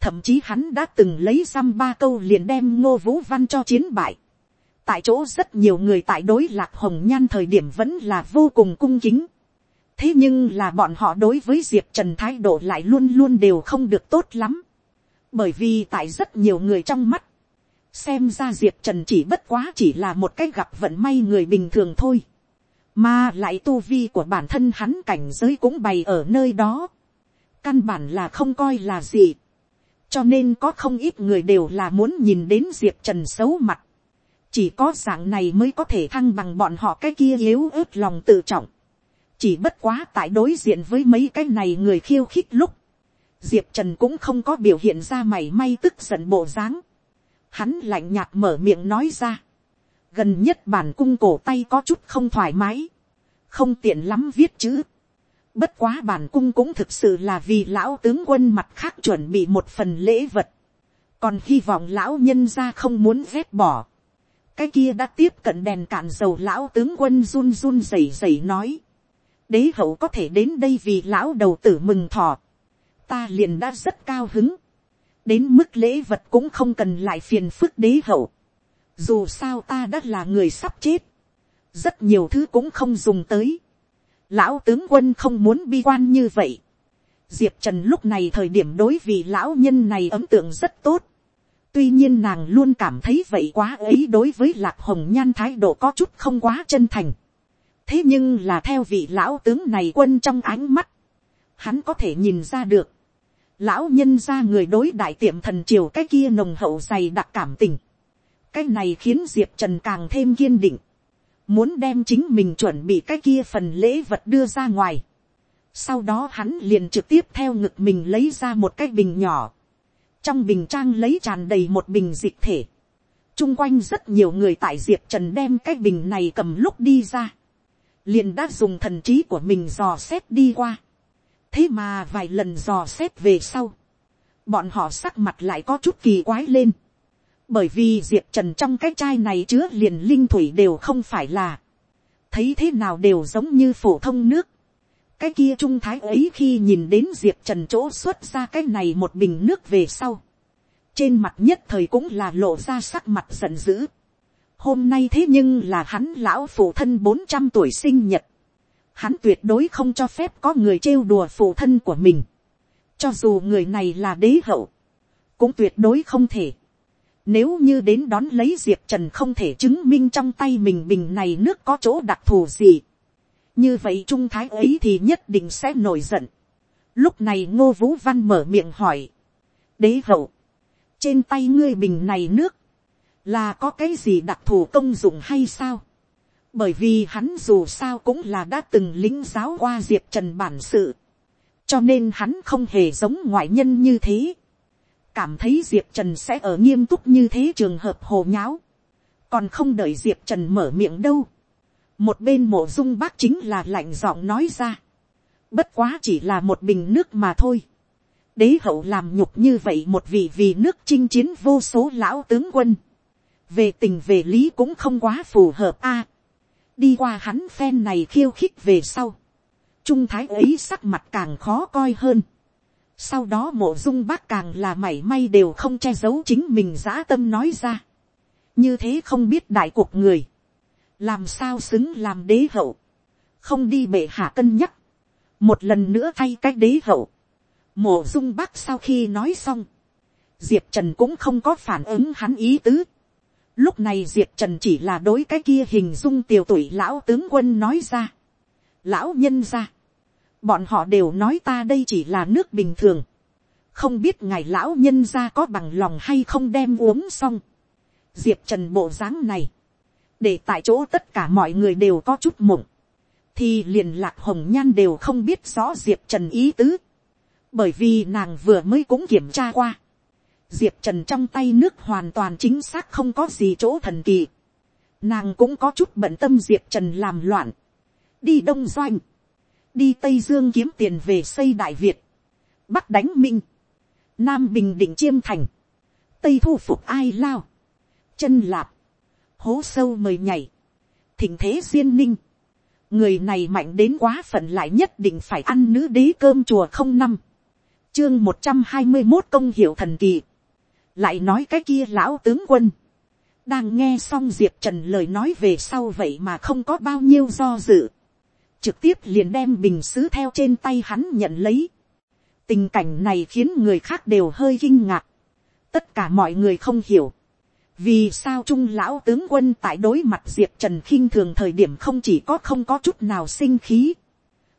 thậm chí hắn đã từng lấy xăm ba câu liền đem ngô vũ văn cho chiến bại tại chỗ rất nhiều người tại đối lạc hồng nhan thời điểm vẫn là vô cùng cung kính thế nhưng là bọn họ đối với diệp trần thái độ lại luôn luôn đều không được tốt lắm. bởi vì tại rất nhiều người trong mắt, xem ra diệp trần chỉ bất quá chỉ là một cái gặp vận may người bình thường thôi. mà lại tu vi của bản thân hắn cảnh giới cũng bày ở nơi đó. căn bản là không coi là gì. cho nên có không ít người đều là muốn nhìn đến diệp trần xấu mặt chỉ có dạng này mới có thể thăng bằng bọn họ cái kia yếu ớt lòng tự trọng chỉ bất quá tại đối diện với mấy cái này người khiêu khích lúc, diệp trần cũng không có biểu hiện ra mày may tức giận bộ dáng. hắn lạnh nhạt mở miệng nói ra. gần nhất bản cung cổ tay có chút không thoải mái, không tiện lắm viết chữ. bất quá bản cung cũng thực sự là vì lão tướng quân mặt khác chuẩn bị một phần lễ vật, còn hy vọng lão nhân ra không muốn ghét bỏ cái kia đã tiếp cận đèn cạn dầu lão tướng quân run run rẩy rẩy nói. Đế hậu có thể đến đây vì lão đầu tử mừng thọ, ta liền đã rất cao hứng, đến mức lễ vật cũng không cần lại phiền phức đế hậu, dù sao ta đã là người sắp chết, rất nhiều thứ cũng không dùng tới, lão tướng quân không muốn bi quan như vậy, diệp trần lúc này thời điểm đối vì lão nhân này ấn tượng rất tốt, tuy nhiên nàng luôn cảm thấy vậy quá ấy đối với lạc hồng nhan thái độ có chút không quá chân thành, thế nhưng là theo vị lão tướng này quân trong ánh mắt, hắn có thể nhìn ra được, lão nhân ra người đối đại tiệm thần triều cái kia nồng hậu dày đặc cảm tình, cái này khiến diệp trần càng thêm kiên định, muốn đem chính mình chuẩn bị cái kia phần lễ vật đưa ra ngoài. Sau đó hắn liền trực tiếp theo ngực mình lấy ra một cái bình nhỏ. Trong bình trang lấy tràn đầy một bình dịch thể. Trung quanh rất nhiều người tại Diệp Trần đem cái bình này cầm lúc đi ra. Liền đã dùng thần trí của mình dò xét đi qua. Thế mà vài lần dò xét về sau. Bọn họ sắc mặt lại có chút kỳ quái lên bởi vì diệp trần trong cái chai này chứa liền linh thủy đều không phải là, thấy thế nào đều giống như phổ thông nước cái kia trung thái ấy khi nhìn đến diệp trần chỗ xuất ra cái này một bình nước về sau, trên mặt nhất thời cũng là lộ ra sắc mặt giận dữ. hôm nay thế nhưng là hắn lão phụ thân bốn trăm tuổi sinh nhật, hắn tuyệt đối không cho phép có người trêu đùa phụ thân của mình, cho dù người này là đế hậu, cũng tuyệt đối không thể nếu như đến đón lấy Diệp Trần không thể chứng minh trong tay mình bình này nước có chỗ đặc thù gì. Như vậy Trung Thái ấy thì nhất định sẽ nổi giận. Lúc này Ngô Vũ Văn mở miệng hỏi. Đế hậu. Trên tay ngươi bình này nước. Là có cái gì đặc thù công dụng hay sao? Bởi vì hắn dù sao cũng là đã từng lính giáo qua Diệp Trần bản sự. Cho nên hắn không hề giống ngoại nhân như thế cảm thấy diệp trần sẽ ở nghiêm túc như thế trường hợp hồ nháo, còn không đợi diệp trần mở miệng đâu, một bên mộ dung bác chính là lạnh giọng nói ra, bất quá chỉ là một bình nước mà thôi, đế hậu làm nhục như vậy một vị vì nước chinh chiến vô số lão tướng quân, về tình về lý cũng không quá phù hợp a, đi qua hắn phen này khiêu khích về sau, trung thái ấy sắc mặt càng khó coi hơn, sau đó mộ dung bác càng là mảy may đều không che giấu chính mình dã tâm nói ra. Như thế không biết đại cuộc người. Làm sao xứng làm đế hậu. Không đi bệ hạ cân nhắc. Một lần nữa thay cái đế hậu. mổ dung bác sau khi nói xong. Diệp Trần cũng không có phản ứng hắn ý tứ. Lúc này Diệp Trần chỉ là đối cái kia hình dung tiều tuổi lão tướng quân nói ra. Lão nhân ra bọn họ đều nói ta đây chỉ là nước bình thường, không biết ngài lão nhân ra có bằng lòng hay không đem uống xong. diệp trần bộ dáng này, để tại chỗ tất cả mọi người đều có chút mộng, thì liền lạc hồng nhan đều không biết rõ diệp trần ý tứ, bởi vì nàng vừa mới cũng kiểm tra qua. diệp trần trong tay nước hoàn toàn chính xác không có gì chỗ thần kỳ. nàng cũng có chút bận tâm diệp trần làm loạn, đi đông doanh, đi tây dương kiếm tiền về xây đại việt, bắc đánh minh, nam bình định chiêm thành, tây thu phục ai lao, chân lạp, hố sâu mời nhảy, thỉnh thế duyên ninh, người này mạnh đến quá phận lại nhất định phải ăn nữ đế cơm chùa không năm, chương một trăm hai mươi một công hiệu thần kỳ, lại nói cái kia lão tướng quân, đang nghe xong diệp trần lời nói về sau vậy mà không có bao nhiêu do dự, trực tiếp liền đem bình xứ theo trên tay hắn nhận lấy. tình cảnh này khiến người khác đều hơi kinh ngạc. tất cả mọi người không hiểu vì sao trung lão tướng quân tại đối mặt diệp trần khinh thường thời điểm không chỉ có không có chút nào sinh khí.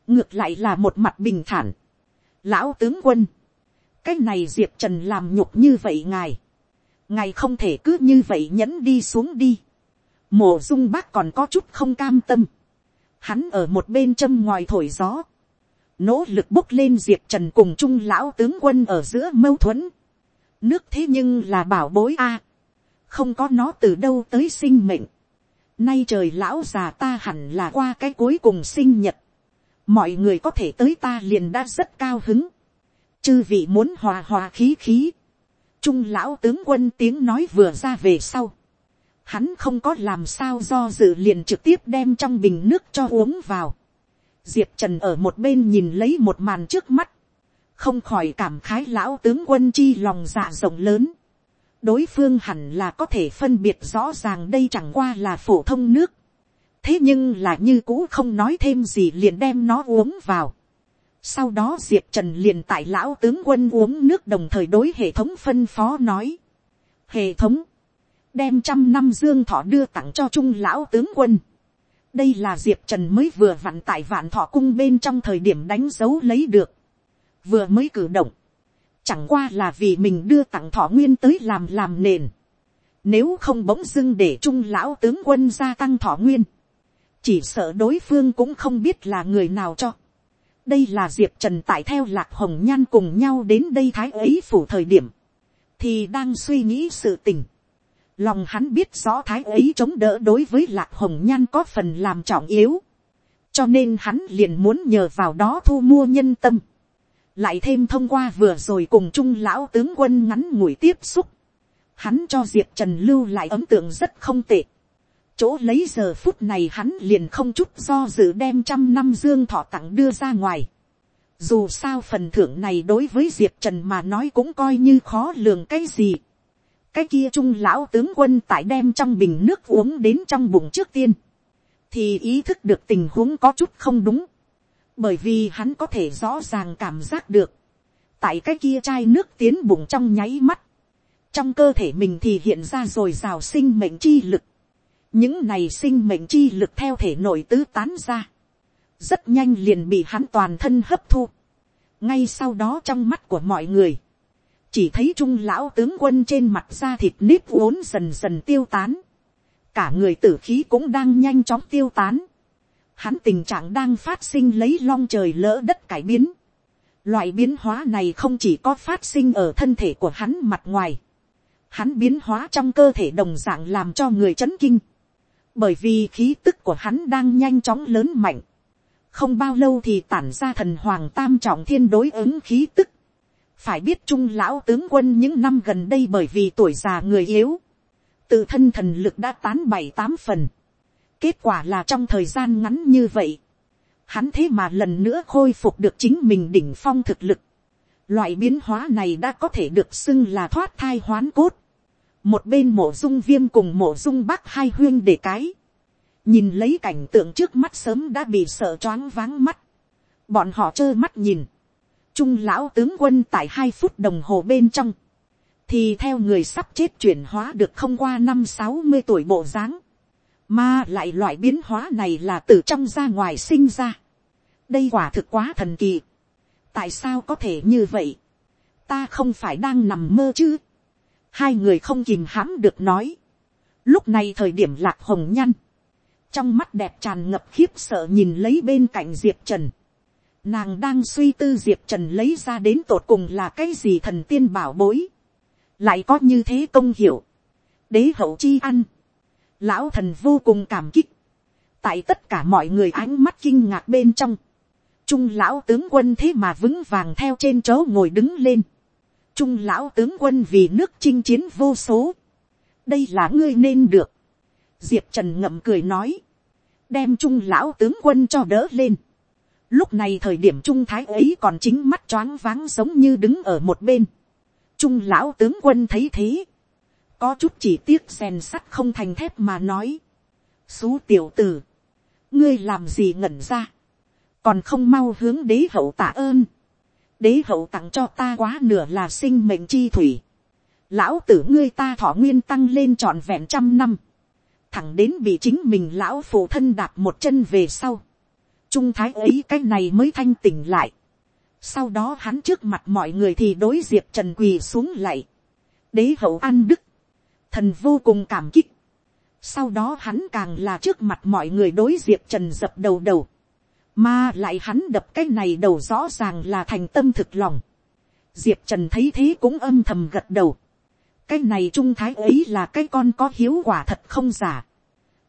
ngược lại là một mặt bình thản. lão tướng quân, cái này diệp trần làm nhục như vậy ngài. ngài không thể cứ như vậy nhẫn đi xuống đi. mổ dung bác còn có chút không cam tâm hắn ở một bên châm ngoài thổi gió, nỗ lực bốc lên diệp trần cùng trung lão tướng quân ở giữa mâu thuẫn. nước thế nhưng là bảo bối a, không có nó từ đâu tới sinh mệnh. nay trời lão già ta hẳn là qua cái cuối cùng sinh nhật, mọi người có thể tới ta liền đã rất cao hứng, chư vị muốn hòa hòa khí khí, trung lão tướng quân tiếng nói vừa ra về sau, hắn không có làm sao do dự liền trực tiếp đem trong bình nước cho uống vào. diệp trần ở một bên nhìn lấy một màn trước mắt, không khỏi cảm khái lão tướng quân chi lòng dạ rộng lớn đối phương hẳn là có thể phân biệt rõ ràng đây chẳng qua là phổ thông nước. thế nhưng là như cũ không nói thêm gì liền đem nó uống vào. sau đó diệp trần liền tại lão tướng quân uống nước đồng thời đối hệ thống phân phó nói. hệ thống, đem trăm năm dương thọ đưa tặng cho trung lão tướng quân. đây là diệp trần mới vừa vặn tại vạn thọ cung bên trong thời điểm đánh dấu lấy được. vừa mới cử động, chẳng qua là vì mình đưa tặng thọ nguyên tới làm làm nền, nếu không bỗng dưng để trung lão tướng quân gia tăng thọ nguyên, chỉ sợ đối phương cũng không biết là người nào cho. đây là diệp trần tại theo lạc hồng nhan cùng nhau đến đây thái ấy phủ thời điểm, thì đang suy nghĩ sự tình. lòng hắn biết rõ thái ấy chống đỡ đối với lạc hồng nhan có phần làm trọng yếu, cho nên hắn liền muốn nhờ vào đó thu mua nhân tâm, lại thêm thông qua vừa rồi cùng trung lão tướng quân ngắn ngủi tiếp xúc, hắn cho diệp trần lưu lại ấn tượng rất không tệ chỗ lấy giờ phút này hắn liền không chút do dự đem trăm năm dương thọ tặng đưa ra ngoài. Dù sao phần thưởng này đối với Diệp Trần mà nói cũng coi như khó lường cái gì. Cái kia trung lão tướng quân tại đem trong bình nước uống đến trong bụng trước tiên. Thì ý thức được tình huống có chút không đúng. Bởi vì hắn có thể rõ ràng cảm giác được. Tại cái kia chai nước tiến bụng trong nháy mắt. Trong cơ thể mình thì hiện ra rồi rào sinh mệnh chi lực những này sinh mệnh chi lực theo thể nội tứ tán ra, rất nhanh liền bị hắn toàn thân hấp thu. ngay sau đó trong mắt của mọi người, chỉ thấy trung lão tướng quân trên mặt da thịt nếp uốn dần dần tiêu tán, cả người tử khí cũng đang nhanh chóng tiêu tán, hắn tình trạng đang phát sinh lấy long trời lỡ đất cải biến. Loại biến hóa này không chỉ có phát sinh ở thân thể của hắn mặt ngoài. Hắn biến hóa trong cơ thể đồng dạng làm cho người chấn kinh bởi vì khí tức của hắn đang nhanh chóng lớn mạnh, không bao lâu thì tản ra thần hoàng tam trọng thiên đối ứng khí tức. phải biết trung lão tướng quân những năm gần đây bởi vì tuổi già người yếu, tự thân thần lực đã tán bảy tám phần kết quả là trong thời gian ngắn như vậy, hắn thế mà lần nữa khôi phục được chính mình đỉnh phong thực lực. loại biến hóa này đã có thể được xưng là thoát thai hoán cốt. Một bên mộ dung viêm cùng mộ dung bắc hai huyên để cái, nhìn lấy cảnh tượng trước mắt sớm đã bị sợ choáng váng mắt, bọn họ trơ mắt nhìn, trung lão tướng quân tại hai phút đồng hồ bên trong, thì theo người sắp chết chuyển hóa được không qua năm sáu mươi tuổi bộ dáng, mà lại loại biến hóa này là từ trong ra ngoài sinh ra. đây quả thực quá thần kỳ. tại sao có thể như vậy. ta không phải đang nằm mơ chứ hai người không kìm hãm được nói. lúc này thời điểm lạc hồng nhăn, trong mắt đẹp tràn ngập khiếp sợ nhìn lấy bên cạnh diệp trần. nàng đang suy tư diệp trần lấy ra đến tột cùng là cái gì thần tiên bảo bối. lại có như thế công hiểu. đế hậu chi ăn lão thần vô cùng cảm kích. tại tất cả mọi người ánh mắt kinh ngạc bên trong. trung lão tướng quân thế mà vững vàng theo trên chỗ ngồi đứng lên trung lão tướng quân vì nước chinh chiến vô số. đây là ngươi nên được. diệp trần ngậm cười nói. đem trung lão tướng quân cho đỡ lên. lúc này thời điểm trung thái ấy còn chính mắt choáng váng giống như đứng ở một bên. trung lão tướng quân thấy thế có chút chỉ tiếc rèn sắt không thành thép mà nói. xú tiểu tử. ngươi làm gì ngẩn ra. còn không mau hướng đế hậu tạ ơn đế hậu tặng cho ta quá nửa là sinh mệnh chi thủy. lão tử ngươi ta thọ nguyên tăng lên trọn vẹn trăm năm. thẳng đến bị chính mình lão phụ thân đạp một chân về sau. trung thái ấy cái này mới thanh tỉnh lại. sau đó hắn trước mặt mọi người thì đối diệp trần quỳ xuống lại. đế hậu ăn đức thần vô cùng cảm kích. sau đó hắn càng là trước mặt mọi người đối diệp trần dập đầu đầu mà lại hắn đập cái này đầu rõ ràng là thành tâm thực lòng. Diệp Trần thấy thế cũng âm thầm gật đầu. Cái này trung thái ấy là cái con có hiếu quả thật không giả.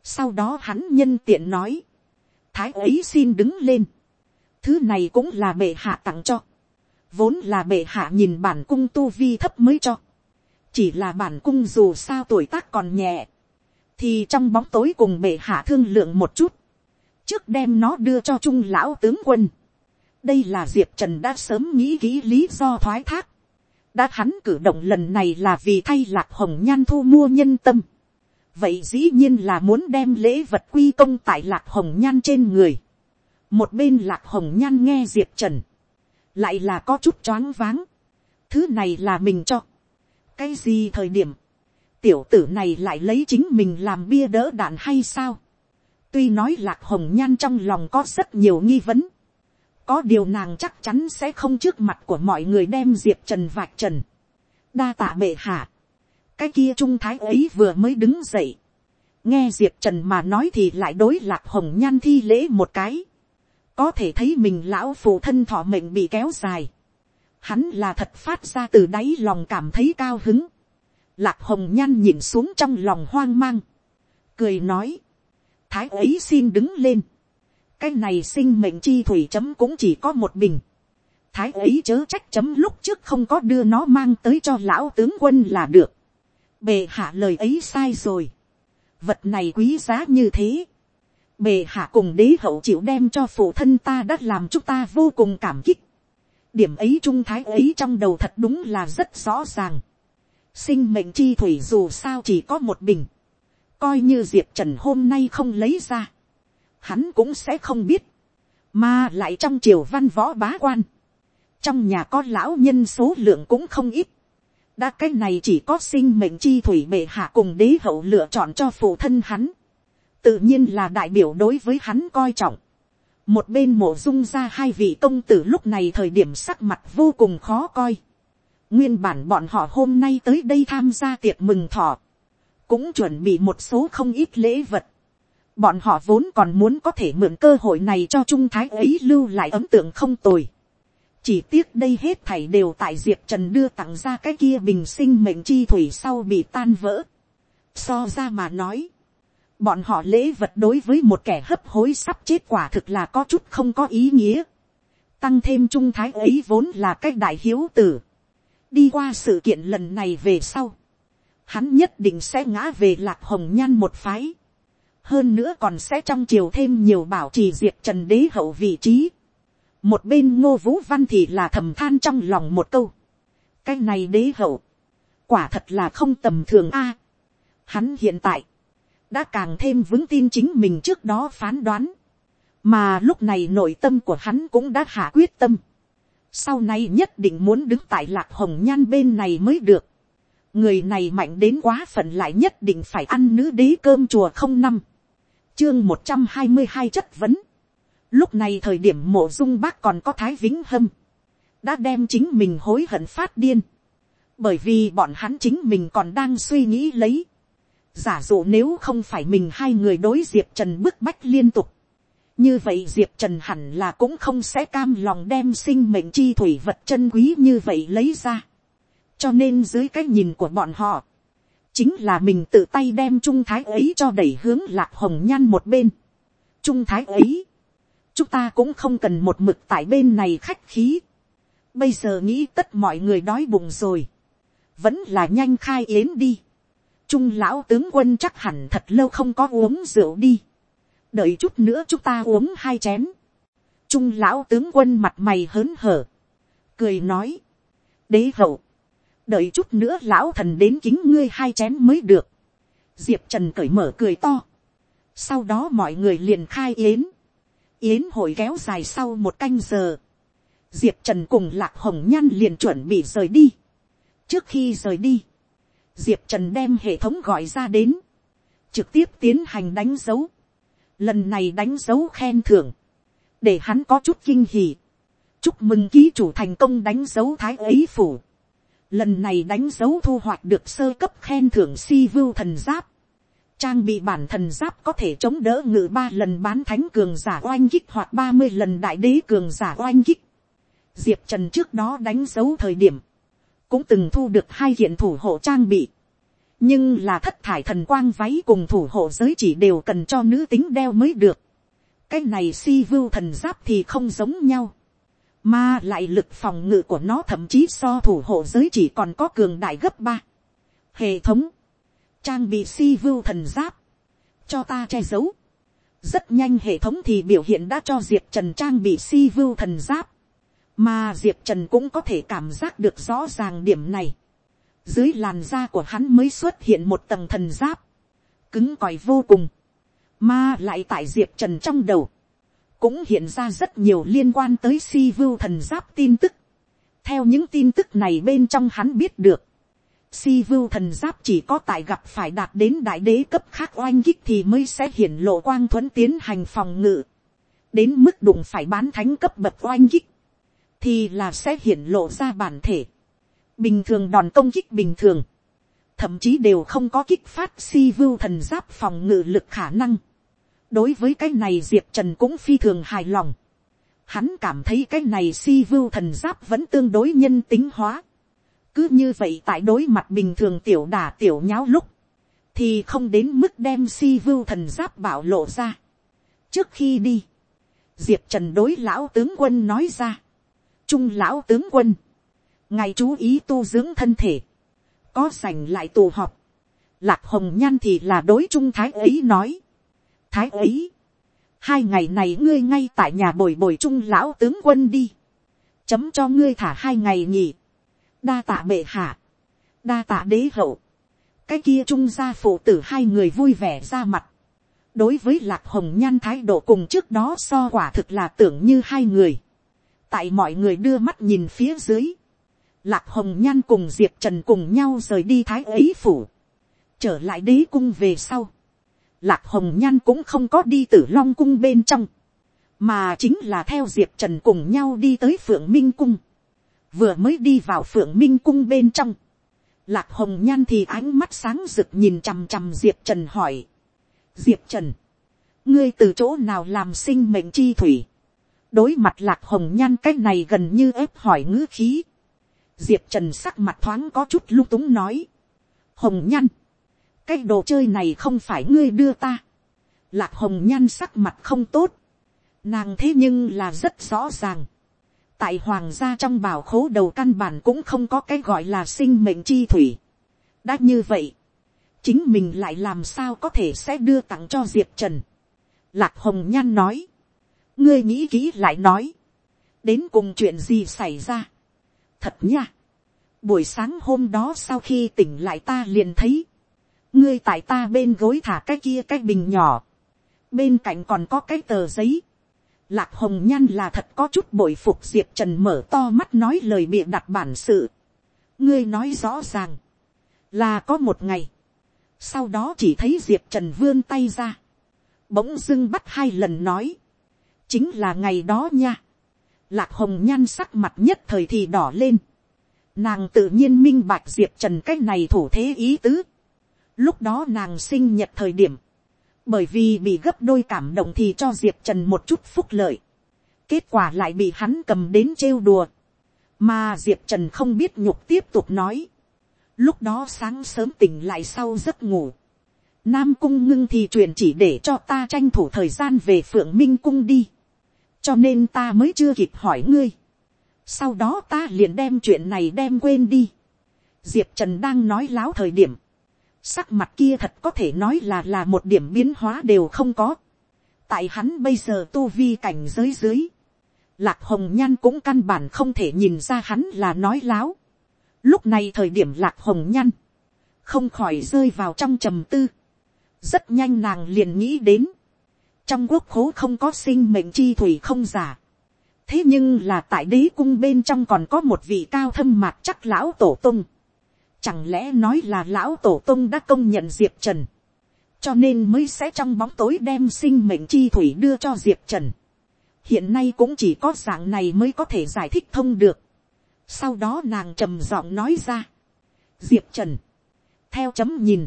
Sau đó hắn nhân tiện nói. Thái ấy xin đứng lên. Thứ này cũng là bệ hạ tặng cho. Vốn là bệ hạ nhìn bản cung tu vi thấp mới cho. Chỉ là bản cung dù sao tuổi tác còn nhẹ. Thì trong bóng tối cùng bệ hạ thương lượng một chút, trước đem nó đưa cho trung lão tướng quân. đây là diệp trần đã sớm nghĩ kỹ lý do thoái thác. đã hắn cử động lần này là vì thay lạc hồng nhan thu mua nhân tâm. vậy dĩ nhiên là muốn đem lễ vật quy công tại lạc hồng nhan trên người. một bên lạc hồng nhan nghe diệp trần. lại là có chút choáng váng. thứ này là mình cho cái gì thời điểm. tiểu tử này lại lấy chính mình làm bia đỡ đạn hay sao Tuy nói lạc hồng nhan trong lòng có rất nhiều nghi vấn. có điều nàng chắc chắn sẽ không trước mặt của mọi người đem diệp trần vạch trần. đa tạ bệ hạ. cái kia trung thái ấy vừa mới đứng dậy. nghe diệp trần mà nói thì lại đối lạc hồng nhan thi lễ một cái. có thể thấy mình lão phụ thân thọ mệnh bị kéo dài hắn là thật phát ra từ đáy lòng cảm thấy cao hứng. lạc hồng nhan nhìn xuống trong lòng hoang mang. cười nói. thái ấy xin đứng lên cái này sinh mệnh chi thủy chấm cũng chỉ có một bình. thái ấy chớ trách chấm lúc trước không có đưa nó mang tới cho lão tướng quân là được. bề hạ lời ấy sai rồi. vật này quý giá như thế. bề hạ cùng đế hậu chịu đem cho phụ thân ta đã làm chúng ta vô cùng cảm kích điểm ấy trung thái ấy trong đầu thật đúng là rất rõ ràng. sinh mệnh chi thủy dù sao chỉ có một bình. coi như diệp trần hôm nay không lấy ra. Hắn cũng sẽ không biết, mà lại trong triều văn võ bá quan, trong nhà có lão nhân số lượng cũng không ít, đã cái này chỉ có sinh mệnh chi thủy bệ hạ cùng đế hậu lựa chọn cho phụ thân hắn, tự nhiên là đại biểu đối với hắn coi trọng, một bên mộ dung ra hai vị công tử lúc này thời điểm sắc mặt vô cùng khó coi, nguyên bản bọn họ hôm nay tới đây tham gia tiệc mừng thọ, cũng chuẩn bị một số không ít lễ vật, Bọn họ vốn còn muốn có thể mượn cơ hội này cho Trung Thái ấy lưu lại ấn tượng không tồi. Chỉ tiếc đây hết thảy đều tại Diệp Trần đưa tặng ra cái kia bình sinh mệnh chi thủy sau bị tan vỡ. So ra mà nói. Bọn họ lễ vật đối với một kẻ hấp hối sắp chết quả thực là có chút không có ý nghĩa. Tăng thêm Trung Thái ấy vốn là cách đại hiếu tử. Đi qua sự kiện lần này về sau. Hắn nhất định sẽ ngã về lạc hồng nhan một phái hơn nữa còn sẽ trong chiều thêm nhiều bảo trì diệt trần đế hậu vị trí. một bên ngô vũ văn thì là thầm than trong lòng một câu. cái này đế hậu, quả thật là không tầm thường a. hắn hiện tại, đã càng thêm vững tin chính mình trước đó phán đoán. mà lúc này nội tâm của hắn cũng đã hạ quyết tâm. sau này nhất định muốn đứng tại lạc hồng nhan bên này mới được. người này mạnh đến quá phận lại nhất định phải ăn nữ đế cơm chùa không năm chương một trăm hai mươi hai chất vấn. Lúc này thời điểm mộ dung bác còn có thái vĩnh hâm. Đã đem chính mình hối hận phát điên. Bởi vì bọn hắn chính mình còn đang suy nghĩ lấy. Giả dụ nếu không phải mình hai người đối Diệp Trần bức bách liên tục. Như vậy Diệp Trần hẳn là cũng không sẽ cam lòng đem sinh mệnh chi thủy vật chân quý như vậy lấy ra. Cho nên dưới cái nhìn của bọn họ chính là mình tự tay đem trung thái ấy cho đẩy hướng lạc hồng nhan một bên. trung thái ấy, chúng ta cũng không cần một mực tại bên này khách khí. bây giờ nghĩ tất mọi người đói bụng rồi, vẫn là nhanh khai yến đi trung lão tướng quân chắc hẳn thật lâu không có uống rượu đi. đợi chút nữa chúng ta uống hai chén. trung lão tướng quân mặt mày hớn hở, cười nói, đế hậu, đợi chút nữa lão thần đến kính ngươi hai chén mới được. diệp trần cởi mở cười to. sau đó mọi người liền khai yến. yến hội kéo dài sau một canh giờ. diệp trần cùng lạc hồng nhan liền chuẩn bị rời đi. trước khi rời đi, diệp trần đem hệ thống gọi ra đến. trực tiếp tiến hành đánh dấu. lần này đánh dấu khen thưởng. để hắn có chút kinh hỉ. chúc mừng ký chủ thành công đánh dấu thái ấy phủ Lần này đánh dấu thu hoạch được sơ cấp khen thưởng si vưu thần giáp. Trang bị bản thần giáp có thể chống đỡ ngự ba lần bán thánh cường giả oanh kích hoặc ba mươi lần đại đế cường giả oanh kích. Diệp Trần trước đó đánh dấu thời điểm. Cũng từng thu được hai hiện thủ hộ trang bị. Nhưng là thất thải thần quang váy cùng thủ hộ giới chỉ đều cần cho nữ tính đeo mới được. Cái này si vưu thần giáp thì không giống nhau mà lại lực phòng ngự của nó thậm chí so thủ hộ giới chỉ còn có cường đại gấp ba. Hệ thống. Trang bị si vưu thần giáp. Cho ta che giấu. Rất nhanh hệ thống thì biểu hiện đã cho Diệp Trần trang bị si vưu thần giáp. Mà Diệp Trần cũng có thể cảm giác được rõ ràng điểm này. Dưới làn da của hắn mới xuất hiện một tầng thần giáp. Cứng còi vô cùng. Mà lại tại Diệp Trần trong đầu cũng hiện ra rất nhiều liên quan tới si vưu thần giáp tin tức. theo những tin tức này bên trong hắn biết được, si vưu thần giáp chỉ có tại gặp phải đạt đến đại đế cấp khác oanh kích thì mới sẽ hiển lộ quang thuẫn tiến hành phòng ngự. đến mức đụng phải bán thánh cấp bậc oanh kích, thì là sẽ hiển lộ ra bản thể. bình thường đòn công kích bình thường, thậm chí đều không có kích phát si vưu thần giáp phòng ngự lực khả năng. đối với cái này diệp trần cũng phi thường hài lòng. hắn cảm thấy cái này si vưu thần giáp vẫn tương đối nhân tính hóa. cứ như vậy tại đối mặt bình thường tiểu đà tiểu nháo lúc, thì không đến mức đem si vưu thần giáp bảo lộ ra. trước khi đi, diệp trần đối lão tướng quân nói ra, trung lão tướng quân, ngài chú ý tu dưỡng thân thể, có sành lại tù họp, lạc hồng nhan thì là đối trung thái ấy nói, thái ấy, hai ngày này ngươi ngay tại nhà bồi bồi trung lão tướng quân đi, chấm cho ngươi thả hai ngày nhỉ, đa tạ bệ hạ, đa tạ đế hậu, cái kia trung gia phụ tử hai người vui vẻ ra mặt, đối với lạc hồng nhan thái độ cùng trước đó so quả thực là tưởng như hai người, tại mọi người đưa mắt nhìn phía dưới, lạc hồng nhan cùng diệp trần cùng nhau rời đi thái ấy phủ, trở lại đế cung về sau, lạc hồng nhan cũng không có đi tử long cung bên trong, mà chính là theo diệp trần cùng nhau đi tới phượng minh cung, vừa mới đi vào phượng minh cung bên trong, lạc hồng nhan thì ánh mắt sáng rực nhìn chằm chằm diệp trần hỏi, diệp trần, ngươi từ chỗ nào làm sinh mệnh chi thủy, đối mặt lạc hồng nhan cái này gần như ép hỏi ngữ khí, diệp trần sắc mặt thoáng có chút lung túng nói, hồng nhan, cái đồ chơi này không phải ngươi đưa ta, lạc hồng nhan sắc mặt không tốt, nàng thế nhưng là rất rõ ràng, tại hoàng gia trong bảo khố đầu căn bản cũng không có cái gọi là sinh mệnh chi thủy. đã như vậy, chính mình lại làm sao có thể sẽ đưa tặng cho diệp trần. lạc hồng nhan nói, ngươi nghĩ kỹ lại nói, đến cùng chuyện gì xảy ra. thật nha, buổi sáng hôm đó sau khi tỉnh lại ta liền thấy, ngươi tại ta bên gối thả cái kia cái bình nhỏ, bên cạnh còn có cái tờ giấy, Lạc hồng nhan là thật có chút bội phục diệp trần mở to mắt nói lời bịa đặt bản sự. ngươi nói rõ ràng, là có một ngày, sau đó chỉ thấy diệp trần vươn tay ra, bỗng dưng bắt hai lần nói, chính là ngày đó nha. Lạc hồng nhan sắc mặt nhất thời thì đỏ lên, nàng tự nhiên minh bạch diệp trần cái này thủ thế ý tứ. lúc đó nàng sinh nhật thời điểm, bởi vì bị gấp đôi cảm động thì cho diệp trần một chút phúc lợi, kết quả lại bị hắn cầm đến trêu đùa, mà diệp trần không biết nhục tiếp tục nói, lúc đó sáng sớm tỉnh lại sau giấc ngủ, nam cung ngưng thì truyền chỉ để cho ta tranh thủ thời gian về phượng minh cung đi, cho nên ta mới chưa kịp hỏi ngươi, sau đó ta liền đem chuyện này đem quên đi, diệp trần đang nói láo thời điểm, sắc mặt kia thật có thể nói là là một điểm biến hóa đều không có. tại hắn bây giờ tu vi cảnh giới dưới, lạc hồng nhan cũng căn bản không thể nhìn ra hắn là nói láo. lúc này thời điểm lạc hồng nhan, không khỏi rơi vào trong trầm tư. rất nhanh nàng liền nghĩ đến, trong quốc khố không có sinh mệnh chi thủy không giả. thế nhưng là tại đế cung bên trong còn có một vị cao thâm mạc chắc lão tổ tung Chẳng lẽ nói là lão tổ tông đã công nhận Diệp Trần. Cho nên mới sẽ trong bóng tối đem sinh mệnh chi thủy đưa cho Diệp Trần. Hiện nay cũng chỉ có dạng này mới có thể giải thích thông được. Sau đó nàng trầm giọng nói ra. Diệp Trần. Theo chấm nhìn.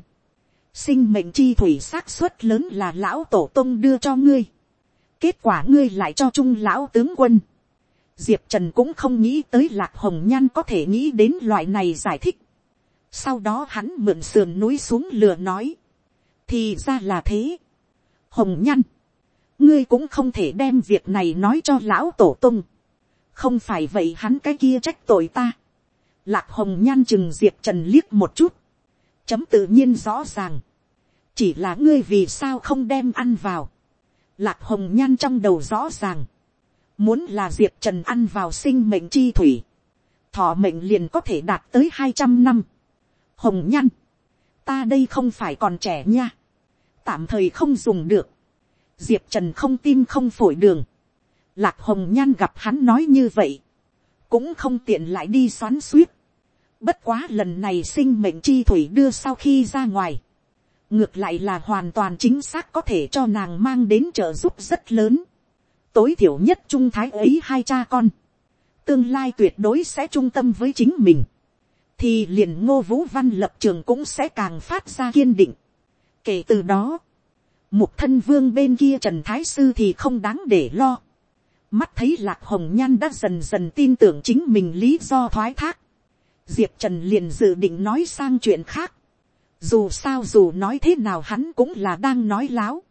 Sinh mệnh chi thủy xác suất lớn là lão tổ tông đưa cho ngươi. Kết quả ngươi lại cho trung lão tướng quân. Diệp Trần cũng không nghĩ tới lạc hồng nhan có thể nghĩ đến loại này giải thích sau đó hắn mượn sườn núi xuống lừa nói. thì ra là thế. hồng nhăn, ngươi cũng không thể đem việc này nói cho lão tổ tông không phải vậy hắn cái kia trách tội ta. lạc hồng nhan chừng diệp trần liếc một chút chấm tự nhiên rõ ràng. chỉ là ngươi vì sao không đem ăn vào. lạc hồng nhan trong đầu rõ ràng. muốn là diệp trần ăn vào sinh mệnh chi thủy. thọ mệnh liền có thể đạt tới hai trăm năm hồng nhăn, ta đây không phải còn trẻ nha, tạm thời không dùng được, diệp trần không tim không phổi đường, lạc hồng nhan gặp hắn nói như vậy, cũng không tiện lại đi xoắn suýt, bất quá lần này sinh mệnh chi thủy đưa sau khi ra ngoài, ngược lại là hoàn toàn chính xác có thể cho nàng mang đến trợ giúp rất lớn, tối thiểu nhất trung thái ấy hai cha con, tương lai tuyệt đối sẽ trung tâm với chính mình, thì liền ngô vũ văn lập trường cũng sẽ càng phát ra kiên định. kể từ đó, mục thân vương bên kia trần thái sư thì không đáng để lo. mắt thấy lạc hồng nhan đã dần dần tin tưởng chính mình lý do thoái thác diệp trần liền dự định nói sang chuyện khác. dù sao dù nói thế nào hắn cũng là đang nói láo.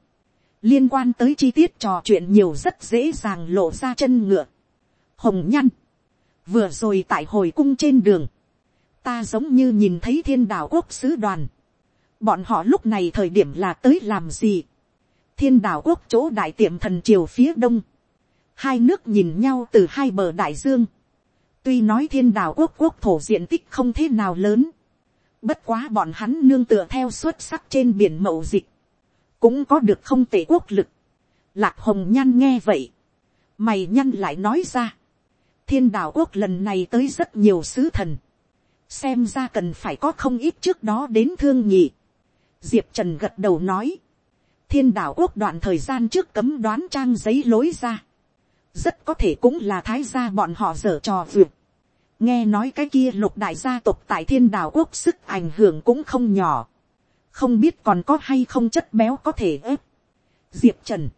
liên quan tới chi tiết trò chuyện nhiều rất dễ dàng lộ ra chân ngựa. hồng nhăn. vừa rồi tại hồi cung trên đường, ta giống như nhìn thấy thiên đảo quốc sứ đoàn. bọn họ lúc này thời điểm là tới làm gì. thiên đảo quốc chỗ đại tiệm thần triều phía đông. hai nước nhìn nhau từ hai bờ đại dương tuy nói thiên đạo quốc quốc thổ diện tích không thế nào lớn. bất quá bọn hắn nương tựa theo xuất sắc trên biển mậu dịch. cũng có được không tệ quốc lực. lạc hồng nhăn nghe vậy. mày nhăn lại nói ra. thiên đạo quốc lần này tới rất nhiều sứ thần xem ra cần phải có không ít trước đó đến thương nhị. diệp trần gật đầu nói, thiên đạo quốc đoạn thời gian trước cấm đoán trang giấy lối ra, rất có thể cũng là thái gia bọn họ dở trò vượt. nghe nói cái kia lục đại gia tộc tại thiên đào quốc sức ảnh hưởng cũng không nhỏ, không biết còn có hay không chất béo có thể ép. diệp trần,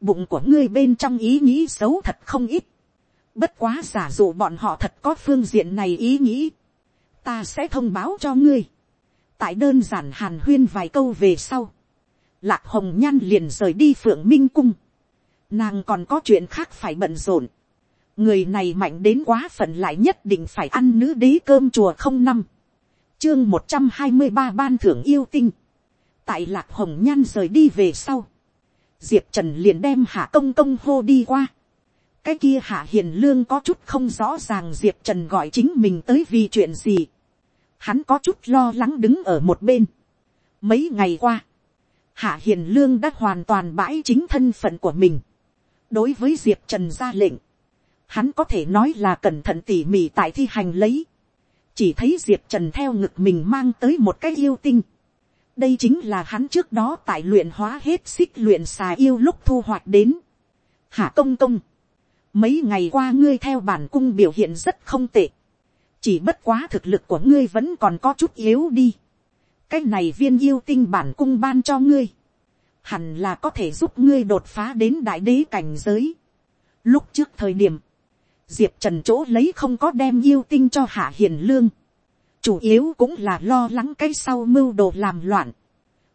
bụng của ngươi bên trong ý nghĩ xấu thật không ít, bất quá giả dụ bọn họ thật có phương diện này ý nghĩ, ta sẽ thông báo cho ngươi. tại đơn giản hàn huyên vài câu về sau, lạc hồng nhan liền rời đi phượng minh cung nàng còn có chuyện khác phải bận rộn. người này mạnh đến quá phận lại nhất định phải ăn nữ đế cơm chùa không năm. chương một trăm hai mươi ba ban thưởng yêu tinh. tại lạc hồng nhan rời đi về sau. diệp trần liền đem hạ công công hô đi qua cái kia hạ hiền lương có chút không rõ ràng diệp trần gọi chính mình tới vì chuyện gì hắn có chút lo lắng đứng ở một bên. Mấy ngày qua, hạ hiền lương đã hoàn toàn bãi chính thân phận của mình đối với diệp trần ra lệnh, hắn có thể nói là cẩn thận tỉ mỉ tại thi hành lấy. chỉ thấy diệp trần theo ngực mình mang tới một cái yêu tinh. đây chính là hắn trước đó tại luyện hóa hết xích luyện xà yêu lúc thu hoạch đến. hạ công công, mấy ngày qua ngươi theo bản cung biểu hiện rất không tệ chỉ bất quá thực lực của ngươi vẫn còn có chút yếu đi. cái này viên yêu tinh bản cung ban cho ngươi, hẳn là có thể giúp ngươi đột phá đến đại đế cảnh giới. lúc trước thời điểm, diệp trần chỗ lấy không có đem yêu tinh cho hạ hiền lương, chủ yếu cũng là lo lắng cái sau mưu đồ làm loạn.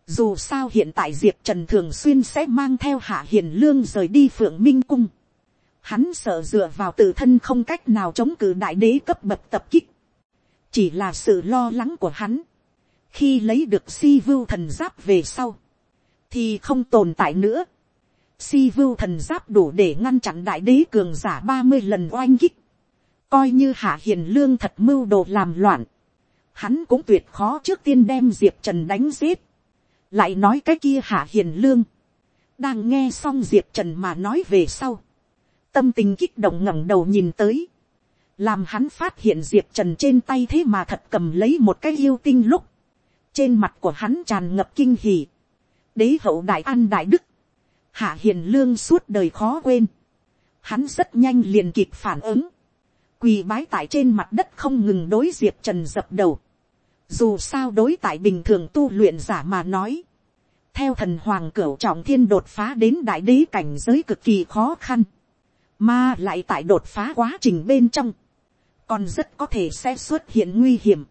Dù sao hiện tại Diệp Trần thường xuyên sẽ mang theo Hạ Hiền Lương rời đi Phượng Minh Cung hắn sợ dựa vào tự thân không cách nào chống cự đại đế cấp bậc tập kích, chỉ là sự lo lắng của hắn, khi lấy được si vưu thần giáp về sau, thì không tồn tại nữa. Si vưu thần giáp đủ để ngăn chặn đại đế cường giả ba mươi lần oanh kích, coi như hạ hiền lương thật mưu đồ làm loạn, hắn cũng tuyệt khó trước tiên đem diệp trần đánh giết, lại nói cái kia hạ hiền lương, đang nghe xong diệp trần mà nói về sau, tâm tình kích động ngẩng đầu nhìn tới, làm hắn phát hiện diệp trần trên tay thế mà thật cầm lấy một cái yêu tinh lúc, trên mặt của hắn tràn ngập kinh hỉ đế hậu đại an đại đức, hạ hiền lương suốt đời khó quên, hắn rất nhanh liền kịp phản ứng, quỳ bái tại trên mặt đất không ngừng đối diệp trần dập đầu, dù sao đối tại bình thường tu luyện giả mà nói, theo thần hoàng cửu trọng thiên đột phá đến đại đế cảnh giới cực kỳ khó khăn, mà lại tại đột phá quá trình bên trong, còn rất có thể sẽ xuất hiện nguy hiểm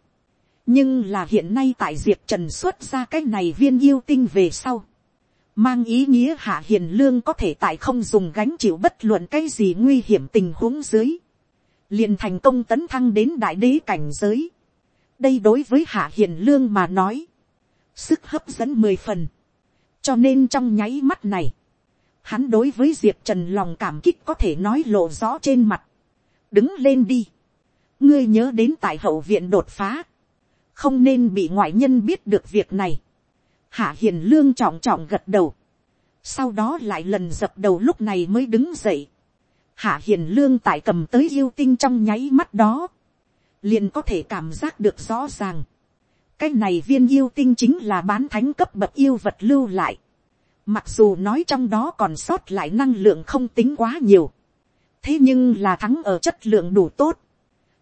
nhưng là hiện nay tại diệp trần xuất ra cái này viên yêu tinh về sau, mang ý nghĩa hạ hiền lương có thể tại không dùng gánh chịu bất luận cái gì nguy hiểm tình huống dưới, liền thành công tấn thăng đến đại đế cảnh giới. đây đối với hạ hiền lương mà nói, sức hấp dẫn mười phần, cho nên trong nháy mắt này, hắn đối với diệp trần lòng cảm kích có thể nói lộ rõ trên mặt. đứng lên đi. ngươi nhớ đến tại hậu viện đột phá không nên bị ngoại nhân biết được việc này. hạ hiền lương trọng trọng gật đầu. sau đó lại lần dập đầu lúc này mới đứng dậy. hạ hiền lương tại cầm tới yêu tinh trong nháy mắt đó. liền có thể cảm giác được rõ ràng. cái này viên yêu tinh chính là bán thánh cấp bậc yêu vật lưu lại Mặc dù nói trong đó còn sót lại năng lượng không tính quá nhiều. Thế nhưng là thắng ở chất lượng đủ tốt.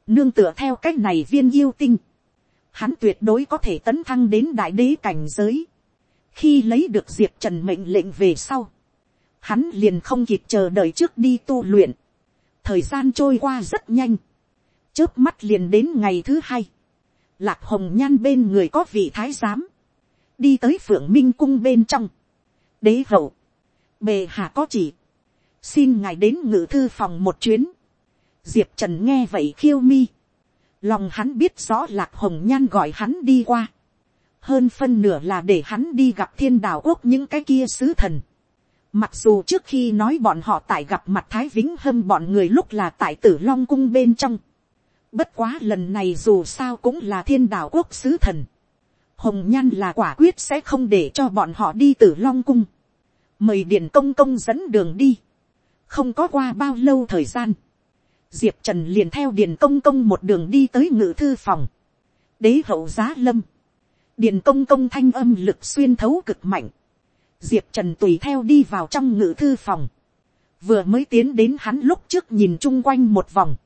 Nương tựa theo cách này viên yêu tinh. Hắn tuyệt đối có thể tấn thăng đến đại đế cảnh giới. Khi lấy được Diệp Trần mệnh lệnh về sau. Hắn liền không kịp chờ đợi trước đi tu luyện. Thời gian trôi qua rất nhanh. Chớp mắt liền đến ngày thứ hai. Lạc hồng nhan bên người có vị thái giám. Đi tới phượng minh cung bên trong đế hậu, bề hạ có chỉ, xin ngài đến ngự thư phòng một chuyến, diệp trần nghe vậy khiêu mi, lòng hắn biết rõ lạc hồng nhan gọi hắn đi qua, hơn phân nửa là để hắn đi gặp thiên đạo quốc những cái kia sứ thần, mặc dù trước khi nói bọn họ tại gặp mặt thái vĩnh hâm bọn người lúc là tại tử long cung bên trong, bất quá lần này dù sao cũng là thiên đạo quốc sứ thần, hồng nhan là quả quyết sẽ không để cho bọn họ đi tử long cung, mời điện công công dẫn đường đi, không có qua bao lâu thời gian, diệp trần liền theo Điền công công một đường đi tới ngự thư phòng, đế hậu giá lâm, Điền công công thanh âm lực xuyên thấu cực mạnh, diệp trần tùy theo đi vào trong ngự thư phòng, vừa mới tiến đến hắn lúc trước nhìn chung quanh một vòng,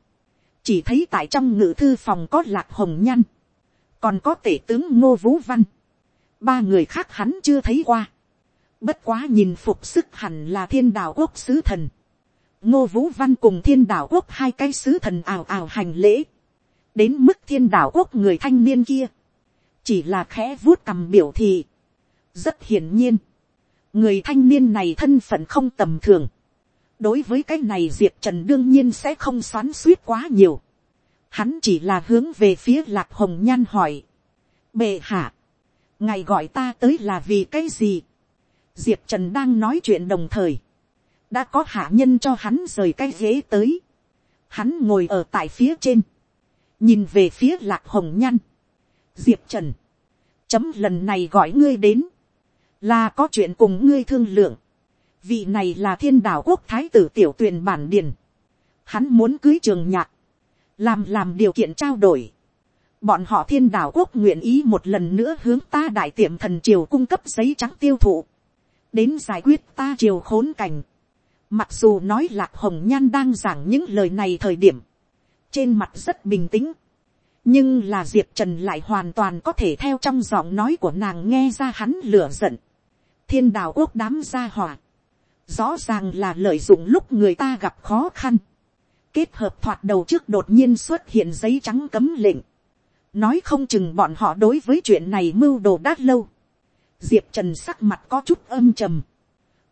chỉ thấy tại trong ngự thư phòng có lạc hồng nhan, còn có tể tướng ngô vũ văn, ba người khác hắn chưa thấy qua, bất quá nhìn phục sức hẳn là thiên đạo quốc sứ thần, ngô vũ văn cùng thiên đạo quốc hai cái sứ thần ào ào hành lễ, đến mức thiên đạo quốc người thanh niên kia, chỉ là khẽ vuốt cầm biểu thị, rất hiển nhiên, người thanh niên này thân phận không tầm thường, đối với cái này diệp trần đương nhiên sẽ không xoắn suýt quá nhiều, Hắn chỉ là hướng về phía lạc hồng nhan hỏi. Bệ hạ. Ngài gọi ta tới là vì cái gì? Diệp Trần đang nói chuyện đồng thời. Đã có hạ nhân cho hắn rời cái ghế tới. Hắn ngồi ở tại phía trên. Nhìn về phía lạc hồng nhan. Diệp Trần. Chấm lần này gọi ngươi đến. Là có chuyện cùng ngươi thương lượng. Vị này là thiên đạo quốc thái tử tiểu tuyền bản điển. Hắn muốn cưới trường nhạc làm làm điều kiện trao đổi. Bọn họ thiên đạo quốc nguyện ý một lần nữa hướng ta đại tiệm thần triều cung cấp giấy trắng tiêu thụ. Đến giải quyết ta triều khốn cảnh. Mặc dù nói lạc hồng nhan đang giảng những lời này thời điểm. Trên mặt rất bình tĩnh. Nhưng là Diệp Trần lại hoàn toàn có thể theo trong giọng nói của nàng nghe ra hắn lửa giận. Thiên đạo quốc đám gia hỏa. Rõ ràng là lợi dụng lúc người ta gặp khó khăn kết hợp thoạt đầu trước đột nhiên xuất hiện giấy trắng cấm lệnh. Nói không chừng bọn họ đối với chuyện này mưu đồ đát lâu. Diệp Trần sắc mặt có chút âm trầm.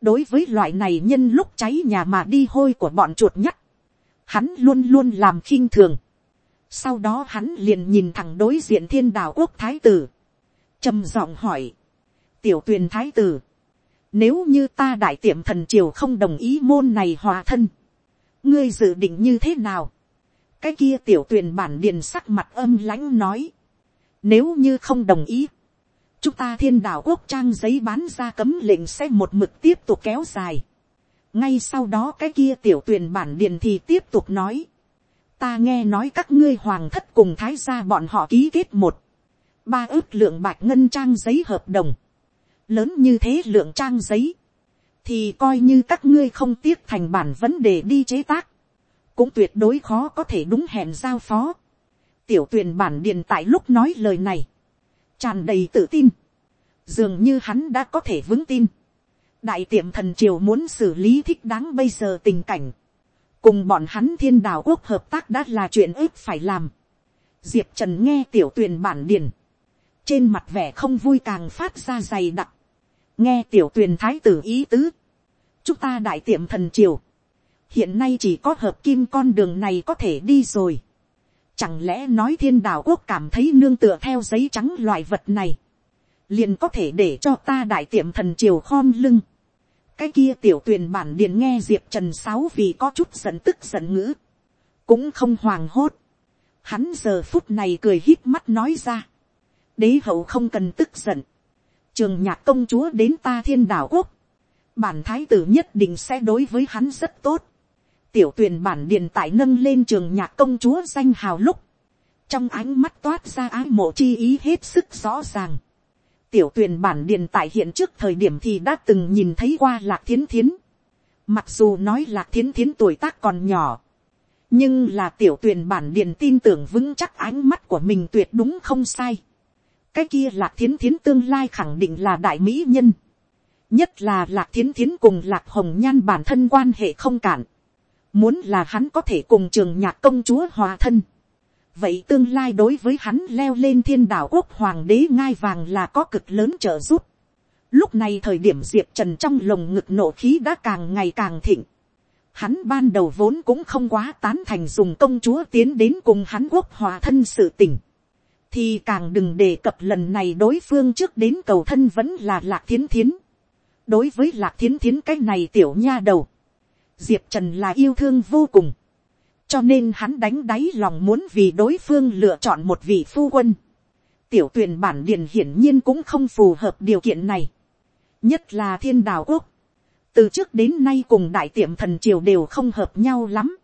Đối với loại này nhân lúc cháy nhà mà đi hôi của bọn chuột nhắt. Hắn luôn luôn làm khinh thường. Sau đó hắn liền nhìn thẳng đối diện thiên đạo quốc thái tử. trầm giọng hỏi. Tiểu tuyền thái tử. Nếu như ta đại tiệm thần triều không đồng ý môn này hòa thân ngươi dự định như thế nào, cái kia tiểu tuyền bản điền sắc mặt âm lãnh nói, nếu như không đồng ý, chúng ta thiên đạo quốc trang giấy bán ra cấm lệnh sẽ một mực tiếp tục kéo dài. ngay sau đó cái kia tiểu tuyền bản điền thì tiếp tục nói, ta nghe nói các ngươi hoàng thất cùng thái gia bọn họ ký kết một, ba ước lượng bạc ngân trang giấy hợp đồng, lớn như thế lượng trang giấy, thì coi như các ngươi không tiếc thành bản vấn đề đi chế tác, cũng tuyệt đối khó có thể đúng hẹn giao phó. tiểu tuyền bản điện tại lúc nói lời này, tràn đầy tự tin, dường như hắn đã có thể vững tin. đại tiệm thần triều muốn xử lý thích đáng bây giờ tình cảnh, cùng bọn hắn thiên đào quốc hợp tác đã là chuyện ước phải làm. diệp trần nghe tiểu tuyền bản điển, trên mặt vẻ không vui càng phát ra dày đặc, nghe tiểu tuyền thái tử ý tứ, chúng ta đại tiệm thần triều, hiện nay chỉ có hợp kim con đường này có thể đi rồi. Chẳng lẽ nói thiên đạo quốc cảm thấy nương tựa theo giấy trắng loại vật này, liền có thể để cho ta đại tiệm thần triều khom lưng. cái kia tiểu tuyền bản điền nghe diệp trần sáu vì có chút giận tức giận ngữ, cũng không hoàng hốt. Hắn giờ phút này cười hít mắt nói ra, đế hậu không cần tức giận, trường nhạc công chúa đến ta thiên đạo quốc, bản thái tử nhất định sẽ đối với hắn rất tốt tiểu tuyền bản điện tại nâng lên trường nhạc công chúa danh hào lúc, trong ánh mắt toát ra ái mộ chi ý hết sức rõ ràng. tiểu tuyền bản điền tại hiện trước thời điểm thì đã từng nhìn thấy qua lạc thiến thiến. Mặc dù nói lạc thiến thiến tuổi tác còn nhỏ. Nhưng là tiểu tuyền bản điền tin tưởng vững chắc ánh mắt của mình tuyệt đúng không sai. Cái kia lạc thiến thiến tương lai khẳng định là đại mỹ nhân. Nhất là lạc thiến thiến cùng lạc hồng nhan bản thân quan hệ không cản. Muốn là hắn có thể cùng trường nhạc công chúa hòa thân vậy tương lai đối với hắn leo lên thiên đạo quốc hoàng đế ngai vàng là có cực lớn trợ giúp. Lúc này thời điểm diệp trần trong lồng ngực nộ khí đã càng ngày càng thịnh. Hắn ban đầu vốn cũng không quá tán thành dùng công chúa tiến đến cùng hắn quốc hòa thân sự tình. Thì càng đừng đề cập lần này đối phương trước đến cầu thân vẫn là lạc thiến thiến. Đối với lạc thiến thiến cái này tiểu nha đầu. Diệp Trần là yêu thương vô cùng cho nên hắn đánh đáy lòng muốn vì đối phương lựa chọn một vị phu quân. tiểu tuyển bản điền hiển nhiên cũng không phù hợp điều kiện này. nhất là thiên đào quốc. từ trước đến nay cùng đại tiệm thần triều đều không hợp nhau lắm.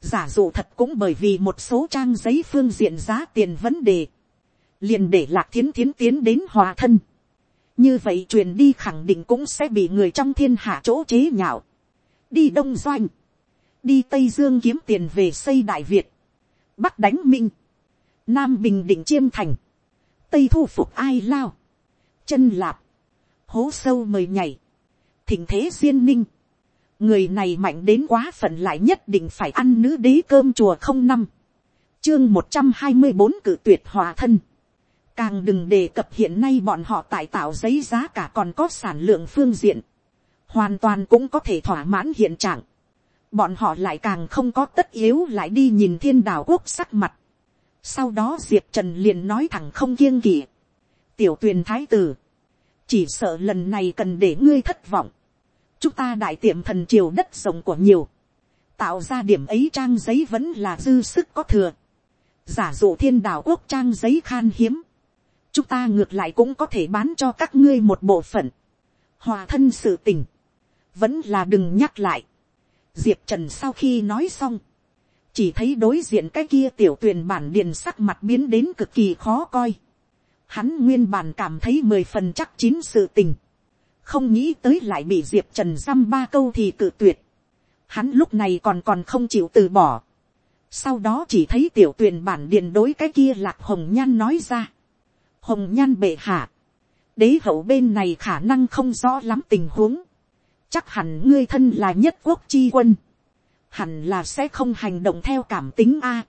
giả dụ thật cũng bởi vì một số trang giấy phương diện giá tiền vấn đề. liền để lạc thiến thiến tiến đến hòa thân. như vậy truyền đi khẳng định cũng sẽ bị người trong thiên hạ chỗ chế nhạo đi đông doanh. Đi tây dương kiếm tiền về xây đại việt, bắc đánh minh, nam bình định chiêm thành, tây thu phục ai lao, chân lạp, hố sâu mời nhảy, thỉnh thế duyên ninh, người này mạnh đến quá phận lại nhất định phải ăn nữ đế cơm chùa không năm, chương một trăm hai mươi bốn cử tuyệt hòa thân, càng đừng đề cập hiện nay bọn họ tại tạo giấy giá cả còn có sản lượng phương diện, hoàn toàn cũng có thể thỏa mãn hiện trạng, bọn họ lại càng không có tất yếu lại đi nhìn thiên đảo quốc sắc mặt. sau đó diệp trần liền nói thẳng không kiêng kỵ. tiểu tuyền thái tử, chỉ sợ lần này cần để ngươi thất vọng. chúng ta đại tiệm thần triều đất rộng của nhiều, tạo ra điểm ấy trang giấy vẫn là dư sức có thừa. giả dụ thiên đảo quốc trang giấy khan hiếm, chúng ta ngược lại cũng có thể bán cho các ngươi một bộ phận. hòa thân sự tình, vẫn là đừng nhắc lại diệp trần sau khi nói xong, chỉ thấy đối diện cái kia tiểu tuyền bản điền sắc mặt biến đến cực kỳ khó coi. Hắn nguyên bản cảm thấy mười phần chắc chín sự tình. Không nghĩ tới lại bị diệp trần dăm ba câu thì cự tuyệt. Hắn lúc này còn còn không chịu từ bỏ. Sau đó chỉ thấy tiểu tuyền bản điền đối cái kia lạc hồng nhan nói ra. Hồng nhan bệ hạ. Đế hậu bên này khả năng không rõ lắm tình huống chắc hẳn ngươi thân là nhất quốc chi quân, hẳn là sẽ không hành động theo cảm tính a.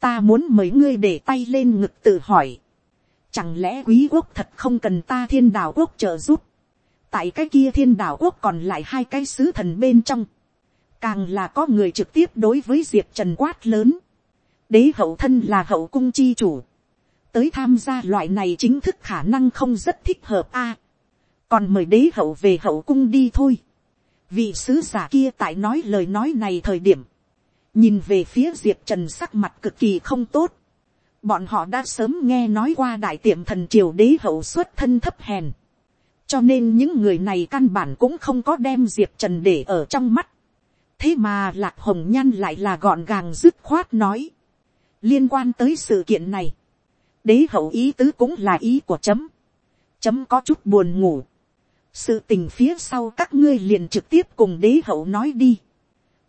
ta muốn mời ngươi để tay lên ngực tự hỏi, chẳng lẽ quý quốc thật không cần ta thiên đạo quốc trợ giúp, tại cái kia thiên đạo quốc còn lại hai cái sứ thần bên trong, càng là có người trực tiếp đối với diệp trần quát lớn, đế hậu thân là hậu cung chi chủ, tới tham gia loại này chính thức khả năng không rất thích hợp a còn mời đế hậu về hậu cung đi thôi. vị sứ giả kia tại nói lời nói này thời điểm, nhìn về phía diệp trần sắc mặt cực kỳ không tốt. bọn họ đã sớm nghe nói qua đại tiệm thần triều đế hậu xuất thân thấp hèn. cho nên những người này căn bản cũng không có đem diệp trần để ở trong mắt. thế mà lạc hồng nhan lại là gọn gàng dứt khoát nói. liên quan tới sự kiện này, đế hậu ý tứ cũng là ý của chấm. chấm có chút buồn ngủ sự tình phía sau các ngươi liền trực tiếp cùng đế hậu nói đi.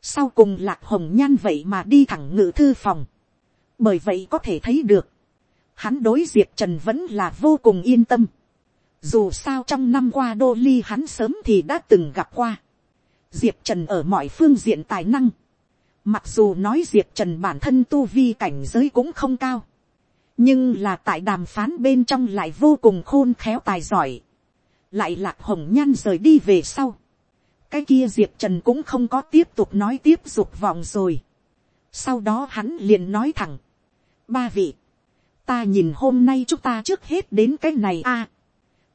sau cùng lạc hồng nhan vậy mà đi thẳng ngự thư phòng. bởi vậy có thể thấy được, hắn đối diệp trần vẫn là vô cùng yên tâm. dù sao trong năm qua đô ly hắn sớm thì đã từng gặp qua. diệp trần ở mọi phương diện tài năng. mặc dù nói diệp trần bản thân tu vi cảnh giới cũng không cao. nhưng là tại đàm phán bên trong lại vô cùng khôn khéo tài giỏi lại lạc hồng nhan rời đi về sau. cái kia diệp trần cũng không có tiếp tục nói tiếp dục vọng rồi. sau đó hắn liền nói thẳng. ba vị, ta nhìn hôm nay chúng ta trước hết đến cái này a.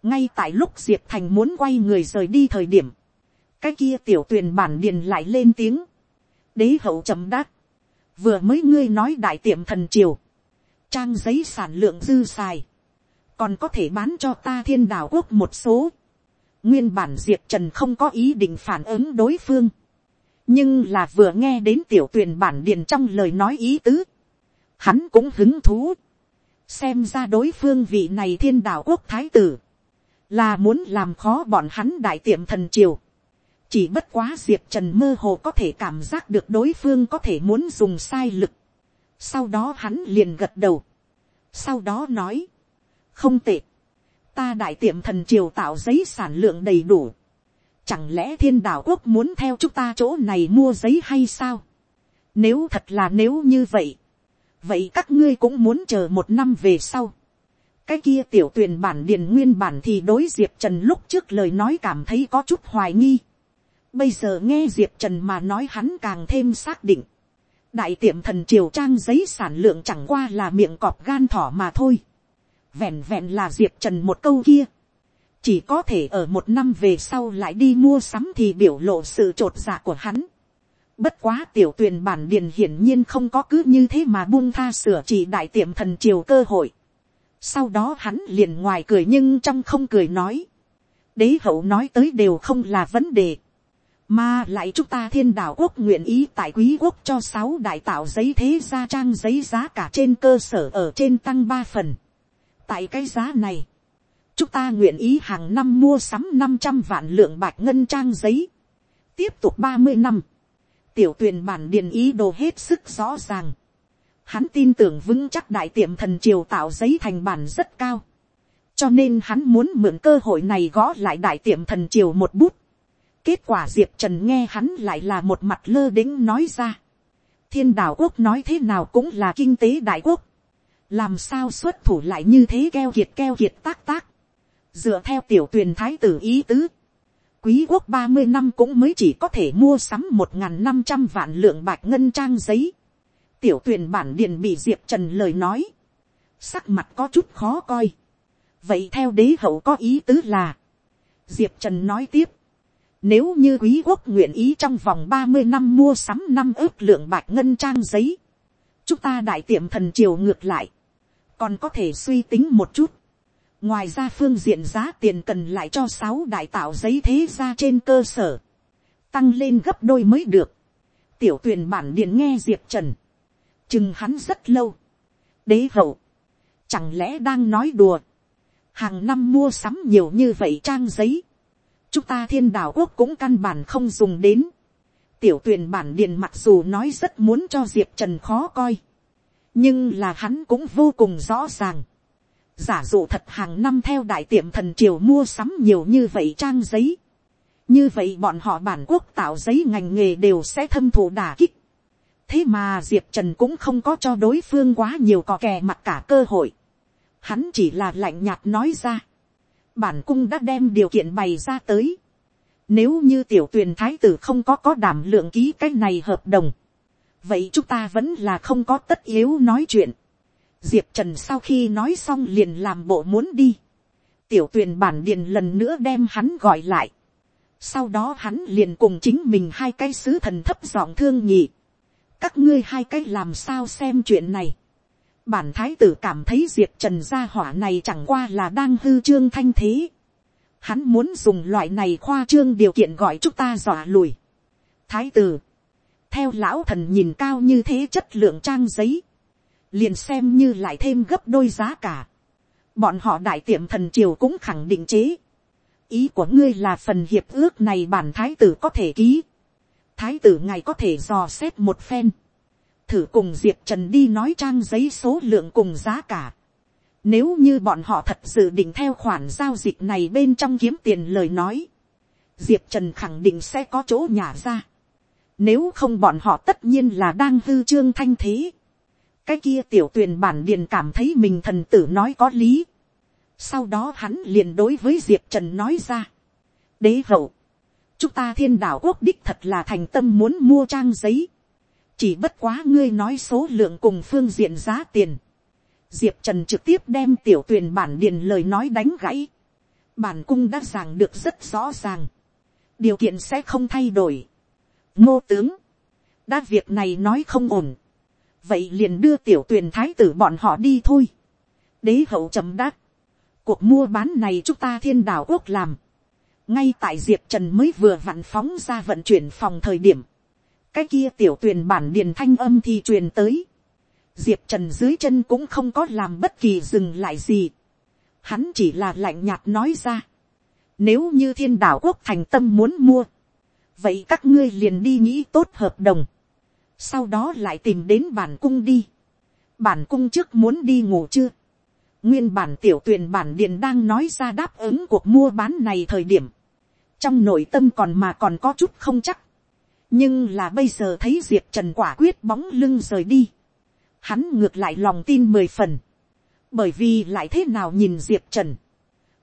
ngay tại lúc diệp thành muốn quay người rời đi thời điểm, cái kia tiểu tuyền bản điền lại lên tiếng. đế hậu chấm đáp. vừa mới ngươi nói đại tiệm thần triều, trang giấy sản lượng dư xài còn có thể bán cho ta thiên đảo quốc một số. nguyên bản diệp trần không có ý định phản ứng đối phương. nhưng là vừa nghe đến tiểu tuyền bản điền trong lời nói ý tứ. hắn cũng hứng thú. xem ra đối phương vị này thiên đảo quốc thái tử. là muốn làm khó bọn hắn đại tiệm thần triều. chỉ bất quá diệp trần mơ hồ có thể cảm giác được đối phương có thể muốn dùng sai lực. sau đó hắn liền gật đầu. sau đó nói, không tệ, ta đại tiệm thần triều tạo giấy sản lượng đầy đủ. chẳng lẽ thiên đạo quốc muốn theo chúng ta chỗ này mua giấy hay sao. nếu thật là nếu như vậy, vậy các ngươi cũng muốn chờ một năm về sau cái kia tiểu tuyển bản điền nguyên bản thì đối diệp trần lúc trước lời nói cảm thấy có chút hoài nghi. bây giờ nghe diệp trần mà nói hắn càng thêm xác định. đại tiệm thần triều trang giấy sản lượng chẳng qua là miệng cọp gan thỏ mà thôi vẹn vẹn là diệp trần một câu kia. chỉ có thể ở một năm về sau lại đi mua sắm thì biểu lộ sự t r ộ t dạ của hắn. Bất quá tiểu tuyền bản điền hiển nhiên không có cứ như thế mà buông tha sửa chỉ đại tiệm thần triều cơ hội sau đó hắn liền ngoài cười nhưng trong không cười nói. Đế hậu nói tới đều không là vấn đề. Mà lại chúng ta thiên đạo quốc nguyện ý tại quý quốc cho sáu đại tạo giấy thế gia trang giấy giá cả trên cơ sở ở trên tăng ba phần. Tại cái giá này, chúng ta nguyện ý hàng năm mua sắm năm trăm vạn lượng bạch ngân trang giấy. Tiếp tục ba mươi năm. Tiểu tuyền bản điền ý đồ hết sức rõ ràng hắn tin tưởng vững chắc đại tiệm thần triều tạo giấy thành bản rất cao. cho nên hắn muốn mượn cơ hội này gõ lại đại tiệm thần triều một bút. kết quả diệp trần nghe hắn lại là một mặt lơ đĩnh nói ra. thiên đạo quốc nói thế nào cũng là kinh tế đại quốc làm sao xuất thủ lại như thế keo kiệt keo kiệt tác tác. dựa theo tiểu tuyền thái tử ý tứ. quý quốc ba mươi năm cũng mới chỉ có thể mua sắm một n g h n năm trăm vạn lượng bạc ngân trang giấy tiểu tuyền bản điền bị diệp trần lời nói, sắc mặt có chút khó coi. vậy theo đế hậu có ý tứ là, diệp trần nói tiếp, nếu như quý quốc nguyện ý trong vòng ba mươi năm mua sắm năm ước lượng bạc ngân trang giấy, chúng ta đại tiệm thần triều ngược lại, còn có thể suy tính một chút. ngoài ra phương diện giá tiền cần lại cho sáu đại tạo giấy thế ra trên cơ sở, tăng lên gấp đôi mới được. tiểu tuyển bản điện nghe diệp trần, chừng hắn rất lâu. đế hậu, chẳng lẽ đang nói đùa, hàng năm mua sắm nhiều như vậy trang giấy, chúng ta thiên đạo quốc cũng căn bản không dùng đến. tiểu tuyền bản điện mặc dù nói rất muốn cho diệp trần khó coi, nhưng là hắn cũng vô cùng rõ ràng. giả dụ thật hàng năm theo đại tiệm thần triều mua sắm nhiều như vậy trang giấy. như vậy bọn họ bản quốc tạo giấy ngành nghề đều sẽ thâm thụ đả kích thế mà diệp trần cũng không có cho đối phương quá nhiều cò kè mặt cả cơ hội. hắn chỉ là lạnh nhạt nói ra. bản cung đã đem điều kiện bày ra tới. nếu như tiểu tuyền thái tử không có có đảm lượng ký cái này hợp đồng vậy chúng ta vẫn là không có tất yếu nói chuyện. diệp trần sau khi nói xong liền làm bộ muốn đi. tiểu tuyền bản điền lần nữa đem hắn gọi lại. sau đó hắn liền cùng chính mình hai cái sứ thần thấp giọng thương nhị các ngươi hai cái làm sao xem chuyện này. bản thái tử cảm thấy diệp trần gia hỏa này chẳng qua là đang hư trương thanh thế. hắn muốn dùng loại này khoa trương điều kiện gọi chúng ta dọa lùi. thái tử, theo lão thần nhìn cao như thế chất lượng trang giấy, liền xem như lại thêm gấp đôi giá cả. bọn họ đại tiệm thần triều cũng khẳng định chế. ý của ngươi là phần hiệp ước này bản thái tử có thể ký thái tử ngài có thể dò xét một phen, thử cùng diệp trần đi nói trang giấy số lượng cùng giá cả. Nếu như bọn họ thật sự định theo khoản giao dịch này bên trong kiếm tiền lời nói, diệp trần khẳng định sẽ có chỗ nhả ra. Nếu không bọn họ tất nhiên là đang hư trương thanh thế. cái kia tiểu tuyền bản điền cảm thấy mình thần tử nói có lý. sau đó hắn liền đối với diệp trần nói ra. đế hậu, chúng ta thiên đạo quốc đích thật là thành tâm muốn mua trang giấy. chỉ bất quá ngươi nói số lượng cùng phương diện giá tiền. diệp trần trực tiếp đem tiểu tuyển bản điền lời nói đánh gãy. bản cung đã giảng được rất rõ ràng. điều kiện sẽ không thay đổi ngô tướng, đã việc này nói không ổn. vậy liền đưa tiểu tuyền thái tử bọn họ đi thôi. đế hậu trầm đáp. cuộc mua bán này chúng ta thiên đạo quốc làm ngay tại diệp trần mới vừa vặn phóng ra vận chuyển phòng thời điểm, cái kia tiểu tuyền bản điền thanh âm thì truyền tới, diệp trần dưới chân cũng không có làm bất kỳ dừng lại gì, hắn chỉ là lạnh nhạt nói ra, Nếu như thiên đạo quốc thành tâm muốn mua. Vậy các ngươi liền đi nghĩ tốt hợp đồng. Sau đó lại tìm đến bản cung đi. Bản cung trước muốn đi ngủ chưa? Nguyên bản tiểu tuyển bản điện đang nói ra đáp ứng cuộc mua bán này thời điểm. Trong nội tâm còn mà còn có chút không chắc. Nhưng là bây giờ thấy Diệp Trần quả quyết bóng lưng rời đi. Hắn ngược lại lòng tin mười phần. Bởi vì lại thế nào nhìn Diệp Trần.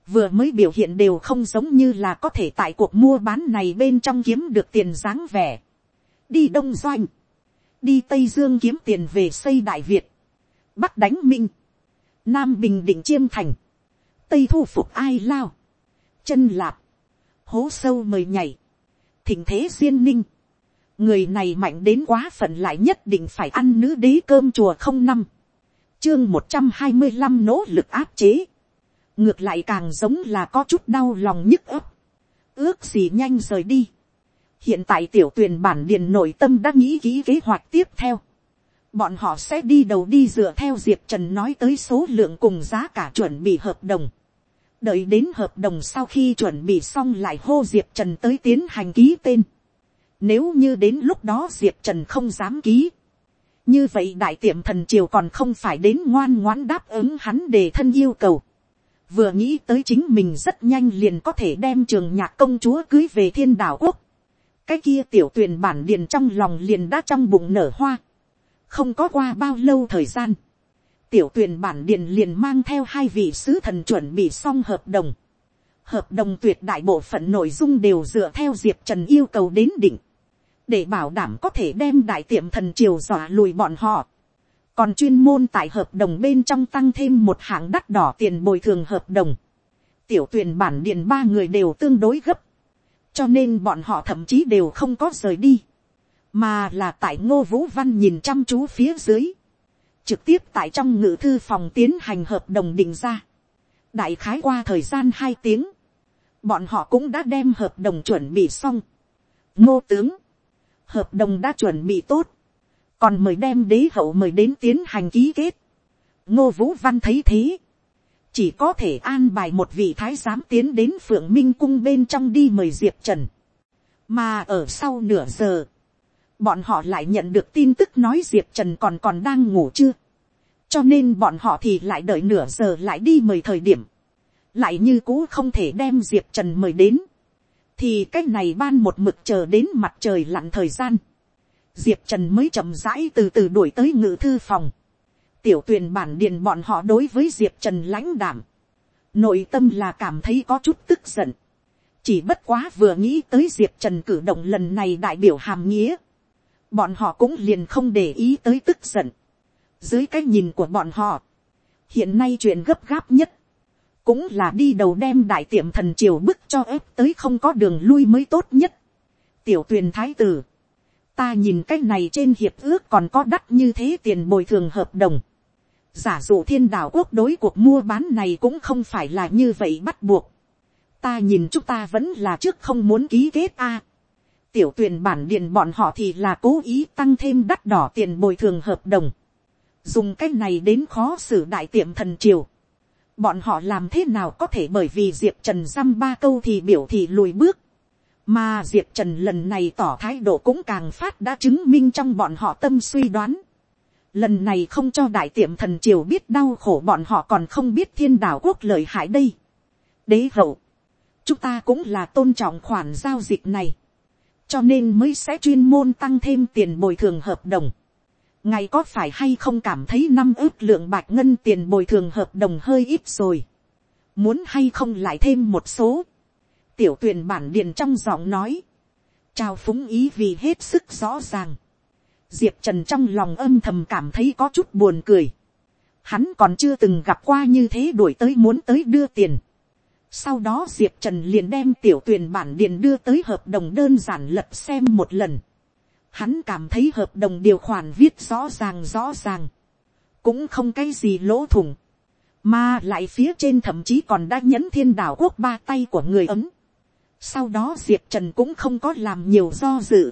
Vừa mới biểu hiện đều không giống như là có thể tại cuộc mua bán này bên trong kiếm được tiền dáng vẻ. Đi Đông Doanh. Đi Tây Dương kiếm tiền về xây Đại Việt. Bắc đánh Minh Nam Bình Định Chiêm Thành. Tây thu phục ai lao. Chân lạp. Hố sâu mời nhảy. Thỉnh thế duyên ninh. Người này mạnh đến quá phận lại nhất định phải ăn nữ đế cơm chùa không năm. Chương một trăm hai mươi năm nỗ lực áp chế. Ngược lại càng giống là có chút đau lòng nhức ấp. Ước gì nhanh rời đi. Hiện tại tiểu tuyền bản điền nội tâm đã nghĩ kỹ kế hoạch tiếp theo bọn họ sẽ đi đầu đi dựa theo diệp trần nói tới số lượng cùng giá cả chuẩn bị hợp đồng. đợi đến hợp đồng sau khi chuẩn bị xong lại hô diệp trần tới tiến hành ký tên. nếu như đến lúc đó diệp trần không dám ký. như vậy đại tiệm thần triều còn không phải đến ngoan ngoãn đáp ứng hắn để thân yêu cầu vừa nghĩ tới chính mình rất nhanh liền có thể đem trường nhạc công chúa cưới về thiên đảo quốc. cái kia tiểu tuyền bản liền trong lòng liền đã trong bụng nở hoa không có qua bao lâu thời gian, tiểu tuyền bản điện liền mang theo hai vị sứ thần chuẩn bị xong hợp đồng. Hợp đồng tuyệt đại bộ phận nội dung đều dựa theo diệp trần yêu cầu đến định, để bảo đảm có thể đem đại tiệm thần triều dọa lùi bọn họ còn chuyên môn tại hợp đồng bên trong tăng thêm một hạng đắt đỏ tiền bồi thường hợp đồng. tiểu tuyển bản điện ba người đều tương đối gấp, cho nên bọn họ thậm chí đều không có rời đi mà là tại ngô vũ văn nhìn chăm chú phía dưới, trực tiếp tại trong ngự thư phòng tiến hành hợp đồng định ra. đại khái qua thời gian hai tiếng, bọn họ cũng đã đem hợp đồng chuẩn bị xong. ngô tướng, hợp đồng đã chuẩn bị tốt, còn mời đem đế hậu mời đến tiến hành ký kết. ngô vũ văn thấy thế, chỉ có thể an bài một vị thái giám tiến đến phượng minh cung bên trong đi mời diệp trần. mà ở sau nửa giờ, bọn họ lại nhận được tin tức nói diệp trần còn còn đang ngủ chưa, cho nên bọn họ thì lại đợi nửa giờ lại đi mời thời điểm, lại như cũ không thể đem diệp trần mời đến, thì cái này ban một mực chờ đến mặt trời lặn thời gian, diệp trần mới chậm rãi từ từ đuổi tới ngự thư phòng, tiểu tuyền bản điền bọn họ đối với diệp trần lãnh đảm, nội tâm là cảm thấy có chút tức giận, chỉ bất quá vừa nghĩ tới diệp trần cử động lần này đại biểu hàm nghĩa, bọn họ cũng liền không để ý tới tức giận. dưới cái nhìn của bọn họ, hiện nay chuyện gấp gáp nhất, cũng là đi đầu đem đại tiệm thần triều bức cho ép tới không có đường lui mới tốt nhất. tiểu tuyền thái tử, ta nhìn cái này trên hiệp ước còn có đắt như thế tiền bồi thường hợp đồng. giả dụ thiên đạo quốc đối cuộc mua bán này cũng không phải là như vậy bắt buộc. ta nhìn chúng ta vẫn là trước không muốn ký kết a tiểu tuyển bản điện bọn họ thì là cố ý tăng thêm đắt đỏ tiền bồi thường hợp đồng. Dùng cách này đến khó xử đại tiệm thần triều. Bọn họ làm thế nào có thể bởi vì Diệp Trần dăm ba câu thì biểu thì lùi bước. Mà Diệp Trần lần này tỏ thái độ cũng càng phát đã chứng minh trong bọn họ tâm suy đoán. Lần này không cho đại tiệm thần triều biết đau khổ bọn họ còn không biết thiên đạo quốc lợi hại đây. Đế hậu. Chúng ta cũng là tôn trọng khoản giao dịch này cho nên mới sẽ chuyên môn tăng thêm tiền bồi thường hợp đồng. ngài có phải hay không cảm thấy năm ước lượng bạc ngân tiền bồi thường hợp đồng hơi ít rồi. muốn hay không lại thêm một số tiểu tuyển bản điền trong giọng nói. trao phúng ý vì hết sức rõ ràng. diệp trần trong lòng âm thầm cảm thấy có chút buồn cười. hắn còn chưa từng gặp qua như thế đuổi tới muốn tới đưa tiền sau đó Diệp Trần liền đem tiểu tuyển bản điện đưa tới hợp đồng đơn giản lật xem một lần. Hắn cảm thấy hợp đồng điều khoản viết rõ ràng rõ ràng. Cũng không cái gì lỗ thủng. Mà lại phía trên thậm chí còn đã nhấn thiên đảo quốc ba tay của người ấm. Sau đó Diệp Trần cũng không có làm nhiều do dự.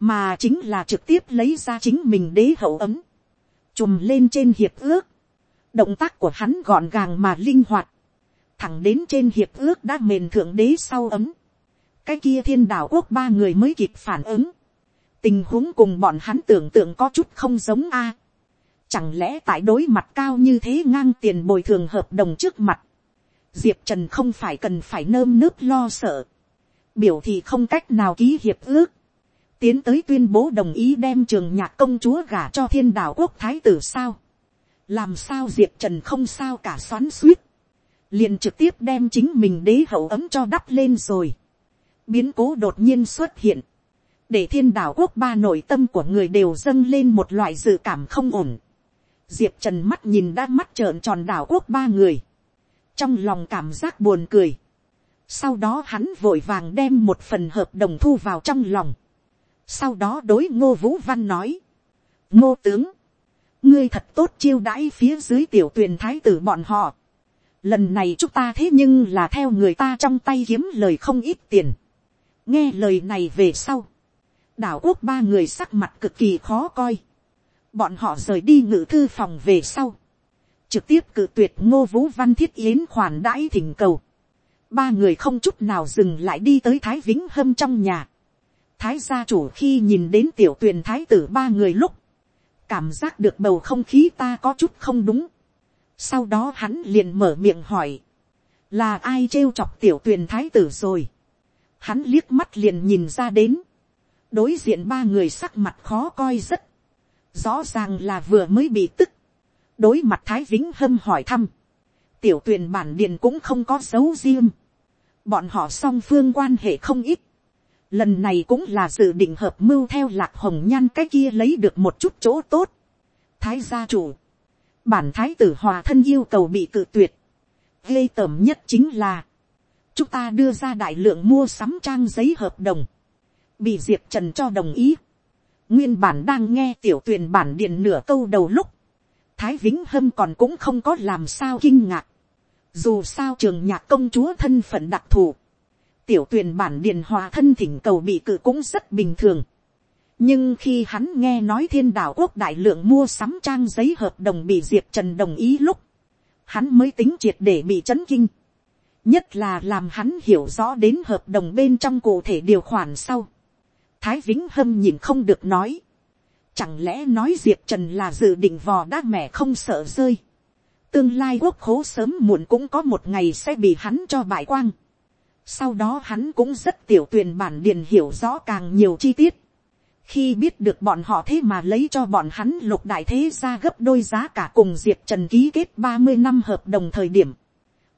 Mà chính là trực tiếp lấy ra chính mình đế hậu ấm. Chùm lên trên hiệp ước. Động tác của hắn gọn gàng mà linh hoạt thẳng đến trên hiệp ước đã mền thượng đế sau ấm, cái kia thiên đạo quốc ba người mới kịp phản ứng, tình huống cùng bọn hắn tưởng tượng có chút không giống a. chẳng lẽ tại đối mặt cao như thế ngang tiền bồi thường hợp đồng trước mặt, diệp trần không phải cần phải nơm nước lo sợ, biểu thì không cách nào ký hiệp ước, tiến tới tuyên bố đồng ý đem trường nhạc công chúa gả cho thiên đạo quốc thái tử sao, làm sao diệp trần không sao cả xoắn suýt, liền trực tiếp đem chính mình đế hậu ấm cho đắp lên rồi, biến cố đột nhiên xuất hiện, để thiên đạo quốc ba nội tâm của người đều dâng lên một loại dự cảm không ổn. Diệp trần mắt nhìn đã mắt trợn tròn đảo quốc ba người, trong lòng cảm giác buồn cười. Sau đó hắn vội vàng đem một phần hợp đồng thu vào trong lòng. Sau đó đối ngô vũ văn nói, ngô tướng, ngươi thật tốt chiêu đãi phía dưới tiểu tuyền thái tử bọn họ. Lần này chúng ta thế nhưng là theo người ta trong tay kiếm lời không ít tiền. nghe lời này về sau, đảo quốc ba người sắc mặt cực kỳ khó coi. bọn họ rời đi ngự thư phòng về sau. trực tiếp cự tuyệt ngô vũ văn thiết yến khoản đãi thỉnh cầu ba người không chút nào dừng lại đi tới thái vĩnh hâm trong nhà. thái gia chủ khi nhìn đến tiểu tuyền thái tử ba người lúc, cảm giác được bầu không khí ta có chút không đúng. sau đó hắn liền mở miệng hỏi, là ai trêu chọc tiểu tuyền thái tử rồi. hắn liếc mắt liền nhìn ra đến, đối diện ba người sắc mặt khó coi rất, rõ ràng là vừa mới bị tức, đối mặt thái vĩnh hâm hỏi thăm, tiểu tuyền bản điện cũng không có dấu riêng, bọn họ song phương quan hệ không ít, lần này cũng là dự định hợp mưu theo lạc hồng nhan cái kia lấy được một chút chỗ tốt, thái gia chủ, bản thái tử hòa thân yêu cầu bị cự tuyệt, Gây tởm nhất chính là, chúng ta đưa ra đại lượng mua sắm trang giấy hợp đồng, bị diệp trần cho đồng ý. nguyên bản đang nghe tiểu tuyền bản điện nửa câu đầu lúc, thái vĩnh hâm còn cũng không có làm sao kinh ngạc dù sao trường nhạc công chúa thân phận đặc thù, tiểu tuyền bản điền hòa thân thỉnh cầu bị cự cũng rất bình thường. nhưng khi hắn nghe nói thiên đạo quốc đại lượng mua sắm trang giấy hợp đồng bị diệp trần đồng ý lúc, hắn mới tính triệt để bị chấn kinh. nhất là làm hắn hiểu rõ đến hợp đồng bên trong cụ thể điều khoản sau thái vĩnh hâm nhìn không được nói. chẳng lẽ nói diệp trần là dự định vò đá mẹ không sợ rơi tương lai quốc khố sớm muộn cũng có một ngày sẽ bị hắn cho bại quang. sau đó hắn cũng rất tiểu tuyền bản điền hiểu rõ càng nhiều chi tiết. khi biết được bọn họ thế mà lấy cho bọn hắn lục đại thế ra gấp đôi giá cả cùng diệp trần ký kết ba mươi năm hợp đồng thời điểm.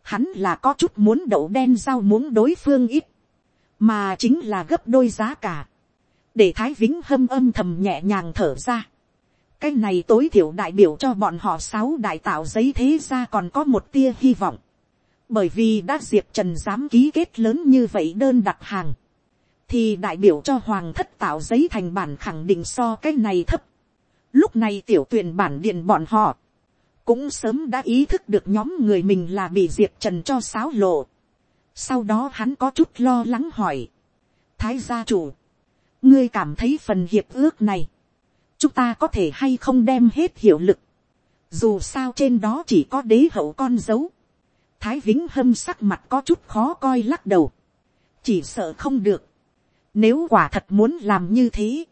hắn là có chút muốn đậu đen giao muốn đối phương ít, mà chính là gấp đôi giá cả để thái vĩnh hâm âm thầm nhẹ nhàng thở ra cái này tối thiểu đại biểu cho bọn họ sáu đại tạo giấy thế ra còn có một tia hy vọng. bởi vì đã diệp trần dám ký kết lớn như vậy đơn đặt hàng. thì đại biểu cho hoàng thất tạo giấy thành bản khẳng định so cái này thấp. lúc này tiểu tuyển bản điện bọn họ cũng sớm đã ý thức được nhóm người mình là bị diệp trần cho sáo lộ. sau đó hắn có chút lo lắng hỏi. thái gia chủ ngươi cảm thấy phần hiệp ước này, chúng ta có thể hay không đem hết hiệu lực, dù sao trên đó chỉ có đế hậu con dấu, thái vĩnh hâm sắc mặt có chút khó coi lắc đầu, chỉ sợ không được, nếu quả thật muốn làm như thế,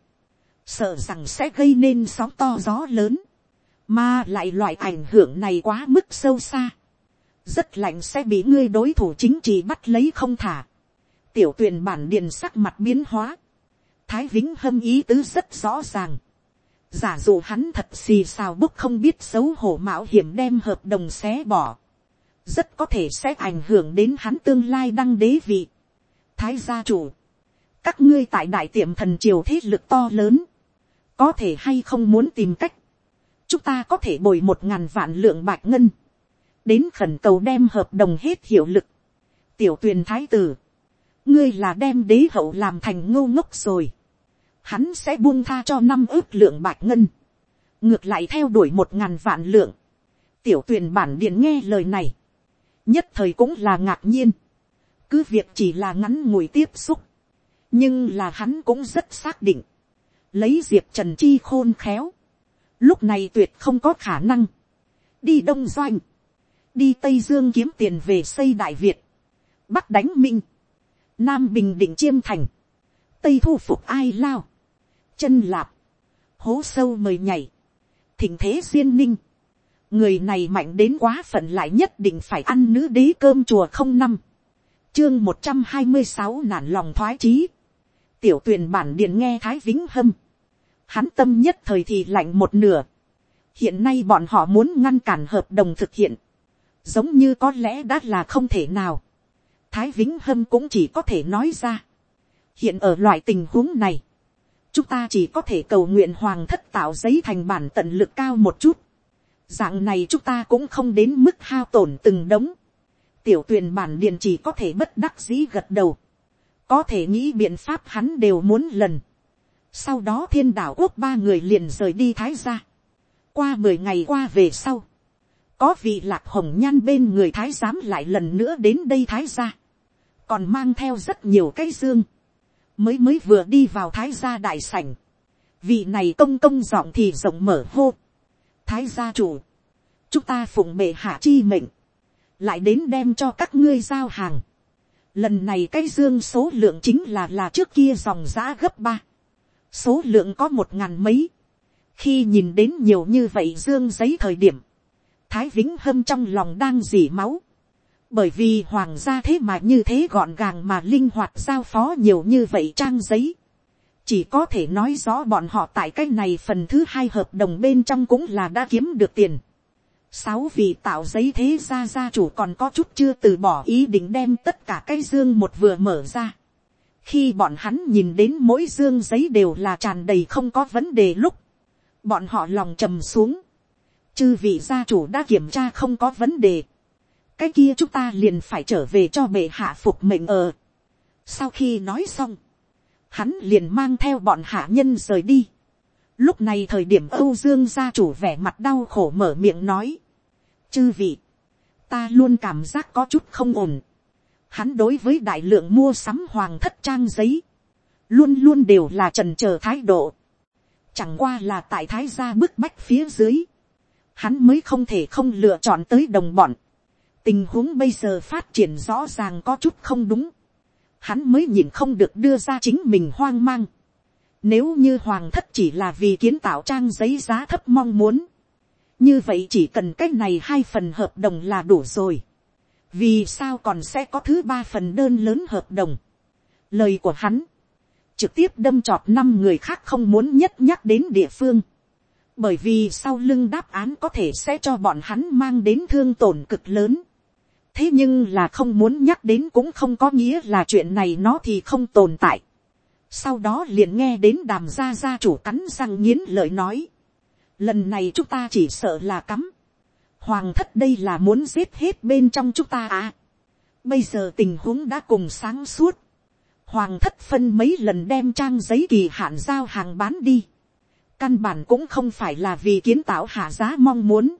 sợ rằng sẽ gây nên sóng to gió lớn, mà lại loại ảnh hưởng này quá mức sâu xa, rất lạnh sẽ bị ngươi đối thủ chính trị bắt lấy không thả, tiểu tuyền bản điền sắc mặt biến hóa, thái vĩnh hâm ý tứ rất rõ ràng giả dụ hắn thật xì xào bức không biết xấu hổ mạo hiểm đem hợp đồng xé bỏ. rất có thể sẽ ảnh hưởng đến hắn tương lai đăng đế vị. thái gia chủ, các ngươi tại đại tiệm thần triều thế lực to lớn, có thể hay không muốn tìm cách, chúng ta có thể bồi một ngàn vạn lượng bạc ngân, đến khẩn cầu đem hợp đồng hết hiệu lực. tiểu tuyền thái tử, ngươi là đem đế hậu làm thành ngô ngốc rồi hắn sẽ buông tha cho năm ước lượng bạch ngân, ngược lại theo đuổi một ngàn vạn lượng, tiểu tuyền bản điện nghe lời này, nhất thời cũng là ngạc nhiên, cứ việc chỉ là ngắn ngủi tiếp xúc, nhưng là hắn cũng rất xác định, lấy diệp trần chi khôn khéo, lúc này tuyệt không có khả năng, đi đông doanh, đi tây dương kiếm tiền về xây đại việt, bắc đánh minh, nam bình định chiêm thành, tây thu phục ai lao, chân lạp, hố sâu mời nhảy, thỉnh thế duyên ninh, người này mạnh đến quá phận lại nhất định phải ăn nữ đế cơm chùa không năm, chương một trăm hai mươi sáu nản lòng thoái chí, tiểu tuyền bản điện nghe thái vĩnh hâm, hắn tâm nhất thời thì lạnh một nửa, hiện nay bọn họ muốn ngăn cản hợp đồng thực hiện, giống như có lẽ đã là không thể nào, thái vĩnh hâm cũng chỉ có thể nói ra, hiện ở loại tình huống này, chúng ta chỉ có thể cầu nguyện hoàng thất tạo giấy thành bản tận lực cao một chút, dạng này chúng ta cũng không đến mức hao tổn từng đống, tiểu tuyền bản điện chỉ có thể bất đắc dĩ gật đầu, có thể nghĩ biện pháp hắn đều muốn lần, sau đó thiên đạo quốc ba người liền rời đi thái gia. qua mười ngày qua về sau, có vị lạc hồng nhan bên người thái giám lại lần nữa đến đây thái gia, còn mang theo rất nhiều cái dương, mới mới vừa đi vào thái gia đại sảnh, vị này công công giọng thì rộng mở hô, thái gia chủ, chúng ta phụng bệ hạ chi mệnh, lại đến đem cho các ngươi giao hàng. Lần này cái dương số lượng chính là là trước kia dòng giã gấp ba, số lượng có một ngàn mấy, khi nhìn đến nhiều như vậy dương giấy thời điểm, thái vĩnh hâm trong lòng đang dỉ máu, bởi vì hoàng gia thế mà như thế gọn gàng mà linh hoạt giao phó nhiều như vậy trang giấy, chỉ có thể nói rõ bọn họ tại cái này phần thứ hai hợp đồng bên trong cũng là đã kiếm được tiền. sáu vị tạo giấy thế gia gia chủ còn có chút chưa từ bỏ ý định đem tất cả cái dương một vừa mở ra. khi bọn hắn nhìn đến mỗi dương giấy đều là tràn đầy không có vấn đề lúc, bọn họ lòng trầm xuống. chư vị gia chủ đã kiểm tra không có vấn đề cái kia chúng ta liền phải trở về cho bệ hạ phục mệnh ở. sau khi nói xong, hắn liền mang theo bọn hạ nhân rời đi. lúc này thời điểm âu dương gia chủ vẻ mặt đau khổ mở miệng nói. chư vị, ta luôn cảm giác có chút không ổn. hắn đối với đại lượng mua sắm hoàng thất trang giấy, luôn luôn đều là trần chờ thái độ Chẳng qua là tại thái gia bức bách phía dưới. Hắn mới không thể không lựa chọn tới đồng bọn. Tình huống bây giờ phát triển rõ ràng có chút không đúng. Hắn mới nhìn không được đưa ra chính mình hoang mang. Nếu như hoàng thất chỉ là vì kiến tạo trang giấy giá thấp mong muốn. Như vậy chỉ cần cái này hai phần hợp đồng là đủ rồi. Vì sao còn sẽ có thứ ba phần đơn lớn hợp đồng. Lời của hắn, trực tiếp đâm trọt năm người khác không muốn nhất nhắc đến địa phương. Bởi vì sau lưng đáp án có thể sẽ cho bọn hắn mang đến thương tổn cực lớn. Thế nhưng là không muốn nhắc đến cũng không có nghĩa là chuyện này nó thì không tồn tại. Sau đó liền nghe đến đàm gia gia chủ cắn răng nghiến lợi nói. Lần này chúng ta chỉ sợ là cắm. Hoàng thất đây là muốn giết hết bên trong chúng ta à. Bây giờ tình huống đã cùng sáng suốt Hoàng thất phân mấy lần đem trang giấy kỳ hạn giao hàng bán đi. Căn bản cũng không phải là vì kiến tạo hạ giá mong muốn.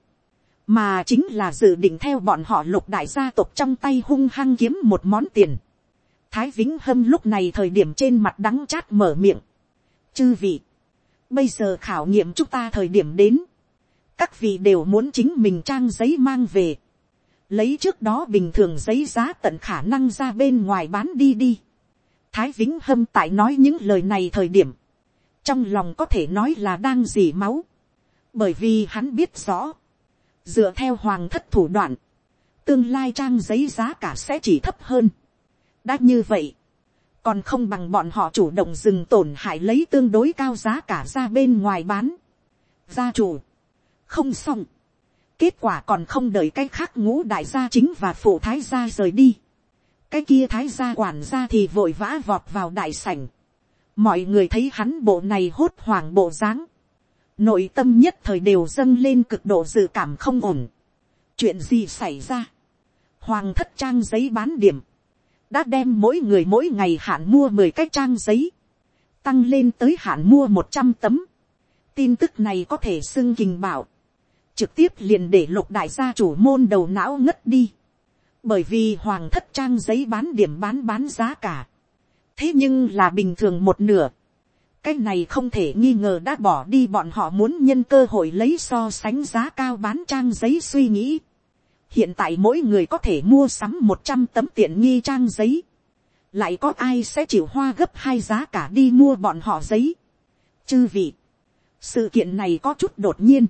Mà chính là dự định theo bọn họ lục đại gia tộc trong tay hung hăng kiếm một món tiền. Thái Vĩnh Hâm lúc này thời điểm trên mặt đắng chát mở miệng. Chư vị. Bây giờ khảo nghiệm chúng ta thời điểm đến. Các vị đều muốn chính mình trang giấy mang về. Lấy trước đó bình thường giấy giá tận khả năng ra bên ngoài bán đi đi Thái Vĩnh Hâm tại nói những lời này thời điểm. Trong lòng có thể nói là đang dì máu. Bởi vì hắn biết rõ. Dựa theo hoàng thất thủ đoạn. Tương lai trang giấy giá cả sẽ chỉ thấp hơn. Đã như vậy. Còn không bằng bọn họ chủ động dừng tổn hại lấy tương đối cao giá cả ra bên ngoài bán. Gia chủ. Không xong. Kết quả còn không đợi cái khác ngũ đại gia chính và phụ thái gia rời đi cái kia thái gia quản gia thì vội vã vọt vào đại sảnh. mọi người thấy hắn bộ này hốt hoảng bộ dáng nội tâm nhất thời đều dâng lên cực độ dự cảm không ổn. chuyện gì xảy ra. hoàng thất trang giấy bán điểm. đã đem mỗi người mỗi ngày hạn mua mười cái trang giấy. tăng lên tới hạn mua một trăm tấm. tin tức này có thể xưng kình bảo. trực tiếp liền để lục đại gia chủ môn đầu não ngất đi bởi vì hoàng thất trang giấy bán điểm bán bán giá cả, thế nhưng là bình thường một nửa, cái này không thể nghi ngờ đã bỏ đi bọn họ muốn nhân cơ hội lấy so sánh giá cao bán trang giấy suy nghĩ. hiện tại mỗi người có thể mua sắm một trăm tấm tiện nghi trang giấy, lại có ai sẽ chịu hoa gấp hai giá cả đi mua bọn họ giấy. chư vị, sự kiện này có chút đột nhiên,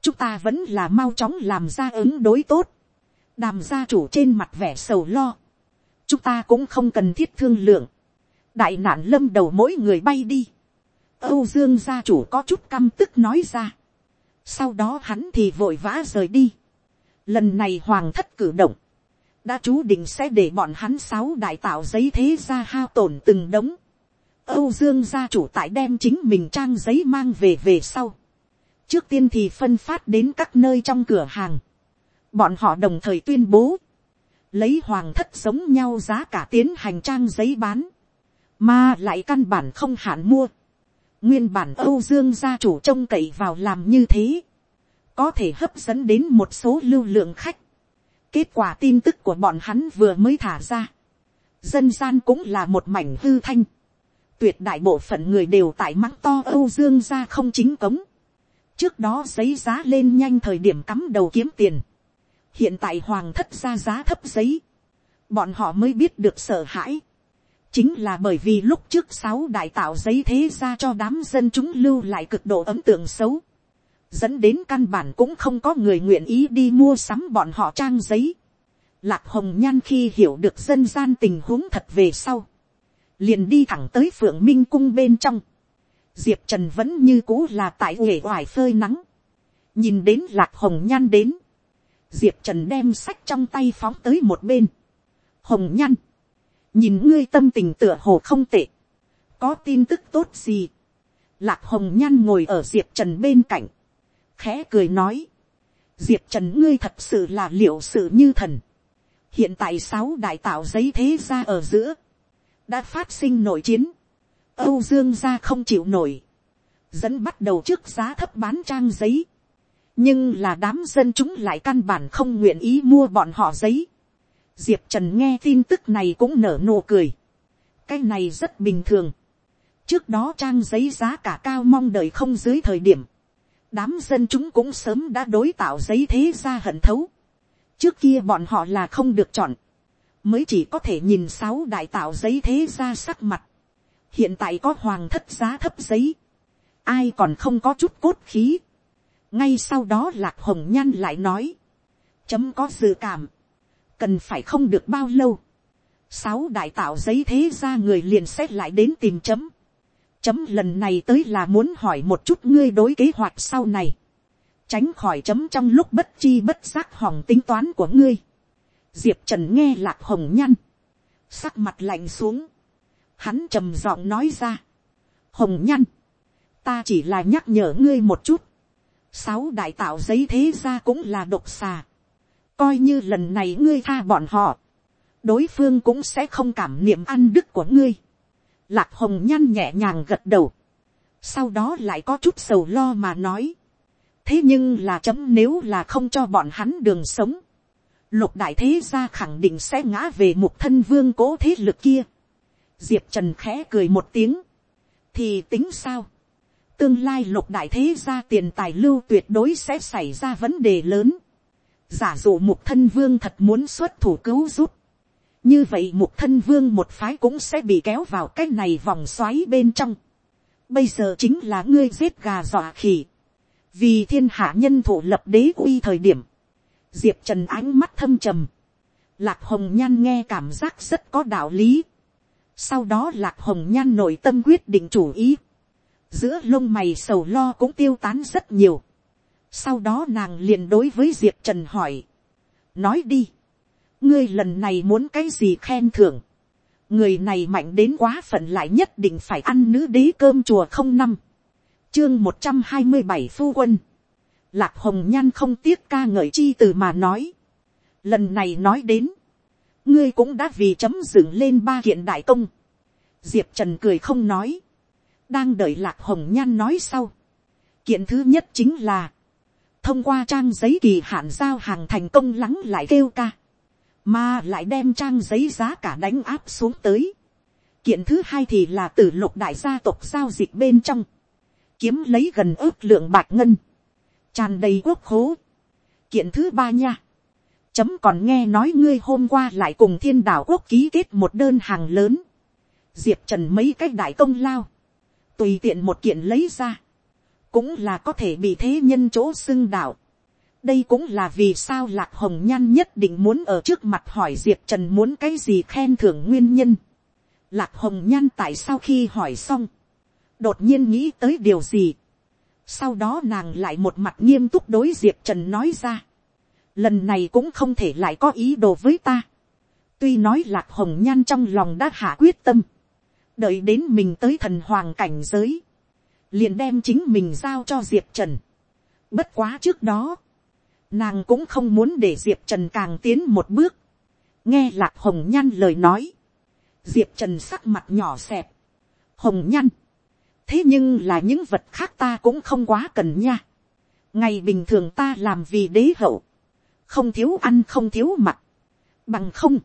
chúng ta vẫn là mau chóng làm ra ứng đối tốt, đàm gia chủ trên mặt vẻ sầu lo, chúng ta cũng không cần thiết thương lượng, đại nạn lâm đầu mỗi người bay đi, âu dương gia chủ có chút căm tức nói ra, sau đó hắn thì vội vã rời đi, lần này hoàng thất cử động, đã chú định sẽ để bọn hắn sáu đại tạo giấy thế ra hao tổn từng đống, âu dương gia chủ tại đem chính mình trang giấy mang về về sau, trước tiên thì phân phát đến các nơi trong cửa hàng, bọn họ đồng thời tuyên bố, lấy hoàng thất giống nhau giá cả tiến hành trang giấy bán, mà lại căn bản không hạn mua. Nguyên bản Âu Dương gia chủ trông cậy vào làm như thế, có thể hấp dẫn đến một số lưu lượng khách. Kết quả tin tức của bọn hắn vừa mới thả ra, dân gian cũng là một mảnh hư thanh. Tuyệt đại bộ phận người đều tại mắng to Âu Dương gia không chính cống. Trước đó giấy giá lên nhanh thời điểm cắm đầu kiếm tiền hiện tại hoàng thất ra giá thấp giấy, bọn họ mới biết được sợ hãi chính là bởi vì lúc trước sáu đại tạo giấy thế ra cho đám dân chúng lưu lại cực độ ấm tượng xấu, dẫn đến căn bản cũng không có người nguyện ý đi mua sắm bọn họ trang giấy. Lạc hồng nhan khi hiểu được dân gian tình huống thật về sau, liền đi thẳng tới phượng minh cung bên trong. diệp trần vẫn như cũ là tại uể oải phơi nắng, nhìn đến lạc hồng nhan đến, diệp trần đem sách trong tay phóng tới một bên. hồng Nhan nhìn ngươi tâm tình tựa hồ không tệ, có tin tức tốt gì. lạc hồng nhăn ngồi ở diệp trần bên cạnh, khẽ cười nói, diệp trần ngươi thật sự là liệu sự như thần. hiện tại sáu đại tạo giấy thế ra ở giữa, đã phát sinh nội chiến, âu dương gia không chịu nổi, dẫn bắt đầu trước giá thấp bán trang giấy, nhưng là đám dân chúng lại căn bản không nguyện ý mua bọn họ giấy diệp trần nghe tin tức này cũng nở nụ cười. cái này rất bình thường. trước đó trang giấy giá cả cao mong đợi không dưới thời điểm. đám dân chúng cũng sớm đã đối tạo giấy thế ra hận thấu. trước kia bọn họ là không được chọn. mới chỉ có thể nhìn sáu đại tạo giấy thế ra sắc mặt. hiện tại có hoàng thất giá thấp giấy. ai còn không có chút cốt khí ngay sau đó lạc hồng nhan lại nói, chấm có dự cảm, cần phải không được bao lâu, sáu đại tạo giấy thế ra người liền xét lại đến tìm chấm, chấm lần này tới là muốn hỏi một chút ngươi đối kế hoạch sau này, tránh khỏi chấm trong lúc bất chi bất giác hỏng tính toán của ngươi, diệp trần nghe lạc hồng nhăn, sắc mặt lạnh xuống, hắn trầm giọng nói ra, hồng nhăn, ta chỉ là nhắc nhở ngươi một chút, sáu đại tạo giấy thế ra cũng là độc xà coi như lần này ngươi tha bọn họ, đối phương cũng sẽ không cảm niệm ăn đức của ngươi. lạc hồng nhăn nhẹ nhàng gật đầu. sau đó lại có chút sầu lo mà nói. thế nhưng là chấm nếu là không cho bọn hắn đường sống. lục đại thế gia khẳng định sẽ ngã về một thân vương cố thế lực kia. diệp trần khẽ cười một tiếng. thì tính sao tương lai lục đại thế gia tiền tài lưu tuyệt đối sẽ xảy ra vấn đề lớn giả dụ mục thân vương thật muốn xuất thủ cứu giúp. như vậy mục thân vương một phái cũng sẽ bị kéo vào cái này vòng xoáy bên trong. bây giờ chính là ngươi giết gà dọa khỉ. vì thiên hạ nhân thủ lập đế uy thời điểm. diệp trần ánh mắt thâm trầm. lạc hồng nhan nghe cảm giác rất có đạo lý. sau đó lạc hồng nhan nội tâm quyết định chủ ý giữa lông mày sầu lo cũng tiêu tán rất nhiều sau đó nàng liền đối với diệp trần hỏi, nói đi, ngươi lần này muốn cái gì khen thưởng, người này mạnh đến quá phận lại nhất định phải ăn nữ đế cơm chùa không năm, chương một trăm hai mươi bảy phu quân, lạc hồng nhan không tiếc ca ngợi chi từ mà nói, lần này nói đến, ngươi cũng đã vì chấm dựng lên ba kiện đại công, diệp trần cười không nói, đang đợi lạc hồng nhan nói sau. kiện thứ nhất chính là, thông qua trang giấy kỳ hạn giao hàng thành công lắng lại kêu ca, mà lại đem trang giấy giá cả đánh áp xuống tới. kiện thứ hai thì là từ lục đại gia tộc giao dịch bên trong, kiếm lấy gần ước lượng bạc ngân, tràn đầy quốc khố. kiện thứ ba nha, chấm còn nghe nói ngươi hôm qua lại cùng thiên đạo quốc ký kết một đơn hàng lớn, diệp trần mấy cái đại công lao, tùy tiện một kiện lấy ra, cũng là có thể bị thế nhân chỗ xưng đạo. đây cũng là vì sao lạc hồng nhan nhất định muốn ở trước mặt hỏi diệp trần muốn cái gì khen thưởng nguyên nhân. lạc hồng nhan tại sao khi hỏi xong, đột nhiên nghĩ tới điều gì. sau đó nàng lại một mặt nghiêm túc đối diệp trần nói ra. lần này cũng không thể lại có ý đồ với ta. tuy nói lạc hồng nhan trong lòng đã hạ quyết tâm. đợi đến mình tới thần hoàng cảnh giới liền đem chính mình giao cho diệp trần. bất quá trước đó, nàng cũng không muốn để diệp trần càng tiến một bước. nghe lạc hồng nhan lời nói. diệp trần sắc mặt nhỏ xẹp. hồng nhan thế nhưng là những vật khác ta cũng không quá cần nha. ngày bình thường ta làm vì đế hậu, không thiếu ăn không thiếu mặc, bằng không,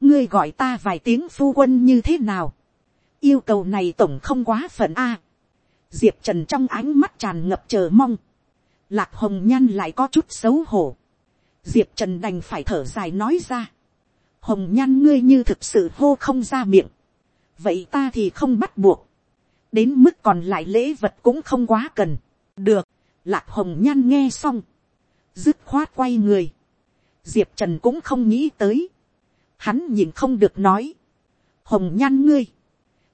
ngươi gọi ta vài tiếng phu quân như thế nào, yêu cầu này tổng không quá phận a diệp trần trong ánh mắt tràn ngập chờ mong, lạc hồng nhan lại có chút xấu hổ, diệp trần đành phải thở dài nói ra, hồng nhan ngươi như thực sự hô không ra miệng, vậy ta thì không bắt buộc, đến mức còn lại lễ vật cũng không quá cần. được, lạc hồng nhan nghe xong, dứt khoát quay người, diệp trần cũng không nghĩ tới, hắn nhìn không được nói, hồng nhan ngươi,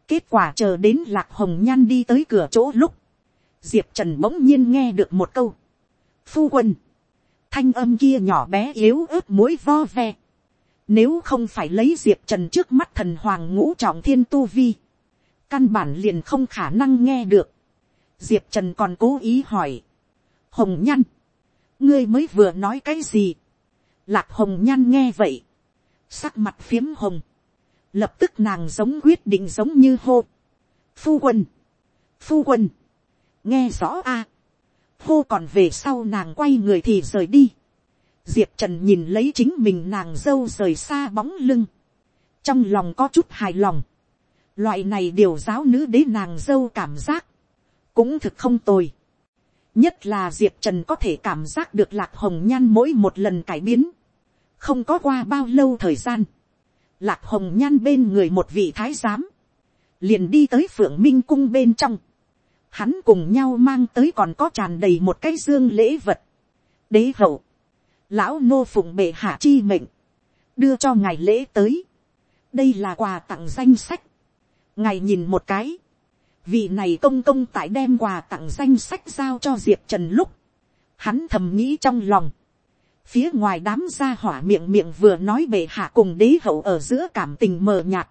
kết quả chờ đến lạc hồng nhan đi tới cửa chỗ lúc, diệp trần bỗng nhiên nghe được một câu, phu quân, thanh âm kia nhỏ bé yếu ớt mũi vo ve, nếu không phải lấy diệp trần trước mắt thần hoàng ngũ trọng thiên tu vi, căn bản liền không khả năng nghe được. diệp trần còn cố ý hỏi. hồng nhăn, ngươi mới vừa nói cái gì. lạc hồng nhăn nghe vậy. sắc mặt phiếm hồng lập tức nàng giống quyết định giống như hô. phu quân, phu quân, nghe rõ a. À. hô còn về sau nàng quay người thì rời đi. diệp trần nhìn lấy chính mình nàng dâu rời xa bóng lưng. trong lòng có chút hài lòng Loại này điều giáo nữ đế nàng dâu cảm giác. Cũng thực không tồi. Nhất là Diệp Trần có thể cảm giác được Lạc Hồng Nhan mỗi một lần cải biến. Không có qua bao lâu thời gian. Lạc Hồng Nhan bên người một vị thái giám. Liền đi tới Phượng Minh Cung bên trong. Hắn cùng nhau mang tới còn có tràn đầy một cái dương lễ vật. Đế hậu. Lão nô phụng bệ hạ chi mệnh. Đưa cho ngài lễ tới. Đây là quà tặng danh sách ngài nhìn một cái, vị này công công tại đem quà tặng danh sách giao cho diệp trần lúc, hắn thầm nghĩ trong lòng, phía ngoài đám gia hỏa miệng miệng vừa nói bệ hạ cùng đế hậu ở giữa cảm tình mờ nhạt,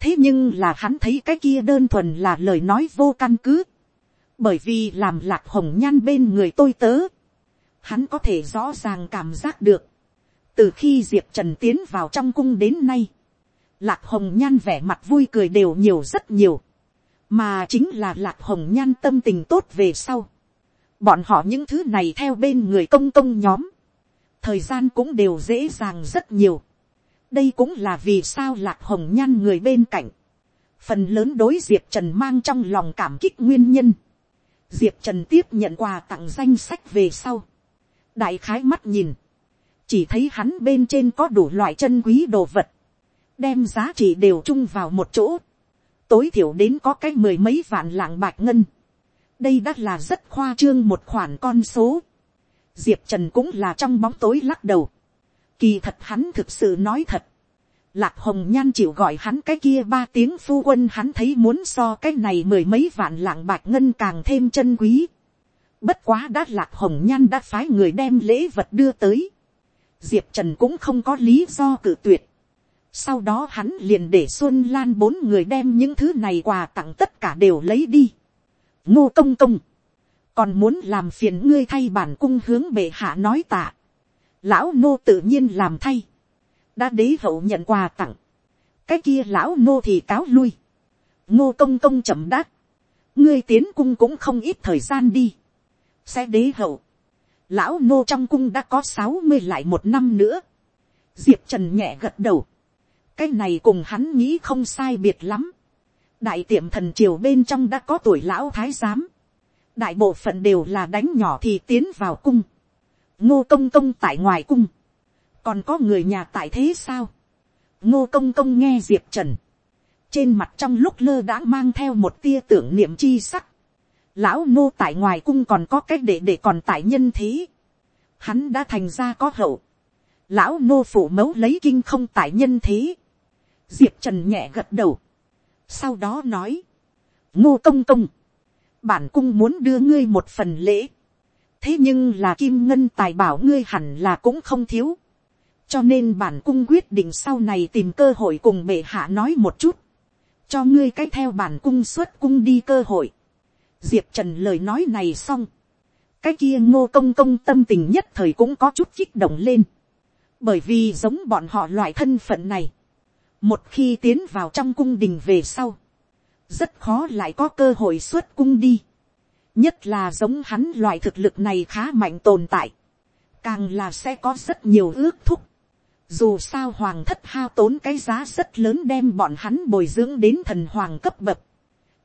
thế nhưng là hắn thấy cái kia đơn thuần là lời nói vô căn cứ, bởi vì làm lạc hồng nhan bên người tôi tớ, hắn có thể rõ ràng cảm giác được, từ khi diệp trần tiến vào trong cung đến nay, lạc hồng nhan vẻ mặt vui cười đều nhiều rất nhiều, mà chính là lạc hồng nhan tâm tình tốt về sau. bọn họ những thứ này theo bên người công công nhóm, thời gian cũng đều dễ dàng rất nhiều. đây cũng là vì sao lạc hồng nhan người bên cạnh, phần lớn đối diệp trần mang trong lòng cảm kích nguyên nhân. diệp trần tiếp nhận quà tặng danh sách về sau. đại khái mắt nhìn, chỉ thấy hắn bên trên có đủ loại chân quý đồ vật, đem giá trị đều chung vào một chỗ, tối thiểu đến có cái mười mấy vạn lạng bạc ngân. đây đã là rất khoa trương một khoản con số diệp trần cũng là trong bóng tối lắc đầu. kỳ thật hắn thực sự nói thật. lạc hồng nhan chịu gọi hắn cái kia ba tiếng phu quân hắn thấy muốn so cái này mười mấy vạn lạng bạc ngân càng thêm chân quý. bất quá đã lạc hồng nhan đã phái người đem lễ vật đưa tới. diệp trần cũng không có lý do cự tuyệt sau đó hắn liền để Xuân Lan bốn người đem những thứ này quà tặng tất cả đều lấy đi. Ngô công công. Còn muốn làm phiền ngươi thay bản cung hướng bệ hạ nói tạ. Lão nô tự nhiên làm thay. Đã đế hậu nhận quà tặng. Cái kia lão nô thì cáo lui. Ngô công công chậm đáp. Ngươi tiến cung cũng không ít thời gian đi. Sẽ đế hậu. Lão nô trong cung đã có sáu mươi lại một năm nữa. Diệp Trần nhẹ gật đầu cái này cùng hắn nghĩ không sai biệt lắm. đại tiệm thần triều bên trong đã có tuổi lão thái giám đại bộ phận đều là đánh nhỏ thì tiến vào cung. ngô công công tại ngoài cung. còn có người nhà tại thế sao, ngô công công nghe diệp trần, trên mặt trong lúc lơ đã mang theo một tia tưởng niệm chi sắc, lão Ngô tại ngoài cung còn có cách để để còn tại nhân thế, hắn đã thành ra có hậu, lão Ngô phủ mẫu lấy kinh không tại nhân thế, diệp trần nhẹ gật đầu, sau đó nói, ngô công công, bản cung muốn đưa ngươi một phần lễ, thế nhưng là kim ngân tài bảo ngươi hẳn là cũng không thiếu, cho nên bản cung quyết định sau này tìm cơ hội cùng bệ hạ nói một chút, cho ngươi cái theo bản cung xuất cung đi cơ hội. diệp trần lời nói này xong, cái kia ngô công công tâm tình nhất thời cũng có chút kích động lên, bởi vì giống bọn họ loại thân phận này, một khi tiến vào trong cung đình về sau, rất khó lại có cơ hội xuất cung đi, nhất là giống hắn loại thực lực này khá mạnh tồn tại, càng là sẽ có rất nhiều ước thúc, dù sao hoàng thất hao tốn cái giá rất lớn đem bọn hắn bồi dưỡng đến thần hoàng cấp bậc.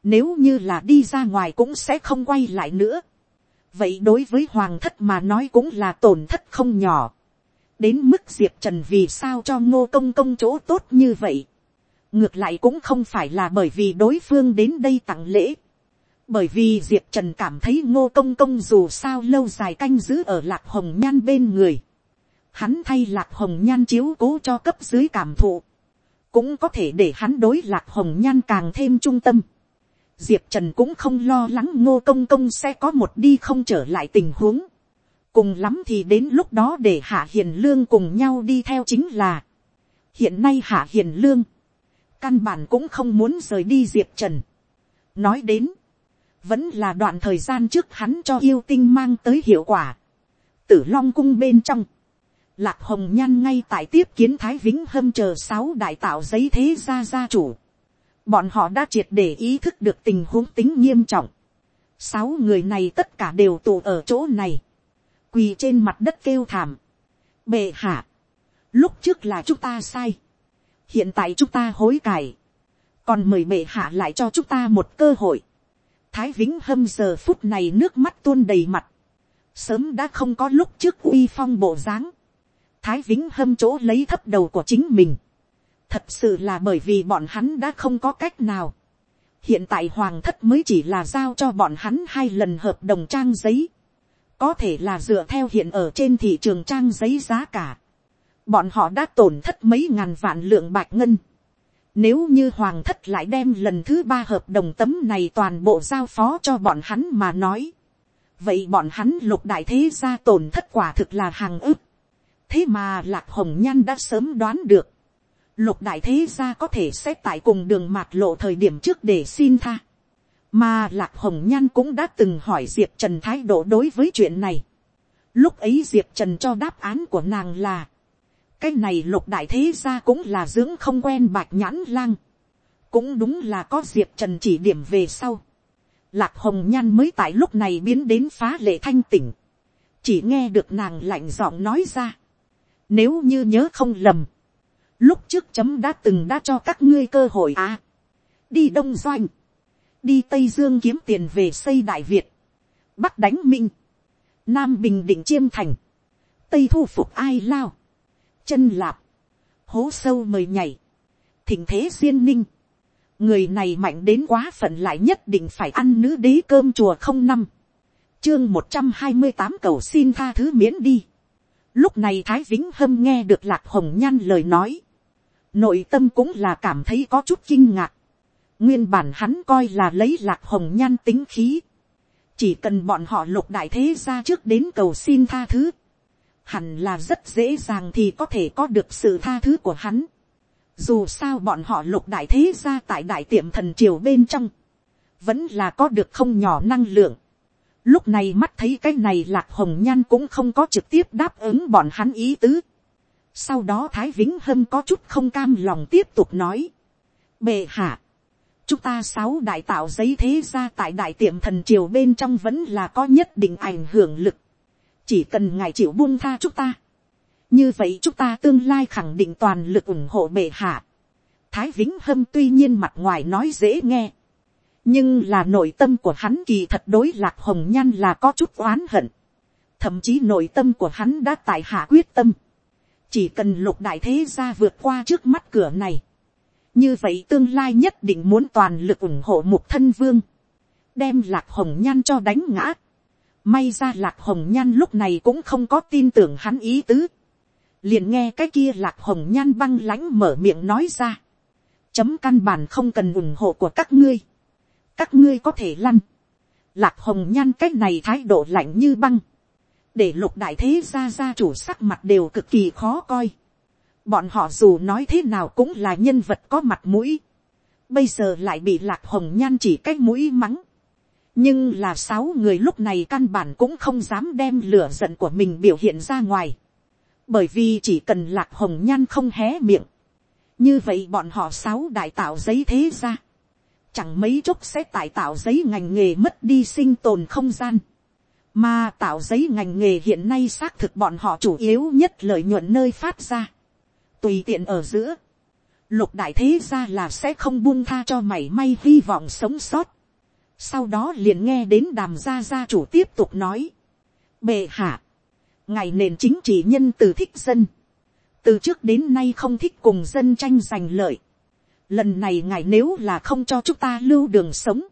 Nếu như là đi ra ngoài cũng sẽ không quay lại nữa. Vậy đối với hoàng thất mà nói cũng là tổn thất không nhỏ. Đến mức diệp trần vì sao cho ngô công công chỗ tốt như vậy. Ngược lại cũng không phải là bởi vì đối phương đến đây tặng lễ. Bởi vì diệp trần cảm thấy ngô công công dù sao lâu dài canh giữ ở lạc hồng nhan bên người hắn thay lạc hồng nhan chiếu cố cho cấp dưới cảm thụ, cũng có thể để hắn đối lạc hồng nhan càng thêm trung tâm. Diệp Trần cũng không lo lắng ngô công công sẽ có một đi không trở lại tình huống. Cùng lắm thì đến lúc đó để Hạ Hiền Lương cùng nhau đi theo chính là. Hiện nay Hạ Hiền Lương. Căn bản cũng không muốn rời đi Diệp Trần. Nói đến. Vẫn là đoạn thời gian trước hắn cho yêu tinh mang tới hiệu quả. Tử Long cung bên trong, Lạc hồng nhan ngay tại tiếp kiến thái vĩnh hâm chờ sáu đại tạo giấy thế gia gia chủ. Bọn họ đã triệt để ý thức được tình huống tính nghiêm trọng. Sáu người này tất cả đều tụ ở chỗ này. Quỳ trên mặt đất kêu thảm. Bệ hạ. Lúc trước là chúng ta sai. Hiện tại chúng ta hối cải. Còn mời bệ hạ lại cho chúng ta một cơ hội. Thái Vĩnh Hâm giờ phút này nước mắt tuôn đầy mặt. Sớm đã không có lúc trước uy phong bộ dáng thái vĩnh hâm chỗ lấy thấp đầu của chính mình. thật sự là bởi vì bọn hắn đã không có cách nào. hiện tại hoàng thất mới chỉ là giao cho bọn hắn hai lần hợp đồng trang giấy. có thể là dựa theo hiện ở trên thị trường trang giấy giá cả bọn họ đã tổn thất mấy ngàn vạn lượng bạch ngân. Nếu như hoàng thất lại đem lần thứ ba hợp đồng tấm này toàn bộ giao phó cho bọn hắn mà nói. Vậy bọn hắn lục đại thế gia tổn thất quả thực là hàng ức thế mà lạc hồng nhan đã sớm đoán được, lục đại thế gia có thể sẽ tại cùng đường mạt lộ thời điểm trước để xin tha, mà lạc hồng nhan cũng đã từng hỏi diệp trần thái độ đối với chuyện này. lúc ấy diệp trần cho đáp án của nàng là, cái này lục đại thế gia cũng là dưỡng không quen bạch nhãn lang, cũng đúng là có diệp trần chỉ điểm về sau. Lạc hồng nhan mới tại lúc này biến đến phá lệ thanh tỉnh, chỉ nghe được nàng lạnh giọng nói ra, nếu như nhớ không lầm. Lúc trước chấm đã từng đã cho các ngươi cơ hội à. Đi Đông Doanh. Đi Tây Dương kiếm tiền về xây Đại Việt. Bắc đánh Minh. Nam Bình Định Chiêm Thành. Tây thu phục ai lao. Chân lạp. Hố sâu mời nhảy. Thỉnh thế duyên ninh. Người này mạnh đến quá phận lại nhất định phải ăn nữ đế cơm chùa không năm. Chương một trăm hai mươi tám cầu xin tha thứ miễn đi Lúc này Thái Vĩnh Hâm nghe được Lạc Hồng Nhan lời nói. Nội tâm cũng là cảm thấy có chút kinh ngạc. Nguyên bản hắn coi là lấy Lạc Hồng Nhan tính khí. Chỉ cần bọn họ lục đại thế ra trước đến cầu xin tha thứ. Hẳn là rất dễ dàng thì có thể có được sự tha thứ của hắn. Dù sao bọn họ lục đại thế ra tại đại tiệm thần triều bên trong. Vẫn là có được không nhỏ năng lượng Lúc này mắt thấy cái này lạc hồng nhan cũng không có trực tiếp đáp ứng bọn hắn ý tứ. Sau đó Thái Vĩnh Hâm có chút không cam lòng tiếp tục nói. Bệ hạ. Chúng ta sáu đại tạo giấy thế ra tại đại tiệm thần triều bên trong vẫn là có nhất định ảnh hưởng lực. Chỉ cần ngài chịu buông tha chúng ta. Như vậy chúng ta tương lai khẳng định toàn lực ủng hộ bệ hạ. Thái Vĩnh Hâm tuy nhiên mặt ngoài nói dễ nghe nhưng là nội tâm của hắn kỳ thật đối lạc hồng nhan là có chút oán hận. thậm chí nội tâm của hắn đã tại hạ quyết tâm. chỉ cần lục đại thế gia vượt qua trước mắt cửa này, như vậy tương lai nhất định muốn toàn lực ủng hộ mục thân vương, đem lạc hồng nhan cho đánh ngã. May ra lạc hồng nhan lúc này cũng không có tin tưởng hắn ý tứ. liền nghe cái kia lạc hồng nhan băng lãnh mở miệng nói ra. chấm căn bản không cần ủng hộ của các ngươi. các ngươi có thể lăn. lạc hồng nhan cái này thái độ lạnh như băng. để lục đại thế gia gia chủ sắc mặt đều cực kỳ khó coi. bọn họ dù nói thế nào cũng là nhân vật có mặt mũi. bây giờ lại bị lạc hồng nhan chỉ cái mũi mắng nhưng là sáu người lúc này căn bản cũng không dám đem lửa giận của mình biểu hiện ra ngoài. bởi vì chỉ cần lạc hồng nhan không hé miệng. như vậy bọn họ sáu đại tạo giấy thế ra. chẳng mấy chốc sẽ tại tạo giấy ngành nghề mất đi sinh tồn không gian. mà tạo giấy ngành nghề hiện nay xác thực bọn họ chủ yếu nhất lợi nhuận nơi phát ra. tùy tiện ở giữa. lục đại thế ra là sẽ không buông tha cho mảy may hy vọng sống sót sau đó liền nghe đến đàm gia gia chủ tiếp tục nói. bệ hạ, ngài nền chính trị nhân từ thích dân, từ trước đến nay không thích cùng dân tranh giành lợi. lần này ngài nếu là không cho chúng ta lưu đường sống,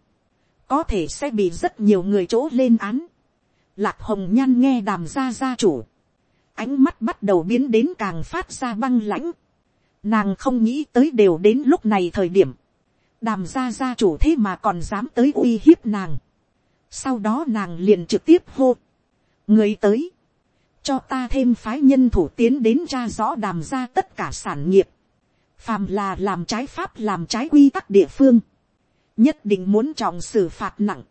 có thể sẽ bị rất nhiều người chỗ lên án. lạc hồng nhan nghe đàm gia gia chủ, ánh mắt bắt đầu biến đến càng phát ra băng lãnh. nàng không nghĩ tới đều đến lúc này thời điểm, đàm gia gia chủ thế mà còn dám tới uy hiếp nàng. sau đó nàng liền trực tiếp hô. người tới, cho ta thêm phái nhân thủ tiến đến ra rõ đàm gia tất cả sản nghiệp. phàm là làm trái pháp làm trái quy tắc địa phương. nhất định muốn trọng xử phạt nặng.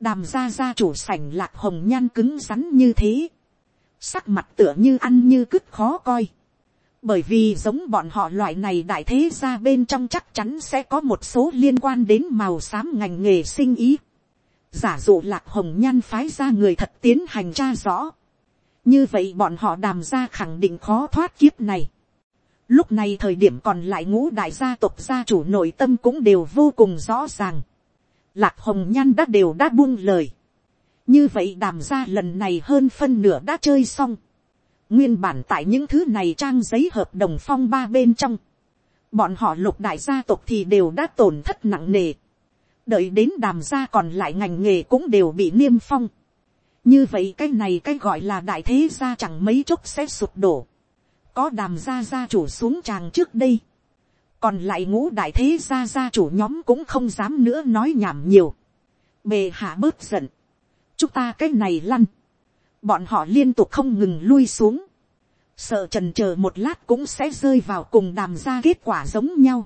đàm gia gia chủ sảnh lạc hồng nhan cứng rắn như thế. sắc mặt tựa như ăn như cứt khó coi bởi vì giống bọn họ loại này đại thế ra bên trong chắc chắn sẽ có một số liên quan đến màu xám ngành nghề sinh ý. giả dụ lạc hồng nhan phái ra người thật tiến hành tra rõ. như vậy bọn họ đàm ra khẳng định khó thoát kiếp này. lúc này thời điểm còn lại ngũ đại gia tộc gia chủ nội tâm cũng đều vô cùng rõ ràng. lạc hồng nhan đã đều đã buông lời. như vậy đàm ra lần này hơn phân nửa đã chơi xong Nguyên bản tại những thứ này trang giấy hợp đồng phong ba bên trong. Bọn họ lục đại gia tộc thì đều đã tổn thất nặng nề. Đợi đến đàm gia còn lại ngành nghề cũng đều bị niêm phong. Như vậy cái này cái gọi là đại thế gia chẳng mấy chốc sẽ sụp đổ. Có đàm gia gia chủ xuống tràng trước đây. Còn lại ngũ đại thế gia gia chủ nhóm cũng không dám nữa nói nhảm nhiều. Bề hạ bớt giận. Chúng ta cái này lăn bọn họ liên tục không ngừng lui xuống, sợ trần c h ờ một lát cũng sẽ rơi vào cùng đàm ra kết quả giống nhau.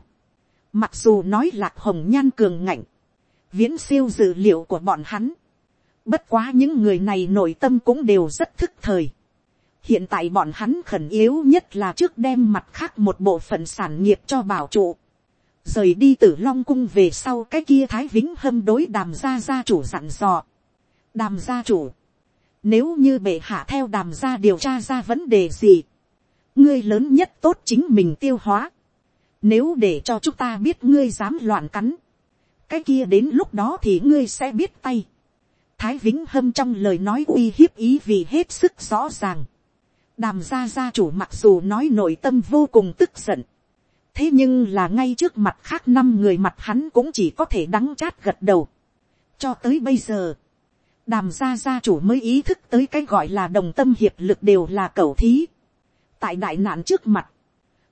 Mặc dù nói lạc hồng nhan cường ngạnh, viễn siêu dự liệu của bọn hắn, bất quá những người này nội tâm cũng đều rất thức thời. hiện tại bọn hắn khẩn yếu nhất là trước đem mặt khác một bộ phận sản nghiệp cho bảo trụ. rời đi từ long cung về sau cái kia thái vĩnh hâm đối đàm gia gia chủ dặn dò. đàm gia chủ, nếu như bệ hạ theo đàm gia điều tra ra vấn đề gì. Ngươi lớn nhất tốt chính mình tiêu hóa. Nếu để cho chúng ta biết ngươi dám loạn cắn. Cái kia đến lúc đó thì ngươi sẽ biết tay. Thái Vĩnh Hâm trong lời nói uy hiếp ý vì hết sức rõ ràng. Đàm gia gia chủ mặc dù nói nội tâm vô cùng tức giận. Thế nhưng là ngay trước mặt khác năm người mặt hắn cũng chỉ có thể đắng chát gật đầu. Cho tới bây giờ đàm gia gia chủ mới ý thức tới cái gọi là đồng tâm hiệp lực đều là cầu thí. tại đại nạn trước mặt,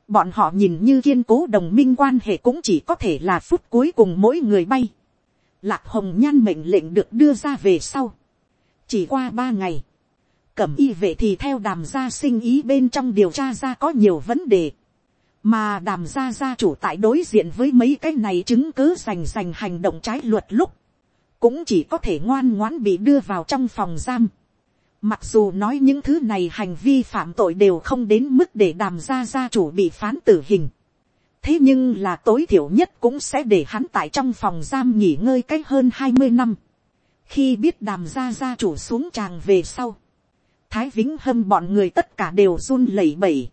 bọn họ nhìn như kiên cố đồng minh quan hệ cũng chỉ có thể là phút cuối cùng mỗi người bay. lạc hồng nhan mệnh lệnh được đưa ra về sau. chỉ qua ba ngày, cẩm y vệ thì theo đàm gia sinh ý bên trong điều tra ra có nhiều vấn đề. mà đàm gia gia chủ tại đối diện với mấy cái này chứng cứ rành rành hành động trái luật lúc cũng chỉ có thể ngoan ngoãn bị đưa vào trong phòng giam. Mặc dù nói những thứ này hành vi phạm tội đều không đến mức để đàm gia gia chủ bị phán tử hình. Thế nhưng là tối thiểu nhất cũng sẽ để hắn tại trong phòng giam nghỉ ngơi cách hơn hai mươi năm. Khi biết đàm gia gia chủ xuống tràng về sau. Thái Vĩnh Hâm bọn người tất cả đều run lẩy bẩy.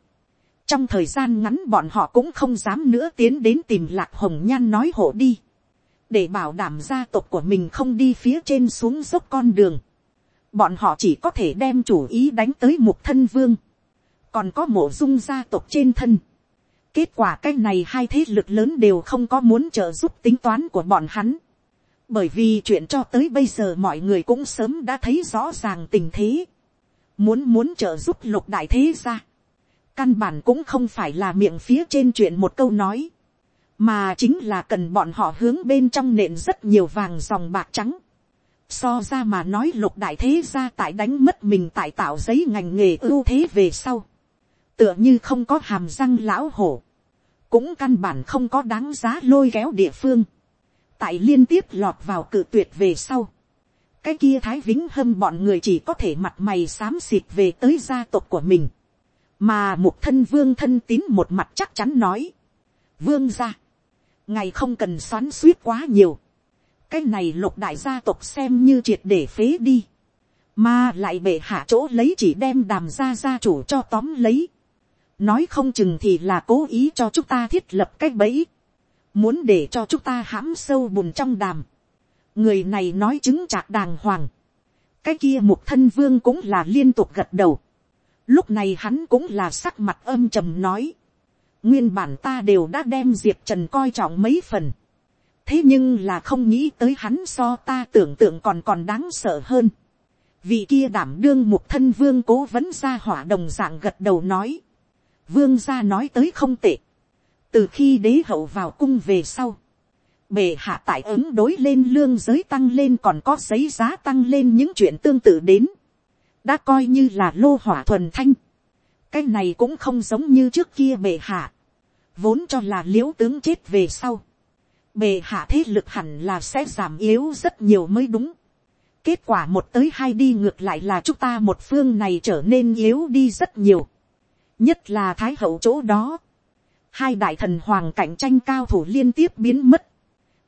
Trong thời gian ngắn bọn họ cũng không dám nữa tiến đến tìm lạc hồng nhan nói hộ đi để bảo đảm gia tộc của mình không đi phía trên xuống dốc con đường, bọn họ chỉ có thể đem chủ ý đánh tới mục thân vương, còn có mộ dung gia tộc trên thân. kết quả cái này hai thế lực lớn đều không có muốn trợ giúp tính toán của bọn hắn. bởi vì chuyện cho tới bây giờ mọi người cũng sớm đã thấy rõ ràng tình thế. muốn muốn trợ giúp lục đại thế ra, căn bản cũng không phải là miệng phía trên chuyện một câu nói mà chính là cần bọn họ hướng bên trong nện rất nhiều vàng dòng bạc trắng. So ra mà nói lục đại thế gia tại đánh mất mình tại tạo giấy ngành nghề ưu thế về sau. Tựa như không có hàm răng lão hổ. Cũng căn bản không có đáng giá lôi kéo địa phương. Tại liên tiếp lọt vào cự tuyệt về sau. Cái kia thái vĩnh hâm bọn người chỉ có thể mặt mày xám xịt về tới gia tộc của mình. Mà một thân vương thân tín một mặt chắc chắn nói. Vương gia ngày không cần xoắn suýt quá nhiều, cái này lục đại gia tộc xem như triệt để phế đi, mà lại bệ hạ chỗ lấy chỉ đem đàm gia gia chủ cho tóm lấy, nói không chừng thì là cố ý cho chúng ta thiết lập cái bẫy, muốn để cho chúng ta hãm sâu bùn trong đàm, người này nói chứng chạc đàng hoàng, cái kia mục thân vương cũng là liên tục gật đầu, lúc này hắn cũng là sắc mặt âm trầm nói, Nguyên bản ta đều đã đem Diệp Trần coi trọng mấy phần. Thế nhưng là không nghĩ tới hắn so ta tưởng tượng còn còn đáng sợ hơn. Vị kia đảm đương một thân vương cố vấn ra hỏa đồng dạng gật đầu nói. Vương gia nói tới không tệ. Từ khi đế hậu vào cung về sau. bề hạ tại ứng đối lên lương giới tăng lên còn có giấy giá tăng lên những chuyện tương tự đến. Đã coi như là lô hỏa thuần thanh cái này cũng không giống như trước kia bệ hạ, vốn cho là l i ễ u tướng chết về sau, bệ hạ thế lực hẳn là sẽ giảm yếu rất nhiều mới đúng. kết quả một tới hai đi ngược lại là chúng ta một phương này trở nên yếu đi rất nhiều, nhất là thái hậu chỗ đó, hai đại thần hoàng cạnh tranh cao thủ liên tiếp biến mất,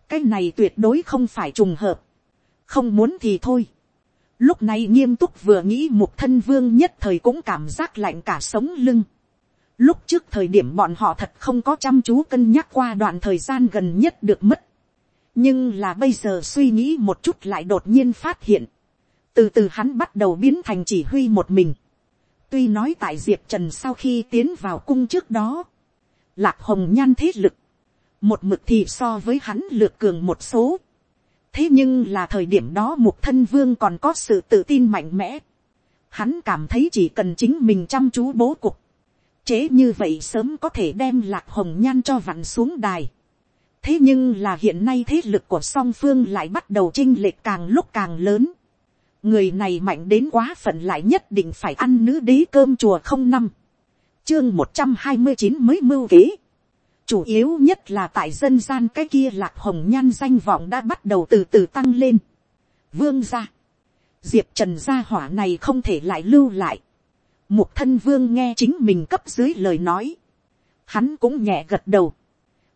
cái này tuyệt đối không phải trùng hợp, không muốn thì thôi, Lúc này nghiêm túc vừa nghĩ một thân vương nhất thời cũng cảm giác lạnh cả sống lưng. Lúc trước thời điểm bọn họ thật không có chăm chú cân nhắc qua đoạn thời gian gần nhất được mất. Nhưng là bây giờ suy nghĩ một chút lại đột nhiên phát hiện. Từ từ hắn bắt đầu biến thành chỉ huy một mình. Tuy nói tại Diệp Trần sau khi tiến vào cung trước đó. Lạc hồng nhan thế lực. Một mực thì so với hắn lược cường một số thế nhưng là thời điểm đó mục thân vương còn có sự tự tin mạnh mẽ. Hắn cảm thấy chỉ cần chính mình chăm chú bố cục. Chế như vậy sớm có thể đem lạc hồng nhan cho vặn xuống đài. thế nhưng là hiện nay thế lực của song phương lại bắt đầu chinh lệch càng lúc càng lớn. người này mạnh đến quá phận lại nhất định phải ăn nữ đế cơm chùa không năm. chương một trăm hai mươi chín mới mưu kế chủ yếu nhất là tại dân gian cái kia lạc hồng nhan danh vọng đã bắt đầu từ từ tăng lên. vương gia, diệp trần gia hỏa này không thể lại lưu lại. mục thân vương nghe chính mình cấp dưới lời nói. hắn cũng nhẹ gật đầu.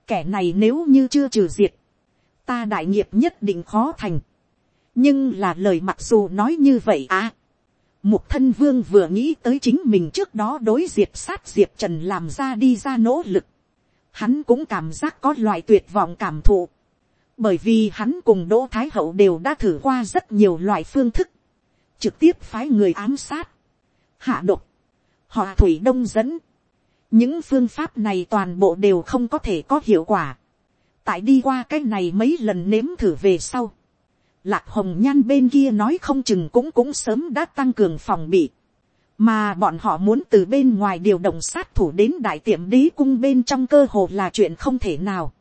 kẻ này nếu như chưa trừ diệt, ta đại nghiệp nhất định khó thành. nhưng là lời mặc dù nói như vậy à. Mục thân vương vừa nghĩ tới chính mình trước đó đối diệt sát diệp trần làm ra đi ra nỗ lực hắn cũng cảm giác có loại tuyệt vọng cảm thụ, bởi vì hắn cùng đỗ thái hậu đều đã thử qua rất nhiều loại phương thức, trực tiếp phái người ám sát, hạ độc, họ thủy đông dẫn, những phương pháp này toàn bộ đều không có thể có hiệu quả, tại đi qua cái này mấy lần nếm thử về sau, lạc hồng nhan bên kia nói không chừng cũng cũng sớm đã tăng cường phòng bị, mà bọn họ muốn từ bên ngoài điều động sát thủ đến đại tiệm đế cung bên trong cơ hồ là chuyện không thể nào.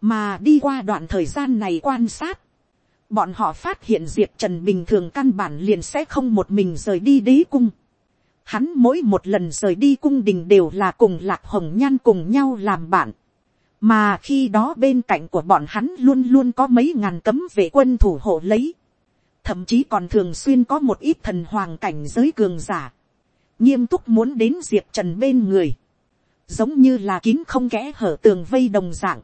mà đi qua đoạn thời gian này quan sát, bọn họ phát hiện diệp trần bình thường căn bản liền sẽ không một mình rời đi đế cung. hắn mỗi một lần rời đi cung đình đều là cùng lạc hồng nhan cùng nhau làm bạn. mà khi đó bên cạnh của bọn hắn luôn luôn có mấy ngàn cấm vệ quân thủ hộ lấy. thậm chí còn thường xuyên có một ít thần hoàng cảnh giới cường giả nghiêm túc muốn đến diệp trần bên người, giống như là kín không kẽ hở tường vây đồng dạng,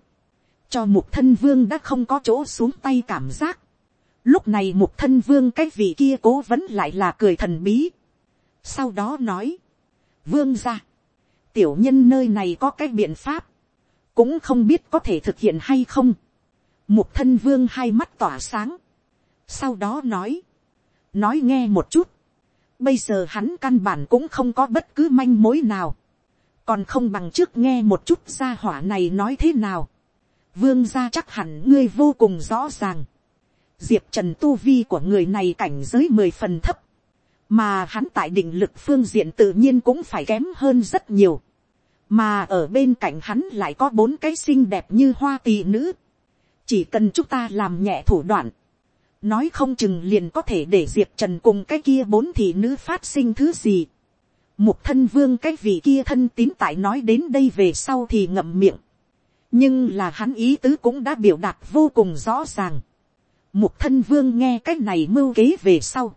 cho mục thân vương đã không có chỗ xuống tay cảm giác. Lúc này mục thân vương cái vị kia cố vẫn lại là cười thần bí. Sau đó nói, vương ra, tiểu nhân nơi này có cái biện pháp, cũng không biết có thể thực hiện hay không. Mục thân vương hai mắt tỏa sáng. Sau đó nói, nói nghe một chút, Bây giờ hắn căn bản cũng không có bất cứ manh mối nào. Còn không bằng trước nghe một chút gia hỏa này nói thế nào. Vương gia chắc hẳn ngươi vô cùng rõ ràng. Diệp Trần tu vi của người này cảnh giới mười phần thấp. Mà hắn tại định lực phương diện tự nhiên cũng phải kém hơn rất nhiều. Mà ở bên cạnh hắn lại có bốn cái xinh đẹp như hoa tì nữ. Chỉ cần chúng ta làm nhẹ thủ đoạn nói không chừng liền có thể để diệp trần cùng cái kia bốn thị nữ phát sinh thứ gì. mục thân vương cái vị kia thân tín tại nói đến đây về sau thì ngậm miệng. nhưng là hắn ý tứ cũng đã biểu đạt vô cùng rõ ràng. mục thân vương nghe cái này mưu kế về sau.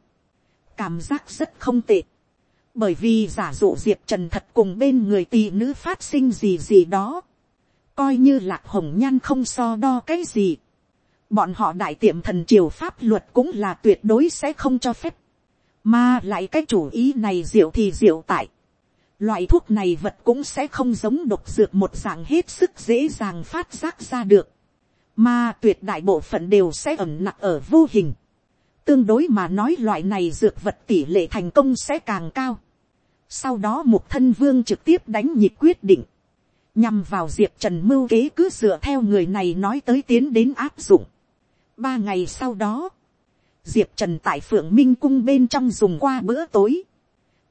cảm giác rất không tệ. bởi vì giả dụ diệp trần thật cùng bên người tỷ nữ phát sinh gì gì đó. coi như lạc hồng nhan không so đo cái gì bọn họ đại tiệm thần triều pháp luật cũng là tuyệt đối sẽ không cho phép, mà lại cái chủ ý này diệu thì diệu tại, loại thuốc này vật cũng sẽ không giống độc dược một dạng hết sức dễ dàng phát giác ra được, mà tuyệt đại bộ phận đều sẽ ẩm nặc ở vô hình, tương đối mà nói loại này dược vật tỷ lệ thành công sẽ càng cao. Sau đó một thân vương trực tiếp đánh nhịp quyết định, nhằm vào diệp trần mưu kế cứ dựa theo người này nói tới tiến đến áp dụng. Ba ngày sau đó, Diệp Trần tại Phượng Minh Cung bên trong dùng qua bữa tối.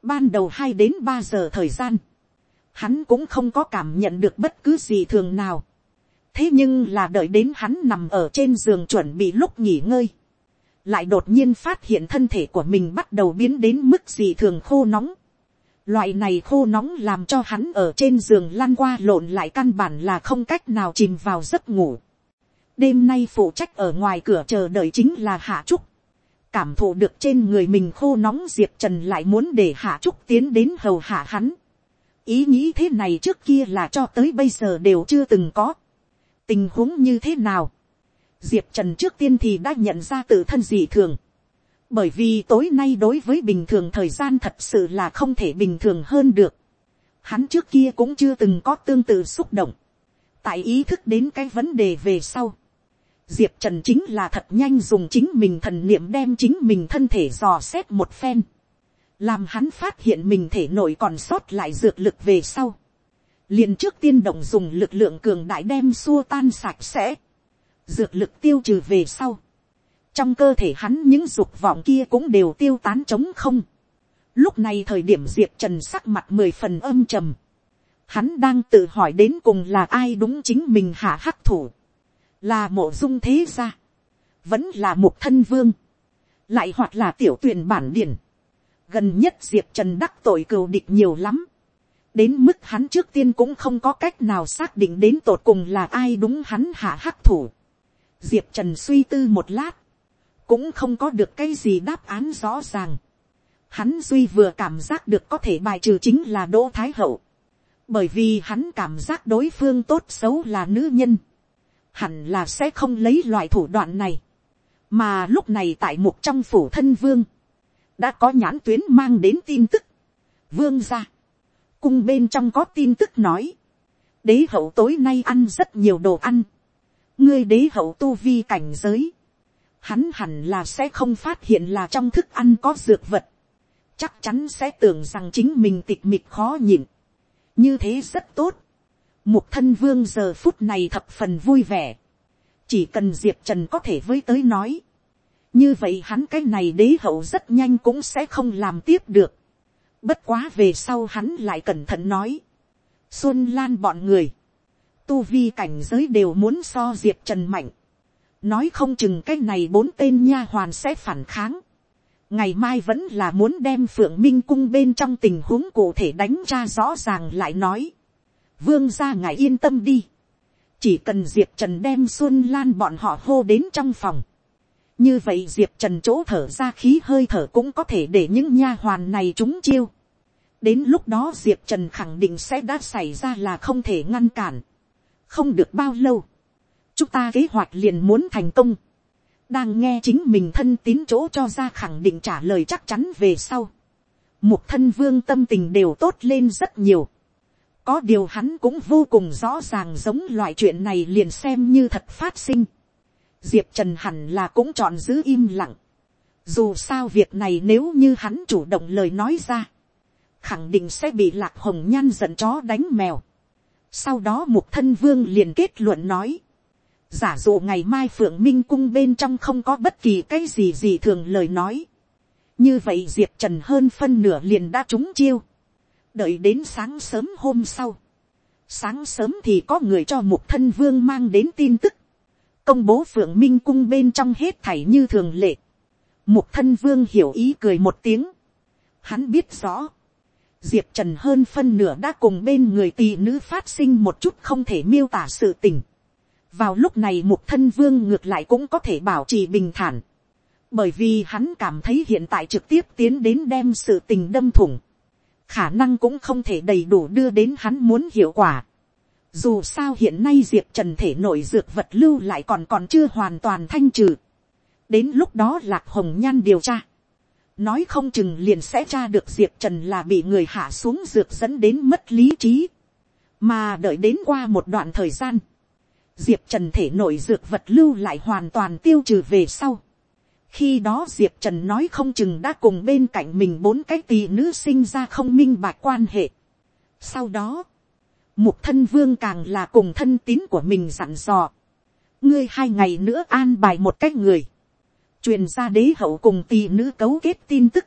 Ban đầu hai đến ba giờ thời gian. Hắn cũng không có cảm nhận được bất cứ gì thường nào. Thế nhưng là đợi đến hắn nằm ở trên giường chuẩn bị lúc nghỉ ngơi. Lại đột nhiên phát hiện thân thể của mình bắt đầu biến đến mức gì thường khô nóng. Loại này khô nóng làm cho hắn ở trên giường lăn qua lộn lại căn bản là không cách nào chìm vào giấc ngủ đêm nay phụ trách ở ngoài cửa chờ đợi chính là hạ trúc. cảm thụ được trên người mình khô nóng diệp trần lại muốn để hạ trúc tiến đến hầu hạ hắn. ý nghĩ thế này trước kia là cho tới bây giờ đều chưa từng có. tình huống như thế nào. diệp trần trước tiên thì đã nhận ra tự thân dị thường. bởi vì tối nay đối với bình thường thời gian thật sự là không thể bình thường hơn được. hắn trước kia cũng chưa từng có tương tự xúc động tại ý thức đến cái vấn đề về sau, diệp trần chính là thật nhanh dùng chính mình thần niệm đem chính mình thân thể dò xét một phen, làm hắn phát hiện mình thể nội còn sót lại dược lực về sau, liền trước tiên động dùng lực lượng cường đại đem xua tan sạch sẽ, dược lực tiêu trừ về sau, trong cơ thể hắn những dục vọng kia cũng đều tiêu tán trống không. Lúc này thời điểm diệp trần sắc mặt mười phần âm trầm, hắn đang tự hỏi đến cùng là ai đúng chính mình hạ hắc thủ là mộ dung thế gia, vẫn là một thân vương, lại hoặc là tiểu tuyển bản điển. gần nhất diệp trần đắc tội cừu địch nhiều lắm, đến mức hắn trước tiên cũng không có cách nào xác định đến tột cùng là ai đúng hắn hạ hắc thủ. diệp trần suy tư một lát, cũng không có được cái gì đáp án rõ ràng. Hắn duy vừa cảm giác được có thể bài trừ chính là đỗ thái hậu, bởi vì hắn cảm giác đối phương tốt xấu là nữ nhân hẳn là sẽ không lấy loại thủ đoạn này. mà lúc này tại một trong phủ thân vương, đã có nhãn tuyến mang đến tin tức. vương ra, cung bên trong có tin tức nói, đế hậu tối nay ăn rất nhiều đồ ăn, ngươi đế hậu tu vi cảnh giới, hắn hẳn là sẽ không phát hiện là trong thức ăn có dược vật, chắc chắn sẽ tưởng rằng chính mình tịch mịch khó nhịn, như thế rất tốt, Mục thân vương giờ phút này thập phần vui vẻ. Chỉ cần Diệp Trần có thể với tới nói. Như vậy hắn cái này đế hậu rất nhanh cũng sẽ không làm tiếp được. Bất quá về sau hắn lại cẩn thận nói. Xuân Lan bọn người. Tu vi cảnh giới đều muốn so Diệp Trần mạnh. Nói không chừng cái này bốn tên nha hoàn sẽ phản kháng. Ngày mai vẫn là muốn đem phượng minh cung bên trong tình huống cụ thể đánh ra rõ ràng lại nói vương ra ngài yên tâm đi. chỉ cần diệp trần đem xuân lan bọn họ hô đến trong phòng. như vậy diệp trần chỗ thở ra khí hơi thở cũng có thể để những nha hoàn này trúng chiêu. đến lúc đó diệp trần khẳng định sẽ đã xảy ra là không thể ngăn cản. không được bao lâu. chúng ta kế hoạch liền muốn thành công. đang nghe chính mình thân tín chỗ cho ra khẳng định trả lời chắc chắn về sau. một thân vương tâm tình đều tốt lên rất nhiều có điều hắn cũng vô cùng rõ ràng giống loại chuyện này liền xem như thật phát sinh. diệp trần hẳn là cũng chọn giữ im lặng. Dù sao việc này nếu như hắn chủ động lời nói ra. Khẳng định sẽ bị lạc hồng nhan giận chó đánh mèo. Sau đó mục thân vương liền kết luận nói. Giả dụ ngày mai phượng minh cung bên trong không có bất kỳ cái gì gì thường lời nói. Như vậy diệp trần hơn phân nửa liền đã trúng chiêu. Đợi đến sáng sớm hôm sau. Sáng sớm thì có người cho mục thân vương mang đến tin tức. Công bố phượng minh cung bên trong hết thảy như thường lệ. Mục thân vương hiểu ý cười một tiếng. Hắn biết rõ. Diệp Trần hơn phân nửa đã cùng bên người tỷ nữ phát sinh một chút không thể miêu tả sự tình. Vào lúc này mục thân vương ngược lại cũng có thể bảo trì bình thản. Bởi vì hắn cảm thấy hiện tại trực tiếp tiến đến đem sự tình đâm thủng. Khả năng cũng không thể đầy đủ đưa đến hắn muốn hiệu quả. Dù sao hiện nay Diệp Trần thể nội dược vật lưu lại còn còn chưa hoàn toàn thanh trừ. Đến lúc đó Lạc Hồng Nhan điều tra. Nói không chừng liền sẽ tra được Diệp Trần là bị người hạ xuống dược dẫn đến mất lý trí. Mà đợi đến qua một đoạn thời gian. Diệp Trần thể nội dược vật lưu lại hoàn toàn tiêu trừ về sau. Khi đó Diệp Trần nói không chừng đã cùng bên cạnh mình bốn cái tỳ nữ sinh ra không minh bạch quan hệ. Sau đó, Mục thân vương càng là cùng thân tín của mình dặn dò. Ngươi hai ngày nữa an bài một cách người. Truyền ra đế hậu cùng tỳ nữ cấu kết tin tức.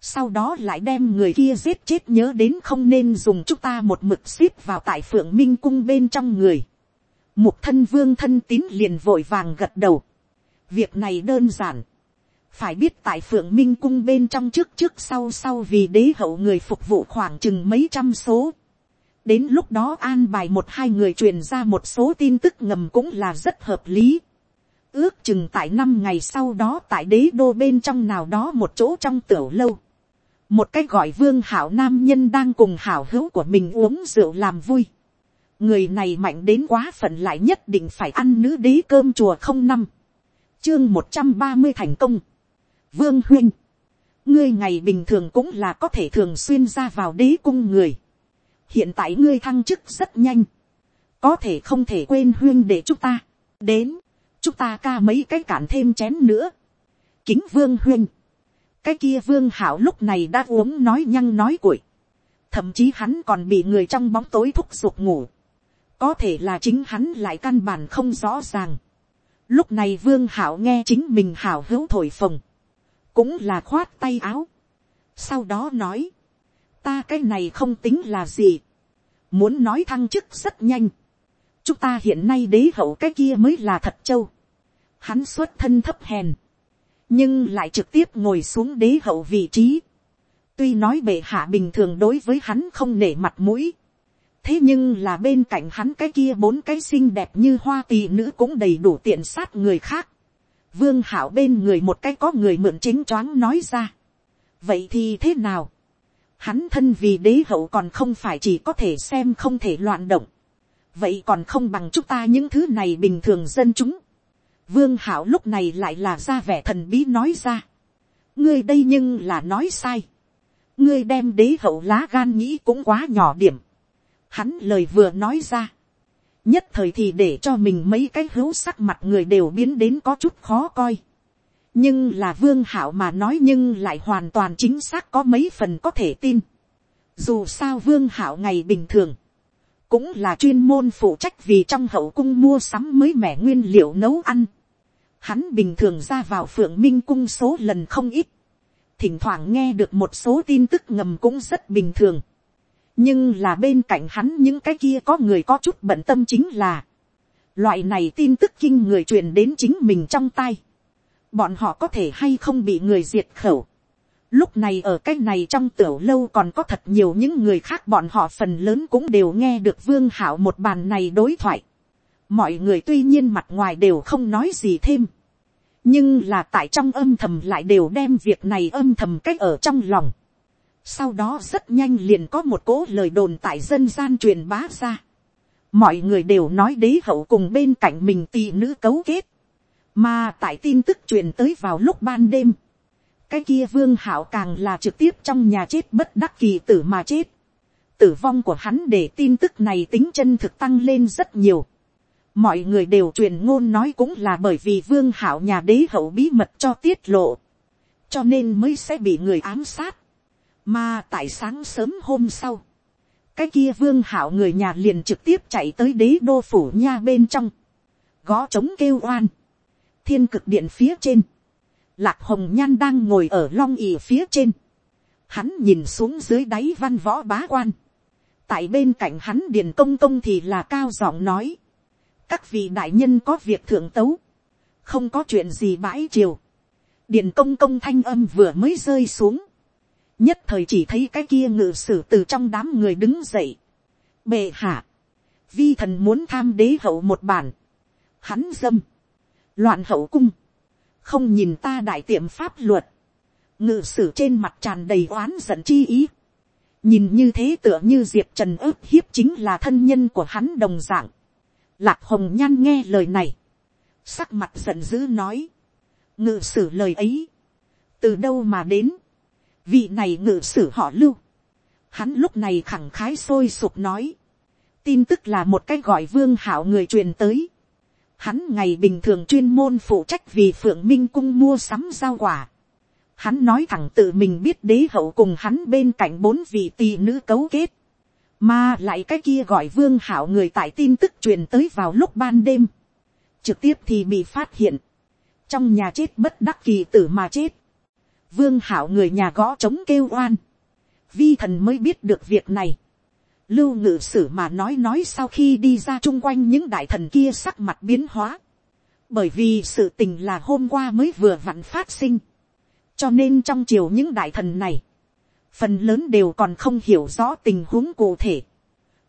Sau đó lại đem người kia giết chết nhớ đến không nên dùng chúng ta một mực xếp vào tại phượng minh cung bên trong người. Mục thân vương thân tín liền vội vàng gật đầu. Việc này đơn giản. Phải biết tại phượng minh cung bên trong trước trước sau sau vì đế hậu người phục vụ khoảng chừng mấy trăm số đến lúc đó an bài một hai người truyền ra một số tin tức ngầm cũng là rất hợp lý. ước chừng tại năm ngày sau đó tại đế đô bên trong nào đó một chỗ trong tiểu lâu. một cái gọi vương hảo nam nhân đang cùng hảo hữu của mình uống rượu làm vui. người này mạnh đến quá phận lại nhất định phải ăn nữ đế cơm chùa không năm chương một trăm ba mươi thành công. vương huynh. ngươi ngày bình thường cũng là có thể thường xuyên ra vào đế cung người. Hiện tại ngươi thăng chức rất nhanh, có thể không thể quên huyên để chúng ta, đến, chúng ta ca mấy cái cản thêm chén nữa, kính vương huyên, cái kia vương hảo lúc này đã uống nói nhăng nói cuội, thậm chí hắn còn bị người trong bóng tối thúc giục ngủ, có thể là chính hắn lại căn bản không rõ ràng, lúc này vương hảo nghe chính mình hảo hữu thổi phồng, cũng là khoát tay áo, sau đó nói, ta cái này không tính là gì. Muốn nói thăng chức rất nhanh. Chúng ta hiện nay đế hậu cái kia mới là thật châu. Hắn xuất thân thấp hèn. Nhưng lại trực tiếp ngồi xuống đế hậu vị trí. Tuy nói bệ hạ bình thường đối với hắn không nể mặt mũi. Thế nhưng là bên cạnh hắn cái kia bốn cái xinh đẹp như hoa tỳ nữ cũng đầy đủ tiện sát người khác. Vương hảo bên người một cái có người mượn chính choáng nói ra. Vậy thì thế nào? Hắn thân vì đế hậu còn không phải chỉ có thể xem không thể loạn động. Vậy còn không bằng chúng ta những thứ này bình thường dân chúng. Vương Hảo lúc này lại là ra vẻ thần bí nói ra. Ngươi đây nhưng là nói sai. Ngươi đem đế hậu lá gan nghĩ cũng quá nhỏ điểm. Hắn lời vừa nói ra. Nhất thời thì để cho mình mấy cái hữu sắc mặt người đều biến đến có chút khó coi nhưng là vương hảo mà nói nhưng lại hoàn toàn chính xác có mấy phần có thể tin. dù sao vương hảo ngày bình thường, cũng là chuyên môn phụ trách vì trong hậu cung mua sắm mới mẻ nguyên liệu nấu ăn. Hắn bình thường ra vào phượng minh cung số lần không ít. Thỉnh thoảng nghe được một số tin tức ngầm cũng rất bình thường. Nhưng là bên cạnh hắn những cái kia có người có chút bận tâm chính là. Loại này tin tức kinh người truyền đến chính mình trong tay bọn họ có thể hay không bị người diệt khẩu. Lúc này ở cái này trong tiểu lâu còn có thật nhiều những người khác bọn họ phần lớn cũng đều nghe được vương hảo một bàn này đối thoại. Mọi người tuy nhiên mặt ngoài đều không nói gì thêm. Nhưng là tại trong âm thầm lại đều đem việc này âm thầm cách ở trong lòng. Sau đó rất nhanh liền có một cố lời đồn tại dân gian truyền bá ra. Mọi người đều nói đế hậu cùng bên cạnh mình tì nữ cấu kết mà tại tin tức truyền tới vào lúc ban đêm. Cái kia vương hảo càng là trực tiếp trong nhà chết bất đắc kỳ tử mà chết. Tử vong của hắn để tin tức này tính chân thực tăng lên rất nhiều. Mọi người đều truyền ngôn nói cũng là bởi vì vương hảo nhà đế hậu bí mật cho tiết lộ. cho nên mới sẽ bị người ám sát, mà tại sáng sớm hôm sau, cái kia vương hảo người nhà liền trực tiếp chạy tới đế đô phủ nha bên trong, gõ trống kêu oan, thiên cực điện phía trên, lạc hồng nhan đang ngồi ở long ỉ phía trên, hắn nhìn xuống dưới đáy văn võ bá quan, tại bên cạnh hắn điền công công thì là cao giọng nói, các vị đại nhân có việc thượng tấu, không có chuyện gì bãi triều, điền công công thanh âm vừa mới rơi xuống, nhất thời chỉ thấy cái kia ngự sử từ trong đám người đứng dậy, bệ hạ, vi thần muốn tham đế hậu một bản, hắn dâm, loạn hậu cung, không nhìn ta đại tiệm pháp luật, ngự sử trên mặt tràn đầy oán giận chi ý, nhìn như thế tựa như diệp trần ước hiếp chính là thân nhân của hắn đồng d ạ n g lạc hồng nhan nghe lời này, sắc mặt giận dữ nói, ngự sử lời ấy, từ đâu mà đến, vị này ngự sử họ lưu, hắn lúc này khẳng khái sôi sục nói, tin tức là một cái gọi vương hảo người truyền tới, hắn ngày bình thường chuyên môn phụ trách vì phượng minh cung mua sắm giao quả, Hắn nói thẳng tự mình biết đế hậu cùng hắn bên cạnh bốn vị tỷ nữ cấu kết. Mà lại cái kia gọi vương hảo người tại tin tức truyền tới vào lúc ban đêm. Trực tiếp thì bị phát hiện. Trong nhà chết bất đắc kỳ tử mà chết. Vương hảo người nhà gõ trống kêu oan. Vi thần mới biết được việc này. Lưu ngự sử mà nói nói sau khi đi ra chung quanh những đại thần kia sắc mặt biến hóa. Bởi vì sự tình là hôm qua mới vừa vặn phát sinh cho nên trong triều những đại thần này, phần lớn đều còn không hiểu rõ tình huống cụ thể.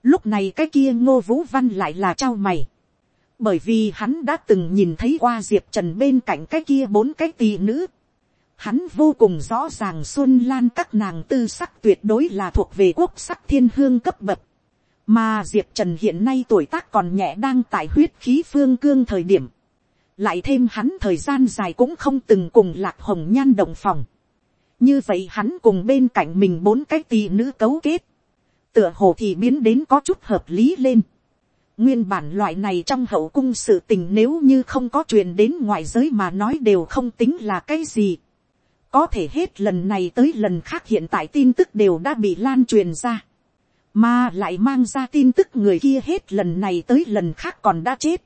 Lúc này cái kia ngô vũ văn lại là trao mày. Bởi vì hắn đã từng nhìn thấy qua diệp trần bên cạnh cái kia bốn cái tỳ nữ. Hắn vô cùng rõ ràng xuân lan các nàng tư sắc tuyệt đối là thuộc về quốc sắc thiên hương cấp bậc. Mà diệp trần hiện nay tuổi tác còn nhẹ đang tại huyết khí phương cương thời điểm lại thêm hắn thời gian dài cũng không từng cùng lạc hồng nhan đồng phòng. như vậy hắn cùng bên cạnh mình bốn cái tỳ nữ cấu kết, tựa hồ thì biến đến có chút hợp lý lên. nguyên bản loại này trong hậu cung sự tình nếu như không có truyền đến ngoại giới mà nói đều không tính là cái gì có thể hết lần này tới lần khác hiện tại tin tức đều đã bị lan truyền ra. mà lại mang ra tin tức người kia hết lần này tới lần khác còn đã chết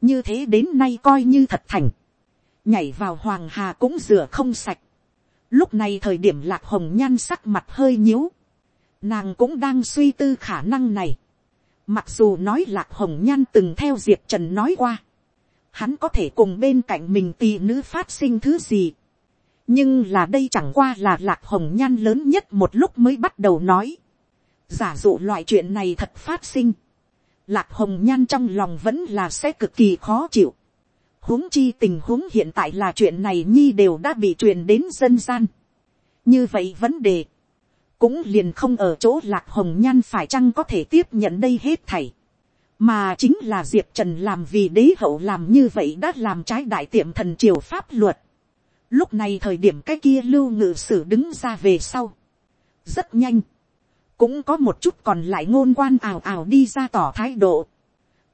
như thế đến nay coi như thật thành, nhảy vào hoàng hà cũng rửa không sạch. lúc này thời điểm lạc hồng nhan sắc mặt hơi nhíu, nàng cũng đang suy tư khả năng này. mặc dù nói lạc hồng nhan từng theo diệp trần nói qua, hắn có thể cùng bên cạnh mình tì nữ phát sinh thứ gì nhưng là đây chẳng qua là lạc hồng nhan lớn nhất một lúc mới bắt đầu nói. giả dụ loại chuyện này thật phát sinh lạc hồng nhan trong lòng vẫn là sẽ cực kỳ khó chịu. huống chi tình huống hiện tại là chuyện này nhi đều đã bị truyền đến dân gian. như vậy vấn đề, cũng liền không ở chỗ lạc hồng nhan phải chăng có thể tiếp nhận đây hết thảy. mà chính là diệp trần làm vì đế hậu làm như vậy đã làm trái đại tiệm thần triều pháp luật lúc này thời điểm cái kia lưu ngự sử đứng ra về sau. rất nhanh cũng có một chút còn lại ngôn quan ảo ảo đi ra tỏ thái độ.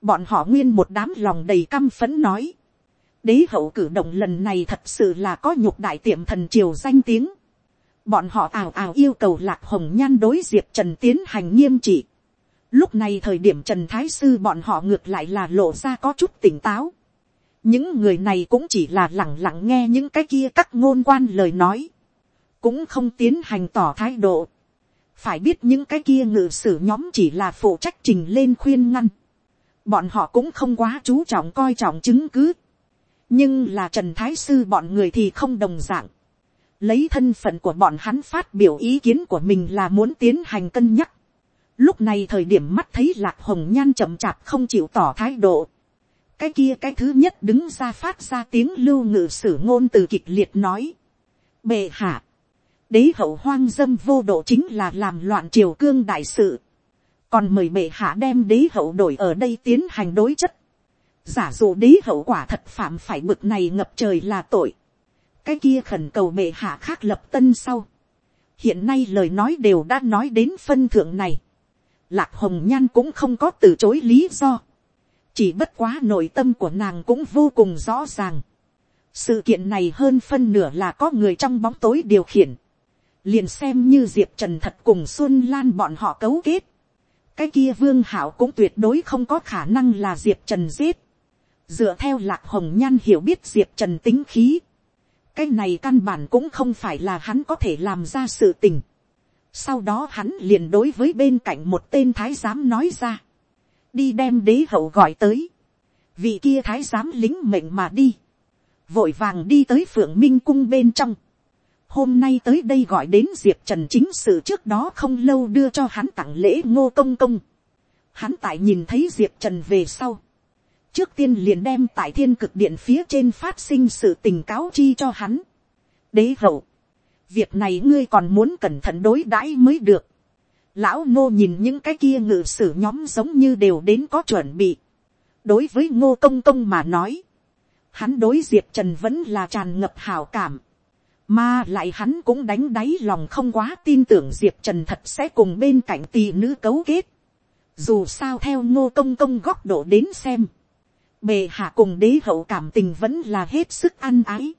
bọn họ nguyên một đám lòng đầy căm phấn nói. đế hậu cử động lần này thật sự là có nhục đại tiệm thần triều danh tiếng. bọn họ ảo ảo yêu cầu lạc hồng nhan đối diệp trần tiến hành nghiêm trị. lúc này thời điểm trần thái sư bọn họ ngược lại là lộ ra có chút tỉnh táo những người này cũng chỉ là lẳng lặng nghe những cái kia các ngôn quan lời nói. cũng không tiến hành tỏ thái độ phải biết những cái kia ngự sử nhóm chỉ là phụ trách trình lên khuyên ngăn. bọn họ cũng không quá chú trọng coi trọng chứng cứ. nhưng là trần thái sư bọn người thì không đồng d ạ n g lấy thân phận của bọn hắn phát biểu ý kiến của mình là muốn tiến hành cân nhắc. lúc này thời điểm mắt thấy lạc hồng nhan chậm chạp không chịu tỏ thái độ cái kia cái thứ nhất đứng ra phát ra tiếng lưu ngự sử ngôn từ kịch liệt nói. bệ hạ, đế hậu hoang dâm vô độ chính là làm loạn triều cương đại sự. còn mời bệ hạ đem đế hậu đổi ở đây tiến hành đối chất. giả dụ đế hậu quả thật phạm phải bực này ngập trời là tội. cái kia khẩn cầu bệ hạ khác lập tân sau. hiện nay lời nói đều đã nói đến phân thượng này. lạc hồng nhan cũng không có từ chối lý do chỉ bất quá nội tâm của nàng cũng vô cùng rõ ràng. Sự kiện này hơn phân nửa là có người trong bóng tối điều khiển, liền xem như diệp trần thật cùng xuân lan bọn họ cấu kết, cái kia vương hảo cũng tuyệt đối không có khả năng là diệp trần giết, dựa theo lạc hồng nhan hiểu biết diệp trần tính khí, cái này căn bản cũng không phải là hắn có thể làm ra sự tình. sau đó hắn liền đối với bên cạnh một tên thái giám nói ra, đi đem đế hậu gọi tới, vị kia thái giám lính mệnh mà đi, vội vàng đi tới phượng minh cung bên trong, hôm nay tới đây gọi đến diệp trần chính sự trước đó không lâu đưa cho hắn tặng lễ ngô công công. Hắn tại nhìn thấy diệp trần về sau. trước tiên liền đem tại thiên cực điện phía trên phát sinh sự tình cáo chi cho hắn. đế hậu, việc này ngươi còn muốn cẩn thận đối đãi mới được lão ngô nhìn những cái kia ngự sử nhóm giống như đều đến có chuẩn bị. đối với ngô công công mà nói, hắn đối diệp trần vẫn là tràn ngập hào cảm mà lại hắn cũng đánh đáy lòng không quá tin tưởng Diệp Trần thật sẽ cùng bên cạnh tỷ nữ cấu kết. Dù sao theo ngô công công góc độ đến xem. Bề hạ cùng đế hậu cảm tình vẫn là hết sức ăn ái.